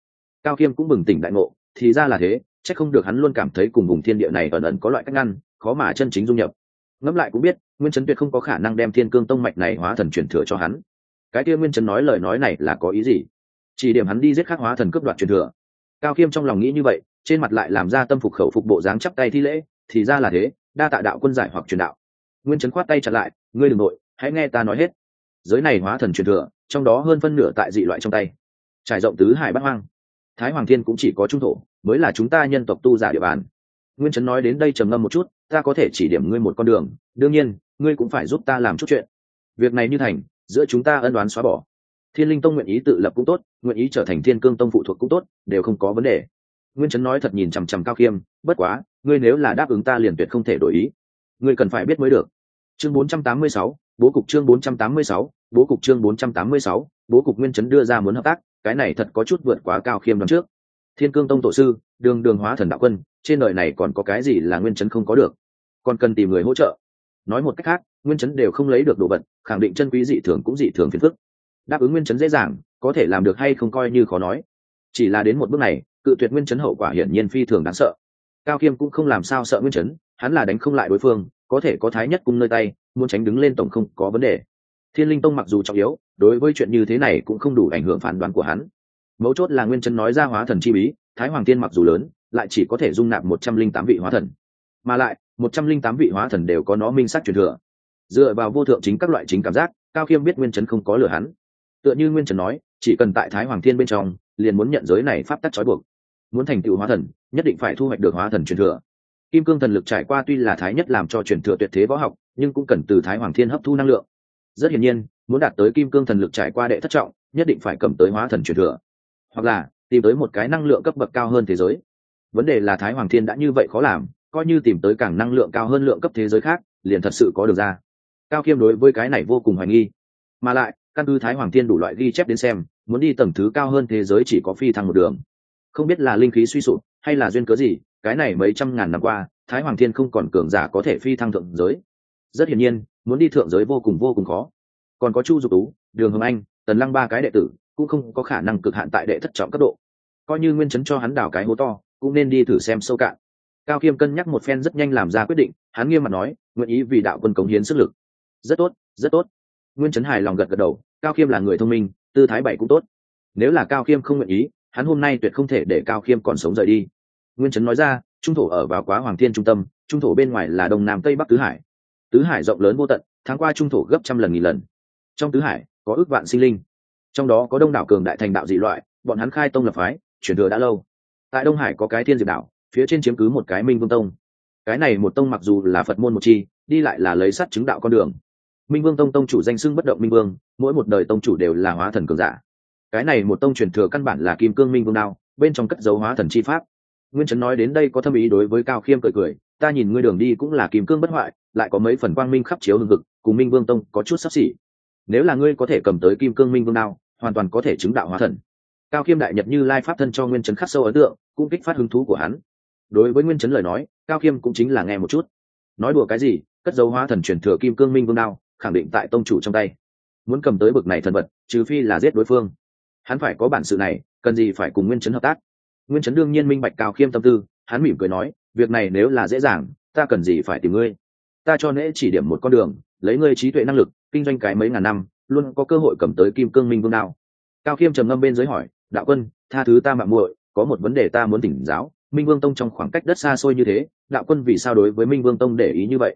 Cao khiêm cũng bừng tỉnh đại ngộ, thì ra là thế c h ắ c không được hắn luôn cảm thấy cùng vùng thiên địa này ẩn ẩn có loại cách ngăn, khó mà chân chính dung nhập. Ngẫm lại cũng biết, nguyên chấn tuyệt không có khả năng đem thiên cương tông mạch này hóa thần truyền thừa cho hắn. Cái kia nguyên chấn nói lời nói này là có ý gì? Chỉ điểm hắn đi giết khắc hóa thần cướp đoạt truyền thừa. Cao khiêm trong lòng nghĩ như vậy, trên mặt lại làm ra tâm phục khẩu phục bộ dáng chắp tay thi lễ, thì ra là thế, đa tạ đạo quân giải hoặc truyền đạo. Nguyên Trấn khoát tay chặt lại, ngươi đ ừ n g nội hãy nghe ta nói hết. Giới này hóa thần truyền thừa, trong đó hơn phân nửa tại dị loại trong tay. Trải rộng tứ hải bắc hoang. Thái hoàng thiên cũng chỉ có trung thổ, mới là chúng ta nhân tộc tu giả địa bàn. Nguyên Trấn nói đến đây trầm ngâm một chút, ta có thể chỉ điểm ngươi một con đường, đương nhiên, ngươi cũng phải giúp ta làm chút chuyện. Việc này như thành, giữa chúng ta ân đoán xóa bỏ thiên linh tông nguyện ý tự lập cũng tốt nguyện ý trở thành thiên cương tông phụ thuộc cũng tốt đều không có vấn đề. Nguyên chấn nói thật nhìn chằm chằm cao khiêm bất quá ngươi nếu là đáp ứng ta liền tuyệt không thể đổi ý. Ngươi cần phải biết mới được. Chương 486, bố cục chương 486, bố cục chương 486, bố cục nguyên chấn đưa ra muốn hợp tác cái này thật có chút vượt quá cao khiêm đón trước. Thiên cương tông tổ sư đường đường hóa thần đạo quân trên đời này còn có cái gì là nguyên chấn không có được? Còn cần tìm người hỗ trợ. Nói một cách khác nguyên chấn đều không lấy được đồ vật khẳng định chân quý dị thường cũng dị thường phiền phức đáp ứng nguyên chấn dễ dàng, có thể làm được hay không coi như khó nói. Chỉ là đến một bước này, cự tuyệt nguyên chấn hậu quả hiển nhiên phi thường đáng sợ. Cao khiêm cũng không làm sao sợ nguyên chấn, hắn là đánh không lại đối phương, có thể có thái nhất cung nơi tay, muốn tránh đứng lên tổng không có vấn đề. Thiên linh tông mặc dù trọng yếu, đối với chuyện như thế này cũng không đủ ảnh hưởng phán đoán của hắn. Mấu chốt là nguyên chấn nói ra hóa thần chi bí, thái hoàng tiên mặc dù lớn, lại chỉ có thể dung nạp một trăm linh tám vị hóa thần. Mà lại, một trăm linh tám vị hóa thần đều có nó minh sắc truyền thừa. Dựa vào vô thượng chính các loại chính cảm giác, cao khiêm biết nguyên chấn không có lừa hắn tựa như nguyên trần nói, chỉ cần tại thái hoàng thiên bên trong, liền muốn nhận giới này pháp tắc trói buộc. Muốn thành tựu hóa thần, nhất định phải thu hoạch được hóa thần truyền thừa. Kim cương thần lực trải qua tuy là thái nhất làm cho truyền thừa tuyệt thế võ học, nhưng cũng cần từ thái hoàng thiên hấp thu năng lượng. Rất hiển nhiên, muốn đạt tới kim cương thần lực trải qua đệ thất trọng, nhất định phải cầm tới hóa thần truyền thừa. Hoặc là, tìm tới một cái năng lượng cấp bậc cao hơn thế giới. Vấn đề là thái hoàng thiên đã như vậy khó làm, coi như tìm tới càng năng lượng cao hơn lượng cấp thế giới khác, liền thật sự có được ra. Cao khiêm đối với cái này vô cùng hoài nghi. Mà lại căn cứ thái hoàng thiên đủ loại ghi chép đến xem, muốn đi tầng thứ cao hơn thế giới chỉ có phi thăng một đường. Không biết là linh khí suy sụp hay là duyên cớ gì, cái này mấy trăm ngàn năm qua, thái hoàng thiên không còn cường giả có thể phi thăng thượng giới. Rất hiển nhiên, muốn đi thượng giới vô cùng vô cùng khó. Còn có chu dục tú, đường hồng anh, tần lăng ba cái đệ tử, cũng không có khả năng cực hạn tại đệ thất trọng cấp độ. Coi như nguyên chấn cho hắn đào cái hố to, cũng nên đi thử xem sâu cạn. Cao khiêm cân nhắc một phen rất nhanh làm ra quyết định, hắn nghiêm mặt nói, nguyện ý vì đạo quân cống hiến sức lực. Rất tốt rất tốt. Nguyên chấn hài lòng gật gật đầu cao khiêm là người thông minh, tư thái bảy cũng tốt. Nếu là cao khiêm không nguyện ý, hắn hôm nay tuyệt không thể để cao khiêm còn sống rời đi. Nguyên chấn nói ra, trung thổ ở vào quá hoàng thiên trung tâm, trung thổ bên ngoài là đông nam tây bắc tứ hải. Tứ hải rộng lớn vô tận, tháng qua trung thổ gấp trăm lần nghìn lần. Trong tứ hải, có ước vạn sinh linh. Trong đó có đông đảo cường đại thành đạo dị loại, bọn hắn khai tông lập phái chuyển thừa đã lâu. Tại đông hải có cái thiên diệp đảo, phía trên chiếm cứ một cái minh vương tông. Cái này một tông mặc dù là phật môn một chi, đi lại là lấy sắt chứng đạo con đường minh vương tông tông chủ danh xưng bất động minh vương, mỗi một đời tông chủ đều là hóa thần cường giả. Cái này một tông truyền thừa căn bản là kim cương minh vương đao, bên trong cất dấu hóa thần chi pháp. Nguyên trấn nói đến đây có thâm ý đối với cao khiêm cười cười, ta nhìn ngươi đường đi cũng là kim cương bất hoại, lại có mấy phần quang minh khắp chiếu hương thực cùng minh vương tông có chút sắp xỉ. Nếu là ngươi có thể cầm tới kim cương minh vương đao, hoàn toàn có thể chứng đạo hóa thần. Cao khiêm đại nhật như lai pháp thân cho nguyên trấn khắc sâu ấn tượng, cũng kích phát hứng thú của hắn. Đối với nguyên trấn lời nói, cao khiêm cũng chính là nghe một chút. Nói đùa cái gì, cất dấu hóa thần truyền thừa kim cương minh vương đao khẳng định tại tông chủ trong tay. Muốn cầm tới bực này thần vật, trừ phi là giết đối phương. Hắn phải có bản sự này, cần gì phải cùng nguyên chấn hợp tác? Nguyên chấn đương nhiên minh bạch cao khiêm tâm tư, hắn mỉm cười nói, việc này nếu là dễ dàng, ta cần gì phải tìm ngươi? Ta cho nễ chỉ điểm một con đường, lấy ngươi trí tuệ năng lực, kinh doanh cái mấy ngàn năm, luôn có cơ hội cầm tới kim cương minh vương đao cao khiêm trầm ngâm bên dưới hỏi, đạo quân, tha thứ ta mạng muội, có một vấn đề ta muốn tỉnh giáo. Minh vương tông trong khoảng cách đất xa xôi như thế, đạo quân vì sao đối với minh vương tông để ý như vậy?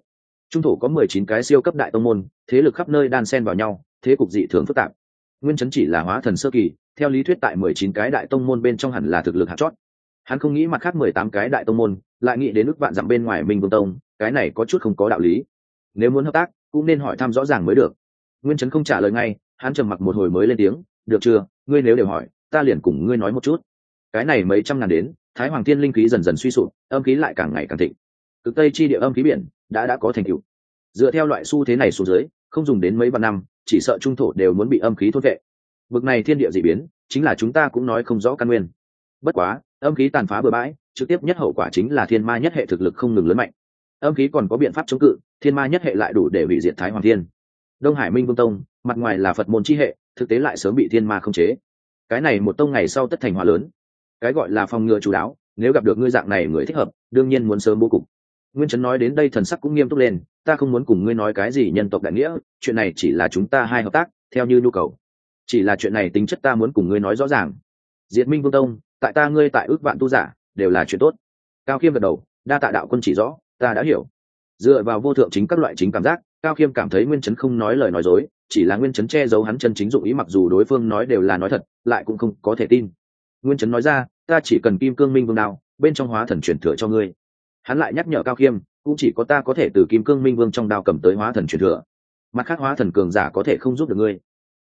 Trung thổ có mười chín cái siêu cấp đại tông môn, thế lực khắp nơi đan xen vào nhau, thế cục dị thường phức tạp. Nguyên chấn chỉ là hóa thần sơ kỳ, theo lý thuyết tại mười chín cái đại tông môn bên trong hẳn là thực lực hạt chót. Hắn không nghĩ mặt khác mười tám cái đại tông môn, lại nghĩ đến ước vạn dặm bên ngoài minh vương tông, cái này có chút không có đạo lý. Nếu muốn hợp tác, cũng nên hỏi thăm rõ ràng mới được. Nguyên chấn không trả lời ngay, hắn trầm mặc một hồi mới lên tiếng, được chưa, ngươi nếu đều hỏi, ta liền cùng ngươi nói một chút. Cái này mấy trăm ngàn đến, thái hoàng thiên linh khí dần dần suy sụp, âm khí lại càng ngày càng thịnh. Cực tây chi địa âm khí biển đã đã có thành tựu. Dựa theo loại xu thế này xuống dưới, không dùng đến mấy vạn năm, chỉ sợ trung thổ đều muốn bị âm khí thốt vệ. Bực này thiên địa dị biến, chính là chúng ta cũng nói không rõ căn nguyên. Bất quá, âm khí tàn phá bừa bãi, trực tiếp nhất hậu quả chính là thiên ma nhất hệ thực lực không ngừng lớn mạnh. Âm khí còn có biện pháp chống cự, thiên ma nhất hệ lại đủ để hủy diệt thái hoàng thiên. Đông hải minh vương tông, mặt ngoài là phật môn chi hệ, thực tế lại sớm bị thiên ma không chế. Cái này một tông ngày sau tất thành hòa lớn. Cái gọi là phòng ngừa chú đáo nếu gặp được ngươi dạng này người thích hợp, đương nhiên muốn sớm bố cục nguyên trấn nói đến đây thần sắc cũng nghiêm túc lên, ta không muốn cùng ngươi nói cái gì nhân tộc đại nghĩa, chuyện này chỉ là chúng ta hai hợp tác, theo như nhu cầu. Chỉ là chuyện này tính chất ta muốn cùng ngươi nói rõ ràng. Diệt minh vương tông, tại ta ngươi tại ước vạn tu giả, đều là chuyện tốt. Cao khiêm gật đầu, đa tạ đạo quân chỉ rõ, ta đã hiểu. Dựa vào vô thượng chính các loại chính cảm giác, cao khiêm cảm thấy nguyên chấn không nói lời nói dối, chỉ là nguyên chấn che giấu hắn chân chính dụng ý mặc dù đối phương nói đều là nói thật, lại cũng không có thể tin. Nguyên chấn nói ra, ta chỉ cần kim cương minh vương đao, bên trong hóa thần truyền thừa cho ngươi hắn lại nhắc nhở cao khiêm, cũng chỉ có ta có thể từ kim cương minh vương trong đao cầm tới hóa thần truyền thừa. Mặt khác hóa thần cường giả có thể không giúp được ngươi.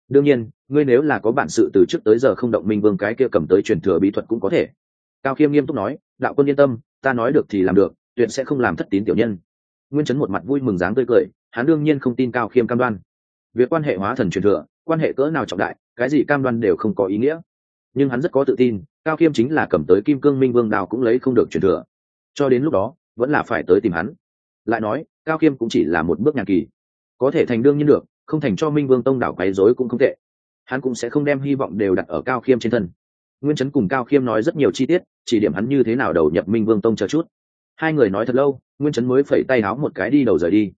Đương nhiên, ngươi nếu là có bản sự từ trước tới giờ không động minh vương cái kia cầm tới truyền thừa bí thuật cũng có thể. Cao khiêm nghiêm túc nói, đạo quân yên tâm, ta nói được thì làm được, tuyệt sẽ không làm thất tín tiểu nhân. Nguyên chấn một mặt vui mừng dáng tươi cười, hắn đương nhiên không tin cao khiêm cam đoan. Việc quan hệ hóa thần truyền thừa, quan hệ cỡ nào trọng đại, cái gì cam đoan đều không có ý nghĩa. Nhưng hắn rất có tự tin, cao khiêm chính là cầm tới kim cương minh vương đào cũng lấy không được truyền thừa cho đến lúc đó, vẫn là phải tới tìm hắn. Lại nói, cao khiêm cũng chỉ là một bước nhàn kỳ. Có thể thành đương nhiên được, không thành cho minh vương tông đảo quấy rối cũng không tệ. Hắn cũng sẽ không đem hy vọng đều đặt ở cao khiêm trên thân. Nguyên chấn cùng cao khiêm nói rất nhiều chi tiết, chỉ điểm hắn như thế nào đầu nhập minh vương tông chờ chút. Hai người nói thật lâu, nguyên chấn mới phẩy tay háo một cái đi đầu rời đi.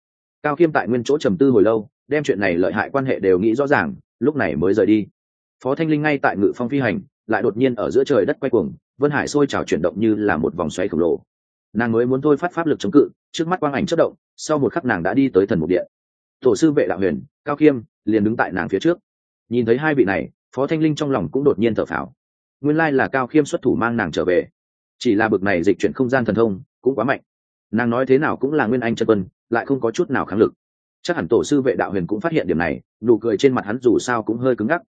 Cao khiêm tại nguyên chỗ trầm tư hồi lâu, đem chuyện này lợi hại quan hệ đều nghĩ rõ ràng, lúc này mới rời đi. Phó thanh linh ngay tại ngự phong phi hành, lại đột nhiên ở giữa trời đất quay cuồng, vân hải sôi trào chuyển động như là một vòng xoay khổng lồ nàng mới muốn thôi phát pháp lực chống cự trước mắt quang ảnh chất động sau một khắc nàng đã đi tới thần mục điện. Tổ sư vệ đạo huyền cao khiêm liền đứng tại nàng phía trước. Nhìn thấy hai vị này phó thanh linh trong lòng cũng đột nhiên thở phào. Nguyên lai là cao khiêm xuất thủ mang nàng trở về. Chỉ là bực này dịch chuyển không gian thần thông cũng quá mạnh. Nàng nói thế nào cũng là nguyên anh chân quân lại không có chút nào kháng lực. Chắc hẳn tổ sư vệ đạo huyền cũng phát hiện điểm này nụ cười trên mặt hắn dù sao cũng hơi cứng ngắc.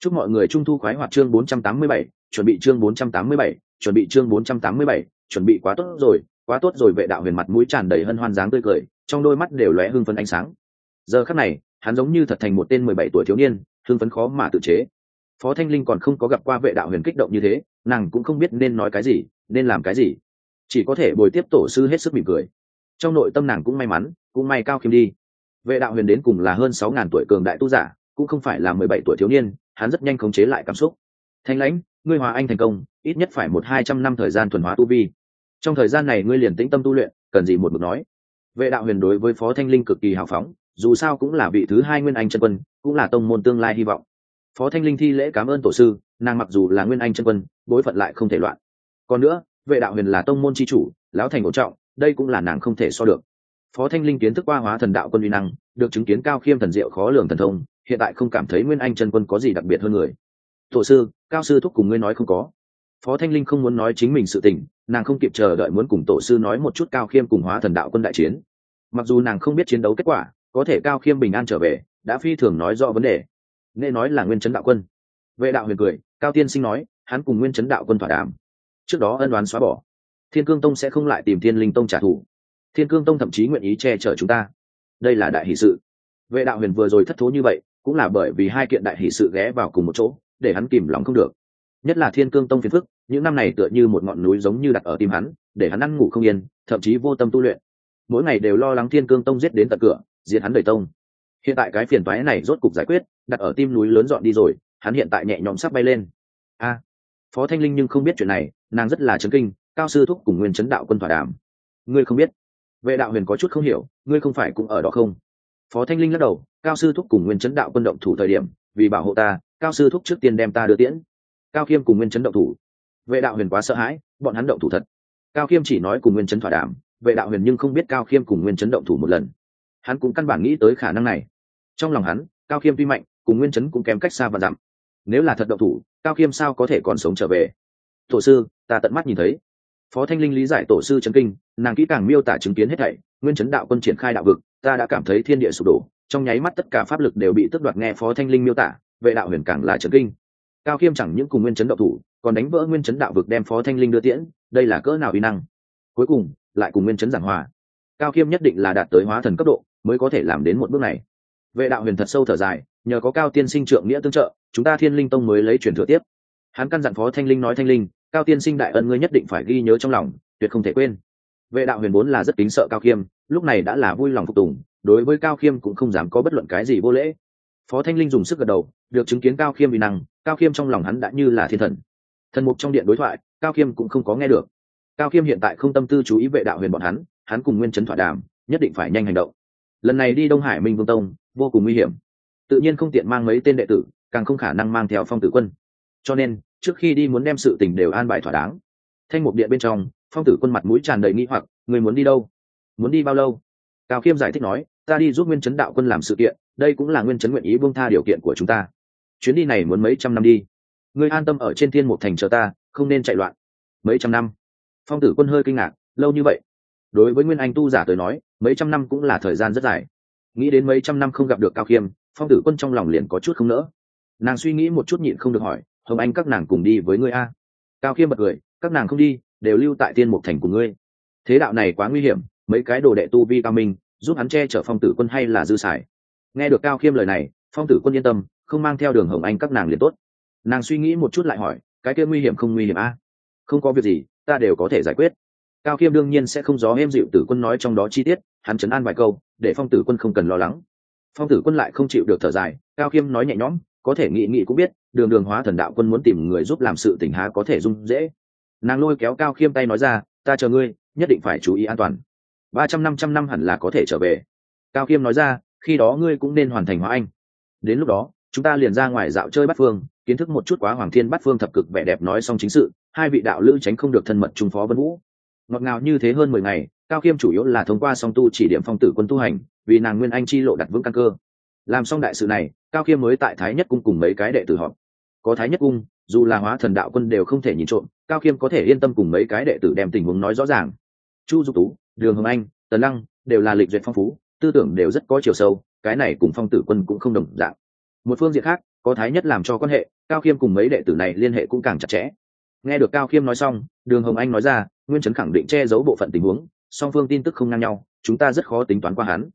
Chúc mọi người trung thu khoái hoạt chương 487, chuẩn bị chương 487, chuẩn bị chương 487, chuẩn bị quá tốt rồi, quá tốt rồi, vệ đạo huyền mặt mũi tràn đầy hân hoan dáng tươi cười, trong đôi mắt đều lóe hưng phấn ánh sáng. Giờ khắc này, hắn giống như thật thành một tên mười bảy tuổi thiếu niên, hưng phấn khó mà tự chế. Phó thanh linh còn không có gặp qua vệ đạo huyền kích động như thế, nàng cũng không biết nên nói cái gì, nên làm cái gì. Chỉ có thể bồi tiếp tổ sư hết sức mỉm cười. Trong nội tâm nàng cũng may mắn, cũng may cao khiêm đi. Vệ đạo huyền đến cùng là hơn sáu ngàn tuổi cường đại tu giả, cũng không phải là mười bảy tuổi thiếu niên, hắn rất nhanh khống chế lại cảm xúc. Thanh lãnh ngươi hòa anh thành công, ít nhất phải một hai trăm năm thời gian thuần hóa tu vi. Trong thời gian này ngươi liền tĩnh tâm tu luyện, cần gì một mực nói. Vệ đạo huyền đối với phó thanh linh cực kỳ hào phóng, dù sao cũng là vị thứ hai nguyên anh chân quân, cũng là tông môn tương lai hy vọng. Phó thanh linh thi lễ cảm ơn tổ sư, nàng mặc dù là nguyên anh chân quân, bối phận lại không thể loạn. Còn nữa, vệ đạo huyền là tông môn c h i chủ, lão thành ổn trọng, đây cũng là nàng không thể so được. Phó thanh linh kiến thức qua hóa thần đạo quân uy năng, được chứng kiến cao khiêm thần diệu khó lường thần thông, hiện tại không cảm thấy nguyên anh chân quân có gì đặc biệt hơn người. Tổ sư cao sư thúc cùng ngươi nói không có. Phó thanh linh không muốn nói chính mình sự tình, nàng không kịp chờ đợi muốn cùng tổ sư nói một chút cao khiêm cùng hóa thần đạo quân đại chiến. Mặc dù nàng không biết chiến đấu kết quả, có thể cao khiêm bình an trở về, đã phi thường nói rõ vấn đề. Nên nói là nguyên chấn đạo quân. Vệ đạo huyền cười, cao tiên sinh nói, hắn cùng nguyên chấn đạo quân thỏa đàm. Trước đó ân đoán xóa bỏ. Thiên cương tông sẽ không lại tìm thiên linh tông trả thù. Thiên cương tông thậm chí nguyện ý che chở chúng ta. Đây là đại hỷ sự. Vệ đạo huyền vừa rồi thất thố như vậy, cũng là bởi vì hai kiện đại hỷ sự ghé vào cùng một chỗ để hắn kìm lòng không được. Nhất là thiên cương tông phiền phức, những năm này tựa như một ngọn núi giống như đặt ở tim hắn, để hắn ăn ngủ không yên, thậm chí vô tâm tu luyện. Mỗi ngày đều lo lắng thiên cương tông giết đến tận cửa, diệt hắn đời tông. Hiện tại cái phiền toái này rốt cục giải quyết, đặt ở tim núi lớn dọn đi rồi, hắn hiện tại nhẹ nhõm sắp bay lên. A! Phó thanh linh nhưng không biết chuyện này, nàng rất là chấn kinh, cao sư thúc cùng nguyên chấn đạo quân thỏa đàm. Ngươi không biết. Vệ đạo huyền có chút không hiểu, ngươi không phải cũng ở đó không? Phó thanh linh lắc đầu, cao sư thúc cùng nguyên chấn đạo quân động thủ thời điểm, vì bảo hộ ta cao sư thúc trước tiên đem ta đưa tiễn. Cao khiêm cùng nguyên chấn động thủ. Vệ đạo huyền quá sợ hãi, bọn hắn động thủ thật. Cao khiêm chỉ nói cùng nguyên chấn thỏa đàm, vệ đạo huyền nhưng không biết cao khiêm cùng nguyên chấn động thủ một lần. Hắn cũng căn bản nghĩ tới khả năng này. Trong lòng hắn, cao khiêm tuy mạnh, cùng nguyên chấn cũng kém cách xa và dặm. Nếu là thật động thủ, cao khiêm sao có thể còn sống trở về? Tổ sư, ta tận mắt nhìn thấy. Phó thanh linh lý giải tổ sư trấn kinh, nàng kỹ càng miêu tả chứng kiến hết thảy, nguyên chấn đạo quân triển khai đạo vực, ta đã cảm thấy thiên địa sụp đổ, trong nháy mắt tất cả pháp lực đều bị tước đoạt nghe phó thanh linh miêu tả vệ đạo huyền càng là trấn kinh. Cao khiêm chẳng những cùng nguyên chấn đạo thủ, còn đánh vỡ nguyên chấn đạo vực đem phó thanh linh đưa tiễn, đây là cỡ nào uy năng. Cuối cùng, lại cùng nguyên chấn giảng hòa. Cao khiêm nhất định là đạt tới hóa thần cấp độ, mới có thể làm đến một bước này. Vệ đạo huyền thật sâu thở dài, nhờ có cao tiên sinh trượng nghĩa tương trợ, chúng ta thiên linh tông mới lấy truyền thừa tiếp. Hắn căn dặn phó thanh linh nói thanh linh, cao tiên sinh đại ân ngươi nhất định phải ghi nhớ trong lòng, tuyệt không thể quên. Vệ đạo huyền vốn là rất kính sợ cao khiêm lúc này đã là vui lòng phục tùng, đối với cao khiêm cũng không dám có bất luận cái gì vô lễ phó thanh linh dùng sức gật đầu, được chứng kiến cao khiêm vì năng, cao khiêm trong lòng hắn đã như là thiên thần. Thần mục trong điện đối thoại, cao khiêm cũng không có nghe được. Cao khiêm hiện tại không tâm tư chú ý vệ đạo huyền bọn hắn hắn cùng nguyên Trấn thỏa đàm, nhất định phải nhanh hành động. Lần này đi đông hải minh vương tông, vô cùng nguy hiểm. Tự nhiên không tiện mang mấy tên đệ tử, càng không khả năng mang theo phong tử quân. Cho nên, trước khi đi muốn đem sự tình đều an bài thỏa đáng. Thanh mục điện bên trong, phong tử quân mặt mũi tràn đầy nghĩ hoặc, người muốn đi đâu? Muốn đi bao lâu? Cao khiêm giải thích nói ta đi giúp nguyên chấn đạo quân làm sự kiện, đây cũng là nguyên chấn nguyện ý buông tha điều kiện của chúng ta. Chuyến đi này muốn mấy trăm năm đi. Ngươi an tâm ở trên thiên một thành chờ ta, không nên chạy loạn. Mấy trăm năm. Phong tử quân hơi kinh ngạc, lâu như vậy. Đối với nguyên anh tu giả tới nói, mấy trăm năm cũng là thời gian rất dài. Nghĩ đến mấy trăm năm không gặp được cao khiêm, phong tử quân trong lòng liền có chút không nỡ. Nàng suy nghĩ một chút nhịn không được hỏi, hồng anh, các nàng cùng đi với ngươi a? Cao khiêm bật cười, các nàng không đi, đều lưu tại tiên mục thành của ngươi. Thế đạo này quá nguy hiểm, mấy cái đồ đệ tu vi cao minh giúp hắn che chở phong tử quân hay là dư xài. Nghe được cao khiêm lời này, phong tử quân yên tâm, không mang theo đường hồng anh các nàng liền tốt. Nàng suy nghĩ một chút lại hỏi, cái kia nguy hiểm không nguy hiểm a? Không có việc gì, ta đều có thể giải quyết. Cao khiêm đương nhiên sẽ không gió êm dịu tử quân nói trong đó chi tiết, hắn chấn an vài câu, để phong tử quân không cần lo lắng. Phong tử quân lại không chịu được thở dài, cao khiêm nói nhẹ nhõm, có thể nghị nghị cũng biết, đường đường hóa thần đạo quân muốn tìm người giúp làm sự tỉnh há có thể dung dễ. Nàng lôi kéo cao khiêm tay nói ra, ta chờ ngươi, nhất định phải chú ý an toàn ba trăm, năm trăm năm hẳn là có thể trở về. Cao khiêm nói ra, khi đó ngươi cũng nên hoàn thành hóa anh. Đến lúc đó, chúng ta liền ra ngoài dạo chơi bắt phương, kiến thức một chút quá hoàng thiên bắt phương thập cực vẻ đẹp nói xong chính sự, hai vị đạo lữ tránh không được thân mật trung phó vân vũ. Ngọt ngào như thế hơn mười ngày, cao khiêm chủ yếu là thông qua song tu chỉ điểm phong tử quân tu hành, vì nàng nguyên anh chi lộ đặt vững căn cơ. Làm xong đại sự này, cao khiêm mới tại thái nhất cung cùng mấy cái đệ tử họp. Có thái nhất cung, dù là hóa thần đạo quân đều không thể nhìn trộm, cao khiêm có thể yên tâm cùng mấy cái đệ tử đem tình huống nói rõ ràng. Chu dục tú đường hồng anh, tần lăng đều là lịch duyệt phong phú, tư tưởng đều rất có chiều sâu, cái này cùng phong tử quân cũng không đồng dạng. Một phương diện khác, có thái nhất làm cho quan hệ, cao khiêm cùng mấy đệ tử này liên hệ cũng càng chặt chẽ. Nghe được cao khiêm nói xong, đường hồng anh nói ra, nguyên chấn khẳng định che giấu bộ phận tình huống, song phương tin tức không ngang nhau, chúng ta rất khó tính toán qua hắn.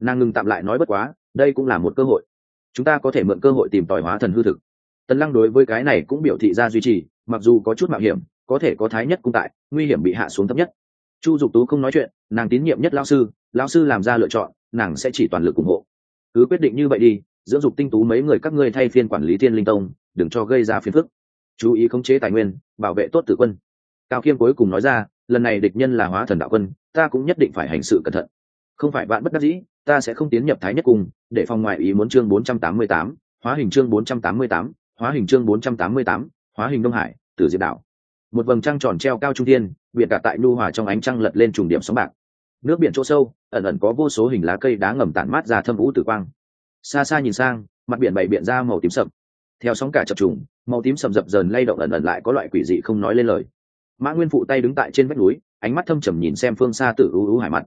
Nàng ngừng tạm lại nói bất quá, đây cũng là một cơ hội. Chúng ta có thể mượn cơ hội tìm tòi hóa thần hư thực. Tần lăng đối với cái này cũng biểu thị ra duy trì, mặc dù có chút mạo hiểm, có thể có thái nhất cung tại, nguy hiểm bị hạ xuống thấp nhất chu dục tú không nói chuyện nàng tín nhiệm nhất lao sư lao sư làm ra lựa chọn nàng sẽ chỉ toàn lực ủng hộ. Cứ quyết định như vậy đi dưỡng dục tinh tú mấy người các ngươi thay phiên quản lý thiên linh tông đừng cho gây ra phiền phức. Chú ý khống chế tài nguyên bảo vệ tốt tử quân. Cao khiêm cuối cùng nói ra lần này địch nhân là hóa thần đạo quân ta cũng nhất định phải hành sự cẩn thận. Không phải bạn bất đắc dĩ ta sẽ không tiến nhập thái nhất cung để phòng ngoại ý muốn chương 488, hóa hình chương 488, hóa hình chương 488, hóa hình đông hải tử diệt Đạo một vầng trăng tròn treo cao trung thiên, biển cả tại nu hòa trong ánh trăng lật lên trùng điểm sóng bạc. Nước biển chỗ sâu, ẩn ẩn có vô số hình lá cây đá ngầm tản mát ra thâm vũ tử quang. Xa xa nhìn sang, mặt biển bày biện ra màu tím sậm. Theo sóng cả chập trùng, màu tím sầm dập dờn lay động ẩn ẩn lại có loại quỷ dị không nói lên lời. Mã nguyên phụ tay đứng tại trên vách núi, ánh mắt thâm trầm nhìn xem phương xa tự ưu ưu hải mặt.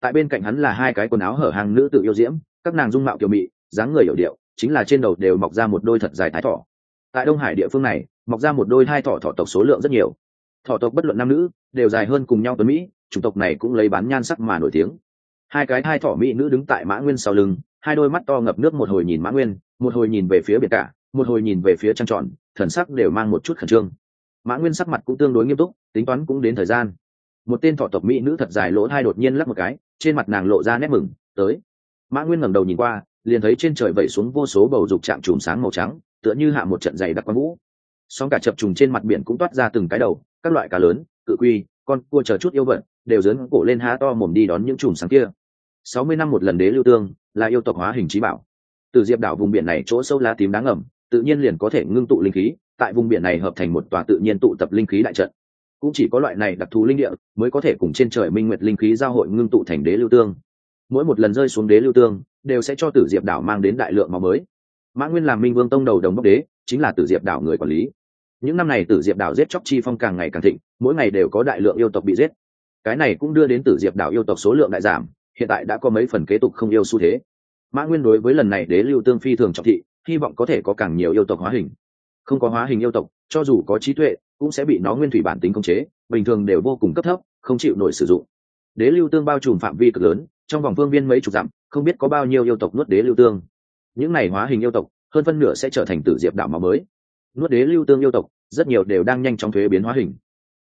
Tại bên cạnh hắn là hai cái quần áo hở hàng nữ tự yêu diễm, các nàng dung mạo kiểu mị, dáng người hiểu điệu, chính là trên đầu đều mọc ra một đôi thật dài thái thỏ tại đông hải địa phương này, mọc ra một đôi hai thỏ thỏ tộc số lượng rất nhiều. Thỏ tộc bất luận nam nữ, đều dài hơn cùng nhau tuấn mỹ, chủng tộc này cũng lấy bán nhan sắc mà nổi tiếng. Hai cái hai thỏ mỹ nữ đứng tại mã nguyên sau lưng, hai đôi mắt to ngập nước một hồi nhìn mã nguyên, một hồi nhìn về phía biển cả, một hồi nhìn về phía trăng tròn, thần sắc đều mang một chút khẩn trương. Mã nguyên sắc mặt cũng tương đối nghiêm túc, tính toán cũng đến thời gian. Một tên thọ tộc mỹ nữ thật dài lỗ hai đột nhiên lắc một cái, trên mặt nàng lộ ra nét mừng, tới. Mã nguyên ngẩng đầu nhìn qua, liền thấy trên trời vẩy xuống vô số bầu dục chạm chùm sáng màu trắng tựa như hạ một trận dày đặc quang vũ. Sóng cả chập trùng trên mặt biển cũng toát ra từng cái đầu, các loại cá lớn, cự quy, con cua chờ chút yêu vận đều dớn cổ lên há to mồm đi đón những chùm sáng kia. Sáu mươi năm một lần đế lưu tương, là yêu tộc hóa hình trí bảo. Từ diệp đảo vùng biển này chỗ sâu lá tím đáng ẩm tự nhiên liền có thể ngưng tụ linh khí, tại vùng biển này hợp thành một tòa tự nhiên tụ tập linh khí đại trận. Cũng chỉ có loại này đặc thù linh địa, mới có thể cùng trên trời minh nguyệt linh khí giao hội ngưng tụ thành đế lưu tương. Mỗi một lần rơi xuống đế lưu tương, đều sẽ cho tử diệp đảo mang đến đại lượng máu mới mã nguyên làm minh vương tông đầu đồng bốc đế, chính là tử diệp đảo người quản lý. Những năm này tử diệp đảo giết chóc chi phong càng ngày càng thịnh, mỗi ngày đều có đại lượng yêu tộc bị giết. Cái này cũng đưa đến tử diệp đảo yêu tộc số lượng đại giảm, hiện tại đã có mấy phần kế tục không yêu xu thế. Mã nguyên đối với lần này đế lưu tương phi thường trọng thị, hy vọng có thể có càng nhiều yêu tộc hóa hình. Không có hóa hình yêu tộc, cho dù có trí tuệ, cũng sẽ bị nó nguyên thủy bản tính khống chế, bình thường đều vô cùng cấp thấp, không chịu nổi sử dụng. Đế lưu tương bao trùm phạm vi cực lớn, trong vòng phương viên mấy chục dặm, không biết có bao nhiêu yêu tộc nuốt đế lưu tương những này hóa hình yêu tộc, hơn phân nửa sẽ trở thành tử diệp đạo máu mới. Nuốt đế lưu tương yêu tộc, rất nhiều đều đang nhanh chóng thuế biến hóa hình.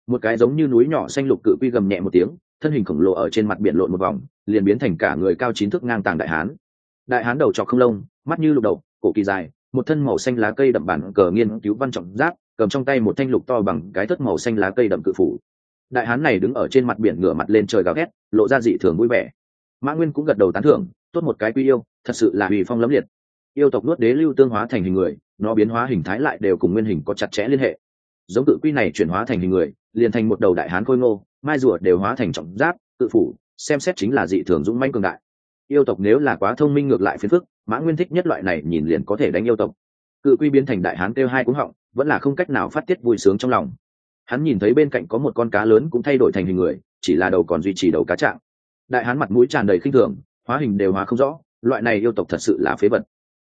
Một cái giống như núi nhỏ xanh lục cự quy gầm nhẹ một tiếng, thân hình khổng lồ ở trên mặt biển lộn một vòng, liền biến thành cả người cao chín thước ngang tàng đại hán. Đại hán đầu trọc không lông, mắt như lục đầu, cổ kỳ dài, một thân màu xanh lá cây đậm bản cờ nghiên cứu văn trọng giáp, cầm trong tay một thanh lục to bằng cái thất màu xanh lá cây đậm cự phủ. Đại hán này đứng ở trên mặt biển ngửa mặt lên trời gào ghét, lộ ra dị thường vui vẻ. Mã nguyên cũng gật đầu tán thưởng, tốt một cái quy yêu, thật sự là hủy phong lấm liệt yêu tộc nuốt đế lưu tương hóa thành hình người, nó biến hóa hình thái lại đều cùng nguyên hình có chặt chẽ liên hệ. Giống cự quy này chuyển hóa thành hình người, liền thành một đầu đại hán khôi ngô, mai rùa đều hóa thành trọng giáp tự phủ, xem xét chính là dị thường dũng manh cường đại. Yêu tộc nếu là quá thông minh ngược lại phiền phức, mã nguyên thích nhất loại này nhìn liền có thể đánh yêu tộc. Cự quy biến thành đại hán kêu hai cúng họng, vẫn là không cách nào phát tiết vui sướng trong lòng. Hắn nhìn thấy bên cạnh có một con cá lớn cũng thay đổi thành hình người, chỉ là đầu còn duy trì đầu cá trạng. Đại hán mặt mũi tràn đầy khinh thường, hóa hình đều hóa không rõ, loại này yêu tộc thật sự là phế vật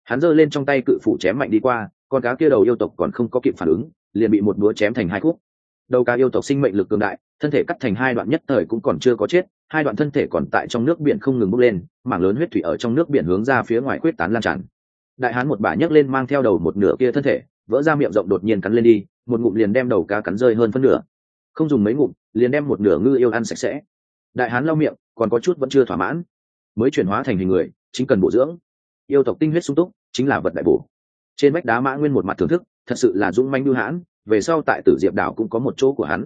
hắn giơ lên trong tay cự phủ chém mạnh đi qua, con cá kia đầu yêu tộc còn không có kịp phản ứng, liền bị một búa chém thành hai khúc. Đầu cá yêu tộc sinh mệnh lực cường đại, thân thể cắt thành hai đoạn nhất thời cũng còn chưa có chết, hai đoạn thân thể còn tại trong nước biển không ngừng bốc lên, mảng lớn huyết thủy ở trong nước biển hướng ra phía ngoài khuyết tán lan tràn. Đại hán một bà nhấc lên mang theo đầu một nửa kia thân thể, vỡ ra miệng rộng đột nhiên cắn lên đi, một ngụm liền đem đầu cá cắn rơi hơn phân nửa. Không dùng mấy ngụm, liền đem một nửa ngư yêu ăn sạch sẽ. Đại hán lau miệng, còn có chút vẫn chưa thỏa mãn. Mới chuyển hóa thành hình người, chính cần bổ dưỡng yêu tộc tinh huyết sung túc, chính là vật đại bổ. Trên vách đá mã nguyên một mặt thưởng thức, thật sự là dũng manh lưu hãn, về sau tại tử diệp đảo cũng có một chỗ của hắn.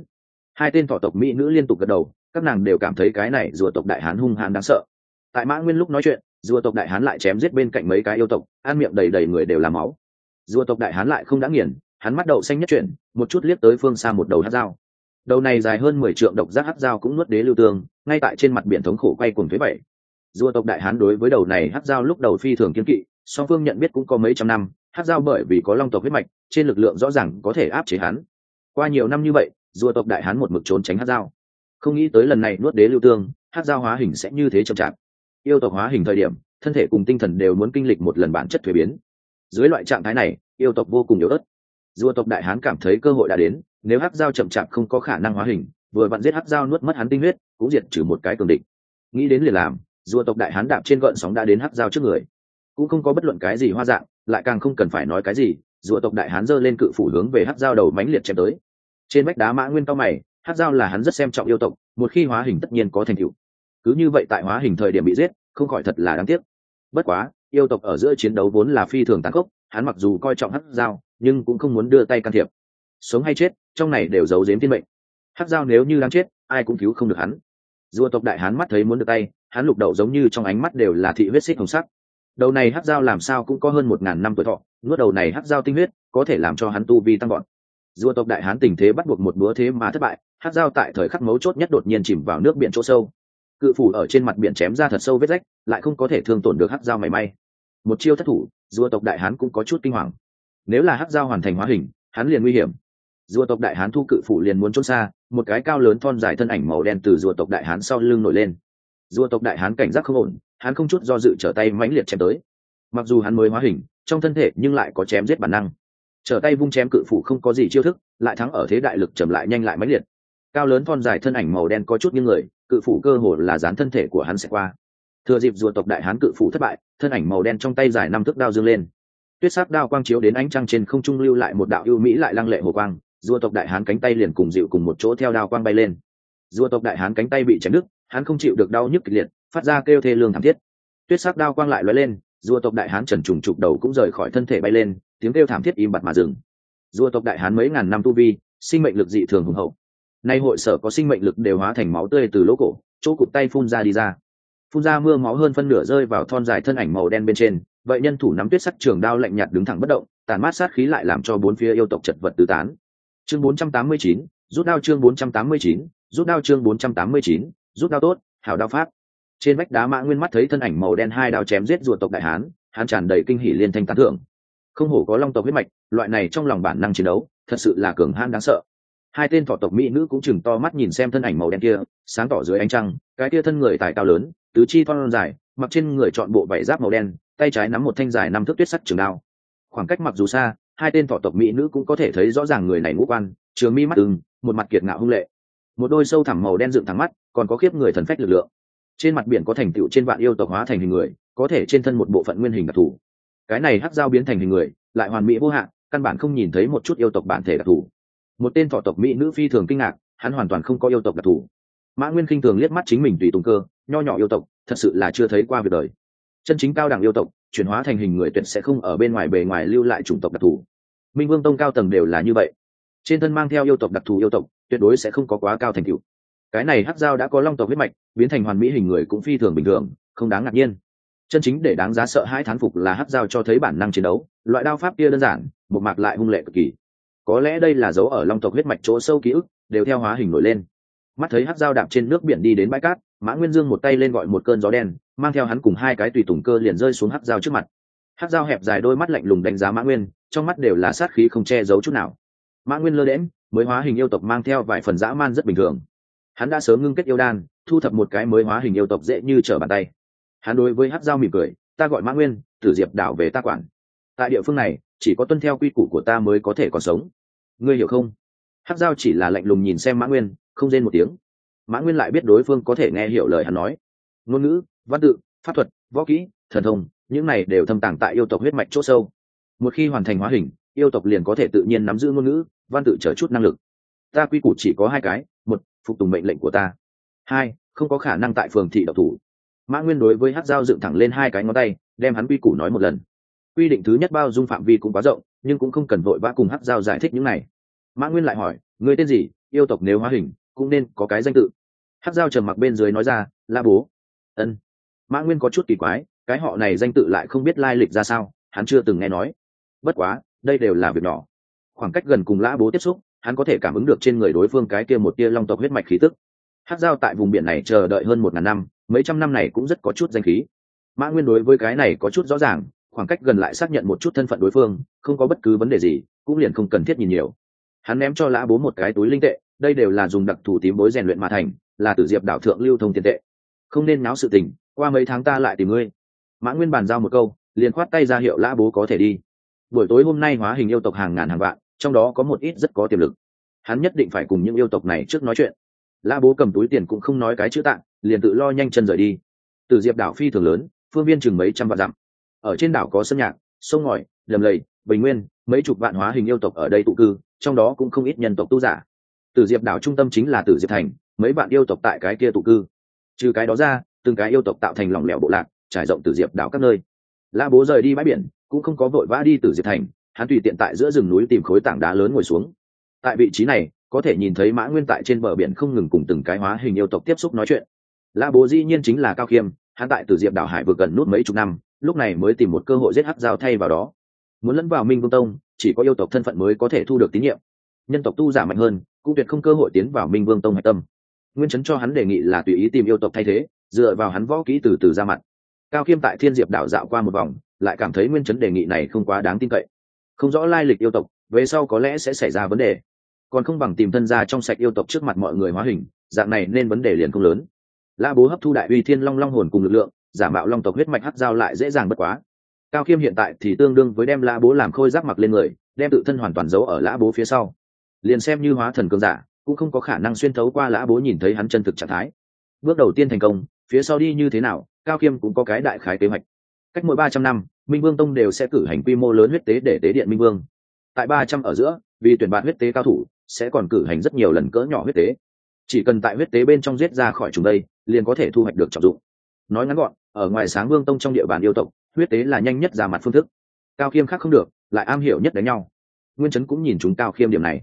Hai tên thọ tộc mỹ nữ liên tục gật đầu, các nàng đều cảm thấy cái này rùa tộc đại hán hung hãn đáng sợ. Tại mã nguyên lúc nói chuyện, rùa tộc đại hán lại chém giết bên cạnh mấy cái yêu tộc, ăn miệng đầy đầy người đều là máu. Rùa tộc đại hán lại không đã nghiền, hắn mắt đậu xanh nhất chuyển, một chút liếc tới phương xa một đầu hát dao. Đầu này dài hơn mười trượng độc giác hát dao cũng nuốt đế lưu tương, ngay tại trên mặt biển thống khổ quay cùng thuế bảy rùa tộc đại hán đối với đầu này hát dao lúc đầu phi thường kiên kỵ, song phương nhận biết cũng có mấy trăm năm hát dao bởi vì có long tộc huyết mạch, trên lực lượng rõ ràng có thể áp chế hắn. Qua nhiều năm như vậy rùa tộc đại hán một mực trốn tránh hát dao không nghĩ tới lần này nuốt đế lưu tương hát dao hóa hình sẽ như thế chậm chạp. Yêu tộc hóa hình thời điểm, thân thể cùng tinh thần đều muốn kinh lịch một lần bản chất thuế biến. Dưới loại trạng thái này, yêu tộc vô cùng yếu ớt. Rùa tộc đại hán cảm thấy cơ hội đã đến, nếu hắc dao chậm chạp không có khả năng hóa hình, vừa vặn giết hắc dao nuốt mất hắn tinh huyết, cũng diệt trừ một cái cường định nghĩ đến liền làm rùa tộc đại hán đạp trên gợn sóng đã đến hắc dao trước người. Cũng không có bất luận cái gì hoa dạng, lại càng không cần phải nói cái gì, rùa tộc đại hán giơ lên cự phủ hướng về hắc dao đầu mánh liệt chém tới. Trên vách đá mã nguyên cao mày, hắc dao là hắn rất xem trọng yêu tộc, một khi hóa hình tất nhiên có thành tựu. Cứ như vậy tại hóa hình thời điểm bị giết, không khỏi thật là đáng tiếc. Bất quá, yêu tộc ở giữa chiến đấu vốn là phi thường tàn khốc, hắn mặc dù coi trọng hắc dao nhưng cũng không muốn đưa tay can thiệp. Sống hay chết, trong này đều giấu giếm thiên mệnh. Hắc dao nếu như đang chết, ai cũng cứu không được hắn. Rùa tộc đại hán mắt thấy muốn được tay hắn lục đậu giống như trong ánh mắt đều là thị huyết xích hồng sắc. Đầu này hắc dao làm sao cũng có hơn một ngàn năm tuổi thọ, nuốt đầu này hắc dao tinh huyết, có thể làm cho hắn tu vi tăng gọn rùa tộc đại hán tình thế bắt buộc một búa thế mà thất bại, hắc dao tại thời khắc mấu chốt nhất đột nhiên chìm vào nước biển chỗ sâu. Cự phủ ở trên mặt biển chém ra thật sâu vết rách, lại không có thể thương tổn được hắc dao mảy may. Một chiêu thất thủ rùa tộc đại hán cũng có chút kinh hoàng. Nếu là hắc dao hoàn thành hóa hình, hắn liền nguy hiểm. Rùa tộc đại hán thu cự phủ liền muốn trốn xa, một cái cao lớn thon dài thân ảnh màu đen từ rùa tộc đại hán sau lưng nổi lên rùa tộc đại hán cảnh giác không ổn, hắn không chút do dự trở tay mãnh liệt chém tới. Mặc dù hắn mới hóa hình, trong thân thể nhưng lại có chém giết bản năng. Trở tay vung chém cự phủ không có gì chiêu thức, lại thắng ở thế đại lực trầm lại nhanh lại mãnh liệt. Cao lớn thon dài thân ảnh màu đen có chút những người, cự phủ cơ hồ là dán thân thể của hắn sẽ qua. Thừa dịp rùa tộc đại hán cự phủ thất bại, thân ảnh màu đen trong tay dài năm thước đao dương lên. Tuyết sắc đao quang chiếu đến ánh trăng trên không trung lưu lại một đạo ưu mỹ lại lăng lệ hồ quang, rùa tộc đại hán cánh tay liền cùng dịu cùng một chỗ theo đao quang bay lên. Rùa tộc đại hán cánh tay bị chém đứt hắn không chịu được đau nhức kịch liệt phát ra kêu thê lương thảm thiết. Tuyết sắc đao quang lại lóe lên rùa tộc đại hán trần trùng trục đầu cũng rời khỏi thân thể bay lên tiếng kêu thảm thiết im bặt mà dừng. Rùa tộc đại hán mấy ngàn năm tu vi sinh mệnh lực dị thường hùng hậu. Nay hội sở có sinh mệnh lực đều hóa thành máu tươi từ lỗ cổ chỗ cụt tay phun ra đi ra. Phun ra mưa máu hơn phân nửa rơi vào thon dài thân ảnh màu đen bên trên vậy nhân thủ nắm tuyết sắc trường đao lạnh nhạt đứng thẳng bất động tàn mát sát khí lại làm cho bốn phía yêu tộc chật vật tứ tán. Chương 489, rút đao chương 489, rút đao chương 489, rút đao tốt, hảo đao pháp. Trên vách đá mã nguyên mắt thấy thân ảnh màu đen hai đao chém giết ruột tộc đại hán, hắn tràn đầy kinh hỉ liên thanh tán thưởng. Không hổ có long tộc huyết mạch, loại này trong lòng bản năng chiến đấu, thật sự là cường hãn đáng sợ. Hai tên thọ tộc mỹ nữ cũng chừng to mắt nhìn xem thân ảnh màu đen kia, sáng tỏ dưới ánh trăng, cái kia thân người tài cao lớn, tứ chi thon dài, mặc trên người chọn bộ vải giáp màu đen, tay trái nắm một thanh dài năm thước tuyết sắt trường đao. Khoảng cách mặc dù xa, hai tên thọ tộc mỹ nữ cũng có thể thấy rõ ràng người này ngũ quan, trường mi mắt ưng, một mặt kiệt ngạo hung lệ. Một đôi sâu thẳm màu đen dựng thẳng mắt còn có khiếp người thần phách lực lượng. Trên mặt biển có thành tựu trên vạn yêu tộc hóa thành hình người, có thể trên thân một bộ phận nguyên hình đặc thù. Cái này hắc dao biến thành hình người, lại hoàn mỹ vô hạn, căn bản không nhìn thấy một chút yêu tộc bản thể đặc thù. Một tên thọ tộc mỹ nữ phi thường kinh ngạc, hắn hoàn toàn không có yêu tộc đặc thù. Mã nguyên khinh thường liếc mắt chính mình tùy tùng cơ, nho nhỏ yêu tộc, thật sự là chưa thấy qua việc đời. Chân chính cao đẳng yêu tộc, chuyển hóa thành hình người tuyệt sẽ không ở bên ngoài bề ngoài lưu lại chủng tộc đặc thù. Minh vương tông cao tầng đều là như vậy. Trên thân mang theo yêu tộc đặc thù yêu tộc, tuyệt đối sẽ không có quá cao thành tựu cái này hắc dao đã có long tộc huyết mạch, biến thành hoàn mỹ hình người cũng phi thường bình thường, không đáng ngạc nhiên. Chân chính để đáng giá sợ hai thán phục là hắc dao cho thấy bản năng chiến đấu, loại đao pháp kia đơn giản, một mạc lại hung lệ cực kỳ. Có lẽ đây là dấu ở long tộc huyết mạch chỗ sâu ký ức, đều theo hóa hình nổi lên. Mắt thấy hắc dao đạp trên nước biển đi đến bãi cát, mã nguyên dương một tay lên gọi một cơn gió đen, mang theo hắn cùng hai cái tùy tùng cơ liền rơi xuống hắc dao trước mặt. Hắc dao hẹp dài đôi mắt lạnh lùng đánh giá mã nguyên, trong mắt đều là sát khí không che giấu chút nào. Mã nguyên lơ đễm mới hóa hình yêu tộc mang theo vài phần dã man rất bình thường hắn đã sớm ngưng kết yêu đan, thu thập một cái mới hóa hình yêu tộc dễ như trở bàn tay. Hắn đối với hát dao mỉm cười, ta gọi mã nguyên, tử diệp đảo về ta quản. Tại địa phương này, chỉ có tuân theo quy củ của ta mới có thể còn sống. Ngươi hiểu không? Hát dao chỉ là lạnh lùng nhìn xem mã nguyên, không rên một tiếng. Mã nguyên lại biết đối phương có thể nghe hiểu lời hắn nói. Ngôn ngữ, văn tự, pháp thuật, võ kỹ, thần thông, những này đều thâm tàng tại yêu tộc huyết mạch c h ỗ sâu. Một khi hoàn thành hóa hình, yêu tộc liền có thể tự nhiên nắm giữ ngôn ngữ, văn tự trở chút năng lực ta quy củ chỉ có hai cái, một, phục tùng mệnh lệnh của ta. Hai, không có khả năng tại phường thị độc thủ. Mã nguyên đối với hát dao dựng thẳng lên hai cái ngón tay, đem hắn quy củ nói một lần. Quy định thứ nhất bao dung phạm vi cũng quá rộng, nhưng cũng không cần vội vã cùng hát dao giải thích những này. Mã nguyên lại hỏi người tên gì? Yêu tộc nếu hóa hình, cũng nên có cái danh tự. Hát dao trầm mặc bên dưới nói ra, la bố. Ân. Mã nguyên có chút kỳ quái, cái họ này danh tự lại không biết lai lịch ra sao, hắn chưa từng nghe nói. Bất quá, đây đều là việc nhỏ. Khoảng cách gần cùng lã bố tiếp xúc hắn có thể cảm ứng được trên người đối phương cái kia một tia long tộc huyết mạch khí tức. Hát dao tại vùng biển này chờ đợi hơn một ngàn năm, mấy trăm năm này cũng rất có chút danh khí. Mã nguyên đối với cái này có chút rõ ràng, khoảng cách gần lại xác nhận một chút thân phận đối phương, không có bất cứ vấn đề gì, cũng liền không cần thiết nhìn nhiều. Hắn ném cho lã bố một cái túi linh tệ, đây đều là dùng đặc thù tím bối rèn luyện mà thành, là tử diệp đảo thượng lưu thông tiền tệ. Không nên náo sự tình, qua mấy tháng ta lại tìm ngươi. Mã nguyên bàn giao một câu, liền khoát tay ra hiệu lã bố có thể đi. Buổi tối hôm nay hóa hình yêu tộc hàng ngàn hàng vạn trong đó có một ít rất có tiềm lực. Hắn nhất định phải cùng những yêu tộc này trước nói chuyện. La bố cầm túi tiền cũng không nói cái chữ tạng, liền tự lo nhanh chân rời đi. Từ diệp đảo phi thường lớn, phương viên chừng mấy trăm vạn dặm. Ở trên đảo có sân nhạc, sông ngòi, đầm lầy, bình nguyên, mấy chục vạn hóa hình yêu tộc ở đây tụ cư, trong đó cũng không ít nhân tộc tu giả. Từ diệp đảo trung tâm chính là tử diệp thành, mấy bạn yêu tộc tại cái kia tụ cư. Trừ cái đó ra, từng cái yêu tộc tạo thành lỏng lẻo bộ lạc, trải rộng từ diệp đảo các nơi. La bố rời đi bãi biển, cũng không có vội vã đi từ diệp thành hắn tùy tiện tại giữa rừng núi tìm khối tảng đá lớn ngồi xuống. Tại vị trí này, có thể nhìn thấy mã nguyên tại trên bờ biển không ngừng cùng từng cái hóa hình yêu tộc tiếp xúc nói chuyện. La bố dĩ nhiên chính là cao khiêm, hắn tại từ diệp đảo hải vừa gần nút mấy chục năm, lúc này mới tìm một cơ hội giết hắc giao thay vào đó. Muốn lẫn vào minh vương tông, chỉ có yêu tộc thân phận mới có thể thu được tín nhiệm. Nhân tộc tu giả mạnh hơn, cũng tuyệt không cơ hội tiến vào minh vương tông hạch tâm. Nguyên chấn cho hắn đề nghị là tùy ý tìm yêu tộc thay thế, dựa vào hắn võ kỹ từ từ ra mặt. Cao khiêm tại thiên diệp đảo dạo qua một vòng, lại cảm thấy nguyên chấn đề nghị này không quá đáng tin cậy không rõ lai lịch yêu tộc, về sau có lẽ sẽ xảy ra vấn đề. Còn không bằng tìm thân ra trong sạch yêu tộc trước mặt mọi người hóa hình, dạng này nên vấn đề liền không lớn. La bố hấp thu đại uy thiên long long hồn cùng lực lượng, giả mạo long tộc huyết mạch hắc giao lại dễ dàng bất quá. Cao khiêm hiện tại thì tương đương với đem la bố làm khôi giáp mặc lên người, đem tự thân hoàn toàn giấu ở lã bố phía sau. Liền xem như hóa thần cường giả, cũng không có khả năng xuyên thấu qua lã bố nhìn thấy hắn chân thực trạng thái. Bước đầu tiên thành công, phía sau đi như thế nào, cao khiêm cũng có cái đại khái kế hoạch cách mỗi ba trăm năm, minh vương tông đều sẽ cử hành quy mô lớn huyết tế để tế điện minh vương. Tại ba trăm ở giữa, vì tuyển bạn huyết tế cao thủ, sẽ còn cử hành rất nhiều lần cỡ nhỏ huyết tế. Chỉ cần tại huyết tế bên trong giết ra khỏi chúng đây, liền có thể thu hoạch được trọng dụng. Nói ngắn gọn, ở ngoài sáng vương tông trong địa bàn yêu tộc, huyết tế là nhanh nhất ra mặt phương thức. Cao khiêm khác không được, lại am hiểu nhất đánh nhau. Nguyên chấn cũng nhìn chúng cao khiêm điểm này.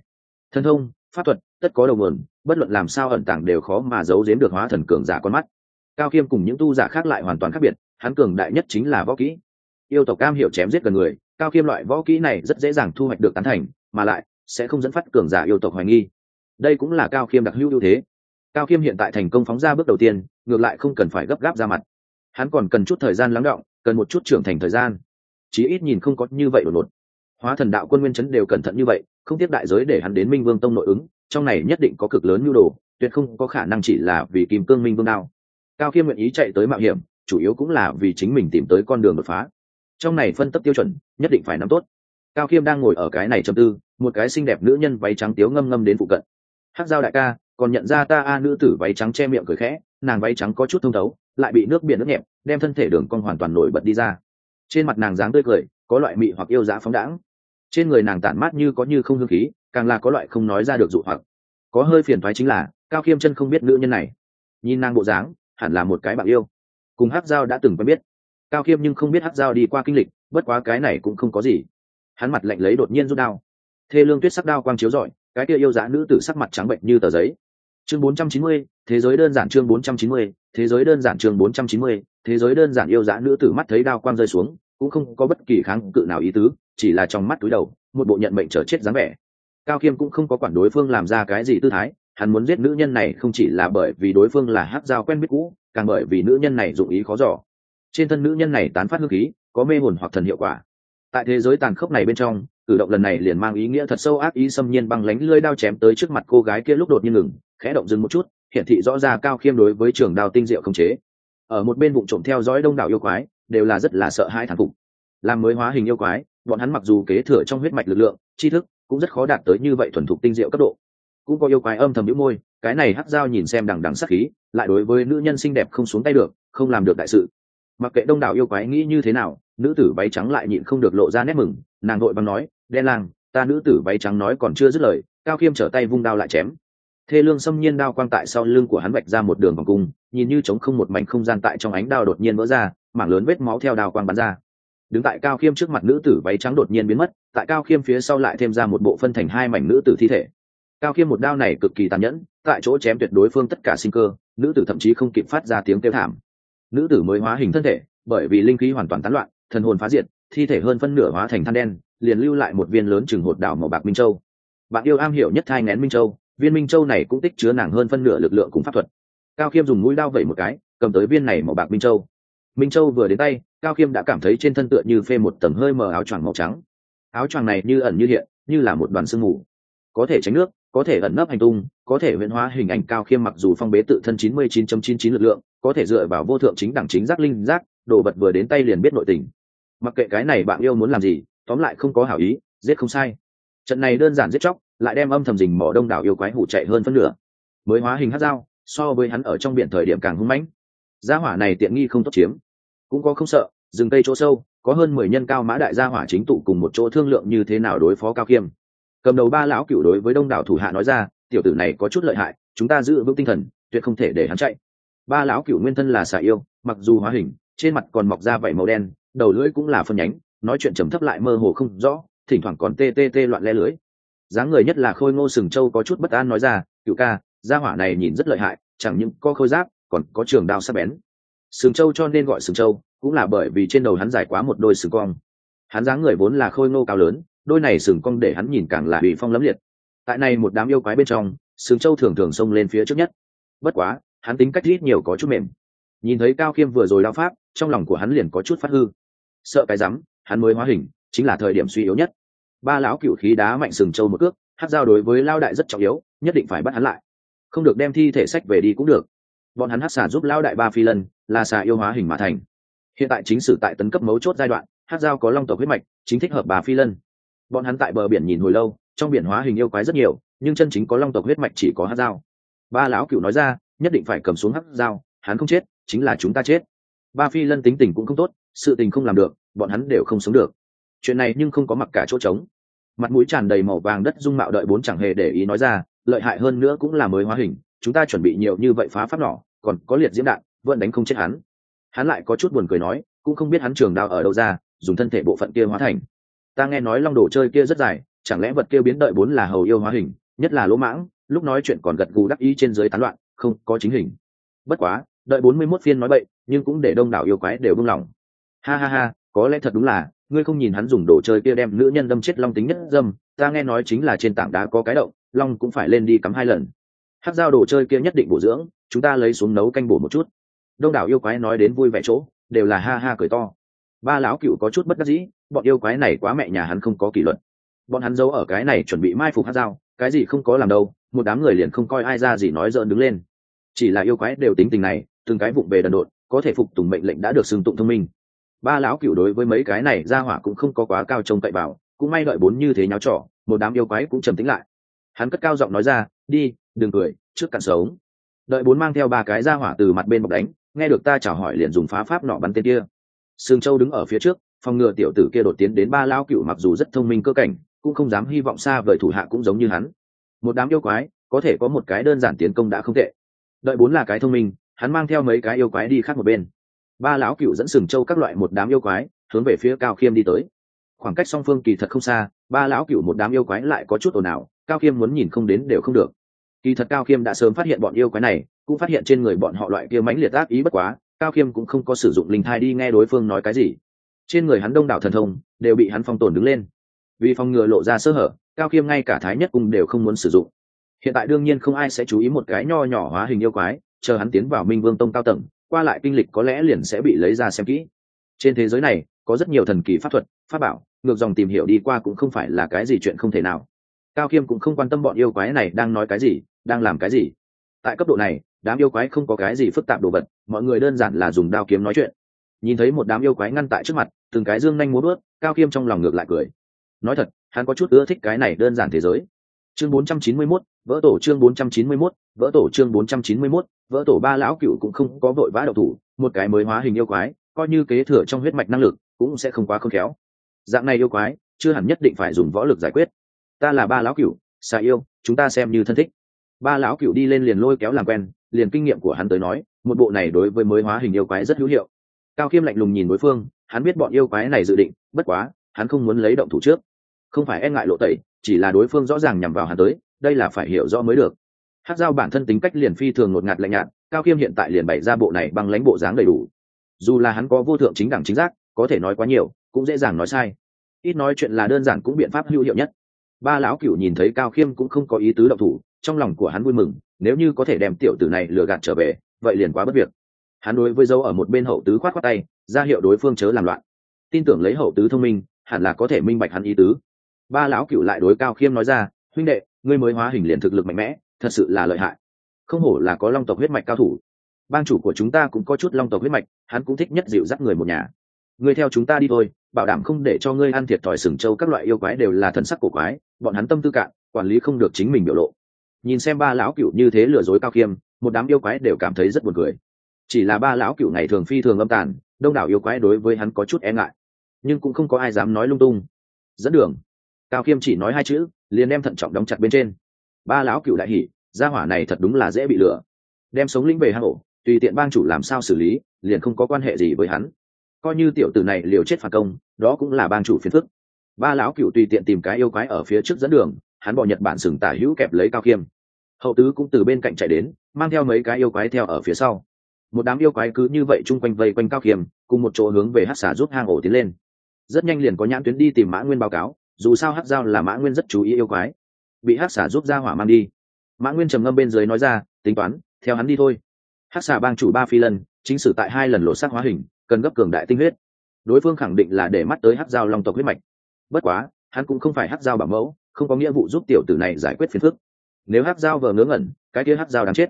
Thân thông, pháp thuật, tất có đầu nguồn, bất luận làm sao ẩn tàng đều khó mà giấu giếm được hóa thần cường giả con mắt. Cao khiêm cùng những tu giả khác lại hoàn toàn khác biệt hắn cường đại nhất chính là võ kỹ. Yêu tộc cam hiểu chém giết gần người, cao khiêm loại võ kỹ này rất dễ dàng thu hoạch được tán thành, mà lại sẽ không dẫn phát cường giả yêu tộc hoài nghi. Đây cũng là cao khiêm đặc hữu ưu thế. Cao khiêm hiện tại thành công phóng ra bước đầu tiên, ngược lại không cần phải gấp gáp ra mặt. Hắn còn cần chút thời gian lắng động, cần một chút trưởng thành thời gian. Chí ít nhìn không có như vậy đột ngột. Hóa thần đạo quân nguyên chấn đều cẩn thận như vậy, không tiếp đại giới để hắn đến minh vương tông nội ứng, trong này nhất định có cực lớn nhu đồ, tuyệt không có khả năng chỉ là vì kim cương minh vương đao. Cao khiêm nguyện ý chạy tới mạo hiểm chủ yếu cũng là vì chính mình tìm tới con đường đột phá. Trong này phân tấp tiêu chuẩn, nhất định phải nắm tốt. Cao khiêm đang ngồi ở cái này trầm tư, một cái xinh đẹp nữ nhân váy trắng tiếu ngâm ngâm đến phụ cận. Hát dao đại ca, còn nhận ra ta a, nữ tử váy trắng che miệng cười khẽ, nàng váy trắng có chút thông thấu, lại bị nước biển nước nhẹp, đem thân thể đường cong hoàn toàn nổi bật đi ra. Trên mặt nàng dáng tươi cười, có loại mị hoặc yêu dã phóng đãng. Trên người nàng tản mát như có như không hương khí, càng là có loại không nói ra được dụ hoặc. Có hơi phiền thoái chính là, cao khiêm chân không biết nữ nhân này. Nhìn nàng bộ dáng, hẳn là một cái bạn yêu cùng hát dao đã từng quen biết. Cao khiêm nhưng không biết hát dao đi qua kinh lịch bất quá cái này cũng không có gì. Hắn mặt lạnh lấy đột nhiên rút đao. Thê lương tuyết sắc đao quang chiếu rọi cái kia yêu dã nữ tử sắc mặt trắng bệnh như tờ giấy. Chương 490, thế giới đơn giản chương 490, thế giới đơn giản chương 490, thế giới đơn giản yêu dã nữ tử mắt thấy đao quang rơi xuống cũng không có bất kỳ kháng cự nào ý tứ chỉ là trong mắt túi đầu một bộ nhận mệnh trở chết dáng vẻ. Cao khiêm cũng không có quản đối phương làm ra cái gì tư thái hắn muốn giết nữ nhân này không chỉ là bởi vì đối phương là hát dao quen biết cũ càng bởi vì nữ nhân này dụng ý khó giỏ trên thân nữ nhân này tán phát hương khí, có mê hồn hoặc thần hiệu quả. Tại thế giới tàn khốc này bên trong, cử động lần này liền mang ý nghĩa thật sâu ác ý xâm nhiên băng lánh lưỡi đao chém tới trước mặt cô gái kia lúc đột nhiên ngừng, khẽ động dừng một chút, hiển thị rõ ra cao khiêm đối với trường đao tinh diệu không chế. Ở một bên bụng trộm theo dõi đông đảo yêu quái, đều là rất là sợ hãi thản phục. Làm mới hóa hình yêu quái, bọn hắn mặc dù kế thừa trong huyết mạch lực lượng, tri thức, cũng rất khó đạt tới như vậy thuần thục tinh diệu cấp độ. Cũng có yêu quái âm thầm nhíu môi cái này hắc dao nhìn xem đằng đằng sắc khí, lại đối với nữ nhân xinh đẹp không xuống tay được, không làm được đại sự. Mặc kệ đông đảo yêu quái nghĩ như thế nào, nữ tử váy trắng lại nhịn không được lộ ra nét mừng, nàng đội bằng nói, đen lang, ta nữ tử váy trắng nói còn chưa dứt lời, cao khiêm trở tay vung đao lại chém. Thê lương xâm nhiên đao quang tại sau lưng của hắn vạch ra một đường vòng cung, nhìn như chống không một mảnh không gian tại trong ánh đao đột nhiên vỡ ra, mảng lớn vết máu theo đao quang bắn ra. Đứng tại cao khiêm trước mặt nữ tử váy trắng đột nhiên biến mất, tại cao khiêm phía sau lại thêm ra một bộ phân thành hai mảnh nữ tử thi thể cao khiêm một đao này cực kỳ tàn nhẫn, tại chỗ chém tuyệt đối phương tất cả sinh cơ, nữ tử thậm chí không kịp phát ra tiếng kêu thảm. Nữ tử mới hóa hình thân thể, bởi vì linh khí hoàn toàn tán loạn, thần hồn phá diệt, thi thể hơn phân nửa hóa thành than đen, liền lưu lại một viên lớn chừng hột đảo màu bạc minh châu. Bạn yêu am hiểu nhất thai ngén minh châu, viên minh châu này cũng tích chứa nàng hơn phân nửa lực lượng cùng pháp thuật. Cao khiêm dùng mũi đao vẩy một cái, cầm tới viên này màu bạc minh châu. Minh châu vừa đến tay, cao khiêm đã cảm thấy trên thân tựa như phê một tầng hơi mờ áo choàng màu trắng. Áo choàng này như ẩn như hiện, như là một đoàn sương mù. Có thể tránh nước có thể ẩn nấp hành tung, có thể huyễn hóa hình ảnh cao khiêm mặc dù phong bế tự thân 99.99 lực lượng, có thể dựa vào vô thượng chính đẳng chính giác linh giác, đồ vật vừa đến tay liền biết nội tình. Mặc kệ cái này bạn yêu muốn làm gì, tóm lại không có hảo ý, giết không sai. Trận này đơn giản giết chóc, lại đem âm thầm rình mỏ đông đảo yêu quái hủ chạy hơn phân nửa. Mới hóa hình hát dao, so với hắn ở trong biển thời điểm càng hung mãnh. Gia hỏa này tiện nghi không tốt chiếm. Cũng có không sợ, rừng tây chỗ sâu, có hơn mười nhân cao mã đại gia hỏa chính tụ cùng một chỗ thương lượng như thế nào đối phó cao khiêm cầm đầu ba lão cựu đối với đông đảo thủ hạ nói ra, tiểu tử này có chút lợi hại, chúng ta giữ vững tinh thần, tuyệt không thể để hắn chạy. Ba lão cựu nguyên thân là xà yêu, mặc dù hóa hình, trên mặt còn mọc ra vảy màu đen, đầu lưỡi cũng là phân nhánh, nói chuyện trầm thấp lại mơ hồ không rõ, thỉnh thoảng còn tê tê tê loạn le lưới. dáng người nhất là khôi ngô sừng châu có chút bất an nói ra, cựu ca, gia hỏa này nhìn rất lợi hại, chẳng những có khôi giáp, còn có trường đao sắc bén. Sừng châu cho nên gọi sừng châu cũng là bởi vì trên đầu hắn dài quá một đôi sừng cong. Hắn dáng người vốn là khôi ngô cao lớn đôi này sừng cong để hắn nhìn càng là bị phong lẫm liệt. Tại này một đám yêu quái bên trong, sừng châu thường thường xông lên phía trước nhất. Bất quá, hắn tính cách ít nhiều có chút mềm. Nhìn thấy cao khiêm vừa rồi lao pháp, trong lòng của hắn liền có chút phát hư. Sợ cái rắm, hắn mới hóa hình, chính là thời điểm suy yếu nhất. Ba lão cựu khí đá mạnh sừng châu một cước, hát giao đối với lao đại rất trọng yếu, nhất định phải bắt hắn lại. Không được đem thi thể sách về đi cũng được. Bọn hắn hát xà giúp lao đại ba phi lân, là xà yêu hóa hình mà thành. Hiện tại chính sử tại tấn cấp mấu chốt giai đoạn, hát giao có long tộc huyết mạch, chính thích hợp bà phi lân bọn hắn tại bờ biển nhìn hồi lâu trong biển hóa hình yêu quái rất nhiều nhưng chân chính có long tộc huyết mạch chỉ có hát dao. ba lão cựu nói ra nhất định phải cầm xuống hát dao, hắn không chết chính là chúng ta chết. Ba phi lân tính tình cũng không tốt sự tình không làm được bọn hắn đều không sống được. Chuyện này nhưng không có mặc cả chỗ trống. Mặt mũi tràn đầy màu vàng đất dung mạo đợi bốn chẳng hề để ý nói ra lợi hại hơn nữa cũng là mới hóa hình chúng ta chuẩn bị nhiều như vậy phá pháp nỏ còn có liệt diễm đạn vẫn đánh không chết hắn. Hắn lại có chút buồn cười nói cũng không biết hắn trường đao ở đâu ra dùng thân thể bộ phận kia hóa thành ta nghe nói long đồ chơi kia rất dài, chẳng lẽ vật kia biến đợi bốn là hầu yêu hóa hình, nhất là lỗ mãng, lúc nói chuyện còn gật gù đắc ý trên dưới tán loạn, không có chính hình. Bất quá, đợi bốn mươi mốt phiên nói bậy, nhưng cũng để đông đảo yêu quái đều buông lỏng ha ha ha, có lẽ thật đúng là, ngươi không nhìn hắn dùng đồ chơi kia đem nữ nhân đâm chết long tính nhất dâm, ta nghe nói chính là trên tảng đá có cái động, long cũng phải lên đi cắm hai lần. Hát dao đồ chơi kia nhất định bổ dưỡng, chúng ta lấy xuống nấu canh bổ một chút. Đông đảo yêu quái nói đến vui vẻ chỗ, đều là ha ha cười to ba lão cựu có chút bất đắc dĩ, bọn yêu quái này quá mẹ nhà hắn không có kỷ luật. Bọn hắn giấu ở cái này chuẩn bị mai phục hát dao cái gì không có làm đâu, một đám người liền không coi ai ra gì nói dợn đứng lên. Chỉ là yêu quái đều tính tình này, từng cái vụng về đần độn, có thể phục tùng mệnh lệnh đã được xưng tụng thông minh. Ba lão cựu đối với mấy cái này ra hỏa cũng không có quá cao trông cậy vào, cũng may đợi bốn như thế nháo trỏ một đám yêu quái cũng trầm tính lại. Hắn cất cao giọng nói ra, đi, đừng cười, trước cạn sống. Đợi bốn mang theo ba cái ra hỏa từ mặt bên bọc đánh, nghe được ta chào hỏi liền dùng phá pháp nọ bắn tên kia sương châu đứng ở phía trước, phòng ngừa tiểu tử kia đột tiến đến ba lão cựu mặc dù rất thông minh cơ cảnh, cũng không dám hy vọng xa vời thủ hạ cũng giống như hắn. Một đám yêu quái, có thể có một cái đơn giản tiến công đã không tệ. Đợi bốn là cái thông minh, hắn mang theo mấy cái yêu quái đi khác một bên. Ba lão cựu dẫn sừng châu các loại một đám yêu quái, hướng về phía cao khiêm đi tới. Khoảng cách song phương kỳ thật không xa, ba lão cựu một đám yêu quái lại có chút ồn ào, cao khiêm muốn nhìn không đến đều không được. Kỳ thật cao khiêm đã sớm phát hiện bọn yêu quái này, cũng phát hiện trên người bọn họ loại kia mãnh liệt ác ý bất quá cao khiêm cũng không có sử dụng linh thai đi nghe đối phương nói cái gì. Trên người hắn đông đảo thần thông, đều bị hắn phong tồn đứng lên. Vì phòng ngừa lộ ra sơ hở, cao khiêm ngay cả thái nhất cung đều không muốn sử dụng. Hiện tại đương nhiên không ai sẽ chú ý một cái nho nhỏ hóa hình yêu quái, chờ hắn tiến vào minh vương tông cao tầng, qua lại kinh lịch có lẽ liền sẽ bị lấy ra xem kỹ. Trên thế giới này, có rất nhiều thần kỳ pháp thuật, pháp bảo, ngược dòng tìm hiểu đi qua cũng không phải là cái gì chuyện không thể nào. Cao khiêm cũng không quan tâm bọn yêu quái này đang nói cái gì, đang làm cái gì. Tại cấp độ này đám yêu quái không có cái gì phức tạp đồ vật mọi người đơn giản là dùng đao kiếm nói chuyện. Nhìn thấy một đám yêu quái ngăn tại trước mặt từng cái dương nhanh muốn ướt cao khiêm trong lòng ngược lại cười. Nói thật hắn có chút ưa thích cái này đơn giản thế giới. Chương 491, vỡ tổ chương 491, vỡ tổ chương 491, vỡ tổ ba lão cựu cũng không có vội vã đậu thủ một cái mới hóa hình yêu quái coi như kế thừa trong huyết mạch năng lực cũng sẽ không quá khôn khéo. Dạng này yêu quái chưa hẳn nhất định phải dùng võ lực giải quyết. Ta là ba lão cựu xà yêu chúng ta xem như thân thích. Ba lão cựu đi lên liền lôi kéo làm quen liền kinh nghiệm của hắn tới nói, một bộ này đối với mới hóa hình yêu quái rất hữu hiệu. Cao khiêm lạnh lùng nhìn đối phương, hắn biết bọn yêu quái này dự định, bất quá, hắn không muốn lấy động thủ trước. Không phải e ngại lộ tẩy, chỉ là đối phương rõ ràng nhằm vào hắn tới, đây là phải hiểu rõ mới được. Hát dao bản thân tính cách liền phi thường ngột ngạt lạnh nhạt, cao khiêm hiện tại liền bày ra bộ này bằng lãnh bộ dáng đầy đủ. Dù là hắn có vô thượng chính đẳng chính giác, có thể nói quá nhiều, cũng dễ dàng nói sai. Ít nói chuyện là đơn giản cũng biện pháp hữu hiệu nhất. Ba lão cửu nhìn thấy cao khiêm cũng không có ý tứ động thủ, trong lòng của hắn vui mừng nếu như có thể đem tiểu tử này lừa gạt trở về, vậy liền quá bất việc. Hắn đối với dấu ở một bên hậu tứ khoát khoát tay, ra hiệu đối phương chớ làm loạn. Tin tưởng lấy hậu tứ thông minh, hẳn là có thể minh bạch hắn ý tứ. Ba lão cửu lại đối cao khiêm nói ra, huynh đệ, ngươi mới hóa hình liền thực lực mạnh mẽ, thật sự là lợi hại. Không hổ là có long tộc huyết mạch cao thủ. Bang chủ của chúng ta cũng có chút long tộc huyết mạch, hắn cũng thích nhất dịu dắt người một nhà. Ngươi theo chúng ta đi thôi, bảo đảm không để cho ngươi ăn thiệt thòi sừng châu các loại yêu quái đều là thần sắc cổ quái, bọn hắn tâm tư cạn, quản lý không được chính mình biểu lộ nhìn xem ba lão cựu như thế lừa dối cao khiêm, một đám yêu quái đều cảm thấy rất buồn cười. Chỉ là ba lão cựu này thường phi thường âm tàn, đông đảo yêu quái đối với hắn có chút e ngại. Nhưng cũng không có ai dám nói lung tung. Dẫn đường. Cao khiêm chỉ nói hai chữ, liền đem thận trọng đóng chặt bên trên. Ba lão cựu đại hỉ, gia hỏa này thật đúng là dễ bị lừa. Đem sống lĩnh về hang ổ, tùy tiện bang chủ làm sao xử lý, liền không có quan hệ gì với hắn. Coi như tiểu tử này liều chết phản công, đó cũng là bang chủ phiền phức. Ba lão cựu tùy tiện tìm cái yêu quái ở phía trước dẫn đường hắn bỏ nhật bản sừng tả hữu kẹp lấy cao khiêm. Hậu tứ cũng từ bên cạnh chạy đến, mang theo mấy cái yêu quái theo ở phía sau. Một đám yêu quái cứ như vậy chung quanh vây quanh cao khiêm, cùng một chỗ hướng về hát xả giúp hang ổ tiến lên. Rất nhanh liền có nhãn tuyến đi tìm mã nguyên báo cáo, dù sao hát giao là mã nguyên rất chú ý yêu quái. Bị hát xả giúp ra hỏa mang đi. Mã nguyên trầm ngâm bên dưới nói ra, tính toán, theo hắn đi thôi. Hát xả bang chủ ba phi lần chính sử tại hai lần lộ sắc hóa hình, cần gấp cường đại tinh huyết. Đối phương khẳng định là để mắt tới hát giao long tộc huyết mạch. Bất quá, hắn cũng không phải hát giao bảo mẫu không có nghĩa vụ giúp tiểu tử này giải quyết phiền phức. Nếu hát giao vờ ngớ ngẩn, cái kia hát giao đáng chết.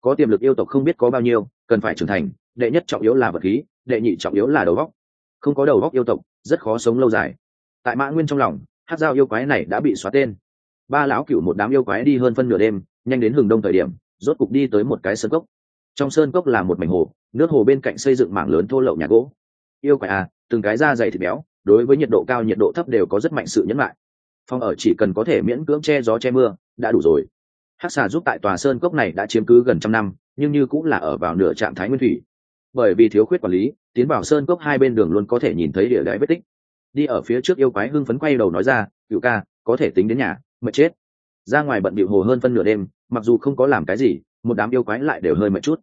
Có tiềm lực yêu tộc không biết có bao nhiêu, cần phải trưởng thành, đệ nhất trọng yếu là vật khí, đệ nhị trọng yếu là đầu góc không có đầu góc yêu tộc, rất khó sống lâu dài. Tại mã nguyên trong lòng hát giao yêu quái này đã bị xóa tên. Ba lão cựu một đám yêu quái đi hơn phân nửa đêm, nhanh đến hừng đông thời điểm, rốt cục đi tới một cái sơn cốc. Trong sơn cốc là một mảnh hồ, nước hồ bên cạnh xây dựng mảng lớn thô lậu nhà gỗ. Yêu quái à từng cái da dày thịt béo, đối với nhiệt độ cao nhiệt độ thấp đều có rất mạnh sự nhẫn lại phòng ở chỉ cần có thể miễn cưỡng che gió che mưa, đã đủ rồi. Hắc xà giúp tại tòa sơn cốc này đã chiếm cứ gần trăm năm, nhưng như cũng là ở vào nửa trạng thái nguyên thủy. Bởi vì thiếu khuyết quản lý, tiến vào sơn cốc hai bên đường luôn có thể nhìn thấy địa đáy vết tích. Đi ở phía trước yêu quái hưng phấn quay đầu nói ra cựu ca, có thể tính đến nhà, mệt chết. Ra ngoài bận bịu hồ hơn phân nửa đêm, mặc dù không có làm cái gì, một đám yêu quái lại đều hơi mệt chút.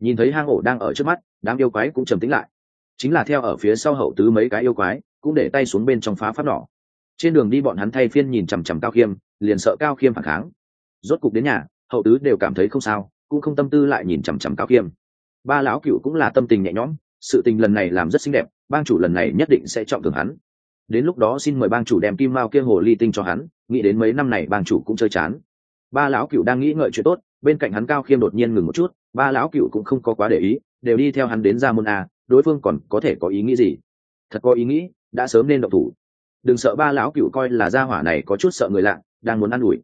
Nhìn thấy hang ổ đang ở trước mắt, đám yêu quái cũng trầm tĩnh lại. Chính là theo ở phía sau hậu tứ mấy cái yêu quái, cũng để tay xuống bên trong phá pháp nỏ trên đường đi bọn hắn thay phiên nhìn chằm chằm cao khiêm, liền sợ cao khiêm phản kháng. Rốt cục đến nhà, hậu tứ đều cảm thấy không sao, cũng không tâm tư lại nhìn chằm chằm cao khiêm. Ba lão cựu cũng là tâm tình nhẹ nhõm, sự tình lần này làm rất xinh đẹp, bang chủ lần này nhất định sẽ trọng thưởng hắn. Đến lúc đó xin mời bang chủ đem kim mao kia hồ ly tinh cho hắn, nghĩ đến mấy năm này bang chủ cũng chơi chán. Ba lão cựu đang nghĩ ngợi chuyện tốt, bên cạnh hắn cao khiêm đột nhiên ngừng một chút, ba lão cựu cũng không có quá để ý, đều đi theo hắn đến ra môn a, đối phương còn có thể có ý nghĩ gì? Thật có ý nghĩ, đã sớm nên độc thủ đừng sợ ba lão cựu coi là gia hỏa này có chút sợ người lạ, đang muốn ă n ủi.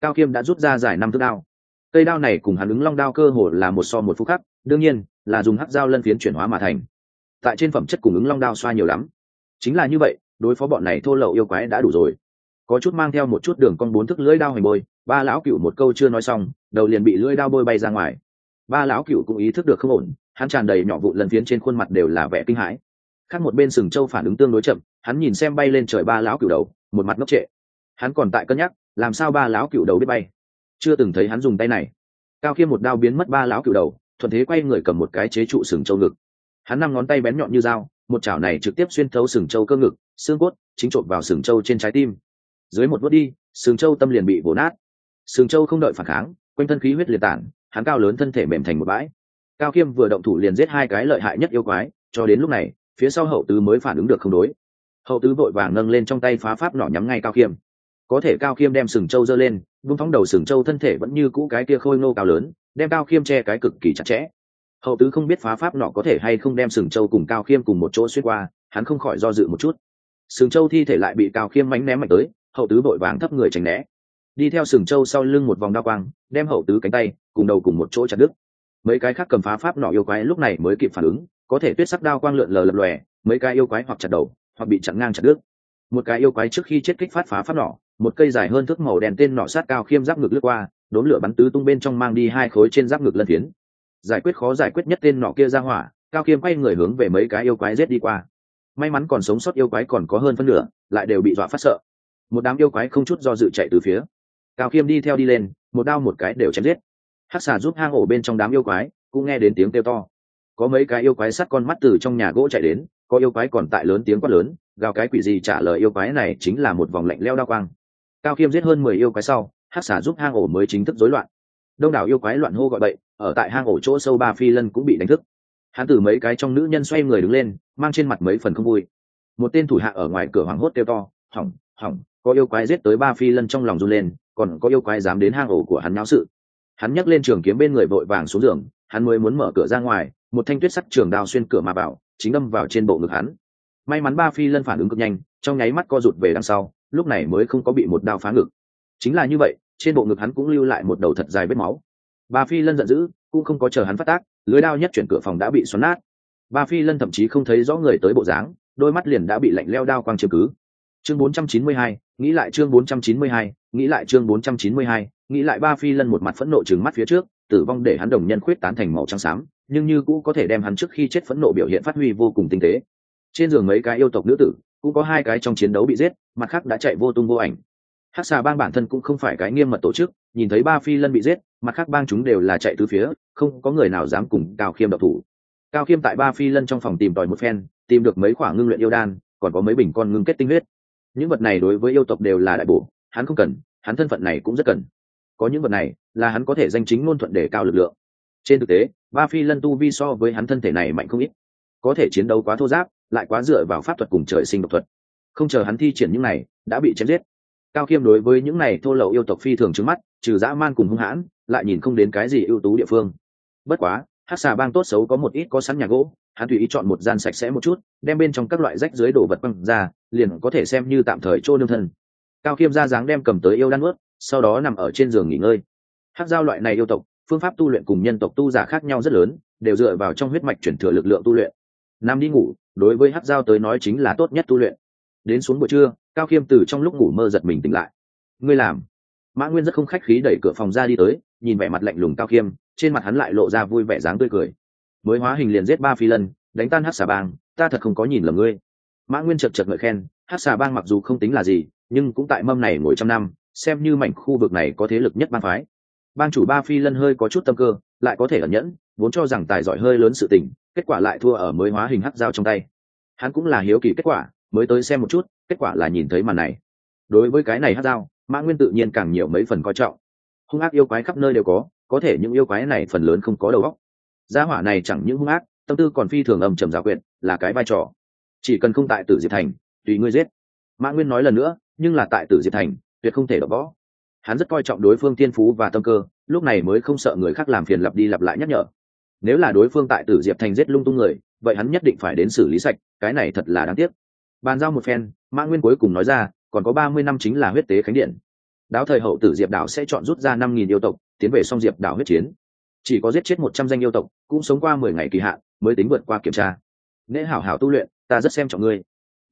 Cao khiêm đã rút ra giải năm thước đao. Cây đao này cùng hắn ứng long đao cơ hồ là một so một phút khắc, đương nhiên, là dùng hắc dao lân phiến chuyển hóa mà thành. Tại trên phẩm chất cùng ứng long đao xoa nhiều lắm. Chính là như vậy, đối phó bọn này thô lậu yêu quái đã đủ rồi. Có chút mang theo một chút đường con bốn thức lưỡi đao hành bôi, ba lão cựu một câu chưa nói xong, đầu liền bị lưỡi đao bôi bay ra ngoài. Ba lão cựu cũng ý thức được không ổn, hắn tràn đầy nhỏ vụ lần phiến trên khuôn mặt đều là vẻ kinh hãi. Khác một bên sừng châu phản ứng tương đối chậm hắn nhìn xem bay lên trời ba lão cựu đầu, một mặt ngốc trệ. Hắn còn tại cân nhắc, làm sao ba lão cựu đầu biết bay? Chưa từng thấy hắn dùng tay này. Cao khiêm một đao biến mất ba lão cựu đầu, thuận thế quay người cầm một cái chế trụ sừng châu ngực. Hắn năm ngón tay bén nhọn như dao, một chảo này trực tiếp xuyên thấu sừng châu cơ ngực, xương cốt chính trộn vào sừng châu trên trái tim. Dưới một bước đi, sừng châu tâm liền bị vồ nát. Sừng châu không đợi phản kháng, quanh thân khí huyết liệt tản, hắn cao lớn thân thể mềm thành một bãi. Cao khiêm vừa động thủ liền giết hai cái lợi hại nhất yêu quái, cho đến lúc này, phía sau hậu tứ mới phản ứng được không đối hậu tứ vội vàng nâng lên trong tay phá pháp nỏ nhắm ngay cao khiêm. Có thể cao khiêm đem sừng châu giơ lên, vung phóng đầu sừng châu thân thể vẫn như cũ cái kia khôi ngô cao lớn, đem cao khiêm che cái cực kỳ chặt chẽ. Hậu tứ không biết phá pháp nọ có thể hay không đem sừng châu cùng cao khiêm cùng một chỗ xuyên qua, hắn không khỏi do dự một chút. Sừng châu thi thể lại bị cao khiêm mánh ném mạnh tới, hậu tứ vội vàng thấp người tránh né. Đi theo sừng châu sau lưng một vòng đao quang, đem hậu tứ cánh tay, cùng đầu cùng một chỗ chặt đứt. Mấy cái khác cầm phá pháp nọ yêu quái lúc này mới kịp phản ứng, có thể tuyết sắc đao quang lượn lờ lập lòe, mấy cái yêu quái hoặc chặt đầu hoặc bị chặn ngang chặt đứt. Một cái yêu quái trước khi chết kích phát phá pháp nỏ, một cây dài hơn thước màu đèn tên nỏ sát cao khiêm giáp ngực lướt qua đốn lửa bắn tứ tung bên trong mang đi hai khối trên giáp ngực lân tiến giải quyết khó giải quyết nhất tên nọ kia ra hỏa cao khiêm quay người hướng về mấy cái yêu quái rết đi qua. May mắn còn sống sót yêu quái còn có hơn phân nửa lại đều bị dọa phát sợ. Một đám yêu quái không chút do dự chạy từ phía. Cao khiêm đi theo đi lên một đao một cái đều chém giết. Hắc xà giúp hang ổ bên trong đám yêu quái cũng nghe đến tiếng kêu to. Có mấy cái yêu quái sắt con mắt từ trong nhà gỗ chạy đến có yêu quái còn tại lớn tiếng quát lớn, gào cái quỷ gì trả lời yêu quái này chính là một vòng lạnh leo đa quang. Cao khiêm giết hơn mười yêu quái sau hát xả giúp hang ổ mới chính thức rối loạn. Đông đảo yêu quái loạn hô gọi bậy, ở tại hang ổ chỗ sâu ba phi lân cũng bị đánh thức. Hắn từ mấy cái trong nữ nhân xoay người đứng lên, mang trên mặt mấy phần không vui. Một tên thủ hạ ở ngoài cửa hoảng hốt kêu to, hỏng hỏng, có yêu quái giết tới ba phi lân trong lòng run lên, còn có yêu quái dám đến hang ổ của hắn náo sự. Hắn nhấc lên trường kiếm bên người vội vàng xuống giường, hắn mới muốn mở cửa ra ngoài, một thanh tuyết sắt trường đao xuyên cửa mà bảo chính đâm vào trên bộ ngực hắn. May mắn ba phi lân phản ứng cực nhanh trong nháy mắt co rụt về đằng sau lúc này mới không có bị một đao phá ngực. Chính là như vậy trên bộ ngực hắn cũng lưu lại một đầu thật dài vết máu. Ba phi lân giận dữ cũng không có chờ hắn phát tác lưới đao nhất chuyển cửa phòng đã bị xoắn nát. Ba phi lân thậm chí không thấy rõ người tới bộ dáng đôi mắt liền đã bị lạnh leo đao quang chiếm cứ. Chương 492, nghĩ lại chương 492, nghĩ lại chương 492, nghĩ lại ba phi lân một mặt phẫn nộ trừng mắt phía trước tử vong để hắn đồng nhân khuyết tán thành màu trắng xám nhưng như cũ có thể đem hắn trước khi chết phẫn nộ biểu hiện phát huy vô cùng tinh tế. Trên giường mấy cái yêu tộc nữ tử, cũng có hai cái trong chiến đấu bị giết, mặt khác đã chạy vô tung vô ảnh. Hắc xà bang bản thân cũng không phải cái nghiêm mật tổ chức, nhìn thấy ba phi lân bị giết, mặt khác bang chúng đều là chạy từ phía, không có người nào dám cùng cao khiêm độc thủ. Cao khiêm tại ba phi lân trong phòng tìm tòi một phen, tìm được mấy khoả ngưng luyện yêu đan, còn có mấy bình con ngưng kết tinh huyết. Những vật này đối với yêu tộc đều là đại bổ, hắn không cần, hắn thân phận này cũng rất cần. Có những vật này là hắn có thể danh chính ngôn thuận để cao lực lượng. Trên thực tế ba phi lân tu vi so với hắn thân thể này mạnh không ít. Có thể chiến đấu quá thô giáp, lại quá dựa vào pháp thuật cùng trời sinh độc thuật. Không chờ hắn thi triển những này, đã bị chém giết. Cao khiêm đối với những này thô lậu yêu tộc phi thường trước mắt, trừ dã man cùng hung hãn, lại nhìn không đến cái gì ưu tú địa phương. Bất quá hát xà bang tốt xấu có một ít có sẵn nhà gỗ, hắn tùy ý chọn một gian sạch sẽ một chút, đem bên trong các loại rách dưới đồ vật băng ra, liền có thể xem như tạm thời trô nương thân. Cao khiêm ra dáng đem cầm tới yêu đan ướt sau đó nằm ở trên giường nghỉ ngơi. Hát giao loại này yêu tộc phương pháp tu luyện cùng nhân tộc tu giả khác nhau rất lớn, đều dựa vào trong huyết mạch chuyển thừa lực lượng tu luyện. Nam đi ngủ, đối với hát giao tới nói chính là tốt nhất tu luyện. Đến xuống buổi trưa, cao khiêm từ trong lúc ngủ mơ giật mình tỉnh lại. Ngươi làm? Mã nguyên rất không khách khí đẩy cửa phòng ra đi tới, nhìn vẻ mặt lạnh lùng cao khiêm, trên mặt hắn lại lộ ra vui vẻ dáng tươi cười. Mới hóa hình liền giết ba phi lân, đánh tan hát xà bang, ta thật không có nhìn lầm ngươi. Mã nguyên chật chật ngợi khen hát xà bang mặc dù không tính là gì, nhưng cũng tại mâm này ngồi trăm năm, xem như mảnh khu vực này có thế lực nhất bang phái bang chủ ba phi lân hơi có chút tâm cơ, lại có thể ẩn nhẫn, vốn cho rằng tài giỏi hơi lớn sự tình, kết quả lại thua ở mới hóa hình hắc dao trong tay. Hắn cũng là hiếu kỳ kết quả, mới tới xem một chút, kết quả là nhìn thấy màn này. Đối với cái này hắc dao, mã nguyên tự nhiên càng nhiều mấy phần coi trọng. Hung ác yêu quái khắp nơi đều có có thể những yêu quái này phần lớn không có đầu óc. Gia hỏa này chẳng những hung ác, tâm tư còn phi thường âm trầm giáo quyện là cái vai trò. Chỉ cần không tại tử diệp thành, tùy ngươi giết. Mã nguyên nói lần nữa, nhưng là tại tử diệp thành, tuyệt không thể đập võ hắn rất coi trọng đối phương tiên phú và tâm cơ, lúc này mới không sợ người khác làm phiền lặp đi lặp lại nhắc nhở. Nếu là đối phương tại tử diệp thành giết lung tung người, vậy hắn nhất định phải đến xử lý sạch, cái này thật là đáng tiếc. Bàn giao một phen, mã nguyên cuối cùng nói ra, còn có ba mươi năm chính là huyết tế khánh điện. Đáo thời hậu tử diệp đảo sẽ chọn rút ra năm nghìn yêu tộc, tiến về song diệp đảo huyết chiến. Chỉ có giết chết một trăm danh yêu tộc, cũng sống qua mười ngày kỳ hạn, mới tính vượt qua kiểm tra. Nễ hảo hảo tu luyện, ta rất xem trọng ngươi.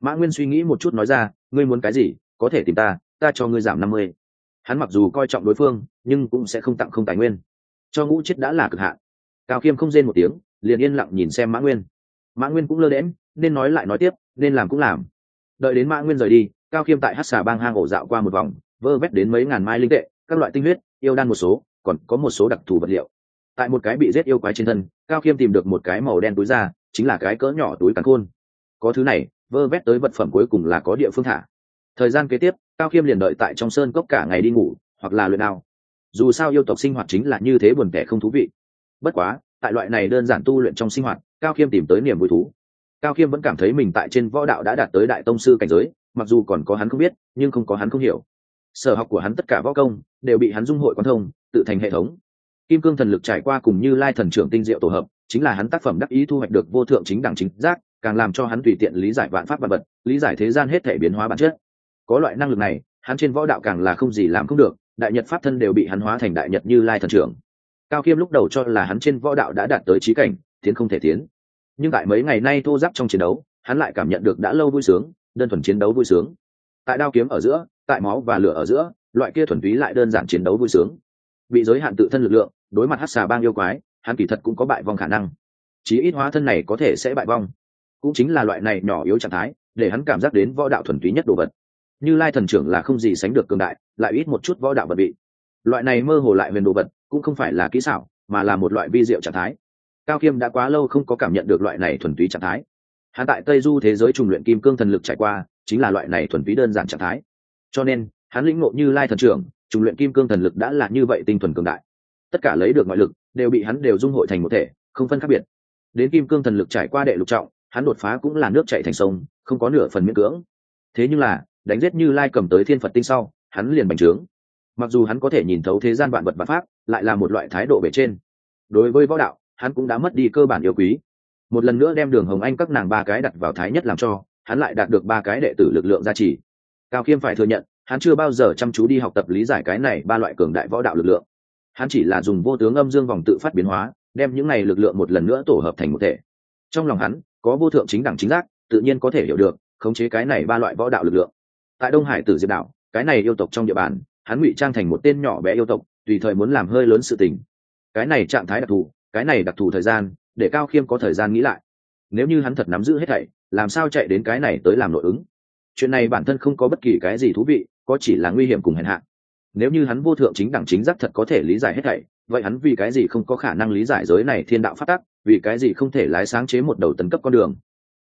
Mã nguyên suy nghĩ một chút nói ra, ngươi muốn cái gì, có thể tìm ta ta cho ngươi giảm năm mươi hắn mặc dù coi trọng đối phương, nhưng cũng sẽ không tặng không tài nguyên. Cho ngũ chết đã là cực hạn. Cao khiêm không rên một tiếng, liền yên lặng nhìn xem mã nguyên. Mã nguyên cũng lơ đễm nên nói lại nói tiếp, nên làm cũng làm. Đợi đến mã nguyên rời đi, cao khiêm tại hát xà bang hang ổ dạo qua một vòng, vơ vét đến mấy ngàn mai linh tệ, các loại tinh huyết, yêu đan một số, còn có một số đặc thù vật liệu. Tại một cái bị rết yêu quái trên thân, cao khiêm tìm được một cái màu đen túi ra chính là cái cỡ nhỏ túi cắn khôn. Có thứ này, vơ vét tới vật phẩm cuối cùng là có địa phương thả. Thời gian kế tiếp cao khiêm liền đợi tại trong sơn cốc cả ngày đi ngủ, hoặc là luyện đao. dù sao yêu tộc sinh hoạt chính là như thế buồn tẻ không thú vị. Bất quá, tại loại này đơn giản tu luyện trong sinh hoạt, cao khiêm tìm tới niềm vui thú. Cao khiêm vẫn cảm thấy mình tại trên võ đạo đã đạt tới đại tông sư cảnh giới, mặc dù còn có hắn không biết, nhưng không có hắn không hiểu. Sở học của hắn tất cả võ công, đều bị hắn dung hội quan thông, tự thành hệ thống. Kim cương thần lực trải qua cùng như lai thần trưởng tinh diệu tổ hợp, chính là hắn tác phẩm đắc ý thu hoạch được vô thượng chính đẳng chính giác, càng làm cho hắn tùy tiện lý giải vạn pháp vật vật, lý giải thế gian hết thể biến hóa bản chất có loại năng lực này, hắn trên võ đạo càng là không gì làm không được, đại nhật pháp thân đều bị hắn hóa thành đại nhật như lai thần trưởng. Cao khiêm lúc đầu cho là hắn trên võ đạo đã đạt tới trí cảnh, tiến không thể tiến. Nhưng tại mấy ngày nay thô giáp trong chiến đấu, hắn lại cảm nhận được đã lâu vui sướng, đơn thuần chiến đấu vui sướng. Tại đao kiếm ở giữa, tại máu và lửa ở giữa, loại kia thuần túy lại đơn giản chiến đấu vui sướng. Bị giới hạn tự thân lực lượng, đối mặt hát xà bang yêu quái, hắn kỳ thật cũng có bại vong khả năng. Chí ít hóa thân này có thể sẽ bại vong. Cũng chính là loại này nhỏ yếu trạng thái, để hắn cảm giác đến võ đạo thuần túy nhất đồ vật như lai thần trưởng là không gì sánh được cường đại, lại ít một chút võ đạo vật bị loại này mơ hồ lại huyền đồ vật, cũng không phải là kỹ xảo, mà là một loại vi diệu trạng thái. Cao khiêm đã quá lâu không có cảm nhận được loại này thuần túy trạng thái. Hắn tại tây du thế giới trùng luyện kim cương thần lực trải qua, chính là loại này thuần túy đơn giản trạng thái. Cho nên, hắn lĩnh ngộ như lai thần trưởng, trùng luyện kim cương thần lực đã là như vậy tinh thuần cường đại. Tất cả lấy được ngoại lực, đều bị hắn đều dung hội thành một thể, không phân khác biệt. Đến kim cương thần lực trải qua đệ lục trọng, hắn đột phá cũng là nước chạy thành sông, không có nửa phần miễn cưỡng. Thế nhưng là đánh giết như lai cầm tới thiên phật tinh sau, hắn liền bành trướng. Mặc dù hắn có thể nhìn thấu thế gian vạn vật và pháp, lại là một loại thái độ bề trên. Đối với võ đạo, hắn cũng đã mất đi cơ bản yêu quý. Một lần nữa đem đường hồng anh các nàng ba cái đặt vào thái nhất làm cho, hắn lại đạt được ba cái đệ tử lực lượng gia trì. Cao khiêm phải thừa nhận, hắn chưa bao giờ chăm chú đi học tập lý giải cái này ba loại cường đại võ đạo lực lượng. Hắn chỉ là dùng vô tướng âm dương vòng tự phát biến hóa, đem những này lực lượng một lần nữa tổ hợp thành một thể. Trong lòng hắn, có vô thượng chính đẳng chính giác, tự nhiên có thể hiểu được, khống chế cái này ba loại võ đạo lực lượng tại đông hải tử diệp đảo, cái này yêu tộc trong địa bàn, hắn ngụy trang thành một tên nhỏ bé yêu tộc, tùy thời muốn làm hơi lớn sự tình. Cái này trạng thái đặc thù, cái này đặc thù thời gian, để cao khiêm có thời gian nghĩ lại. Nếu như hắn thật nắm giữ hết thảy, làm sao chạy đến cái này tới làm nội ứng? Chuyện này bản thân không có bất kỳ cái gì thú vị, có chỉ là nguy hiểm cùng hèn hạ. Nếu như hắn vô thượng chính đẳng chính giác thật có thể lý giải hết thảy, vậy hắn vì cái gì không có khả năng lý giải giới này thiên đạo phát tắc, vì cái gì không thể lái sáng chế một đầu tấn cấp con đường?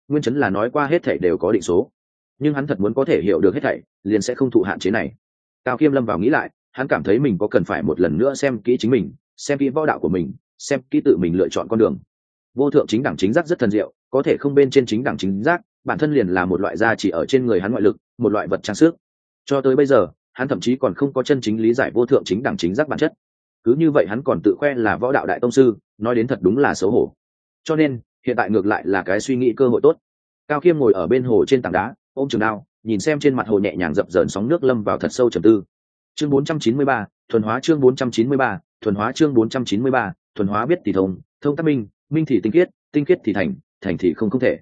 Nguyên chấn là nói qua hết thảy đều có định số nhưng hắn thật muốn có thể hiểu được hết thảy, liền sẽ không thụ hạn chế này. Cao khiêm lâm vào nghĩ lại, hắn cảm thấy mình có cần phải một lần nữa xem kỹ chính mình, xem kỹ võ đạo của mình, xem kỹ tự mình lựa chọn con đường. Vô thượng chính đẳng chính giác rất thần diệu, có thể không bên trên chính đẳng chính giác, bản thân liền là một loại da chỉ ở trên người hắn ngoại lực, một loại vật trang sức. Cho tới bây giờ, hắn thậm chí còn không có chân chính lý giải vô thượng chính đẳng chính giác bản chất. Cứ như vậy hắn còn tự khoe là võ đạo đại tông sư, nói đến thật đúng là xấu hổ. Cho nên, hiện tại ngược lại là cái suy nghĩ cơ hội tốt. Cao khiêm ngồi ở bên hồ trên tảng đá ôm trường đao nhìn xem trên mặt hồ nhẹ nhàng dập dờn sóng nước lâm vào thật sâu trầm tư. Chương 493, thuần hóa chương 493, thuần hóa chương 493, thuần hóa biết thì thông thông tác minh minh thì tinh khiết tinh khiết thì thành thành thì không không thể.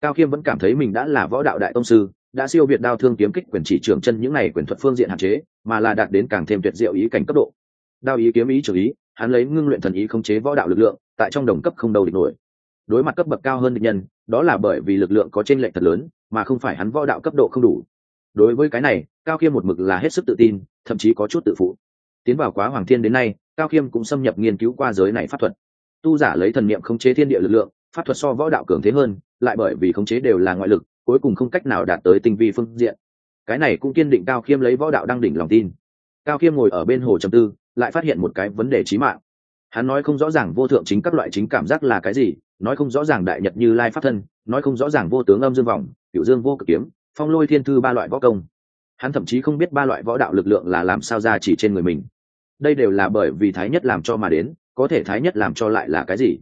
Cao khiêm vẫn cảm thấy mình đã là võ đạo đại tông sư đã siêu việt đao thương kiếm kích quyền chỉ trưởng chân những này quyền thuật phương diện hạn chế mà là đạt đến càng thêm tuyệt diệu ý cảnh cấp độ. Đao ý kiếm ý trừ ý hắn lấy ngưng luyện thần ý khống chế võ đạo lực lượng tại trong đồng cấp không đầu địch nổi. Đối mặt cấp bậc cao hơn địch nhân đó là bởi vì lực lượng có t r ê n lệch thật lớn mà không phải hắn võ đạo cấp độ không đủ. Đối với cái này, cao khiêm một mực là hết sức tự tin, thậm chí có chút tự phụ. Tiến vào quá hoàng thiên đến nay, cao khiêm cũng xâm nhập nghiên cứu qua giới này pháp thuật. Tu giả lấy thần niệm khống chế thiên địa lực lượng, pháp thuật so võ đạo cường thế hơn, lại bởi vì khống chế đều là ngoại lực, cuối cùng không cách nào đạt tới tinh vi phương diện. Cái này cũng kiên định cao khiêm lấy võ đạo đăng đỉnh lòng tin. Cao khiêm ngồi ở bên hồ trầm tư, lại phát hiện một cái vấn đề trí mạng. Hắn nói không rõ ràng vô thượng chính các loại chính cảm giác là cái gì, nói không rõ ràng đại nhật như lai pháp thân, nói không rõ ràng vô tướng âm dương vọng cựu dương vô cực kiếm, phong lôi thiên thư ba loại võ công. Hắn thậm chí không biết ba loại võ đạo lực lượng là làm sao ra chỉ trên người mình. Đây đều là bởi vì thái nhất làm cho mà đến, có thể thái nhất làm cho lại là cái gì?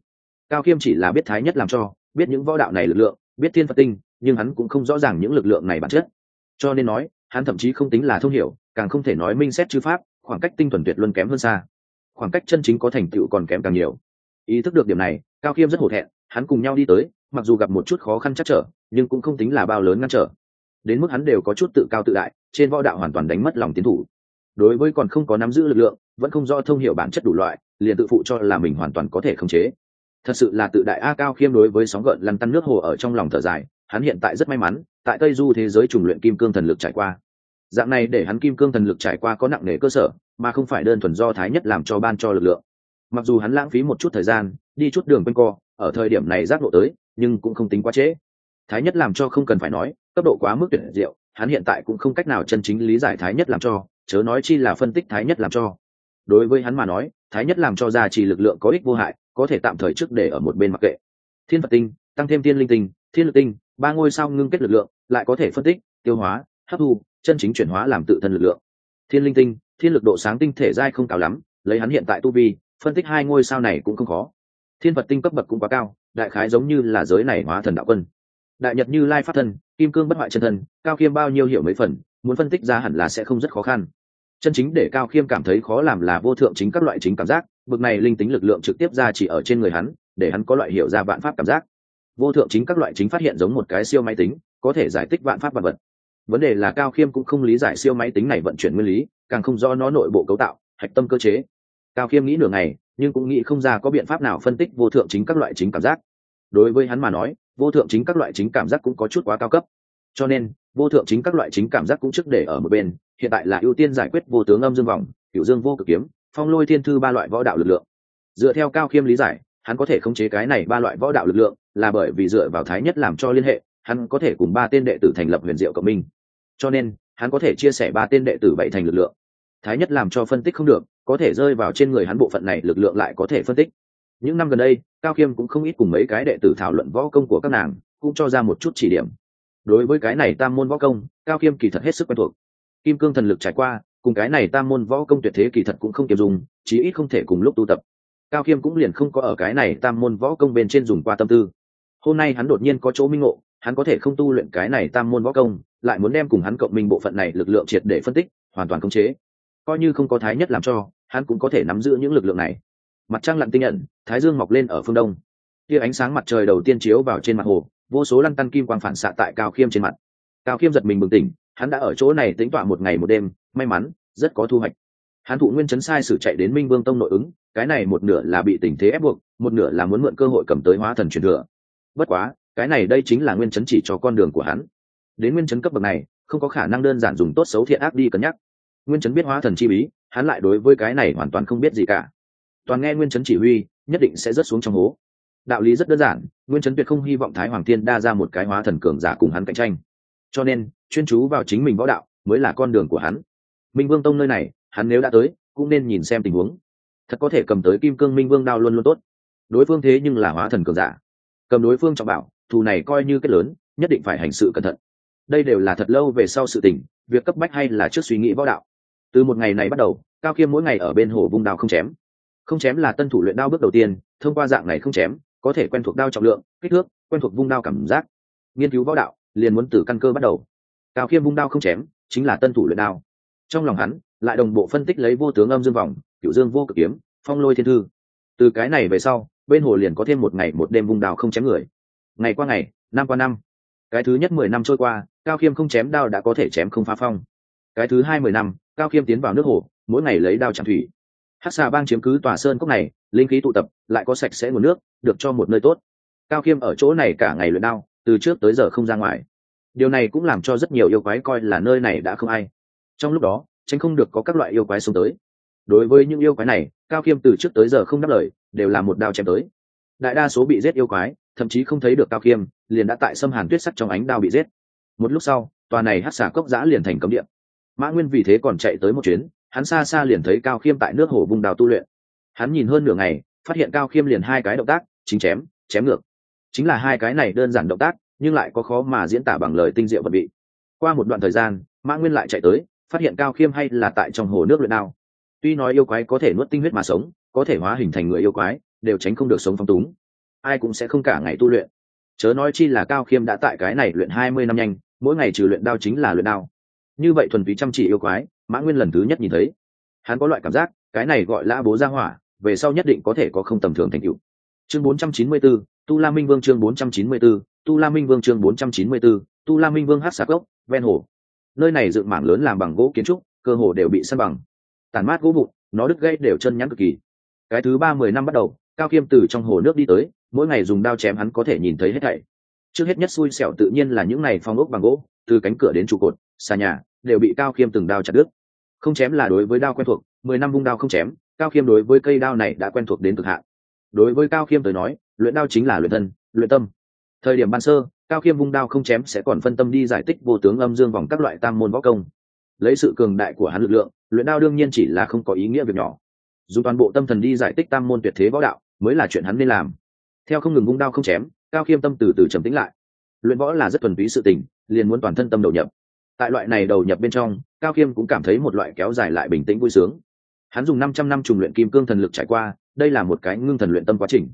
Cao khiêm chỉ là biết thái nhất làm cho, biết những võ đạo này lực lượng, biết thiên phật tinh, nhưng hắn cũng không rõ ràng những lực lượng này bản chất. Cho nên nói, hắn thậm chí không tính là thông hiểu, càng không thể nói minh xét chư pháp, khoảng cách tinh thuần tuyệt luôn kém hơn xa. Khoảng cách chân chính có thành tựu còn kém càng nhiều. Ý thức được điểm này, cao khiêm rất hổ thẹn hắn cùng nhau đi tới, mặc dù gặp một chút khó khăn chắc trở, nhưng cũng không tính là bao lớn ngăn trở. Đến mức hắn đều có chút tự cao tự đại, trên võ đạo hoàn toàn đánh mất lòng tiến thủ. Đối với còn không có nắm giữ lực lượng, vẫn không do thông hiểu bản chất đủ loại, liền tự phụ cho là mình hoàn toàn có thể khống chế. Thật sự là tự đại a cao khiêm đối với sóng gợn lăn tăn nước hồ ở trong lòng thở dài, hắn hiện tại rất may mắn, tại tây du thế giới trùng luyện kim cương thần lực trải qua. Dạng này để hắn kim cương thần lực trải qua có nặng nề cơ sở, mà không phải đơn thuần do thái nhất làm cho ban cho lực lượng. Mặc dù hắn lãng phí một chút thời gian, đi chút đường quanh co ở thời điểm này giác ngộ tới, nhưng cũng không tính quá trễ. Thái nhất làm cho không cần phải nói, cấp độ quá mức tuyệt diệu, hắn hiện tại cũng không cách nào chân chính lý giải thái nhất làm cho, chớ nói chi là phân tích thái nhất làm cho. Đối với hắn mà nói, thái nhất làm cho gia trì lực lượng có ích vô hại, có thể tạm thời trước để ở một bên mặc kệ. Thiên phật tinh, tăng thêm thiên linh tinh, thiên lực tinh, ba ngôi sao ngưng kết lực lượng, lại có thể phân tích, tiêu hóa, hấp thu, chân chính chuyển hóa làm tự thân lực lượng. Thiên linh tinh, thiên lực độ sáng tinh thể dai không cao lắm, lấy hắn hiện tại tu vi, phân tích hai ngôi sao này cũng không khó thiên phật tinh cấp bậc cũng quá cao, đại khái giống như là giới này hóa thần đạo quân. Đại nhật như lai phát thân, kim cương bất hoại chân thân, cao khiêm bao nhiêu hiểu mấy phần, muốn phân tích ra hẳn là sẽ không rất khó khăn. Chân chính để cao khiêm cảm thấy khó làm là vô thượng chính các loại chính cảm giác, bực này linh tính lực lượng trực tiếp ra chỉ ở trên người hắn, để hắn có loại hiểu ra vạn pháp cảm giác. Vô thượng chính các loại chính phát hiện giống một cái siêu máy tính, có thể giải tích vạn pháp vật vật. Vấn đề là cao khiêm cũng không lý giải siêu máy tính này vận chuyển nguyên lý, càng không do nó nội bộ cấu tạo, hạch tâm cơ chế cao khiêm nghĩ nửa ngày, nhưng cũng nghĩ không ra có biện pháp nào phân tích vô thượng chính các loại chính cảm giác. Đối với hắn mà nói, vô thượng chính các loại chính cảm giác cũng có chút quá cao cấp. Cho nên, vô thượng chính các loại chính cảm giác cũng trước để ở một bên, hiện tại là ưu tiên giải quyết vô tướng âm dương vọng kiểu dương vô cực kiếm, phong lôi thiên thư ba loại võ đạo lực lượng. Dựa theo cao khiêm lý giải, hắn có thể khống chế cái này ba loại võ đạo lực lượng, là bởi vì dựa vào thái nhất làm cho liên hệ, hắn có thể cùng ba tên đệ tử thành lập huyền diệu cộng minh. Cho nên, hắn có thể chia sẻ ba tên đệ tử bảy thành lực lượng. Thái nhất làm cho phân tích không được có thể rơi vào trên người hắn bộ phận này lực lượng lại có thể phân tích. Những năm gần đây, cao khiêm cũng không ít cùng mấy cái đệ tử thảo luận võ công của các nàng, cũng cho ra một chút chỉ điểm. Đối với cái này tam môn võ công, cao khiêm kỳ thật hết sức quen thuộc. Kim cương thần lực trải qua, cùng cái này tam môn võ công tuyệt thế kỳ thật cũng không kiềm dùng, chí ít không thể cùng lúc tu tập. Cao khiêm cũng liền không có ở cái này tam môn võ công bên trên dùng qua tâm tư. Hôm nay hắn đột nhiên có chỗ minh ngộ, hắn có thể không tu luyện cái này tam môn võ công, lại muốn đem cùng hắn cộng minh bộ phận này lực lượng triệt để phân tích, hoàn toàn khống chế. Coi như không có thái nhất làm cho hắn cũng có thể nắm giữ những lực lượng này. Mặt trăng lặn tinh nhận thái dương mọc lên ở phương đông. Tia ánh sáng mặt trời đầu tiên chiếu vào trên mặt hồ, vô số lăn tăn kim quang phản xạ tại cao khiêm trên mặt. Cao khiêm giật mình bừng tỉnh, hắn đã ở chỗ này tính tọa một ngày một đêm, may mắn, rất có thu hoạch. Hắn thụ nguyên chấn sai sử chạy đến minh vương tông nội ứng, cái này một nửa là bị tình thế ép buộc, một nửa là muốn mượn cơ hội cầm tới hóa thần truyền thừa. Bất quá, cái này đây chính là nguyên chấn chỉ cho con đường của hắn. Đến nguyên chấn cấp bậc này, không có khả năng đơn giản dùng tốt xấu thiện ác đi cân nhắc nguyên chấn biết hóa thần chi bí, hắn lại đối với cái này hoàn toàn không biết gì cả. Toàn nghe nguyên chấn chỉ huy, nhất định sẽ rớt xuống trong hố. Đạo lý rất đơn giản, nguyên chấn tuyệt không hy vọng thái hoàng thiên đa ra một cái hóa thần cường giả cùng hắn cạnh tranh. Cho nên, chuyên chú vào chính mình võ đạo, mới là con đường của hắn. Minh vương tông nơi này, hắn nếu đã tới, cũng nên nhìn xem tình huống. Thật có thể cầm tới kim cương minh vương đao luôn luôn tốt. Đối phương thế nhưng là hóa thần cường giả. Cầm đối phương trọng bảo, thù này coi như kết lớn, nhất định phải hành sự cẩn thận. Đây đều là thật lâu về sau sự tình, việc cấp bách hay là trước suy nghĩ võ đạo từ một ngày này bắt đầu, cao khiêm mỗi ngày ở bên hồ vung đao không chém. Không chém là tân thủ luyện đao bước đầu tiên, thông qua dạng này không chém, có thể quen thuộc đao trọng lượng, kích thước, quen thuộc vung đao cảm giác. Nghiên cứu võ đạo, liền muốn từ căn cơ bắt đầu. Cao khiêm vung đao không chém, chính là tân thủ luyện đao. Trong lòng hắn, lại đồng bộ phân tích lấy vô tướng âm dương vòng cựu dương vô cực kiếm, phong lôi thiên thư. Từ cái này về sau, bên hồ liền có thêm một ngày một đêm vung đao không chém người. Ngày qua ngày, năm qua năm. Cái thứ nhất mười năm trôi qua, cao khiêm không chém đao đã có thể chém không phá phong cái thứ hai mười năm, cao khiêm tiến vào nước hồ, mỗi ngày lấy đao chạm thủy. Hát xà bang chiếm cứ tòa sơn cốc này, linh khí tụ tập, lại có sạch sẽ nguồn nước, được cho một nơi tốt. Cao khiêm ở chỗ này cả ngày luyện đao, từ trước tới giờ không ra ngoài. Điều này cũng làm cho rất nhiều yêu quái coi là nơi này đã không ai. Trong lúc đó, tránh không được có các loại yêu quái xuống tới. Đối với những yêu quái này, cao khiêm từ trước tới giờ không đáp lời, đều là một đao chém tới. Đại đa số bị giết yêu quái, thậm chí không thấy được cao khiêm, liền đã tại xâm hàn tuyết sắt trong ánh đao bị giết. Một lúc sau, tòa này hát xà cốc giã liền thành cấm điện mã nguyên vì thế còn chạy tới một chuyến, hắn xa xa liền thấy cao khiêm tại nước hồ vùng đào tu luyện. Hắn nhìn hơn nửa ngày, phát hiện cao khiêm liền hai cái động tác, chính chém chém ngược. Chính là hai cái này đơn giản động tác, nhưng lại có khó mà diễn tả bằng lời tinh diệu vật vị. Qua một đoạn thời gian, mã nguyên lại chạy tới, phát hiện cao khiêm hay là tại trong hồ nước luyện đao. Tuy nói yêu quái có thể nuốt tinh huyết mà sống, có thể hóa hình thành người yêu quái, đều tránh không được sống phong túng. Ai cũng sẽ không cả ngày tu luyện. Chớ nói chi là cao khiêm đã tại cái này luyện hai mươi năm nhanh, mỗi ngày trừ luyện đao chính là luyện đao như vậy thuần túy chăm chỉ yêu quái mã nguyên lần thứ nhất nhìn thấy. Hắn có loại cảm giác cái này gọi là bố gia hỏa về sau nhất định có thể có không tầm thường thành tựu. Chương 494, tu la minh vương chương 494, tu la minh vương chương 494, tu la minh vương hát sạc gốc ven hồ. Nơi này dựng mảng lớn làm bằng gỗ kiến trúc cơ hồ đều bị săn bằng. Tàn mát gỗ vụn nó đứt gãy đều chân nhắn cực kỳ. Cái thứ ba mười năm bắt đầu cao khiêm từ trong hồ nước đi tới mỗi ngày dùng đao chém hắn có thể nhìn thấy hết thảy. Trước hết nhất xui xẻo tự nhiên là những này phong ốc bằng gỗ từ cánh cửa đến trụ cột xà nhà, đều bị cao khiêm từng đao chặt đứt. Không chém là đối với đao quen thuộc, mười năm vung đao không chém, cao khiêm đối với cây đao này đã quen thuộc đến cực hạn. Đối với cao khiêm tới nói, luyện đao chính là luyện thân, luyện tâm. Thời điểm ban sơ, cao khiêm vung đao không chém sẽ còn phân tâm đi giải tích vô tướng âm dương vòng các loại tam môn võ công. Lấy sự cường đại của hắn lực lượng, luyện đao đương nhiên chỉ là không có ý nghĩa việc nhỏ. Dù toàn bộ tâm thần đi giải tích tam môn tuyệt thế võ đạo, mới là chuyện hắn nên làm. Theo không ngừng vung đao không chém, cao khiêm tâm từ từ trầm tĩnh lại. Luyện võ là rất thuần túy sự tình, liền muốn toàn thân tâm đầu nhập tại loại này đầu nhập bên trong, cao khiêm cũng cảm thấy một loại kéo dài lại bình tĩnh vui sướng. Hắn dùng năm trăm năm trùng luyện kim cương thần lực trải qua, đây là một cái ngưng thần luyện tâm quá trình.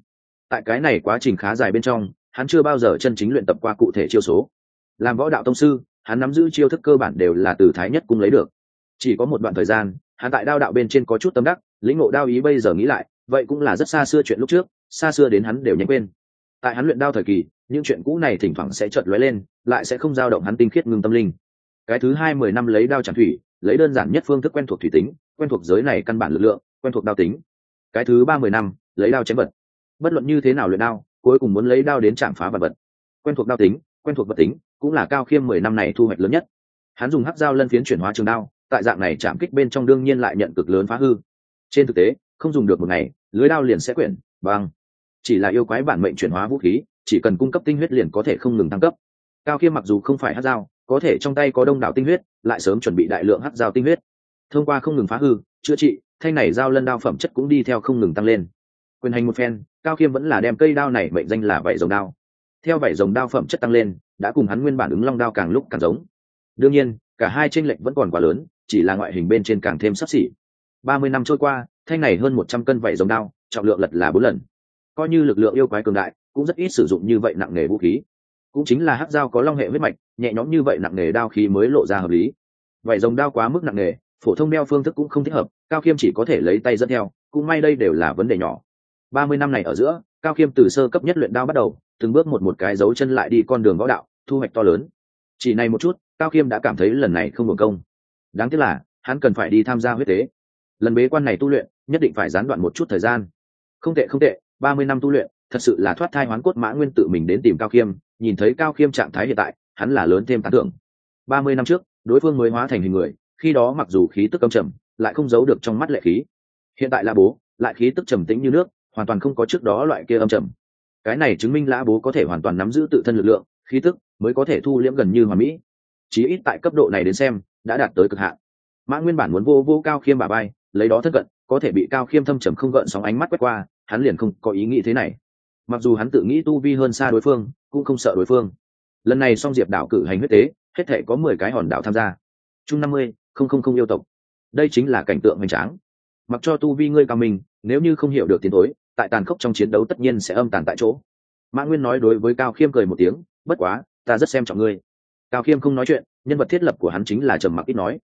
Tại cái này quá trình khá dài bên trong, hắn chưa bao giờ chân chính luyện tập qua cụ thể chiêu số. Làm võ đạo tông sư, hắn nắm giữ chiêu thức cơ bản đều là từ thái nhất cung lấy được. Chỉ có một đoạn thời gian, hắn tại đao đạo bên trên có chút tâm đắc, lĩnh ngộ đao ý bây giờ nghĩ lại, vậy cũng là rất xa xưa chuyện lúc trước, xa xưa đến hắn đều nhanh quên. Tại hắn luyện đao thời kỳ, những chuyện cũ này thỉnh thoảng sẽ chợt lóe lên, lại sẽ không dao động hắn tinh khiết ngưng tâm linh cái thứ hai mười năm lấy đao tràng thủy, lấy đơn giản nhất phương thức quen thuộc thủy tính, quen thuộc giới này căn bản lực lượng, quen thuộc đao tính. Cái thứ ba mười năm, lấy đao chém vật. Bất luận như thế nào luyện đao, cuối cùng muốn lấy đao đến chạm phá vật vật. Quen thuộc đao tính, quen thuộc vật tính, cũng là cao khiêm mười năm này thu hoạch lớn nhất. Hắn dùng hắc dao lân phiến chuyển hóa trường đao, tại dạng này chạm kích bên trong đương nhiên lại nhận cực lớn phá hư. Trên thực tế, không dùng được một ngày, lưới đao liền sẽ quyển bằng chỉ là yêu quái bản mệnh chuyển hóa vũ khí, chỉ cần cung cấp tinh huyết liền có thể không ngừng tăng cấp. Cao khiêm mặc dù không phải hắc dao có thể trong tay có đông đảo tinh huyết, lại sớm chuẩn bị đại lượng hắc dao tinh huyết. Thông qua không ngừng phá hư, chữa trị, thanh này dao lân đao phẩm chất cũng đi theo không ngừng tăng lên. Quyền hành một phen, cao khiêm vẫn là đem cây đao này mệnh danh là vảy rồng đao. Theo vảy rồng đao phẩm chất tăng lên, đã cùng hắn nguyên bản ứng long đao càng lúc càng giống. Đương nhiên, cả hai tranh lệch vẫn còn quá lớn, chỉ là ngoại hình bên trên càng thêm sắp xỉ. Ba mươi năm trôi qua, thanh này hơn một trăm cân vảy rồng đao, trọng lượng lật là bốn lần. Coi như lực lượng yêu quái cường đại, cũng rất ít sử dụng như vậy nặng nghề vũ khí cũng chính là hắc dao có long hệ huyết mạch, nhẹ nhõm như vậy nặng nề đao khí mới lộ ra hợp lý. Vậy dòng đao quá mức nặng nề phổ thông đeo phương thức cũng không thích hợp, cao khiêm chỉ có thể lấy tay dẫn theo, cũng may đây đều là vấn đề nhỏ. Ba mươi năm này ở giữa, cao khiêm từ sơ cấp nhất luyện đao bắt đầu, từng bước một một cái dấu chân lại đi con đường võ đạo, thu hoạch to lớn. Chỉ này một chút, cao khiêm đã cảm thấy lần này không hưởng công. Đáng tiếc là, hắn cần phải đi tham gia huyết tế. Lần bế quan này tu luyện, nhất định phải gián đoạn một chút thời gian. Không tệ không tệ, ba mươi năm tu luyện, thật sự là thoát thai hoán cốt mã nguyên tự mình đến tìm cao khiêm nhìn thấy cao khiêm trạng thái hiện tại, hắn là lớn thêm tán tưởng. ba mươi năm trước, đối phương mới hóa thành hình người, khi đó mặc dù khí tức âm trầm, lại không giấu được trong mắt lệ khí. Hiện tại là bố, lại khí tức trầm tĩnh như nước, hoàn toàn không có trước đó loại kia âm trầm. Cái này chứng minh lã bố có thể hoàn toàn nắm giữ tự thân lực lượng, khí tức mới có thể thu liễm gần như hòa mỹ. Chí ít tại cấp độ này đến xem, đã đạt tới cực hạn. Mã nguyên bản muốn vô vô cao khiêm bà bay lấy đó thất cận, có thể bị cao khiêm thâm trầm không gợn sóng ánh mắt quét qua, hắn liền không có ý nghĩ thế này mặc dù hắn tự nghĩ tu vi hơn xa đối phương, cũng không sợ đối phương. Lần này song diệp đảo cử hành huyết tế, hết thể có mười cái hòn đảo tham gia. Chung năm mươi, không không không yêu tộc. Đây chính là cảnh tượng hoành tráng. Mặc cho tu vi ngươi cao mình nếu như không hiểu được tiến tối tại tàn khốc trong chiến đấu tất nhiên sẽ âm tàn tại chỗ. Mã nguyên nói đối với cao khiêm cười một tiếng, bất quá, ta rất xem trọng ngươi. Cao khiêm không nói chuyện, nhân vật thiết lập của hắn chính là trầm mặc ít nói.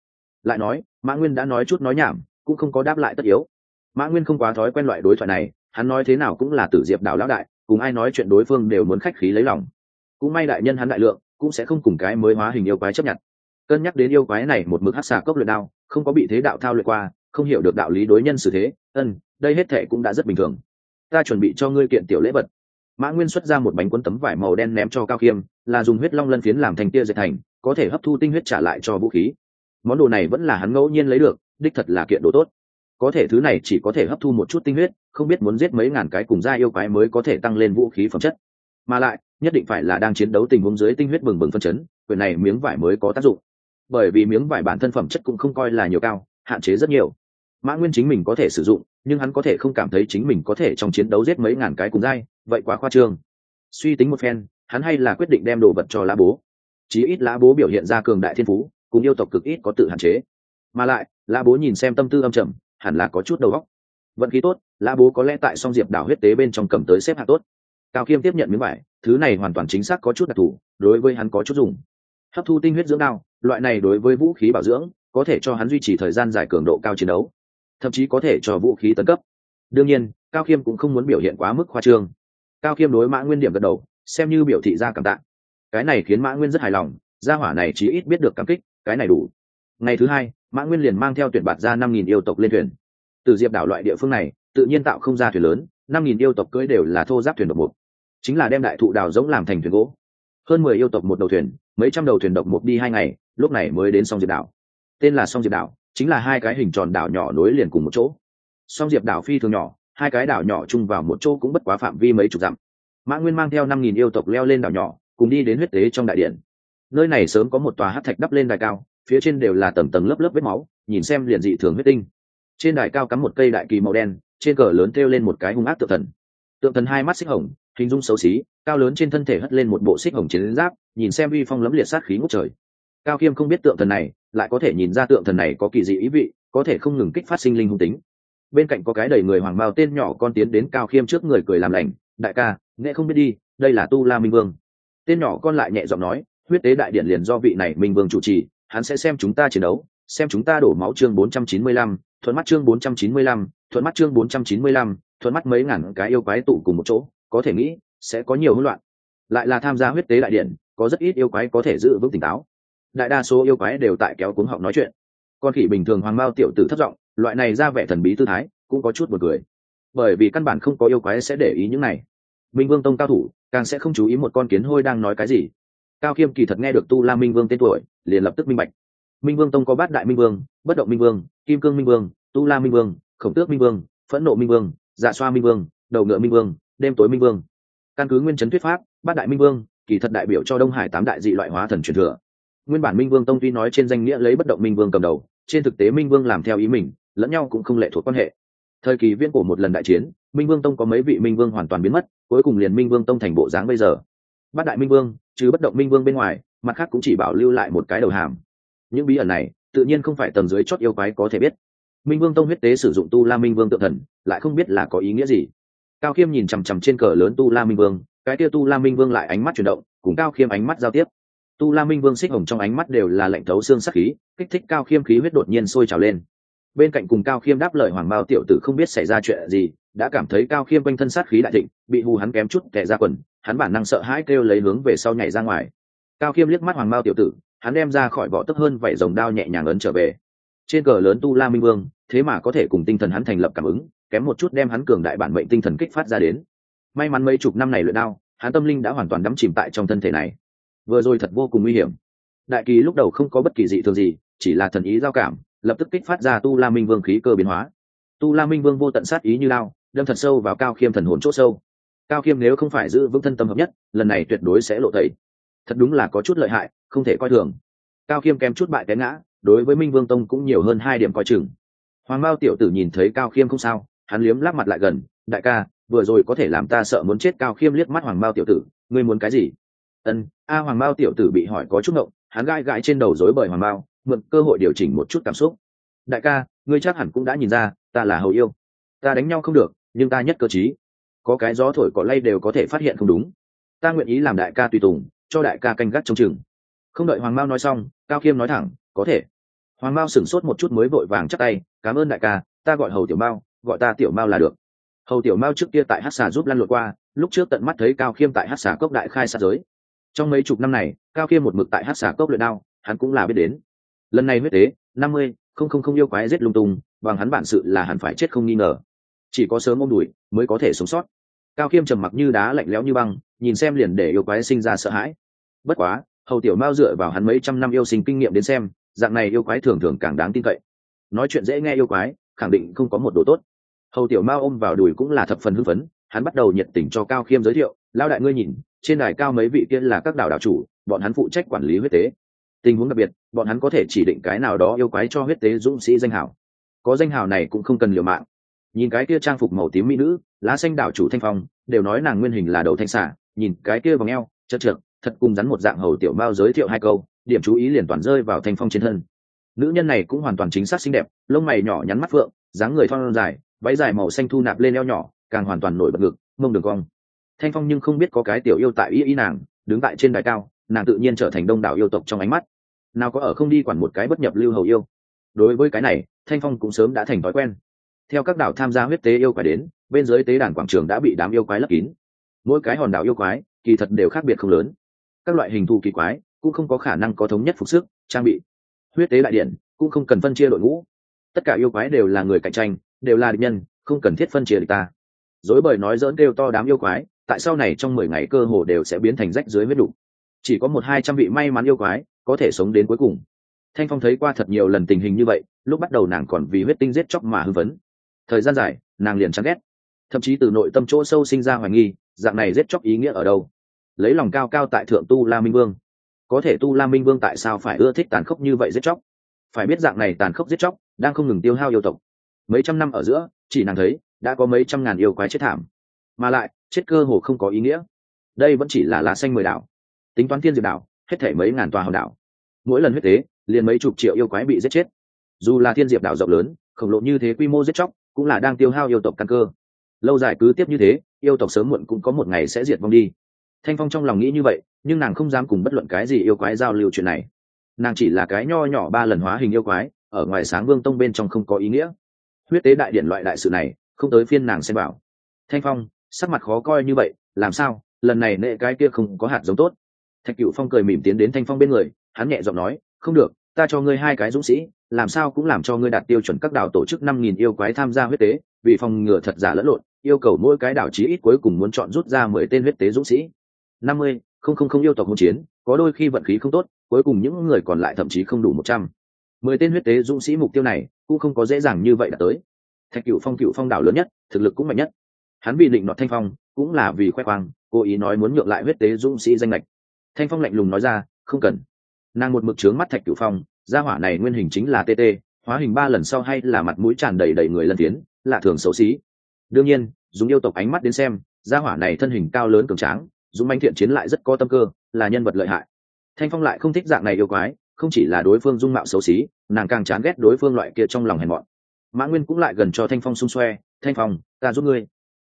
Lại nói, mã nguyên đã nói chút nói nhảm, cũng không có đáp lại tất yếu. Mã nguyên không quá thói quen loại đối thoại này hắn nói thế nào cũng là tử diệp đảo lão đại, cùng ai nói chuyện đối phương đều muốn khách khí lấy lòng. Cũng may đại nhân hắn đại lượng, cũng sẽ không cùng cái mới hóa hình yêu quái chấp nhận. Cân nhắc đến yêu quái này một mực hát xà cốc luyện đao, không có bị thế đạo thao luyện qua, không hiểu được đạo lý đối nhân xử thế, ân, đây hết thệ cũng đã rất bình thường. Ta chuẩn bị cho ngươi kiện tiểu lễ vật. Mã nguyên xuất ra một bánh quân tấm vải màu đen ném cho cao khiêm là dùng huyết long lân phiến làm thành tia dệt thành, có thể hấp thu tinh huyết trả lại cho vũ khí. Món đồ này vẫn là hắn ngẫu nhiên lấy được, đích thật là kiện đồ tốt có thể thứ này chỉ có thể hấp thu một chút tinh huyết, không biết muốn giết mấy ngàn cái cùng gia yêu quái mới có thể tăng lên vũ khí phẩm chất. Mà lại, nhất định phải là đang chiến đấu tình huống dưới tinh huyết bừng bừng phân chấn, quyền này miếng vải mới có tác dụng. Bởi vì miếng vải bản thân phẩm chất cũng không coi là nhiều cao, hạn chế rất nhiều. Mã nguyên chính mình có thể sử dụng, nhưng hắn có thể không cảm thấy chính mình có thể trong chiến đấu giết mấy ngàn cái cùng dai vậy quá khoa trương. Suy tính một phen, hắn hay là quyết định đem đồ vật cho lá bố. Chí ít lá bố biểu hiện ra cường đại thiên phú, cùng yêu tộc cực ít có tự hạn chế. Mà lại lá bố nhìn xem tâm tư âm trầm hẳn là có chút đầu óc. Vận khí tốt, lã bố có lẽ tại song diệp đảo huyết tế bên trong cầm tới xếp hạng tốt. Cao khiêm tiếp nhận miếng vải, thứ này hoàn toàn chính xác có chút đặc thù, đối với hắn có chút dùng. Hấp thu tinh huyết dưỡng đao, loại này đối với vũ khí bảo dưỡng, có thể cho hắn duy trì thời gian dài cường độ cao chiến đấu, thậm chí có thể cho vũ khí tấn cấp. Đương nhiên, cao khiêm cũng không muốn biểu hiện quá mức khoa trương. Cao khiêm đối mã nguyên điểm gật đầu, xem như biểu thị ra cảm tạ. Cái này khiến mã nguyên rất hài lòng, gia hỏa này chí ít biết được cảm kích, cái này đủ. Ngày thứ hai mã nguyên liền mang theo tuyển bạt ra năm nghìn yêu tộc lên thuyền. Từ diệp đảo loại địa phương này, tự nhiên tạo không ra thuyền lớn, năm nghìn yêu tộc cưỡi đều là thô giáp thuyền độc mục. Chính là đem đại thụ đào giống làm thành thuyền gỗ. Hơn mười yêu tộc một đầu thuyền, mấy trăm đầu thuyền độc mục đi hai ngày, lúc này mới đến sông diệp đảo. Tên là sông diệp đảo, chính là hai cái hình tròn đảo nhỏ nối liền cùng một chỗ. Song diệp đảo phi thường nhỏ, hai cái đảo nhỏ chung vào một chỗ cũng bất quá phạm vi mấy chục dặm. Mã nguyên mang theo năm nghìn yêu tộc leo lên đảo nhỏ, cùng đi đến huyết tế trong đại điện. Nơi này sớm có một tòa hát thạch đắp lên đài cao phía trên đều là tầng tầng lớp lớp vết máu, nhìn xem liền dị thường huyết tinh. Trên đài cao cắm một cây đại kỳ màu đen, trên cờ lớn treo lên một cái hung ác tượng thần. Tượng thần hai mắt xích hồng, hình dung xấu xí, cao lớn trên thân thể hất lên một bộ xích hồng chiến giáp, nhìn xem uy phong lấm liệt sát khí ngút trời. Cao khiêm không biết tượng thần này, lại có thể nhìn ra tượng thần này có kỳ dị ý vị, có thể không ngừng kích phát sinh linh hung tính. Bên cạnh có cái đầy người hoàng bao tên nhỏ con tiến đến cao khiêm trước người cười làm lành, đại ca nghệ không biết đi, đây là tu la minh vương. Tên nhỏ con lại nhẹ giọng nói, huyết tế đại điện liền do vị này minh vương chủ trì hắn sẽ xem chúng ta chiến đấu xem chúng ta đổ máu chương 495, thuận mắt chương 495, thuận mắt chương 495, thuận mắt mấy ngàn cái yêu quái tụ cùng một chỗ có thể nghĩ sẽ có nhiều hỗn loạn. Lại là tham gia huyết tế đại điện có rất ít yêu quái có thể giữ vững tỉnh táo. Đại đa số yêu quái đều tại kéo cuống họng nói chuyện. Con khỉ bình thường hoàng mao tiểu tử thất giọng loại này ra vẻ thần bí tư thái cũng có chút buồn cười. Bởi vì căn bản không có yêu quái sẽ để ý những này. Minh vương tông cao thủ càng sẽ không chú ý một con kiến hôi đang nói cái gì. Cao khiêm kỳ thật nghe được tu la minh vương tên tuổi liền lập tức minh bạch. Minh vương tông có bát đại minh vương, bất động minh vương, kim cương minh vương, tu la minh vương, khổng tước minh vương, phẫn nộ minh vương dạ xoa minh vương, đầu ngựa minh vương, đêm tối minh vương. Căn cứ nguyên chấn thuyết pháp, bát đại minh vương, kỳ thật đại biểu cho đông hải tám đại dị loại hóa thần truyền thừa. Nguyên bản minh vương tông tuy nói trên danh nghĩa lấy bất động minh vương cầm đầu, trên thực tế minh vương làm theo ý mình, lẫn nhau cũng không lệ thuộc quan hệ. Thời kỳ viễn cổ một lần đại chiến, minh vương tông có mấy vị minh vương hoàn toàn biến mất, cuối cùng liền minh vương tông thành bộ dáng bây giờ. Bát đại minh vương chứ bất động minh vương bên ngoài mặt khác cũng chỉ bảo lưu lại một cái đầu hàm. Những bí ẩn này, tự nhiên không phải tầng dưới chót yêu quái có thể biết. Minh vương tông huyết tế sử dụng tu la minh vương tự thần, lại không biết là có ý nghĩa gì. Cao khiêm nhìn chằm chằm trên cờ lớn tu la minh vương, cái kia tu la minh vương lại ánh mắt chuyển động, cùng cao khiêm ánh mắt giao tiếp. Tu la minh vương xích hồng trong ánh mắt đều là lạnh thấu xương sắc khí, kích thích cao khiêm khí huyết đột nhiên sôi trào lên. Bên cạnh cùng cao khiêm đáp lời hoàng bao tiểu tử không biết xảy ra chuyện gì, đã cảm thấy cao khiêm quanh thân sát khí đại thịnh, bị hù hắn kém chút tệ ra quần, hắn bản năng sợ hãi kêu lấy hướng về sau nhảy ra ngoài cao khiêm liếc mắt hoàng Mao tiểu tử, hắn đem ra khỏi vỏ tức hơn vảy dòng đao nhẹ nhàng ấn trở về. Trên cờ lớn tu la minh vương, thế mà có thể cùng tinh thần hắn thành lập cảm ứng, kém một chút đem hắn cường đại bản mệnh tinh thần kích phát ra đến. May mắn mấy chục năm này luyện đao, hắn tâm linh đã hoàn toàn đắm chìm tại trong thân thể này. Vừa rồi thật vô cùng nguy hiểm. Đại kỳ lúc đầu không có bất kỳ dị thường gì, chỉ là thần ý giao cảm, lập tức kích phát ra tu la minh vương khí cơ biến hóa. Tu la minh vương vô tận sát ý như lao, đâm thật sâu vào cao khiêm thần hồn c h ỗ sâu. Cao khiêm nếu không phải giữ vững thân tâm hợp nhất, lần này tuyệt đối sẽ lộ tẩy thật đúng là có chút lợi hại, không thể coi thường. Cao khiêm kém chút bại té ngã, đối với minh vương tông cũng nhiều hơn hai điểm coi chừng. Hoàng mao tiểu tử nhìn thấy cao khiêm không sao, hắn liếm lắc mặt lại gần, đại ca, vừa rồi có thể làm ta sợ muốn chết. Cao khiêm liếc mắt hoàng mao tiểu tử, ngươi muốn cái gì? Ân. A hoàng mao tiểu tử bị hỏi có chút ngộng, hắn gai gãi trên đầu dối bởi hoàng mao, mượn cơ hội điều chỉnh một chút cảm xúc. Đại ca, ngươi chắc hẳn cũng đã nhìn ra, ta là hầu yêu. Ta đánh nhau không được, nhưng ta nhất cơ chí có cái gió thổi cỏ lay đều có thể phát hiện không đúng. Ta nguyện ý làm đại ca tùy tùng cho đại ca canh gác trông chừng. Không đợi hoàng mao nói xong, cao khiêm nói thẳng, có thể. Hoàng mao sửng sốt một chút mới vội vàng chắc tay, cảm ơn đại ca, ta gọi hầu tiểu mao, gọi ta tiểu mao là được. Hầu tiểu mao trước kia tại hát xà giúp lăn lộn qua, lúc trước tận mắt thấy cao khiêm tại hát xà cốc đại khai sát giới. Trong mấy chục năm này, cao khiêm một mực tại hát xà cốc luyện đao, hắn cũng là biết đến. Lần này huyết tế, năm mươi, không không không yêu quái giết lung tung, bằng hắn bản sự là hắn phải chết không nghi ngờ. Chỉ có sớm ôm đùi mới có thể sống sót cao khiêm trầm mặc như đá lạnh lẽo như băng, nhìn xem liền để yêu quái sinh ra sợ hãi. Bất quá, hầu tiểu mao dựa vào hắn mấy trăm năm yêu sinh kinh nghiệm đến xem, dạng này yêu quái thường thường càng đáng tin cậy. Nói chuyện dễ nghe yêu quái, khẳng định không có một đồ tốt. Hầu tiểu mao ôm vào đùi cũng là thập phần hưng phấn, hắn bắt đầu nhiệt tình cho cao khiêm giới thiệu lao đại ngươi nhìn, trên đài cao mấy vị kia là các đảo đảo chủ, bọn hắn phụ trách quản lý huyết tế. Tình huống đặc biệt, bọn hắn có thể chỉ định cái nào đó yêu quái cho huyết tế dũng sĩ danh hảo có danh hào này cũng không cần liều mạng nhìn cái kia trang phục màu tím mỹ nữ, lá xanh đảo chủ thanh phong, đều nói nàng nguyên hình là đầu thanh xả nhìn cái kia vòng eo, chật trượt, thật cùng rắn một dạng hầu tiểu mao giới thiệu hai câu, điểm chú ý liền toàn rơi vào thanh phong trên thân. Nữ nhân này cũng hoàn toàn chính xác xinh đẹp, lông mày nhỏ nhắn mắt phượng, dáng người thon dài, váy dài màu xanh thu nạp lên eo nhỏ, càng hoàn toàn nổi bật ngực, mông đường cong. Thanh phong nhưng không biết có cái tiểu yêu tại ý ý nàng, đứng tại trên đài cao, nàng tự nhiên trở thành đông đảo yêu tộc trong ánh mắt. Nào có ở không đi quản một cái bất nhập lưu hầu yêu. Đối với cái này, thanh phong cũng sớm đã thành thói quen theo các đảo tham gia huyết tế yêu quái đến, bên dưới tế đàn quảng trường đã bị đám yêu quái lấp kín. Mỗi cái hòn đảo yêu quái, kỳ thật đều khác biệt không lớn. Các loại hình thù kỳ quái cũng không có khả năng có thống nhất phục sức, trang bị. Huyết tế đại điện cũng không cần phân chia đội ngũ. Tất cả yêu quái đều là người cạnh tranh, đều là địch nhân, không cần thiết phân chia địch ta. Dối bời nói dỡn kêu to đám yêu quái, tại sau này trong mười ngày cơ hồ đều sẽ biến thành rách dưới huyết đủ. Chỉ có một hai trăm vị may mắn yêu quái có thể sống đến cuối cùng. Thanh phong thấy qua thật nhiều lần tình hình như vậy, lúc bắt đầu nàng còn vì huyết tinh giết chóc mà hưng vấn thời gian dài, nàng liền chán ghét. Thậm chí từ nội tâm chỗ sâu sinh ra hoài nghi, dạng này giết chóc ý nghĩa ở đâu? Lấy lòng cao cao tại thượng tu la minh vương. Có thể tu la minh vương tại sao phải ưa thích tàn khốc như vậy giết chóc? Phải biết dạng này tàn khốc giết chóc đang không ngừng tiêu hao yêu tộc. Mấy trăm năm ở giữa, chỉ nàng thấy, đã có mấy trăm ngàn yêu quái chết thảm. Mà lại, chết cơ hồ không có ý nghĩa. Đây vẫn chỉ là lá xanh mười đảo. Tính toán thiên diệp đảo, hết thể mấy ngàn tòa hòn đảo. Mỗi lần huyết tế, liền mấy chục triệu yêu quái bị giết chết. Dù là thiên diệp đảo rộng lớn, khổng lồ như thế quy mô giết chóc cũng là đang tiêu hao yêu tộc căn cơ. Lâu dài cứ tiếp như thế, yêu tộc sớm muộn cũng có một ngày sẽ diệt vong đi. Thanh phong trong lòng nghĩ như vậy, nhưng nàng không dám cùng bất luận cái gì yêu quái giao lưu chuyện này. Nàng chỉ là cái nho nhỏ ba lần hóa hình yêu quái, ở ngoài sáng vương tông bên trong không có ý nghĩa. Huyết tế đại điện loại đại sự này, không tới phiên nàng xem bảo. Thanh phong, sắc mặt khó coi như vậy, làm sao? Lần này nệ cái kia không có hạt giống tốt. Thạch cựu phong cười mỉm tiến đến thanh phong bên người, hắn nhẹ giọng nói, không được, ta cho ngươi hai cái dũng sĩ làm sao cũng làm cho ngươi đạt tiêu chuẩn các đảo tổ chức năm nghìn yêu quái tham gia huyết tế, vì phòng ngừa thật giả lẫn lộn, yêu cầu mỗi cái đảo chí ít cuối cùng muốn chọn rút ra mười tên huyết tế dũng sĩ. Năm mươi, không không không yêu tộc hỗn chiến, có đôi khi vận khí không tốt, cuối cùng những người còn lại thậm chí không đủ một trăm. Mười tên huyết tế dũng sĩ mục tiêu này cũng không có dễ dàng như vậy đã tới. Thạch cựu phong cựu phong đảo lớn nhất, thực lực cũng mạnh nhất. Hắn bị định nọt thanh phong, cũng là vì khoe khoang, cố ý nói muốn nhượng lại huyết tế dũng sĩ danh lệch thanh phong lạnh lùng nói ra, không cần. Nàng một mực trướng mắt thạch cửu phong gia hỏa này nguyên hình chính là tt hóa hình ba lần sau hay là mặt mũi tràn đầy đầy người lân tiến lạ thường xấu xí. Đương nhiên dùng yêu tộc ánh mắt đến xem, gia hỏa này thân hình cao lớn cường tráng dùng manh thiện chiến lại rất có tâm cơ, là nhân vật lợi hại. Thanh phong lại không thích dạng này yêu quái, không chỉ là đối phương dung mạo xấu xí, nàng càng chán ghét đối phương loại kia trong lòng hèn mọn. Mã nguyên cũng lại gần cho thanh phong xung xoe, thanh phong, ta giúp ngươi.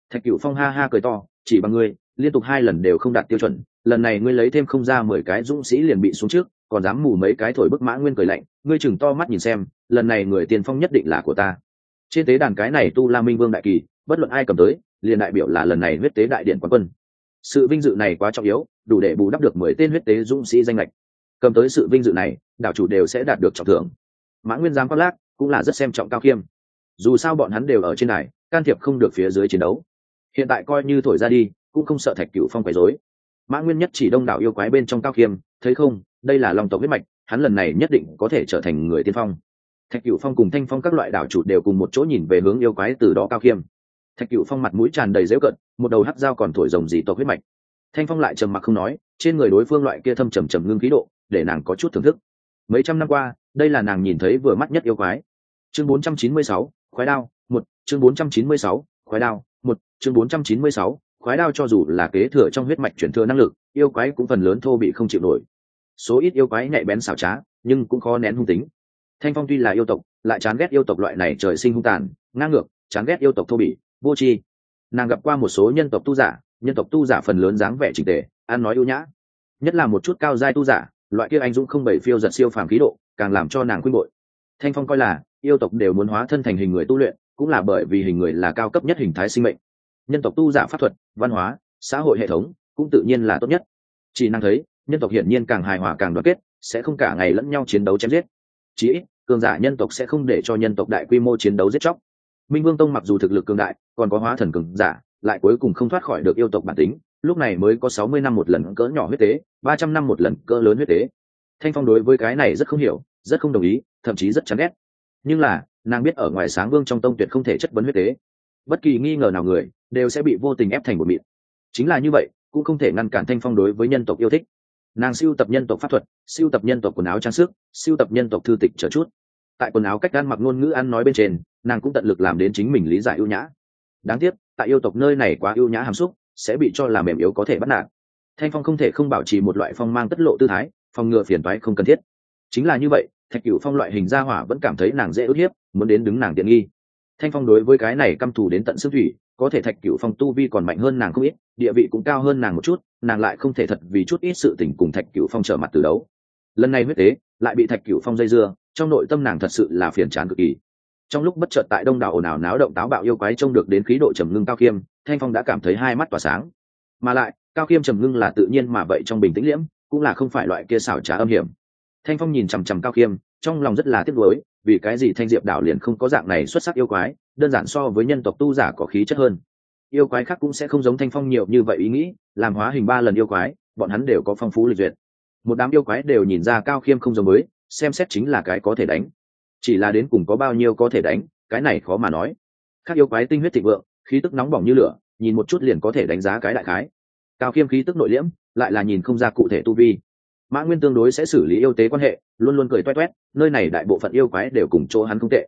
Thạch cửu phong ha ha cười to, chỉ bằng ngươi, liên tục hai lần đều không đạt tiêu chuẩn, lần này ngươi lấy thêm không ra mười cái dũng sĩ liền bị xuống trước còn dám mù mấy cái thổi bức mã nguyên cười lạnh, ngươi chừng to mắt nhìn xem, lần này người tiền phong nhất định là của ta. Trên tế đàn cái này tu la minh vương đại kỳ, bất luận ai cầm tới, liền đại biểu là lần này huyết tế đại điện quán quân. Sự vinh dự này quá trọng yếu, đủ để bù đắp được mười tên huyết tế dũng sĩ danh lệch cầm tới sự vinh dự này, đảo chủ đều sẽ đạt được trọng thưởng. Mã nguyên giám khoác lác, cũng là rất xem trọng cao khiêm. Dù sao bọn hắn đều ở trên này, can thiệp không được phía dưới chiến đấu. Hiện tại coi như thổi ra đi, cũng không sợ thạch cựu phong quấy rối. Mã nguyên nhất chỉ đông đảo yêu quái bên trong cao khiêm, thấy không đây là lòng tộc huyết mạch hắn lần này nhất định có thể trở thành người tiên phong. Thạch cựu phong cùng thanh phong các loại đảo chủ đều cùng một chỗ nhìn về hướng yêu quái từ đó cao khiêm. Thạch cựu phong mặt mũi tràn đầy dễu cận một đầu hắt dao còn thổi rồng dì tộc huyết mạch. Thanh phong lại trầm mặc không nói trên người đối phương loại kia thâm trầm trầm ngưng khí độ để nàng có chút thưởng thức. Mấy trăm năm qua đây là nàng nhìn thấy vừa mắt nhất yêu quái. Chương 496, khoái đao một chương 496, khoái đao một chương 496, khoái đao cho dù là kế thừa trong huyết mạch chuyển thừa năng lực yêu quái cũng phần lớn thô bị không chịu nổi số ít yêu quái nhạy bén xảo trá, nhưng cũng khó nén hung tính. Thanh phong tuy là yêu tộc, lại chán ghét yêu tộc loại này trời sinh hung tàn, ngang ngược, chán ghét yêu tộc thô bỉ, vô tri. Nàng gặp qua một số nhân tộc tu giả, nhân tộc tu giả phần lớn dáng vẻ trình tề, ăn nói ưu nhã. Nhất là một chút cao giai tu giả, loại kia anh dũng không bảy phiêu giật siêu phàm khí độ, càng làm cho nàng khuyên bội. Thanh phong coi là, yêu tộc đều muốn hóa thân thành hình người tu luyện, cũng là bởi vì hình người là cao cấp nhất hình thái sinh mệnh. Nhân tộc tu giả pháp thuật, văn hóa, xã hội hệ thống, cũng tự nhiên là tốt nhất. Chỉ năng thấy nhân tộc hiển nhiên càng hài hòa càng đoàn kết, sẽ không cả ngày lẫn nhau chiến đấu chém giết. Chí ít, cường giả nhân tộc sẽ không để cho nhân tộc đại quy mô chiến đấu giết chóc. Minh vương tông mặc dù thực lực cường đại, còn có hóa thần cường giả, lại cuối cùng không thoát khỏi được yêu tộc bản tính, lúc này mới có sáu mươi năm một lần cỡ nhỏ huyết tế, ba trăm năm một lần cỡ lớn huyết tế. Thanh phong đối với cái này rất không hiểu, rất không đồng ý, thậm chí rất chán ghét. Nhưng là, nàng biết ở ngoài sáng vương trong tông tuyệt không thể chất vấn huyết tế. Bất kỳ nghi ngờ nào người, đều sẽ bị vô tình ép thành một miệng chính là như vậy, cũng không thể ngăn cản thanh phong đối với nhân tộc yêu thích nàng siêu tập nhân tộc pháp thuật, siêu tập nhân tộc quần áo trang sức, siêu tập nhân tộc thư tịch trở chút. Tại quần áo cách ăn mặc ngôn ngữ ăn nói bên trên, nàng cũng tận lực làm đến chính mình lý giải ưu nhã. Đáng tiếc, tại yêu tộc nơi này quá ưu nhã hàm xúc, sẽ bị cho là mềm yếu có thể bắt nạt. Thanh phong không thể không bảo trì một loại phong mang tất lộ tư thái, phòng ngừa phiền toái không cần thiết. Chính là như vậy, thạch cửu phong loại hình gia hỏa vẫn cảm thấy nàng dễ ức hiếp, muốn đến đứng nàng tiện nghi. Thanh phong đối với cái này căm thù đến tận xương thủy có thể thạch cửu phong tu vi còn mạnh hơn nàng không ít, địa vị cũng cao hơn nàng một chút, nàng lại không thể thật vì chút ít sự tình cùng thạch cửu phong trở mặt từ đấu. Lần này huyết tế, lại bị thạch cửu phong dây dưa, trong nội tâm nàng thật sự là phiền chán cực kỳ. Trong lúc bất chợt tại đông đảo ồn ào náo động táo bạo yêu quái trông được đến khí độ trầm ngưng cao khiêm, thanh phong đã cảm thấy hai mắt tỏa sáng. Mà lại, cao khiêm trầm ngưng là tự nhiên mà vậy trong bình tĩnh liễm, cũng là không phải loại kia xảo trá âm hiểm. Thanh phong nhìn chằm chằm cao khiêm, trong lòng rất là tiếc nuối vì cái gì thanh diệp đảo liền không có dạng này xuất sắc yêu quái, đơn giản so với nhân tộc tu giả có khí chất hơn. Yêu quái khác cũng sẽ không giống thanh phong nhiều như vậy ý nghĩ, làm hóa hình ba lần yêu quái, bọn hắn đều có phong phú lịch duyệt. Một đám yêu quái đều nhìn ra cao khiêm không giống mới xem xét chính là cái có thể đánh. Chỉ là đến cùng có bao nhiêu có thể đánh, cái này khó mà nói. Các yêu quái tinh huyết thịnh vượng, khí tức nóng bỏng như lửa, nhìn một chút liền có thể đánh giá cái đại khái. Cao khiêm khí tức nội liễm, lại là nhìn không ra cụ thể tu vi. Mã nguyên tương đối sẽ xử lý yêu tế quan hệ luôn luôn cười toét toét, nơi này đại bộ phận yêu quái đều cùng chỗ hắn không tệ.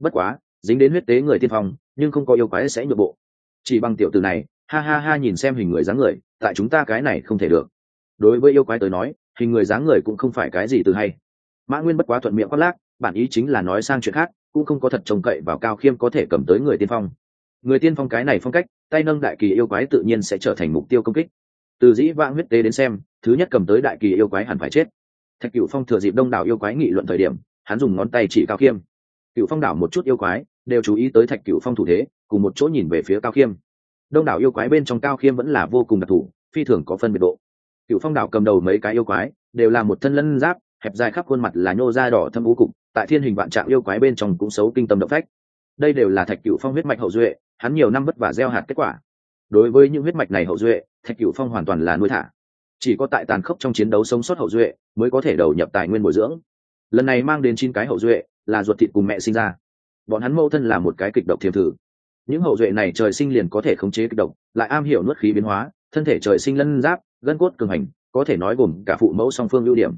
Bất quá, dính đến huyết tế người tiên phong, nhưng không có yêu quái sẽ nhượng bộ. Chỉ bằng tiểu từ này, ha ha ha nhìn xem hình người dáng người, tại chúng ta cái này không thể được. Đối với yêu quái tới nói, hình người dáng người cũng không phải cái gì từ hay. Mã nguyên bất quá thuận miệng khoác lác, bản ý chính là nói sang chuyện khác, cũng không có thật trông cậy vào cao khiêm có thể cầm tới người tiên phong. Người tiên phong cái này phong cách, tay nâng đại kỳ yêu quái tự nhiên sẽ trở thành mục tiêu công kích. Từ dĩ vãng huyết tế đến xem, thứ nhất cầm tới đại kỳ yêu quái hẳn phải chết thạch cựu phong thừa dịp đông đảo yêu quái nghị luận thời điểm, hắn dùng ngón tay chỉ cao khiêm. Cựu phong đảo một chút yêu quái, đều chú ý tới thạch cựu phong thủ thế, cùng một chỗ nhìn về phía cao khiêm. Đông đảo yêu quái bên trong cao khiêm vẫn là vô cùng đặc thù, phi thường có phân biệt độ. Cựu phong đảo cầm đầu mấy cái yêu quái, đều là một thân lân giáp, hẹp dài khắp khuôn mặt là nhô da đỏ thâm ú cục, tại thiên hình vạn trạng yêu quái bên trong cũng xấu kinh tâm động phách. Đây đều là thạch cựu phong huyết mạch hậu duệ, hắn nhiều năm vất vả gieo hạt kết quả. Đối với những huyết mạch này hậu duệ, thạch cựu phong hoàn toàn là nuôi thả chỉ có tại tàn khốc trong chiến đấu sống sót hậu duệ mới có thể đầu nhập tài nguyên bồi dưỡng. Lần này mang đến chín cái hậu duệ, là ruột thịt cùng mẹ sinh ra. Bọn hắn mâu thân là một cái kịch độc thiềm thử. Những hậu duệ này trời sinh liền có thể khống chế kịch độc, lại am hiểu nuốt khí biến hóa, thân thể trời sinh lân giáp, gân cốt cường hành, có thể nói gồm cả phụ mẫu song phương ưu điểm.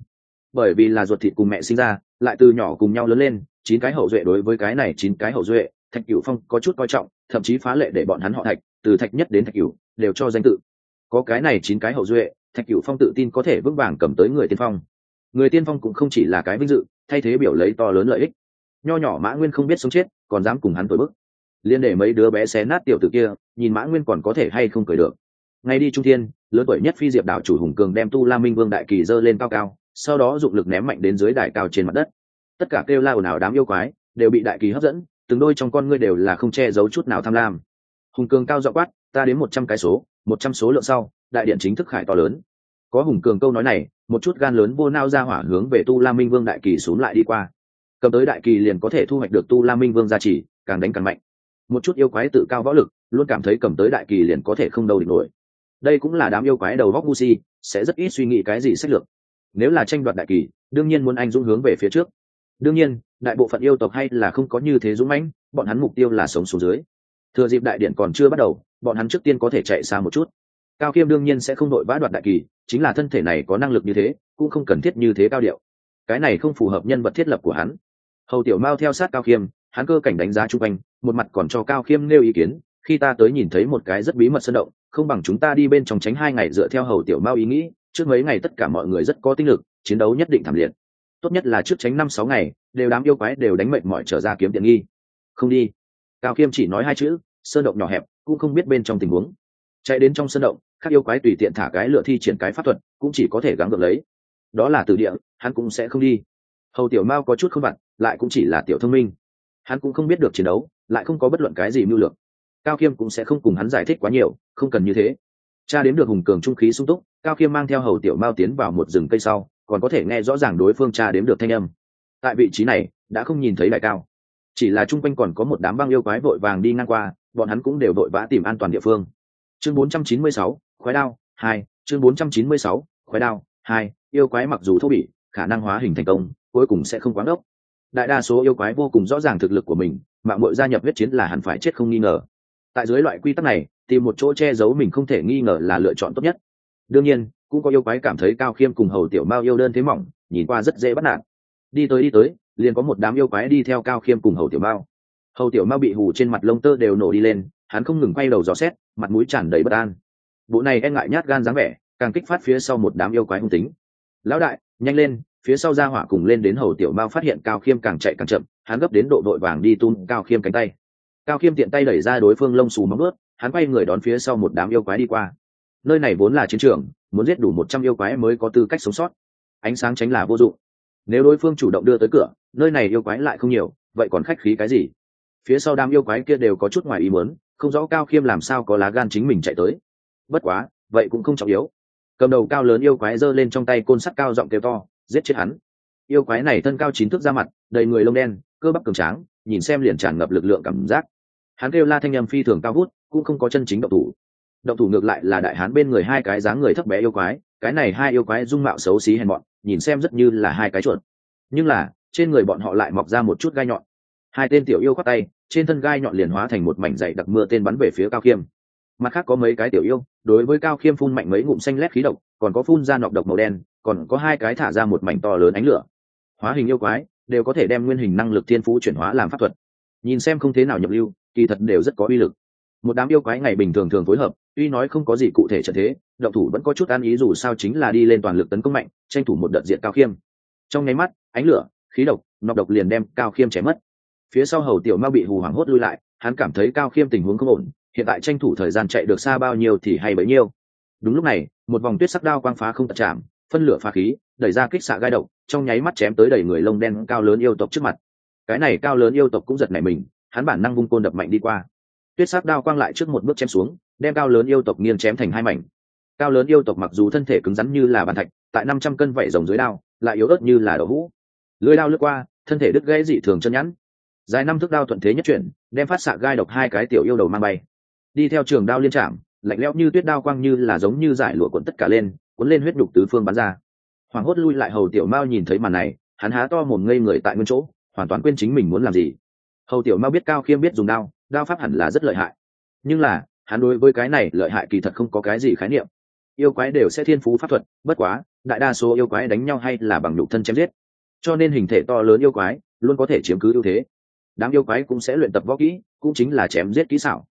Bởi vì là ruột thịt cùng mẹ sinh ra, lại từ nhỏ cùng nhau lớn lên, chín cái hậu duệ đối với cái này chín cái hậu duệ, thạch cửu phong có chút coi trọng, thậm chí phá lệ để bọn hắn họ thạch, từ thạch nhất đến thạch cửu, đều cho danh tự. Có cái này chín cái hậu duệ thạch cửu phong tự tin có thể vững vàng cầm tới người tiên phong. Người tiên phong cũng không chỉ là cái vinh dự, thay thế biểu lấy to lớn lợi ích. Nho nhỏ mã nguyên không biết sống chết, còn dám cùng hắn tối bức. Liên để mấy đứa bé xé nát tiểu tử kia, nhìn mã nguyên còn có thể hay không cười được. Ngay đi trung thiên, lớn tuổi nhất phi diệp đảo chủ hùng cường đem tu la minh vương đại kỳ dơ lên cao cao, sau đó dụng lực ném mạnh đến dưới đại cao trên mặt đất. Tất cả kêu la ồn ào đám yêu quái đều bị đại kỳ hấp dẫn, từng đôi trong con ngươi đều là không che giấu chút nào tham lam. Hùng cường cao dọ quát, ta đến một trăm cái số, một trăm số lượng sau đại điện chính thức khải to lớn. Có hùng cường câu nói này, một chút gan lớn vô nao ra hỏa hướng về tu la minh vương đại kỳ xuống lại đi qua. Cầm tới đại kỳ liền có thể thu hoạch được tu la minh vương gia trì, càng đánh càng mạnh. Một chút yêu quái tự cao võ lực, luôn cảm thấy cầm tới đại kỳ liền có thể không đâu địch nổi. Đây cũng là đám yêu quái đầu góc ngu si, sẽ rất ít suy nghĩ cái gì sách lược. Nếu là tranh đoạt đại kỳ, đương nhiên muốn anh dũng hướng về phía trước. Đương nhiên, đại bộ phận yêu tộc hay là không có như thế dũng mãnh, bọn hắn mục tiêu là sống xuống dưới. Thừa dịp đại điện còn chưa bắt đầu, bọn hắn trước tiên có thể chạy xa một chút cao khiêm đương nhiên sẽ không đội vã đoạt đại kỳ, chính là thân thể này có năng lực như thế, cũng không cần thiết như thế cao điệu. Cái này không phù hợp nhân vật thiết lập của hắn. Hầu tiểu mao theo sát cao khiêm hắn cơ cảnh đánh giá chung quanh, một mặt còn cho cao khiêm nêu ý kiến, khi ta tới nhìn thấy một cái rất bí mật sân động, không bằng chúng ta đi bên trong tránh hai ngày dựa theo hầu tiểu mao ý nghĩ, trước mấy ngày tất cả mọi người rất có tinh lực, chiến đấu nhất định thảm liệt. Tốt nhất là trước tránh năm sáu ngày, đều đám yêu quái đều đánh mệnh mọi trở ra kiếm tiện nghi. Không đi. Cao khiêm chỉ nói hai chữ, sơn động nhỏ hẹp, cũng không biết bên trong tình huống chạy đến trong sân động, các yêu quái tùy tiện thả cái lựa thi triển cái pháp thuật, cũng chỉ có thể gắng gượng lấy. Đó là từ địa, hắn cũng sẽ không đi. Hầu tiểu mao có chút không vặn lại cũng chỉ là tiểu thông minh. Hắn cũng không biết được chiến đấu, lại không có bất luận cái gì mưu lược. Cao khiêm cũng sẽ không cùng hắn giải thích quá nhiều, không cần như thế. Cha đến được hùng cường trung khí sung túc, cao khiêm mang theo hầu tiểu mao tiến vào một rừng cây sau, còn có thể nghe rõ ràng đối phương cha đếm được thanh âm. Tại vị trí này, đã không nhìn thấy đại cao. Chỉ là chung quanh còn có một đám băng yêu quái vội vàng đi ngang qua, bọn hắn cũng đều vội vã tìm an toàn địa phương chương 496, khoái đao hai chương 496, khoái đao hai yêu quái mặc dù thô bỉ khả năng hóa hình thành công cuối cùng sẽ không quán ốc đại đa số yêu quái vô cùng rõ ràng thực lực của mình mạng muội gia nhập huyết chiến là hẳn phải chết không nghi ngờ. Tại dưới loại quy tắc này tìm một chỗ che giấu mình không thể nghi ngờ là lựa chọn tốt nhất. Đương nhiên cũng có yêu quái cảm thấy cao khiêm cùng hầu tiểu mao yêu đơn thế mỏng nhìn qua rất dễ bắt nạt. Đi tới đi tới liền có một đám yêu quái đi theo cao khiêm cùng hầu tiểu mao. Hầu tiểu mao bị hù trên mặt lông tơ đều nổ đi lên hắn không ngừng quay đầu dò xét, mặt mũi tràn đầy bất an. Bộ này e ngại nhát gan dáng vẻ, càng kích phát phía sau một đám yêu quái hung tính. Lão đại, nhanh lên, phía sau ra hỏa cùng lên đến hầu tiểu mao phát hiện cao khiêm càng chạy càng chậm, hắn gấp đến độ đội vàng đi tung cao khiêm cánh tay. Cao khiêm tiện tay đẩy ra đối phương lông xù móng ướt hắn quay người đón phía sau một đám yêu quái đi qua. Nơi này vốn là chiến trường, muốn giết đủ một trăm yêu quái mới có tư cách sống sót. Ánh sáng tránh là vô dụng. Nếu đối phương chủ động đưa tới cửa, nơi này yêu quái lại không nhiều, vậy còn khách khí cái gì? Phía sau đám yêu quái kia đều có chút ngoài ý muốn không rõ cao khiêm làm sao có lá gan chính mình chạy tới. Bất quá, vậy cũng không trọng yếu. Cầm đầu cao lớn yêu quái giơ lên trong tay côn sắt cao giọng kêu to, giết chết hắn. Yêu quái này thân cao chín thước ra mặt, đầy người lông đen, cơ bắp cường tráng, nhìn xem liền tràn ngập lực lượng cảm giác. Hắn kêu la thanh âm phi thường cao vút, cũng không có chân chính động thủ. Động thủ ngược lại là đại hán bên người hai cái dáng người thấp bé yêu quái, cái này hai yêu quái dung mạo xấu xí hèn bọn nhìn xem rất như là hai cái chuột. Nhưng là, trên người bọn họ lại mọc ra một chút gai nhọn. Hai tên tiểu yêu khoác tay trên thân gai nhọn liền hóa thành một mảnh dày đặc mưa tên bắn về phía cao khiêm. Mặt khác có mấy cái tiểu yêu, đối với cao khiêm phun mạnh mấy ngụm xanh lét khí độc, còn có phun ra nọc độc màu đen, còn có hai cái thả ra một mảnh to lớn ánh lửa. Hóa hình yêu quái, đều có thể đem nguyên hình năng lực thiên phú chuyển hóa làm pháp thuật. Nhìn xem không thế nào nhập lưu, kỳ thật đều rất có uy lực. Một đám yêu quái ngày bình thường thường phối hợp, tuy nói không có gì cụ thể trận thế, động thủ vẫn có chút an ý dù sao chính là đi lên toàn lực tấn công mạnh, tranh thủ một đợt diện cao khiêm. Trong nháy mắt, ánh lửa, khí độc, nọc độc liền đem cao khiêm chém mất phía sau hầu tiểu mao bị hù hoảng hốt lui lại, hắn cảm thấy cao khiêm tình huống không ổn, hiện tại tranh thủ thời gian chạy được xa bao nhiêu thì hay bấy nhiêu. Đúng lúc này, một vòng tuyết sắc đao quang phá không tật chạm, phân lửa phá khí, đẩy ra kích xạ gai độc, trong nháy mắt chém tới đầy người lông đen cao lớn yêu tộc trước mặt. Cái này cao lớn yêu tộc cũng giật nảy mình, hắn bản năng vung côn đập mạnh đi qua. Tuyết sắc đao quang lại trước một bước chém xuống, đem cao lớn yêu tộc nghiêng chém thành hai mảnh. Cao lớn yêu tộc mặc dù thân thể cứng rắn như là bàn thạch, tại năm trăm cân vảy rồng dưới đao, lại yếu ớt như là đậu hũ. Lưới đao lướt qua, thân thể đứt gãy dị thường chân nhẵn dài năm thước đao thuận thế nhất chuyển, đem phát xạ gai độc hai cái tiểu yêu đầu mang bay. Đi theo trường đao liên trạm, lạnh lẽo như tuyết đao quang như là giống như giải lụa cuộn tất cả lên, cuốn lên huyết đục tứ phương bắn ra. Hoàng hốt lui lại hầu tiểu mao nhìn thấy màn này, hắn há to mồm ngây người tại nguyên chỗ, hoàn toàn quên chính mình muốn làm gì. Hầu tiểu mao biết cao khiêm biết dùng đao đao pháp hẳn là rất lợi hại. Nhưng là, hắn đối với cái này lợi hại kỳ thật không có cái gì khái niệm. Yêu quái đều sẽ thiên phú pháp thuật, bất quá, đại đa số yêu quái đánh nhau hay là bằng nhục thân chém giết. Cho nên hình thể to lớn yêu quái, luôn có thể chiếm cứ ưu thế đám yêu quái cũng sẽ luyện tập võ kỹ, cũng chính là chém giết kỹ xảo.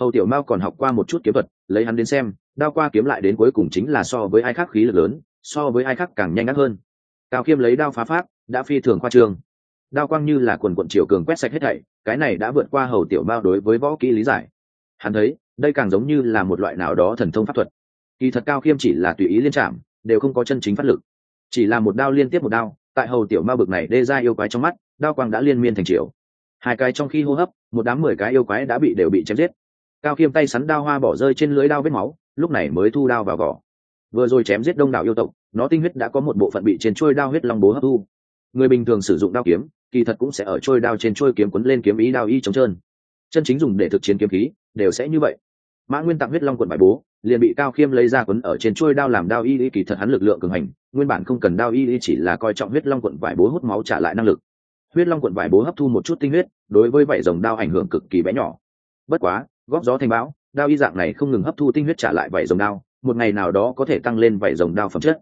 Hầu tiểu mao còn học qua một chút kiếm thuật, lấy hắn đến xem, đao qua kiếm lại đến cuối cùng chính là so với ai khác khí lực lớn, so với ai khác càng nhanh ngắt hơn. Cao khiêm lấy đao phá pháp, đã phi thường khoa trương. Đao quang như là quần quận triều cường quét sạch hết thảy, cái này đã vượt qua hầu tiểu mao đối với võ kỹ lý giải. Hắn thấy, đây càng giống như là một loại nào đó thần thông pháp thuật. Kỳ thật cao khiêm chỉ là tùy ý liên trạm đều không có chân chính phát lực. Chỉ là một đao liên tiếp một đao, tại hầu tiểu mao bực này đê ra yêu quái trong mắt, đao quang đã liên miên thành triều hai cái trong khi hô hấp, một đám mười cái yêu quái đã bị đều bị chém giết. Cao khiêm tay sắn đao hoa bỏ rơi trên lưới đao vết máu, lúc này mới thu đao vào gò. Vừa rồi chém giết đông đảo yêu tộc, nó tinh huyết đã có một bộ phận bị trên trôi đao huyết long bố hấp thu. Người bình thường sử dụng đao kiếm, kỳ thật cũng sẽ ở trôi đao trên trôi kiếm quấn lên kiếm ý đao y trống trơn. Chân chính dùng để thực chiến kiếm khí, đều sẽ như vậy. Mã nguyên tặng huyết long quận bài bố, liền bị cao khiêm lấy ra quấn ở trên trôi đao làm đao y y kỳ thật hắn lực lượng cường hành, nguyên bản không cần đao y y chỉ là coi trọng huyết long quận vải bố hút máu trả lại năng lực huyết long quận vải bố hấp thu một chút tinh huyết, đối với vảy rồng đao ảnh hưởng cực kỳ bé nhỏ. Bất quá góp gió thành bão, đao y dạng này không ngừng hấp thu tinh huyết trả lại vảy rồng đao, một ngày nào đó có thể tăng lên vảy rồng đao phẩm chất.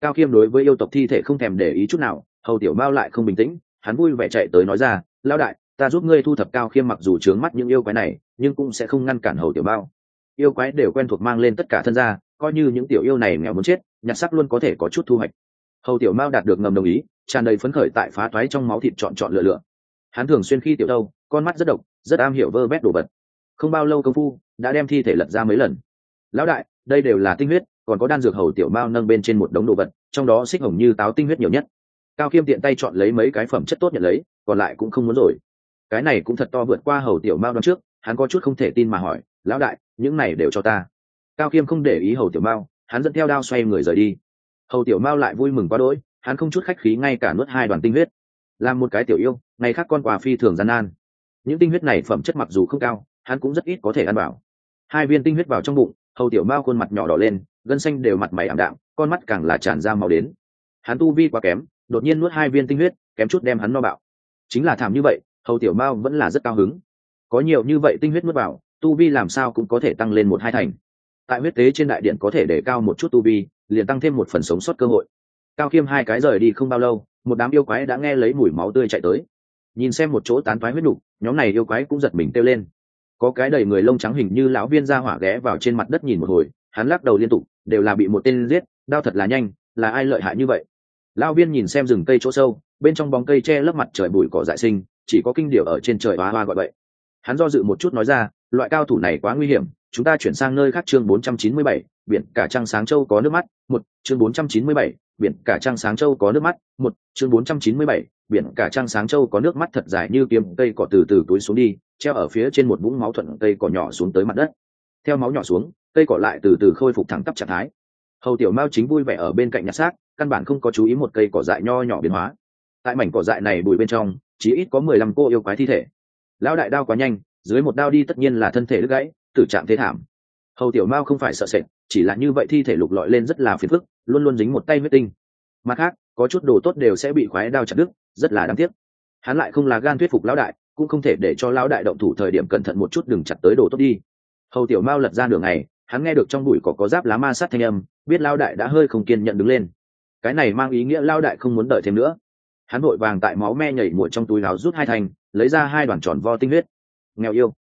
Cao khiêm đối với yêu tộc thi thể không thèm để ý chút nào, hầu tiểu mao lại không bình tĩnh, hắn vui vẻ chạy tới nói ra lao đại, ta giúp ngươi thu thập cao khiêm mặc dù trướng mắt những yêu quái này, nhưng cũng sẽ không ngăn cản hầu tiểu mao. Yêu quái đều quen thuộc mang lên tất cả thân gia, coi như những tiểu yêu này nghèo muốn chết, nhặt sắc luôn có thể có chút thu hoạch. Hầu tiểu mao đạt được ngầm đồng ý tràn đầy phấn khởi tại phá toái trong máu thịt chọn chọn lựa lựa. Hắn thường xuyên khi tiểu đâu con mắt rất độc, rất am hiểu vơ vét đồ vật. Không bao lâu công phu, đã đem thi thể lật ra mấy lần. Lão đại, đây đều là tinh huyết, còn có đan dược hầu tiểu mao nâng bên trên một đống đồ vật, trong đó xích hồng như táo tinh huyết nhiều nhất. Cao khiêm tiện tay chọn lấy mấy cái phẩm chất tốt nhận lấy, còn lại cũng không muốn rồi. Cái này cũng thật to vượt qua hầu tiểu mao đón trước, hắn có chút không thể tin mà hỏi, lão đại, những này đều cho ta. Cao khiêm không để ý hầu tiểu mao, hắn dẫn theo đao xoay người rời đi. Hầu tiểu mao lại vui mừng quá đỗi hắn không chút khách khí ngay cả nuốt hai đoàn tinh huyết, làm một cái tiểu yêu, ngày khác con quà phi thường gian nan. Những tinh huyết này phẩm chất mặc dù không cao, hắn cũng rất ít có thể ăn vào. Hai viên tinh huyết vào trong bụng, hầu tiểu mao khuôn mặt nhỏ đỏ lên, gân xanh đều mặt mày ảm đạm, con mắt càng là tràn ra màu đến. Hắn tu vi quá kém, đột nhiên nuốt hai viên tinh huyết, kém chút đem hắn no bạo. Chính là thảm như vậy, hầu tiểu mao vẫn là rất cao hứng. Có nhiều như vậy tinh huyết nuốt vào, tu vi làm sao cũng có thể tăng lên một hai thành. Tại huyết tế trên đại điện có thể để cao một chút tu vi, liền tăng thêm một phần sống sót cơ hội cao khiêm hai cái rời đi không bao lâu, một đám yêu quái đã nghe lấy mùi máu tươi chạy tới. Nhìn xem một chỗ tán thoái huyết nục, nhóm này yêu quái cũng giật mình kêu lên. Có cái đầy người lông trắng hình như lão viên ra hỏa ghé vào trên mặt đất nhìn một hồi, hắn lắc đầu liên tục, đều là bị một tên giết, đao thật là nhanh, là ai lợi hại như vậy? Lão viên nhìn xem rừng cây chỗ sâu, bên trong bóng cây che lấp mặt trời bụi cỏ dại sinh, chỉ có kinh điểu ở trên trời hoa hoa gọi vậy hắn do dự một chút nói ra, loại cao thủ này quá nguy hiểm chúng ta chuyển sang nơi khác chương 497, biển cả trăng sáng châu có nước mắt một chương 497, biển cả trăng sáng châu có nước mắt một chương 497, biển cả trăng sáng châu có nước mắt thật dài như kiếm cây cỏ từ từ túi xuống đi treo ở phía trên một vũng máu thuận cây cỏ nhỏ xuống tới mặt đất. Theo máu nhỏ xuống cây cỏ lại từ từ khôi phục thẳng tắp trạng thái. Hầu tiểu mao chính vui vẻ ở bên cạnh nhặt xác căn bản không có chú ý một cây cỏ dại nho nhỏ biến hóa. Tại mảnh cỏ dại này bụi bên trong chỉ ít có mười lăm cô yêu quái thi thể. Lão đại đao quá nhanh dưới một đao đi tất nhiên là thân thể đứt gãy tử trạng thế thảm. Hầu tiểu mao không phải sợ sệt, chỉ là như vậy thi thể lục lọi lên rất là phiền phức, luôn luôn dính một tay huyết tinh. Mặt khác, có chút đồ tốt đều sẽ bị khoái đao chặt đứt, rất là đáng tiếc. Hắn lại không là gan thuyết phục lão đại, cũng không thể để cho lão đại động thủ thời điểm cẩn thận một chút đừng chặt tới đồ tốt đi. Hầu tiểu mao lật ra đường này, hắn nghe được trong bụi có có giáp lá ma sát thanh âm, biết lão đại đã hơi không kiên nhận đứng lên. Cái này mang ý nghĩa lão đại không muốn đợi thêm nữa. Hắn vội vàng tại máu me nhảy muội trong túi áo rút hai thành lấy ra hai đoàn tròn vo tinh huyết. Nghèo yêu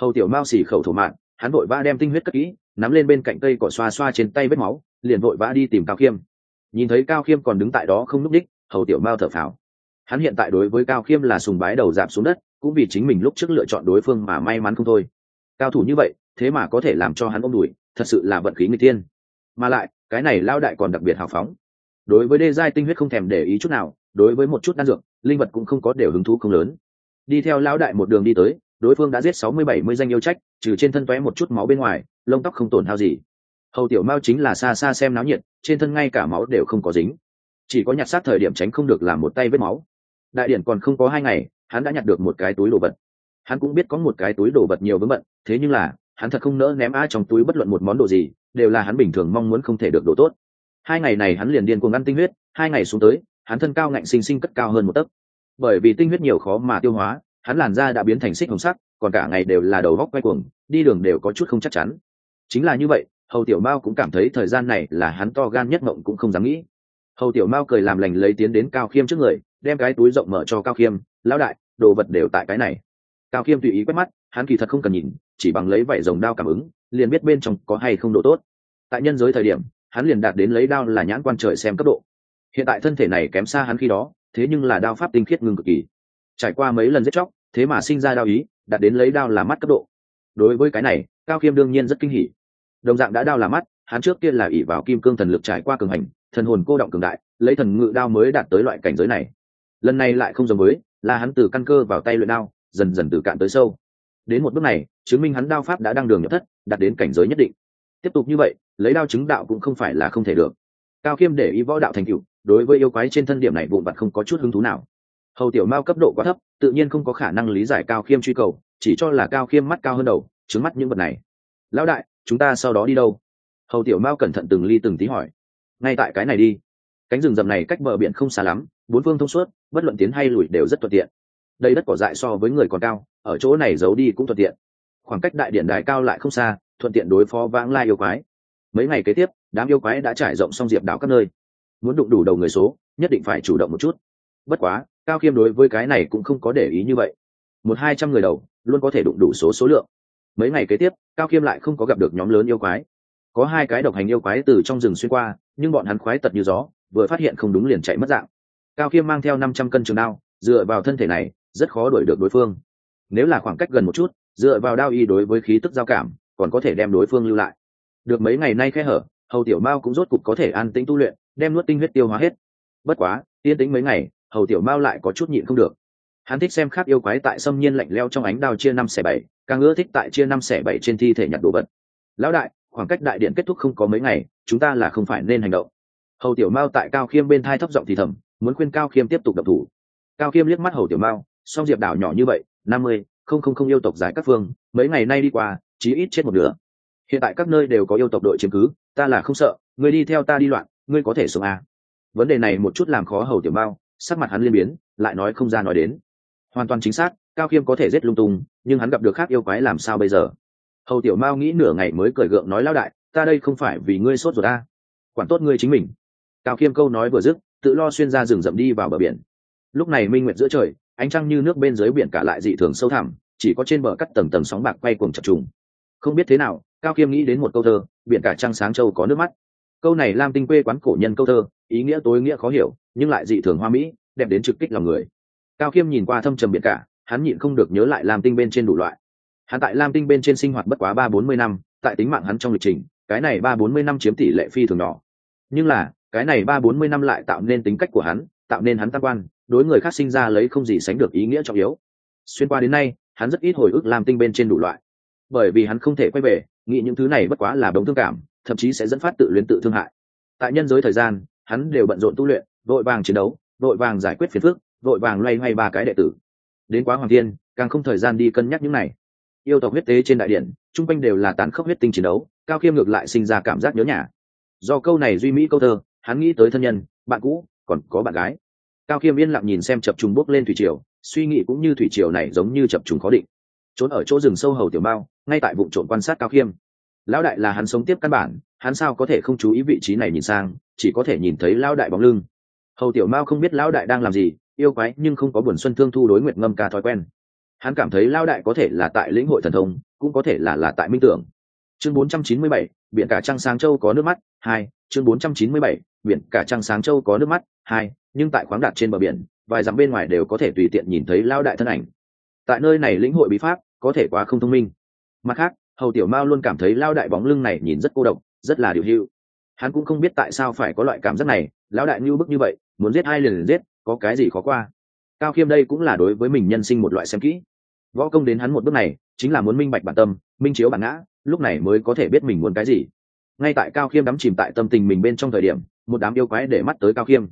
hầu tiểu mao xì khẩu thổ mạng, hắn vội vã đem tinh huyết cất kỹ, nắm lên bên cạnh cây cỏ xoa xoa trên tay vết máu, liền vội vã đi tìm cao khiêm. Nhìn thấy cao khiêm còn đứng tại đó không núp đích, hầu tiểu mao thở phào. Hắn hiện tại đối với cao khiêm là sùng bái đầu dạp xuống đất, cũng vì chính mình lúc trước lựa chọn đối phương mà may mắn không thôi. Cao thủ như vậy, thế mà có thể làm cho hắn ôm đùi, thật sự là vận khí người tiên mà lại, cái này lao đại còn đặc biệt hào phóng. Đối với đê giai tinh huyết không thèm để ý chút nào, đối với một chút đan dược, linh vật cũng không có đều hứng thú không lớn. Đi theo lão đại một đường đi tới đối phương đã giết sáu mươi bảy mươi danh yêu trách, trừ trên thân tóe một chút máu bên ngoài, lông tóc không tổn hao gì. Hầu tiểu mao chính là xa xa xem náo nhiệt, trên thân ngay cả máu đều không có dính. Chỉ có nhặt sát thời điểm tránh không được làm một tay vết máu. Đại điển còn không có hai ngày, hắn đã nhặt được một cái túi đồ vật. Hắn cũng biết có một cái túi đồ vật nhiều vướng bận, thế nhưng là, hắn thật không nỡ ném ai trong túi bất luận một món đồ gì, đều là hắn bình thường mong muốn không thể được đồ tốt. Hai ngày này hắn liền điên cuồng ăn tinh huyết, hai ngày xuống tới, hắn thân cao ngạnh sinh sinh cất cao hơn một tấc. Bởi vì tinh huyết nhiều khó mà tiêu hóa hắn làn da đã biến thành xích hồng sắc, còn cả ngày đều là đầu góc quay cuồng, đi đường đều có chút không chắc chắn. Chính là như vậy, hầu tiểu mao cũng cảm thấy thời gian này là hắn to gan nhất mộng cũng không dám nghĩ. Hầu tiểu mao cười làm lành lấy tiến đến cao khiêm trước người, đem cái túi rộng mở cho cao khiêm, lão đại, đồ vật đều tại cái này. Cao khiêm tùy ý quét mắt, hắn kỳ thật không cần nhìn, chỉ bằng lấy vảy rồng đao cảm ứng, liền biết bên trong có hay không độ tốt. Tại nhân giới thời điểm, hắn liền đạt đến lấy đao là nhãn quan trời xem cấp độ. Hiện tại thân thể này kém xa hắn khi đó, thế nhưng là đao pháp tinh khiết ngưng cực kỳ. Trải qua mấy lần giết chóc thế mà sinh ra đao ý, đạt đến lấy đao là mắt cấp độ. Đối với cái này, cao khiêm đương nhiên rất kinh hỉ. Đồng dạng đã đao là mắt, hắn trước tiên là ỷ vào kim cương thần lực trải qua cường hành, thần hồn cô động cường đại, lấy thần ngự đao mới đạt tới loại cảnh giới này. Lần này lại không giống với, là hắn từ căn cơ vào tay luyện đao, dần dần từ cạn tới sâu. Đến một bước này, chứng minh hắn đao pháp đã đăng đường nhập thất, đạt đến cảnh giới nhất định. Tiếp tục như vậy, lấy đao chứng đạo cũng không phải là không thể được. Cao khiêm để ý võ đạo thành cựu đối với yêu quái trên thân điểm này vụn vặt không có chút hứng thú nào hầu tiểu mao cấp độ quá thấp, tự nhiên không có khả năng lý giải cao khiêm truy cầu, chỉ cho là cao khiêm mắt cao hơn đầu trứng mắt những vật này. Lão đại, chúng ta sau đó đi đâu? Hầu tiểu mao cẩn thận từng ly từng tí hỏi. Ngay tại cái này đi. Cánh rừng rậm này cách bờ biển không xa lắm, bốn phương thông suốt, bất luận tiến hay lùi đều rất thuận tiện. Đây đất cỏ dại so với người còn cao, ở chỗ này giấu đi cũng thuận tiện. Khoảng cách đại điện đài cao lại không xa, thuận tiện đối phó vãng lai yêu quái. Mấy ngày kế tiếp, đám yêu quái đã trải rộng xong diệp đảo các nơi. Muốn đụng đủ đầu người số, nhất định phải chủ động một chút. Bất quá cao khiêm đối với cái này cũng không có để ý như vậy. Một hai trăm người đầu, luôn có thể đụng đủ số số lượng. Mấy ngày kế tiếp, cao khiêm lại không có gặp được nhóm lớn yêu quái. Có hai cái độc hành yêu quái từ trong rừng xuyên qua, nhưng bọn hắn khoái tật như gió, vừa phát hiện không đúng liền chạy mất dạng. Cao khiêm mang theo năm trăm cân trường đao, dựa vào thân thể này, rất khó đuổi được đối phương. Nếu là khoảng cách gần một chút, dựa vào đao y đối với khí tức giao cảm, còn có thể đem đối phương lưu lại. Được mấy ngày nay khe hở, hầu tiểu mao cũng rốt cục có thể an tĩnh tu luyện, đem nuốt tinh huyết tiêu hóa hết. Bất quá, yên tĩnh mấy ngày hầu tiểu mao lại có chút nhịn không được. Hắn thích xem khác yêu quái tại xâm nhiên lạnh leo trong ánh đao chia năm xẻ bảy, càng ưa thích tại chia năm xẻ bảy trên thi thể nhặt đồ vật. Lão đại, khoảng cách đại điện kết thúc không có mấy ngày, chúng ta là không phải nên hành động. Hầu tiểu mao tại cao khiêm bên thai thấp giọng thì thầm, muốn khuyên cao khiêm tiếp tục đập thủ. Cao khiêm liếc mắt hầu tiểu mao, song diệp đảo nhỏ như vậy, năm mươi, không không không yêu tộc giải các phương, mấy ngày nay đi qua, chí ít chết một nửa. Hiện tại các nơi đều có yêu tộc đội chiếm cứ, ta là không sợ người đi theo ta đi loạn, ngươi có thể sống à. vấn đề này một chút làm khó hầu tiểu mao sắc mặt hắn liên biến, lại nói không ra nói đến. Hoàn toàn chính xác, cao khiêm có thể giết lung tung, nhưng hắn gặp được khác yêu quái làm sao bây giờ? Hầu tiểu mao nghĩ nửa ngày mới cười gượng nói lao đại, ta đây không phải vì ngươi sốt ruột ta quản tốt ngươi chính mình. Cao khiêm câu nói vừa dứt, tự lo xuyên ra rừng rậm đi vào bờ biển. Lúc này minh nguyệt giữa trời, ánh trăng như nước bên dưới biển cả lại dị thường sâu thẳm, chỉ có trên bờ cắt tầng tầng sóng bạc quay cuồng chập trùng. Không biết thế nào, cao khiêm nghĩ đến một câu thơ, biển cả trăng sáng châu có nước mắt câu này lam tinh quê quán cổ nhân câu thơ, ý nghĩa tối nghĩa khó hiểu, nhưng lại dị thường hoa mỹ, đẹp đến trực kích lòng người. Cao khiêm nhìn qua thâm trầm biển cả, hắn nhịn không được nhớ lại lam tinh bên trên đủ loại. Hắn tại lam tinh bên trên sinh hoạt bất quá ba bốn mươi năm, tại tính mạng hắn trong lịch trình, cái này ba bốn mươi năm chiếm tỷ lệ phi thường nhỏ. Nhưng là, cái này ba bốn mươi năm lại tạo nên tính cách của hắn, tạo nên hắn tam quan, đối người khác sinh ra lấy không gì sánh được ý nghĩa trọng yếu. Xuyên qua đến nay, hắn rất ít hồi ức lam tinh bên trên đủ loại. Bởi vì hắn không thể quay về, nghĩ những thứ này bất quá là bóng thương cảm thậm chí sẽ dẫn phát tự luyến tự thương hại. Tại nhân giới thời gian, hắn đều bận rộn tu luyện, vội vàng chiến đấu, vội vàng giải quyết phiền phức, vội vàng loay hoay ba cái đệ tử. Đến quá hoàng thiên, càng không thời gian đi cân nhắc những này. Yêu tộc huyết tế trên đại điện, chung quanh đều là tán khốc huyết tinh chiến đấu, cao khiêm ngược lại sinh ra cảm giác nhớ nhà. Do câu này duy mỹ câu thơ, hắn nghĩ tới thân nhân, bạn cũ, còn có bạn gái. Cao khiêm yên lặng nhìn xem chập trùng bốc lên thủy triều, suy nghĩ cũng như thủy triều này giống như chập trùng khó định. Trốn ở chỗ rừng sâu hầu tiểu mao, ngay tại vụ trộn quan sát cao khiêm lão đại là hắn sống tiếp căn bản hắn sao có thể không chú ý vị trí này nhìn sang chỉ có thể nhìn thấy lão đại bóng lưng. Hầu tiểu mao không biết lão đại đang làm gì yêu quái nhưng không có buồn xuân thương thu đối nguyện ngâm ca thói quen. Hắn cảm thấy lão đại có thể là tại lĩnh hội thần thông cũng có thể là là tại minh tưởng. Chương 497, biển cả trăng sáng châu có nước mắt hai chương 497, biển cả trăng sáng châu có nước mắt hai nhưng tại khoáng đạt trên bờ biển vài dặm bên ngoài đều có thể tùy tiện nhìn thấy Lão đại thân ảnh. Tại nơi này lĩnh hội bí pháp có thể quá không thông minh. Mặt khác hầu tiểu mao luôn cảm thấy lao đại bóng lưng này nhìn rất cô độc, rất là điều hưu hắn cũng không biết tại sao phải có loại cảm giác này, lão đại như bức như vậy, muốn giết hai liền liền giết, có cái gì khó qua. Cao khiêm đây cũng là đối với mình nhân sinh một loại xem kỹ. Võ công đến hắn một bước này, chính là muốn minh bạch bản tâm, minh chiếu bản ngã, lúc này mới có thể biết mình muốn cái gì. Ngay tại cao khiêm đắm chìm tại tâm tình mình bên trong thời điểm, một đám yêu quái để mắt tới cao khiêm.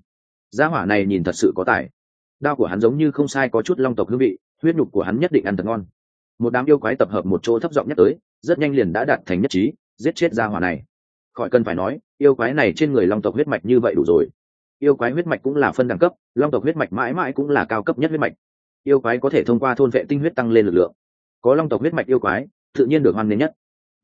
Gia hỏa này nhìn thật sự có tài. Đao của hắn giống như không sai có chút long tộc hương vị, huyết nhục của hắn nhất định ăn thật ngon. Một đám yêu quái tập hợp một chỗ thấp giọng nhất tới rất nhanh liền đã đạt thành nhất trí, giết chết gia hỏa này. Khỏi cần phải nói, yêu quái này trên người long tộc huyết mạch như vậy đủ rồi. Yêu quái huyết mạch cũng là phân đẳng cấp, long tộc huyết mạch mãi mãi cũng là cao cấp nhất huyết mạch. Yêu quái có thể thông qua thôn vệ tinh huyết tăng lên lực lượng. Có long tộc huyết mạch yêu quái, tự nhiên được hoan nghênh nhất.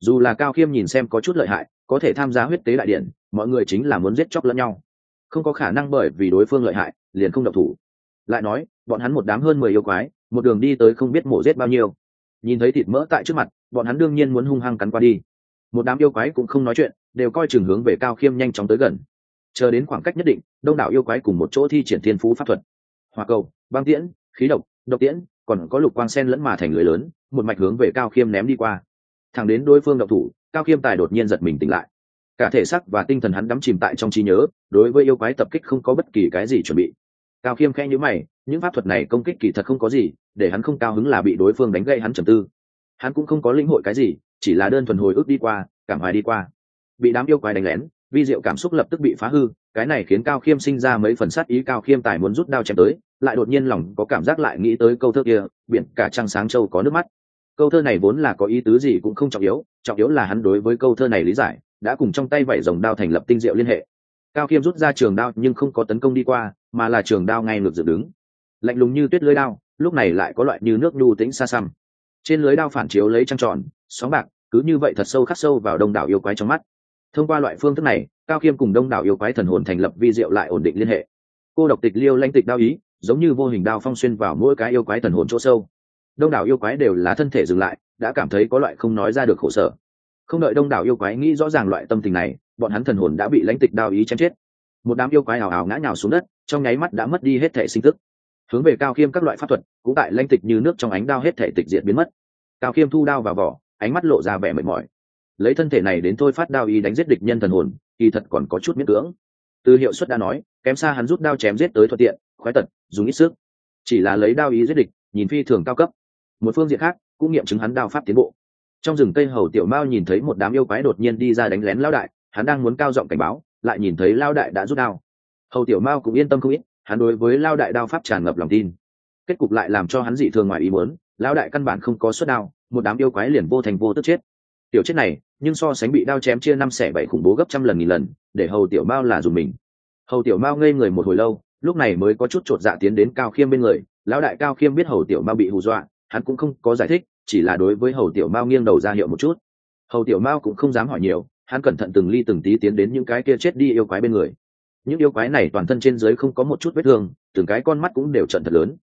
Dù là cao khiêm nhìn xem có chút lợi hại, có thể tham gia huyết tế đại điện, mọi người chính là muốn giết chóc lẫn nhau. Không có khả năng bởi vì đối phương lợi hại, liền không độc thủ. Lại nói, bọn hắn một đám hơn mười yêu quái, một đường đi tới không biết mổ giết bao nhiêu. Nhìn thấy thịt mỡ tại trước mặt bọn hắn đương nhiên muốn hung hăng cắn qua đi. Một đám yêu quái cũng không nói chuyện, đều coi chừng hướng về cao khiêm nhanh chóng tới gần. Chờ đến khoảng cách nhất định, đông đảo yêu quái cùng một chỗ thi triển thiên phú pháp thuật. Hòa cầu, băng tiễn, khí độc độc tiễn, còn có lục quang sen lẫn mà thành lưới lớn, một mạch hướng về cao khiêm ném đi qua. Thẳng đến đối phương độc thủ, cao khiêm tài đột nhiên giật mình tỉnh lại. Cả thể xác và tinh thần hắn đắm chìm tại trong trí nhớ, đối với yêu quái tập kích không có bất kỳ cái gì chuẩn bị. Cao khiêm khẽ nhữ mày, những pháp thuật này công kích kỳ thật không có gì, để hắn không cao hứng là bị đối phương đánh gây hắn trầm tư hắn cũng không có lĩnh hội cái gì, chỉ là đơn thuần hồi ức đi qua, cảm hoài đi qua. Bị đám yêu quái đánh lén, vi diệu cảm xúc lập tức bị phá hư, cái này khiến cao khiêm sinh ra mấy phần sát ý cao khiêm tài muốn rút đao chém tới, lại đột nhiên lòng có cảm giác lại nghĩ tới câu thơ kia, biển cả trăng sáng châu có nước mắt. Câu thơ này vốn là có ý tứ gì cũng không trọng yếu trọng yếu là hắn đối với câu thơ này lý giải, đã cùng trong tay vẩy dòng đao thành lập tinh diệu liên hệ. Cao khiêm rút ra trường đao nhưng không có tấn công đi qua, mà là trường đao ngay ngược dựng đứng. Lạnh lùng như tuyết lưới đao, lúc này lại có loại như nước nhu tĩnh xa xăm trên lưới đao phản chiếu lấy trăng tròn, sóng bạc, cứ như vậy thật sâu khắc sâu vào đông đảo yêu quái trong mắt. Thông qua loại phương thức này, cao khiêm cùng đông đảo yêu quái thần hồn thành lập vi diệu lại ổn định liên hệ. Cô độc tịch liêu lanh tịch đao ý, giống như vô hình đao phong xuyên vào mỗi cái yêu quái thần hồn chỗ sâu. Đông đảo yêu quái đều là thân thể dừng lại, đã cảm thấy có loại không nói ra được khổ sở. Không đợi đông đảo yêu quái nghĩ rõ ràng loại tâm tình này, bọn hắn thần hồn đã bị lãnh tịch đao ý chém chết. Một đám yêu quái ảo ảo ngã nhào xuống đất, trong nháy mắt đã mất đi hết thể sinh tức hướng về cao khiêm các loại pháp thuật, cũng tại lanh tịch như nước trong ánh đao hết thể tịch diệt biến mất. Cao khiêm thu đao vào vỏ, ánh mắt lộ ra vẻ mệt mỏi. Lấy thân thể này đến thôi phát đao ý đánh giết địch nhân thần hồn, kỳ thật còn có chút miễn cưỡng. Từ hiệu suất đã nói, kém xa hắn rút đao chém giết tới thuận tiện, khoái tật, dùng ít sức. Chỉ là lấy đao ý giết địch, nhìn phi thường cao cấp. Một phương diện khác, cũng nghiệm chứng hắn đao pháp tiến bộ. Trong rừng cây hầu tiểu mao nhìn thấy một đám yêu quái đột nhiên đi ra đánh lén lao đại, hắn đang muốn cao giọng cảnh báo, lại nhìn thấy lao đại đã rút đao. Hầu tiểu mao cũng yên tâm không ít hắn đối với lao đại đao pháp tràn ngập lòng tin. Kết cục lại làm cho hắn dị thường ngoài ý muốn, lao đại căn bản không có suất đao, một đám yêu quái liền vô thành vô tức chết. Tiểu chết này, nhưng so sánh bị đao chém chia năm xẻ bảy khủng bố gấp trăm lần nghìn lần, để hầu tiểu mao là dùng mình. Hầu tiểu mao ngây người một hồi lâu, lúc này mới có chút chột dạ tiến đến cao khiêm bên người. Lão đại cao khiêm biết hầu tiểu mao bị hù dọa, hắn cũng không có giải thích, chỉ là đối với hầu tiểu mao nghiêng đầu ra hiệu một chút. Hầu tiểu mao cũng không dám hỏi nhiều, hắn cẩn thận từng ly từng tí tiến đến những cái kia chết đi yêu quái bên người những yêu quái này toàn thân trên dưới không có một chút vết thương, từng cái con mắt cũng đều trận thật lớn.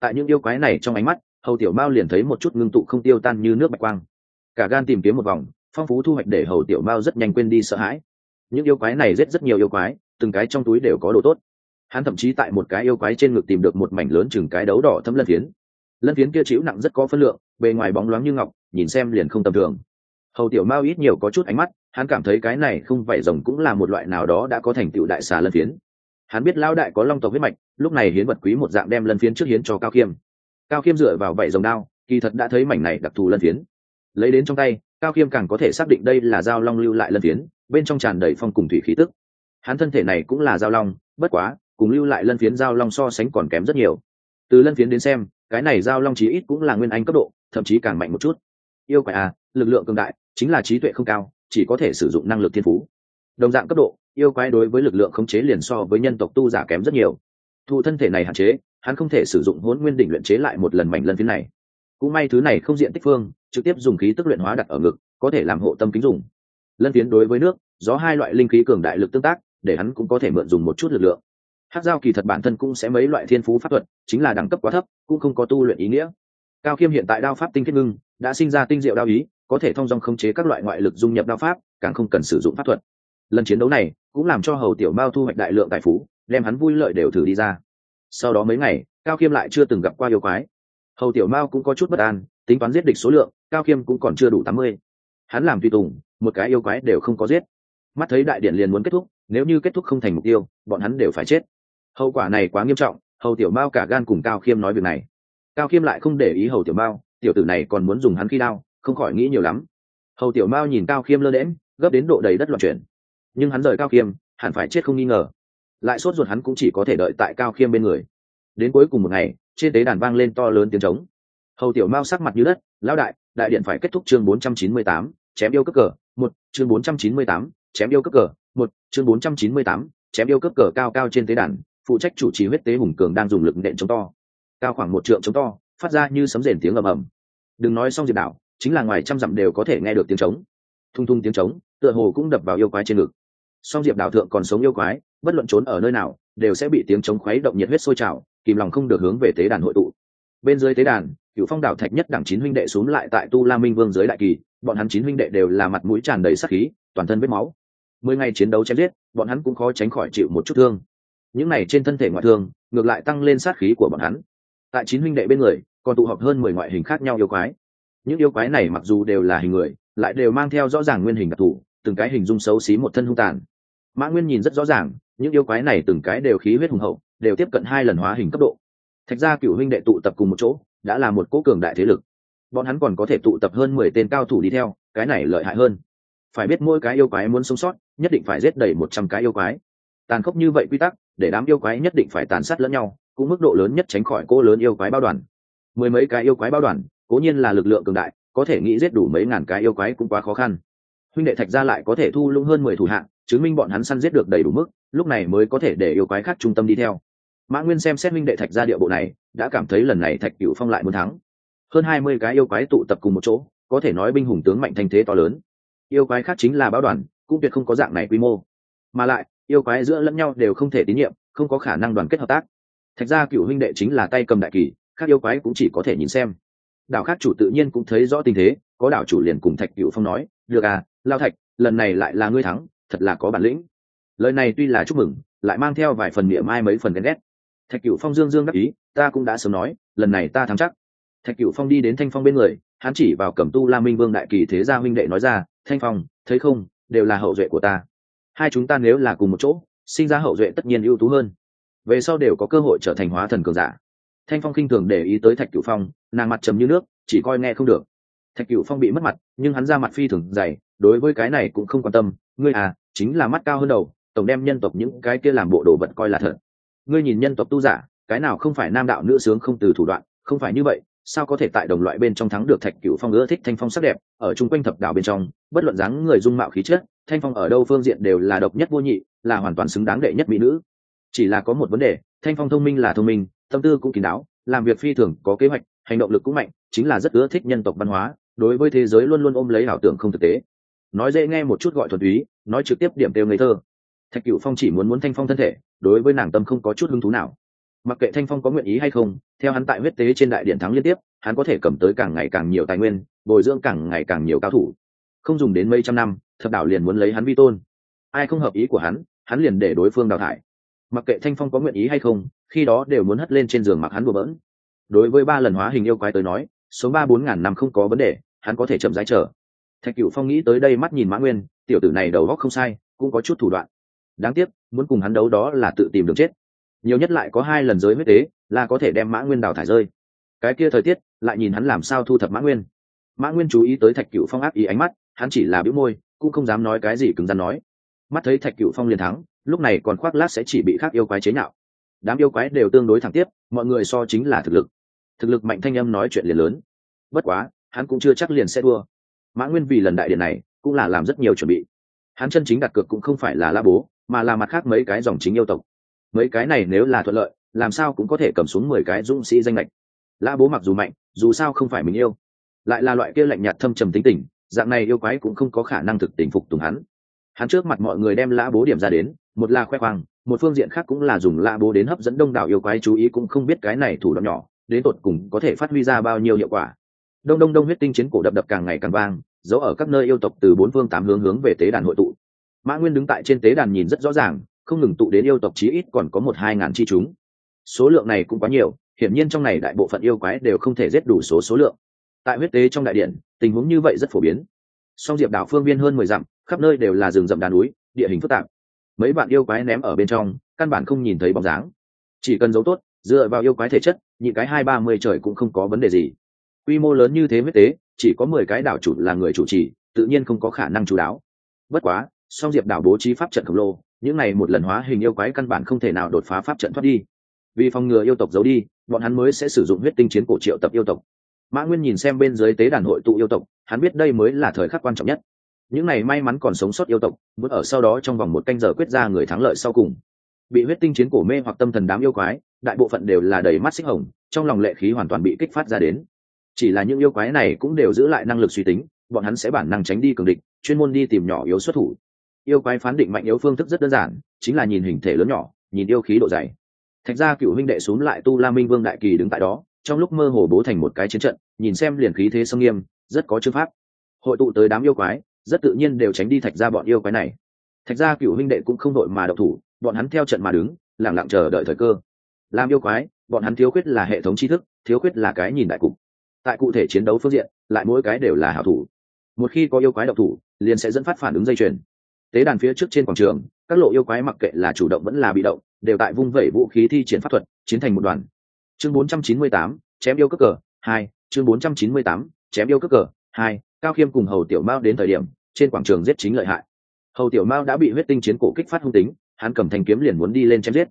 Tại những yêu quái này trong ánh mắt, hầu tiểu mao liền thấy một chút ngưng tụ không tiêu tan như nước bạch quang. Cả gan tìm kiếm một vòng, phong phú thu hoạch để hầu tiểu mao rất nhanh quên đi sợ hãi. Những yêu quái này giết rất nhiều yêu quái, từng cái trong túi đều có đồ tốt. Hắn thậm chí tại một cái yêu quái trên ngực tìm được một mảnh lớn chừng cái đấu đỏ thâm lân phiến. Lân phiến kia chịu nặng rất có phân lượng, bề ngoài bóng loáng như ngọc, nhìn xem liền không tầm thường hầu tiểu mao ít nhiều có chút ánh mắt, hắn cảm thấy cái này không phải rồng cũng là một loại nào đó đã có thành tựu đại xà lân phiến. Hắn biết lao đại có long tộc huyết mạch, lúc này hiến vật quý một dạng đem lân phiến trước hiến cho cao khiêm cao khiêm dựa vào vảy rồng đao, kỳ thật đã thấy mảnh này đặc thù lân phiến. Lấy đến trong tay, cao khiêm càng có thể xác định đây là dao long lưu lại lân phiến, bên trong tràn đầy phong cùng thủy khí tức. Hắn thân thể này cũng là dao long, bất quá, cùng lưu lại lân phiến dao long so sánh còn kém rất nhiều. Từ lân phiến đến xem, cái này dao long chí ít cũng là nguyên anh cấp độ, thậm chí càng mạnh một chút. Yêu quái à lực lượng cường đại chính là trí tuệ không cao, chỉ có thể sử dụng năng lực thiên phú. Đồng dạng cấp độ, yêu quái đối với lực lượng khống chế liền so với nhân tộc tu giả kém rất nhiều. Thụ thân thể này hạn chế, hắn không thể sử dụng hôn nguyên đỉnh luyện chế lại một lần mảnh lần phía này. Cũng may thứ này không diện tích phương, trực tiếp dùng khí tức luyện hóa đặt ở ngực, có thể làm hộ tâm kính dùng. Lân phiến đối với nước, gió hai loại linh khí cường đại lực tương tác, để hắn cũng có thể mượn dùng một chút lực lượng. Hát giao kỳ thật bản thân cũng sẽ mấy loại thiên phú pháp thuật, chính là đẳng cấp quá thấp, cũng không có tu luyện ý nghĩa. Cao khiêm hiện tại đao pháp tinh thiết ngưng, đã sinh ra tinh diệu đao ý có thể thông dong khống chế các loại ngoại lực dung nhập đao pháp, càng không cần sử dụng pháp thuật. Lần chiến đấu này cũng làm cho hầu tiểu mao thu hoạch đại lượng tài phú, đem hắn vui lợi đều thử đi ra. Sau đó mấy ngày, cao khiêm lại chưa từng gặp qua yêu quái. Hầu tiểu mao cũng có chút bất an, tính toán giết địch số lượng, cao khiêm cũng còn chưa đủ tám mươi. Hắn làm tùy tùng, một cái yêu quái đều không có giết. Mắt thấy đại điện liền muốn kết thúc, nếu như kết thúc không thành mục tiêu, bọn hắn đều phải chết. Hậu quả này quá nghiêm trọng, hầu tiểu mao cả gan cùng cao khiêm nói việc này. Cao khiêm lại không để ý hầu tiểu mao, tiểu tử này còn muốn dùng hắn khi đao không khỏi nghĩ nhiều lắm. Hầu tiểu mao nhìn cao khiêm lơ đễm, gấp đến độ đầy đất loạn chuyển. Nhưng hắn rời cao khiêm hẳn phải chết không nghi ngờ. Lại sốt ruột hắn cũng chỉ có thể đợi tại cao khiêm bên người. Đến cuối cùng một ngày trên tế đàn vang lên to lớn tiếng trống. Hầu tiểu mao sắc mặt như đất lão đại đại điện phải kết thúc chương bốn trăm chín mươi tám chém yêu cấp cờ một chương bốn trăm chín mươi tám chém yêu cấp cờ một chương bốn trăm chín mươi tám chém yêu cấp cờ cao cao trên tế đàn phụ trách chủ trì huyết tế hùng cường đang dùng lực nện chống to. Cao khoảng một trượng chống to phát ra như sấm rền tiếng ầm ầm. Đừng nói xong diệt đảo chính là ngoài trăm dặm đều có thể nghe được tiếng trống. Thung thung tiếng trống, tựa hồ cũng đập vào yêu quái trên ngực. Song diệp đảo thượng còn sống yêu quái, bất luận trốn ở nơi nào, đều sẽ bị tiếng trống khuấy động nhiệt huyết sôi trào, kìm lòng không được hướng về tế đàn hội tụ. Bên dưới tế đàn cựu phong đảo thạch nhất đẳng chín huynh đệ xuống lại tại tu la minh vương dưới đại kỳ, bọn hắn chín huynh đệ đều là mặt mũi tràn đầy sắc khí, toàn thân vết máu. Mười ngày chiến đấu chém giết, bọn hắn cũng khó tránh khỏi chịu một chút thương. Những này trên thân thể ngoại thương, ngược lại tăng lên sát khí của bọn hắn. Tại chín huynh đệ bên người, còn tụ họp hơn mười ngoại hình khác nhau yêu quái những yêu quái này mặc dù đều là hình người, lại đều mang theo rõ ràng nguyên hình đặc thù, từng cái hình dung xấu xí một thân hung tàn. Mã nguyên nhìn rất rõ ràng, những yêu quái này từng cái đều khí huyết hùng hậu, đều tiếp cận hai lần hóa hình cấp độ. Thạch gia cựu huynh đệ tụ tập cùng một chỗ, đã là một cố cường đại thế lực. Bọn hắn còn có thể tụ tập hơn mười tên cao thủ đi theo, cái này lợi hại hơn. Phải biết mỗi cái yêu quái muốn sống sót, nhất định phải giết đầy một trăm cái yêu quái. Tàn khốc như vậy quy tắc, để đám yêu quái nhất định phải tàn sát lẫn nhau, cũng mức độ lớn nhất tránh khỏi cô lớn yêu quái bao đoàn. Mười mấy cái yêu quái bao đoàn cố nhiên là lực lượng cường đại, có thể nghĩ giết đủ mấy ngàn cái yêu quái cũng quá khó khăn. Huynh đệ thạch gia lại có thể thu lũng hơn mười thủ hạng chứng minh bọn hắn săn giết được đầy đủ mức, lúc này mới có thể để yêu quái khác trung tâm đi theo. Mã nguyên xem xét huynh đệ thạch gia địa bộ này, đã cảm thấy lần này thạch cựu phong lại muốn thắng. Hơn hai mươi cái yêu quái tụ tập cùng một chỗ, có thể nói binh hùng tướng mạnh thanh thế to lớn. Yêu quái khác chính là báo đoàn, cũng tuyệt không có dạng này quy mô. Mà lại, yêu quái giữa lẫn nhau đều không thể tín nhiệm, không có khả năng đoàn kết hợp tác. Thạch ra cựu huynh đệ chính là tay cầm đại kỳ các yêu quái cũng chỉ có thể nhìn xem đảo khác chủ tự nhiên cũng thấy rõ tình thế, có đảo chủ liền cùng thạch cựu phong nói, được à lao thạch, lần này lại là ngươi thắng, thật là có bản lĩnh. Lời này tuy là chúc mừng, lại mang theo vài phần niệm ai mấy phần ghen ghét. Thạch cựu phong dương dương đắc ý, ta cũng đã sớm nói, lần này ta thắng chắc. Thạch cựu phong đi đến thanh phong bên người, hắn chỉ vào cẩm tu la minh vương đại kỳ thế gia huynh đệ nói ra, thanh phong, thấy không, đều là hậu duệ của ta. Hai chúng ta nếu là cùng một chỗ, sinh ra hậu duệ tất nhiên ưu tú hơn. Về sau đều có cơ hội trở thành hóa thần cường giả thanh phong khinh thường để ý tới thạch cửu phong, nàng mặt trầm như nước, chỉ coi nghe không được. Thạch cửu phong bị mất mặt, nhưng hắn ra mặt phi thường dày, đối với cái này cũng không quan tâm. Ngươi à chính là mắt cao hơn đầu, tổng đem nhân tộc những cái kia làm bộ đồ vật coi là thật. Ngươi nhìn nhân tộc tu giả, cái nào không phải nam đạo nữ sướng không từ thủ đoạn, không phải như vậy, sao có thể tại đồng loại bên trong thắng được thạch cửu phong ưa thích thanh phong sắc đẹp, ở chung quanh thập đảo bên trong, bất luận dáng người dung mạo khí chất, thanh phong ở đâu phương diện đều là độc nhất vô nhị, là hoàn toàn xứng đáng đệ nhất mỹ nữ. Chỉ là có một vấn đề, thanh phong thông minh là thông minh tâm tư cũng kín đáo, làm việc phi thường có kế hoạch, hành động lực cũng mạnh, chính là rất ưa thích nhân tộc văn hóa, đối với thế giới luôn luôn ôm lấy ảo tưởng không thực tế. Nói dễ nghe một chút gọi thuần túy, nói trực tiếp điểm tiêu ngây thơ. Thạch cựu phong chỉ muốn muốn thanh phong thân thể, đối với nàng tâm không có chút hứng thú nào. Mặc kệ thanh phong có nguyện ý hay không, theo hắn tại huyết tế trên đại điện thắng liên tiếp, hắn có thể cầm tới càng ngày càng nhiều tài nguyên, bồi dưỡng càng ngày càng nhiều cao thủ. Không dùng đến mấy trăm năm, thập đảo liền muốn lấy hắn vi tôn. Ai không hợp ý của hắn hắn liền để đối phương đào thải. Mặc kệ thanh phong có nguyện ý hay không khi đó đều muốn hất lên trên giường mặc hắn bừa bỡn. Đối với ba lần hóa hình yêu quái tới nói số ba bốn ngàn năm không có vấn đề, hắn có thể chậm rãi chờ. Thạch cựu phong nghĩ tới đây mắt nhìn mã nguyên, tiểu tử này đầu góc không sai, cũng có chút thủ đoạn. Đáng tiếc, muốn cùng hắn đấu đó là tự tìm đường chết. Nhiều nhất lại có hai lần giới huyết tế, là có thể đem mã nguyên đào thải rơi. Cái kia thời tiết, lại nhìn hắn làm sao thu thập mã nguyên. Mã nguyên chú ý tới thạch cựu phong ác ý ánh mắt, hắn chỉ là bĩu môi, cũng không dám nói cái gì cứng rắn nói. Mắt thấy thạch cựu phong liền thắng, lúc này còn khoác lát sẽ chỉ bị khác yêu quái chế nhạo đám yêu quái đều tương đối thẳng tiếp, mọi người so chính là thực lực. Thực lực mạnh thanh âm nói chuyện liền lớn. Bất quá, hắn cũng chưa chắc liền sẽ thua. Mã nguyên vì lần đại điện này, cũng là làm rất nhiều chuẩn bị. Hắn chân chính đặt cược cũng không phải là la bố, mà là mặt khác mấy cái dòng chính yêu tộc. Mấy cái này nếu là thuận lợi, làm sao cũng có thể cầm xuống mười cái dũng sĩ danh lệch. La bố mặc dù mạnh, dù sao không phải mình yêu. Lại là loại kia lạnh nhạt thâm trầm tính tình, dạng này yêu quái cũng không có khả năng thực tình phục tùng hắn. Hắn trước mặt mọi người đem lã bố điểm ra đến, một là khoe khoang một phương diện khác cũng là dùng la bố đến hấp dẫn đông đảo yêu quái, chú ý cũng không biết cái này thủ đoạn nhỏ, đến tột cùng có thể phát huy ra bao nhiêu hiệu quả. Đông đông đông huyết tinh chiến cổ đập đập càng ngày càng vang, giấu ở các nơi yêu tộc từ bốn phương tám hướng hướng về tế đàn hội tụ. Mã nguyên đứng tại trên tế đàn nhìn rất rõ ràng, không ngừng tụ đến yêu tộc chí ít còn có một hai ngàn chi chúng. Số lượng này cũng quá nhiều, hiển nhiên trong này đại bộ phận yêu quái đều không thể giết đủ số số lượng. Tại huyết tế trong đại điện, tình huống như vậy rất phổ biến. Song diệp đảo phương viên hơn mười dặm, khắp nơi đều là rừng rậm đá núi, địa hình phức tạp mấy bạn yêu quái ném ở bên trong, căn bản không nhìn thấy bóng dáng. Chỉ cần giấu tốt, dựa vào yêu quái thể chất, nhị cái hai ba mươi trời cũng không có vấn đề gì. Quy mô lớn như thế huyết tế, chỉ có mười cái đảo chủ là người chủ trì, tự nhiên không có khả năng chú đáo. Bất quá, song diệp đảo bố trí pháp trận khổng lồ, những này một lần hóa hình yêu quái căn bản không thể nào đột phá pháp trận thoát đi. Vì phòng ngừa yêu tộc giấu đi, bọn hắn mới sẽ sử dụng huyết tinh chiến cổ triệu tập yêu tộc. Mã nguyên nhìn xem bên dưới tế đàn hội tụ yêu tộc, hắn biết đây mới là thời khắc quan trọng nhất những này may mắn còn sống sót yêu tộc muốn ở sau đó trong vòng một canh giờ quyết ra người thắng lợi sau cùng. Bị huyết tinh chiến cổ mê hoặc tâm thần đám yêu quái, đại bộ phận đều là đầy mắt xích hồng, trong lòng lệ khí hoàn toàn bị kích phát ra đến. Chỉ là những yêu quái này cũng đều giữ lại năng lực suy tính, bọn hắn sẽ bản năng tránh đi cường địch, chuyên môn đi tìm nhỏ yếu xuất thủ. Yêu quái phán định mạnh yếu phương thức rất đơn giản, chính là nhìn hình thể lớn nhỏ, nhìn yêu khí độ dày. Thạch ra cựu huynh đệ xuống lại tu la minh vương đại kỳ đứng tại đó, trong lúc mơ hồ bố thành một cái chiến trận, nhìn xem liền khí thế sông nghiêm, rất có chữ pháp. Hội tụ tới đám yêu quái rất tự nhiên đều tránh đi thạch ra bọn yêu quái này. Thạch ra cựu huynh đệ cũng không đội mà độc thủ bọn hắn theo trận mà đứng lẳng lặng chờ đợi thời cơ. Làm yêu quái bọn hắn thiếu khuyết là hệ thống tri thức thiếu khuyết là cái nhìn đại cục. Tại cụ thể chiến đấu phương diện lại mỗi cái đều là hảo thủ. Một khi có yêu quái độc thủ liền sẽ dẫn phát phản ứng dây chuyền. Tế đàn phía trước trên quảng trường các lộ yêu quái mặc kệ là chủ động vẫn là bị động đều tại vung vẩy vũ khí thi triển pháp thuật chiến thành một đoàn. Chương 498, chém yêu cất cờ hai chương 498, chém yêu cất cờ hai, cao khiêm cùng hầu tiểu mao đến thời điểm, trên quảng trường giết chính lợi hại. Hầu tiểu mao đã bị huyết tinh chiến cổ kích phát hung tính, hắn cầm thanh kiếm liền muốn đi lên chém giết.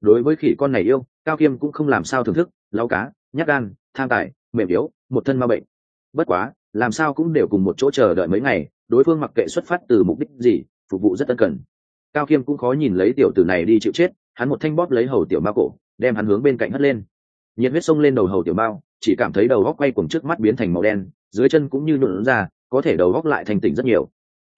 Đối với khỉ con này yêu, cao khiêm cũng không làm sao thưởng thức, lau cá, nhát gan, tham tài, mềm yếu, một thân ma bệnh. Bất quá, làm sao cũng đều cùng một chỗ chờ đợi mấy ngày, đối phương mặc kệ xuất phát từ mục đích gì, phục vụ rất ân cần. Cao khiêm cũng khó nhìn lấy tiểu tử này đi chịu chết, hắn một thanh bóp lấy hầu tiểu mao cổ, đem hắn hướng bên cạnh hất lên. Nhiệt huyết xông lên đầu hầu tiểu mao, chỉ cảm thấy đầu góc quay cuồng trước mắt biến thành màu đen dưới chân cũng như nhuộn ra, có thể đầu góc lại thành tỉnh rất nhiều.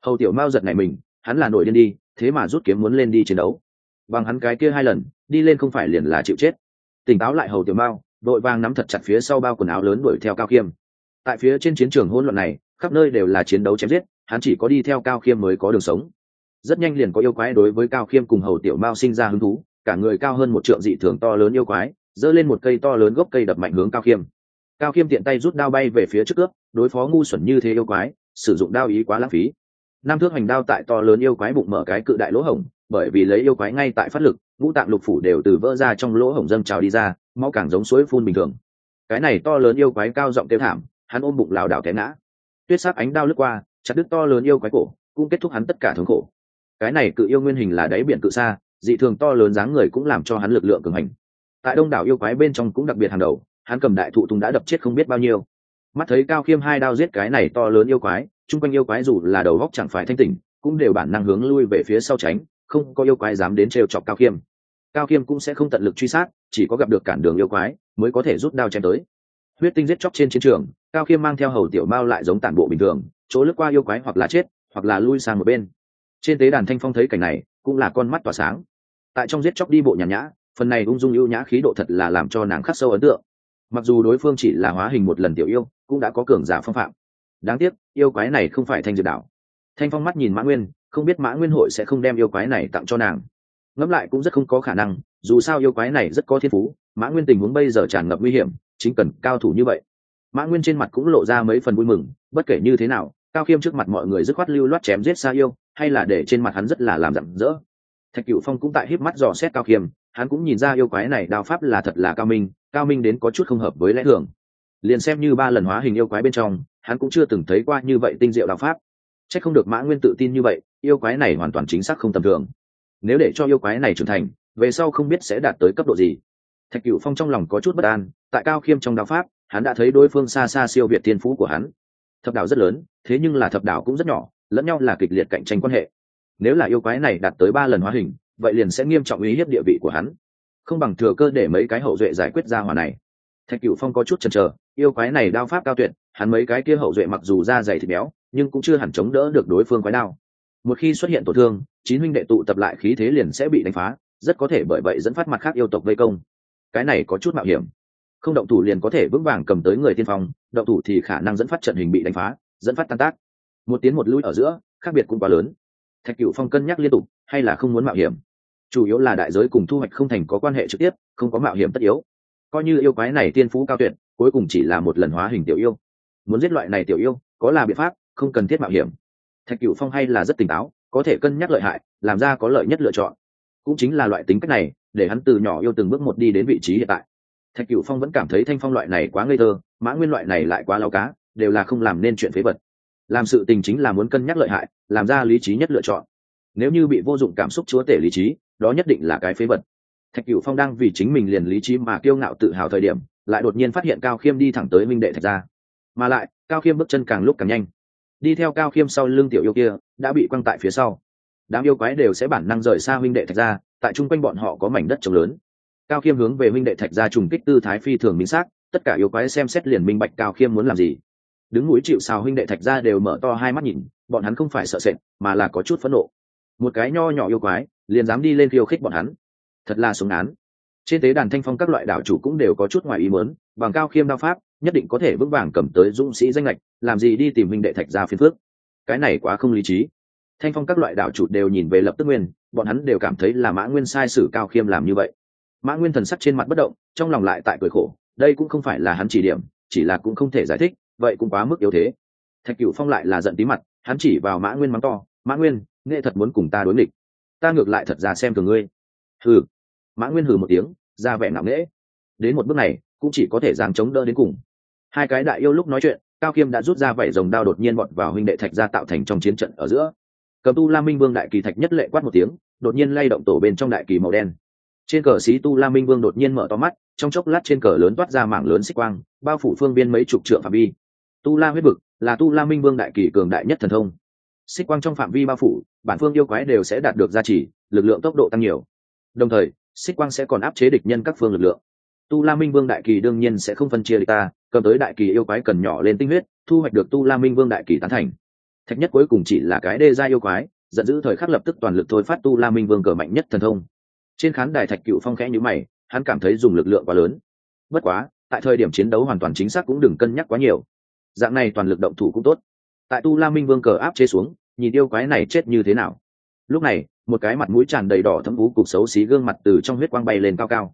Hầu tiểu mao giật này mình, hắn là nổi điên đi, thế mà rút kiếm muốn lên đi chiến đấu. Bằng hắn cái kia hai lần, đi lên không phải liền là chịu chết. Tỉnh táo lại hầu tiểu mao, đội vàng nắm thật chặt phía sau bao quần áo lớn đuổi theo cao khiêm. Tại phía trên chiến trường hỗn loạn này, khắp nơi đều là chiến đấu chém giết, hắn chỉ có đi theo cao khiêm mới có đường sống. Rất nhanh liền có yêu quái đối với cao khiêm cùng hầu tiểu mao sinh ra hứng thú, cả người cao hơn một trượng dị thường to lớn yêu quái, giơ lên một cây to lớn gốc cây đập mạnh hướng cao khiêm cao khiêm tiện tay rút đao bay về phía trước ước đối phó ngu xuẩn như thế yêu quái, sử dụng đao ý quá lãng phí. Nam thước hành đao tại to lớn yêu quái bụng mở cái cự đại lỗ hổng, bởi vì lấy yêu quái ngay tại phát lực, ngũ tạng lục phủ đều từ vỡ ra trong lỗ hổng dâng trào đi ra mau càng giống suối phun bình thường. Cái này to lớn yêu quái cao giọng kêu thảm, hắn ôm bụng lảo đảo té ngã. Tuyết sắc ánh đao lướt qua, chặt đứt to lớn yêu quái cổ, cũng kết thúc hắn tất cả thống khổ. Cái này cự yêu nguyên hình là đáy biển cự xa dị thường to lớn dáng người cũng làm cho hắn lực lượng cường hành. Tại đông đảo yêu quái bên trong cũng đặc biệt hàng đầu hắn cầm đại thụ tùng đã đập chết không biết bao nhiêu. Mắt thấy cao khiêm hai đao giết cái này to lớn yêu quái, chung quanh yêu quái dù là đầu góc chẳng phải thanh tỉnh, cũng đều bản năng hướng lui về phía sau tránh, không có yêu quái dám đến trêu chọc cao khiêm. Cao khiêm cũng sẽ không tận lực truy sát, chỉ có gặp được cản đường yêu quái mới có thể rút đao chém tới. Huyết tinh giết chóc trên chiến trường, cao khiêm mang theo hầu tiểu mao lại giống tản bộ bình thường, chỗ lướt qua yêu quái hoặc là chết, hoặc là lui sang một bên. Trên tế đàn thanh phong thấy cảnh này, cũng là con mắt tỏa sáng. Tại trong giết chóc đi bộ nhàn nhã, phần này ung dung ưu nhã khí độ thật là làm cho nàng khắc sâu ấn tượng mặc dù đối phương chỉ là hóa hình một lần tiểu yêu, cũng đã có cường giả phong phạm. Đáng tiếc, yêu quái này không phải thanh diệt đảo. Thanh phong mắt nhìn mã nguyên, không biết mã nguyên hội sẽ không đem yêu quái này tặng cho nàng. Ngẫm lại cũng rất không có khả năng, dù sao yêu quái này rất có thiên phú, mã nguyên tình huống bây giờ tràn ngập nguy hiểm, chính cần cao thủ như vậy. Mã nguyên trên mặt cũng lộ ra mấy phần vui mừng, bất kể như thế nào, cao khiêm trước mặt mọi người dứt khoát lưu loát chém giết xa yêu, hay là để trên mặt hắn rất là làm rặng rỡ. Thạch cựu phong cũng tại híp mắt dò xét cao khiêm hắn cũng nhìn ra yêu quái này đao pháp là thật là cao minh cao minh đến có chút không hợp với lẽ thường. Liền xem như ba lần hóa hình yêu quái bên trong, hắn cũng chưa từng thấy qua như vậy tinh diệu đao pháp. C h ắ c không được mã nguyên tự tin như vậy, yêu quái này hoàn toàn chính xác không tầm thường. Nếu để cho yêu quái này trưởng thành, về sau không biết sẽ đạt tới cấp độ gì. Thạch cựu phong trong lòng có chút bất an, tại cao khiêm trong đao pháp, hắn đã thấy đối phương xa xa siêu việt thiên phú của hắn. Thập đảo rất lớn, thế nhưng là thập đảo cũng rất nhỏ, lẫn nhau là kịch liệt cạnh tranh quan hệ. Nếu là yêu quái này đạt tới ba lần hóa hình vậy liền sẽ nghiêm trọng ý hiếp địa vị của hắn. Không bằng thừa cơ để mấy cái hậu duệ giải quyết ra hòa này. Thạch cửu phong có chút chần chờ, yêu quái này đao pháp cao tuyệt, hắn mấy cái kia hậu duệ mặc dù da dày thịt béo, nhưng cũng chưa hẳn chống đỡ được đối phương quái đao. Một khi xuất hiện tổn thương, chín huynh đệ tụ tập lại khí thế liền sẽ bị đánh phá, rất có thể bởi vậy dẫn phát mặt khác yêu tộc vây công. Cái này có chút mạo hiểm. Không động thủ liền có thể vững vàng cầm tới người tiên phong, động thủ thì khả năng dẫn phát trận hình bị đánh phá, dẫn phát tan tác. Một tiến một lui ở giữa, khác biệt cũng quá lớn. Thạch cựu phong cân nhắc liên tục, hay là không muốn mạo hiểm? Chủ yếu là đại giới cùng thu hoạch không thành có quan hệ trực tiếp, không có mạo hiểm tất yếu. Coi như yêu quái này tiên phú cao tuyệt, cuối cùng chỉ là một lần hóa hình tiểu yêu. Muốn giết loại này tiểu yêu, có là biện pháp, không cần thiết mạo hiểm. Thạch cửu phong hay là rất tỉnh táo, có thể cân nhắc lợi hại, làm ra có lợi nhất lựa chọn. Cũng chính là loại tính cách này, để hắn từ nhỏ yêu từng bước một đi đến vị trí hiện tại. Thạch cửu phong vẫn cảm thấy thanh phong loại này quá ngây thơ, mã nguyên loại này lại quá lao cá, đều là không làm nên chuyện phế vật. Làm sự tình chính là muốn cân nhắc lợi hại, làm ra lý trí nhất lựa chọn. Nếu như bị vô dụng cảm xúc chúa tể lý trí đó nhất định là cái phế vật. Thạch cựu phong đang vì chính mình liền lý trí mà kiêu ngạo tự hào thời điểm, lại đột nhiên phát hiện cao khiêm đi thẳng tới minh đệ thạch ra mà lại, cao khiêm bước chân càng lúc càng nhanh. Đi theo cao khiêm sau lưng tiểu yêu kia, đã bị quăng tại phía sau. Đám yêu quái đều sẽ bản năng rời xa huynh đệ thạch ra tại chung quanh bọn họ có mảnh đất trồng lớn. Cao khiêm hướng về huynh đệ thạch ra trùng kích tư thái phi thường minh xác, tất cả yêu quái xem xét liền minh bạch cao khiêm muốn làm gì. Đứng núi chịu xào huynh đệ thạch ra đều mở to hai mắt nhìn, bọn hắn không phải sợ sệt, mà là có chút phẫn nộ. Một cái nho nhỏ yêu quái liền dám đi lên khiêu khích bọn hắn. Thật là súng án trên tế đàn thanh phong các loại đảo chủ cũng đều có chút ngoài ý mớn bằng cao khiêm đao pháp, nhất định có thể vững vàng cầm tới dũng sĩ danh lệch, làm gì đi tìm minh đệ thạch ra phiên phước cái này quá không lý trí. Thanh phong các loại đảo chủ đều nhìn về lập tức nguyên, bọn hắn đều cảm thấy là mã nguyên sai sử cao khiêm làm như vậy. Mã nguyên thần sắc trên mặt bất động, trong lòng lại tại cười khổ, đây cũng không phải là hắn chỉ điểm, chỉ là cũng không thể giải thích, vậy cũng quá mức yếu thế. Thạch cửu phong lại là giận tí mặt, hắn chỉ vào mã nguyên mắng to, mã nguyên, nghệ thật muốn cùng ta đối nghịch ta ngược lại thật ra xem thường ngươi. Hừ. Mã nguyên hừ một tiếng, ra vẻ nặng nễ đến một bước này, cũng chỉ có thể giáng chống đỡ đến cùng. Hai cái đại yêu lúc nói chuyện, cao kiêm đã rút ra vảy rồng đao đột nhiên bọn vào huynh đệ thạch ra tạo thành trong chiến trận ở giữa. Cầm tu la minh vương đại kỳ thạch nhất lệ quát một tiếng, đột nhiên lay động tổ bên trong đại kỳ màu đen. Trên cờ sĩ tu la minh vương đột nhiên mở to mắt, trong chốc lát trên cờ lớn toát ra mảng lớn xích quang, bao phủ phương biên mấy chục trượng phạm vi. Tu la huyết vực là tu la minh vương đại kỳ cường đại nhất thần thông xích quang trong phạm vi bao phủ, bản phương yêu quái đều sẽ đạt được gia trì, lực lượng tốc độ tăng nhiều. Đồng thời, xích quang sẽ còn áp chế địch nhân các phương lực lượng. Tu la minh vương đại kỳ đương nhiên sẽ không phân chia địch ta, cầm tới đại kỳ yêu quái cần nhỏ lên tinh huyết, thu hoạch được tu la minh vương đại kỳ tán thành. Thạch nhất cuối cùng chỉ là cái đê gia yêu quái, giận dữ thời khắc lập tức toàn lực thôi phát tu la minh vương cờ mạnh nhất thần thông. Trên khán đài thạch cựu phong khẽ nhữ mày, hắn cảm thấy dùng lực lượng quá lớn. Bất quá, tại thời điểm chiến đấu hoàn toàn chính xác cũng đừng cân nhắc quá nhiều. Dạng này toàn lực động thủ cũng tốt tại tu la minh vương cờ áp chế xuống, nhìn yêu quái này chết như thế nào. Lúc này, một cái mặt mũi tràn đầy đỏ thấm vú cục xấu xí gương mặt từ trong huyết quang bay lên cao cao.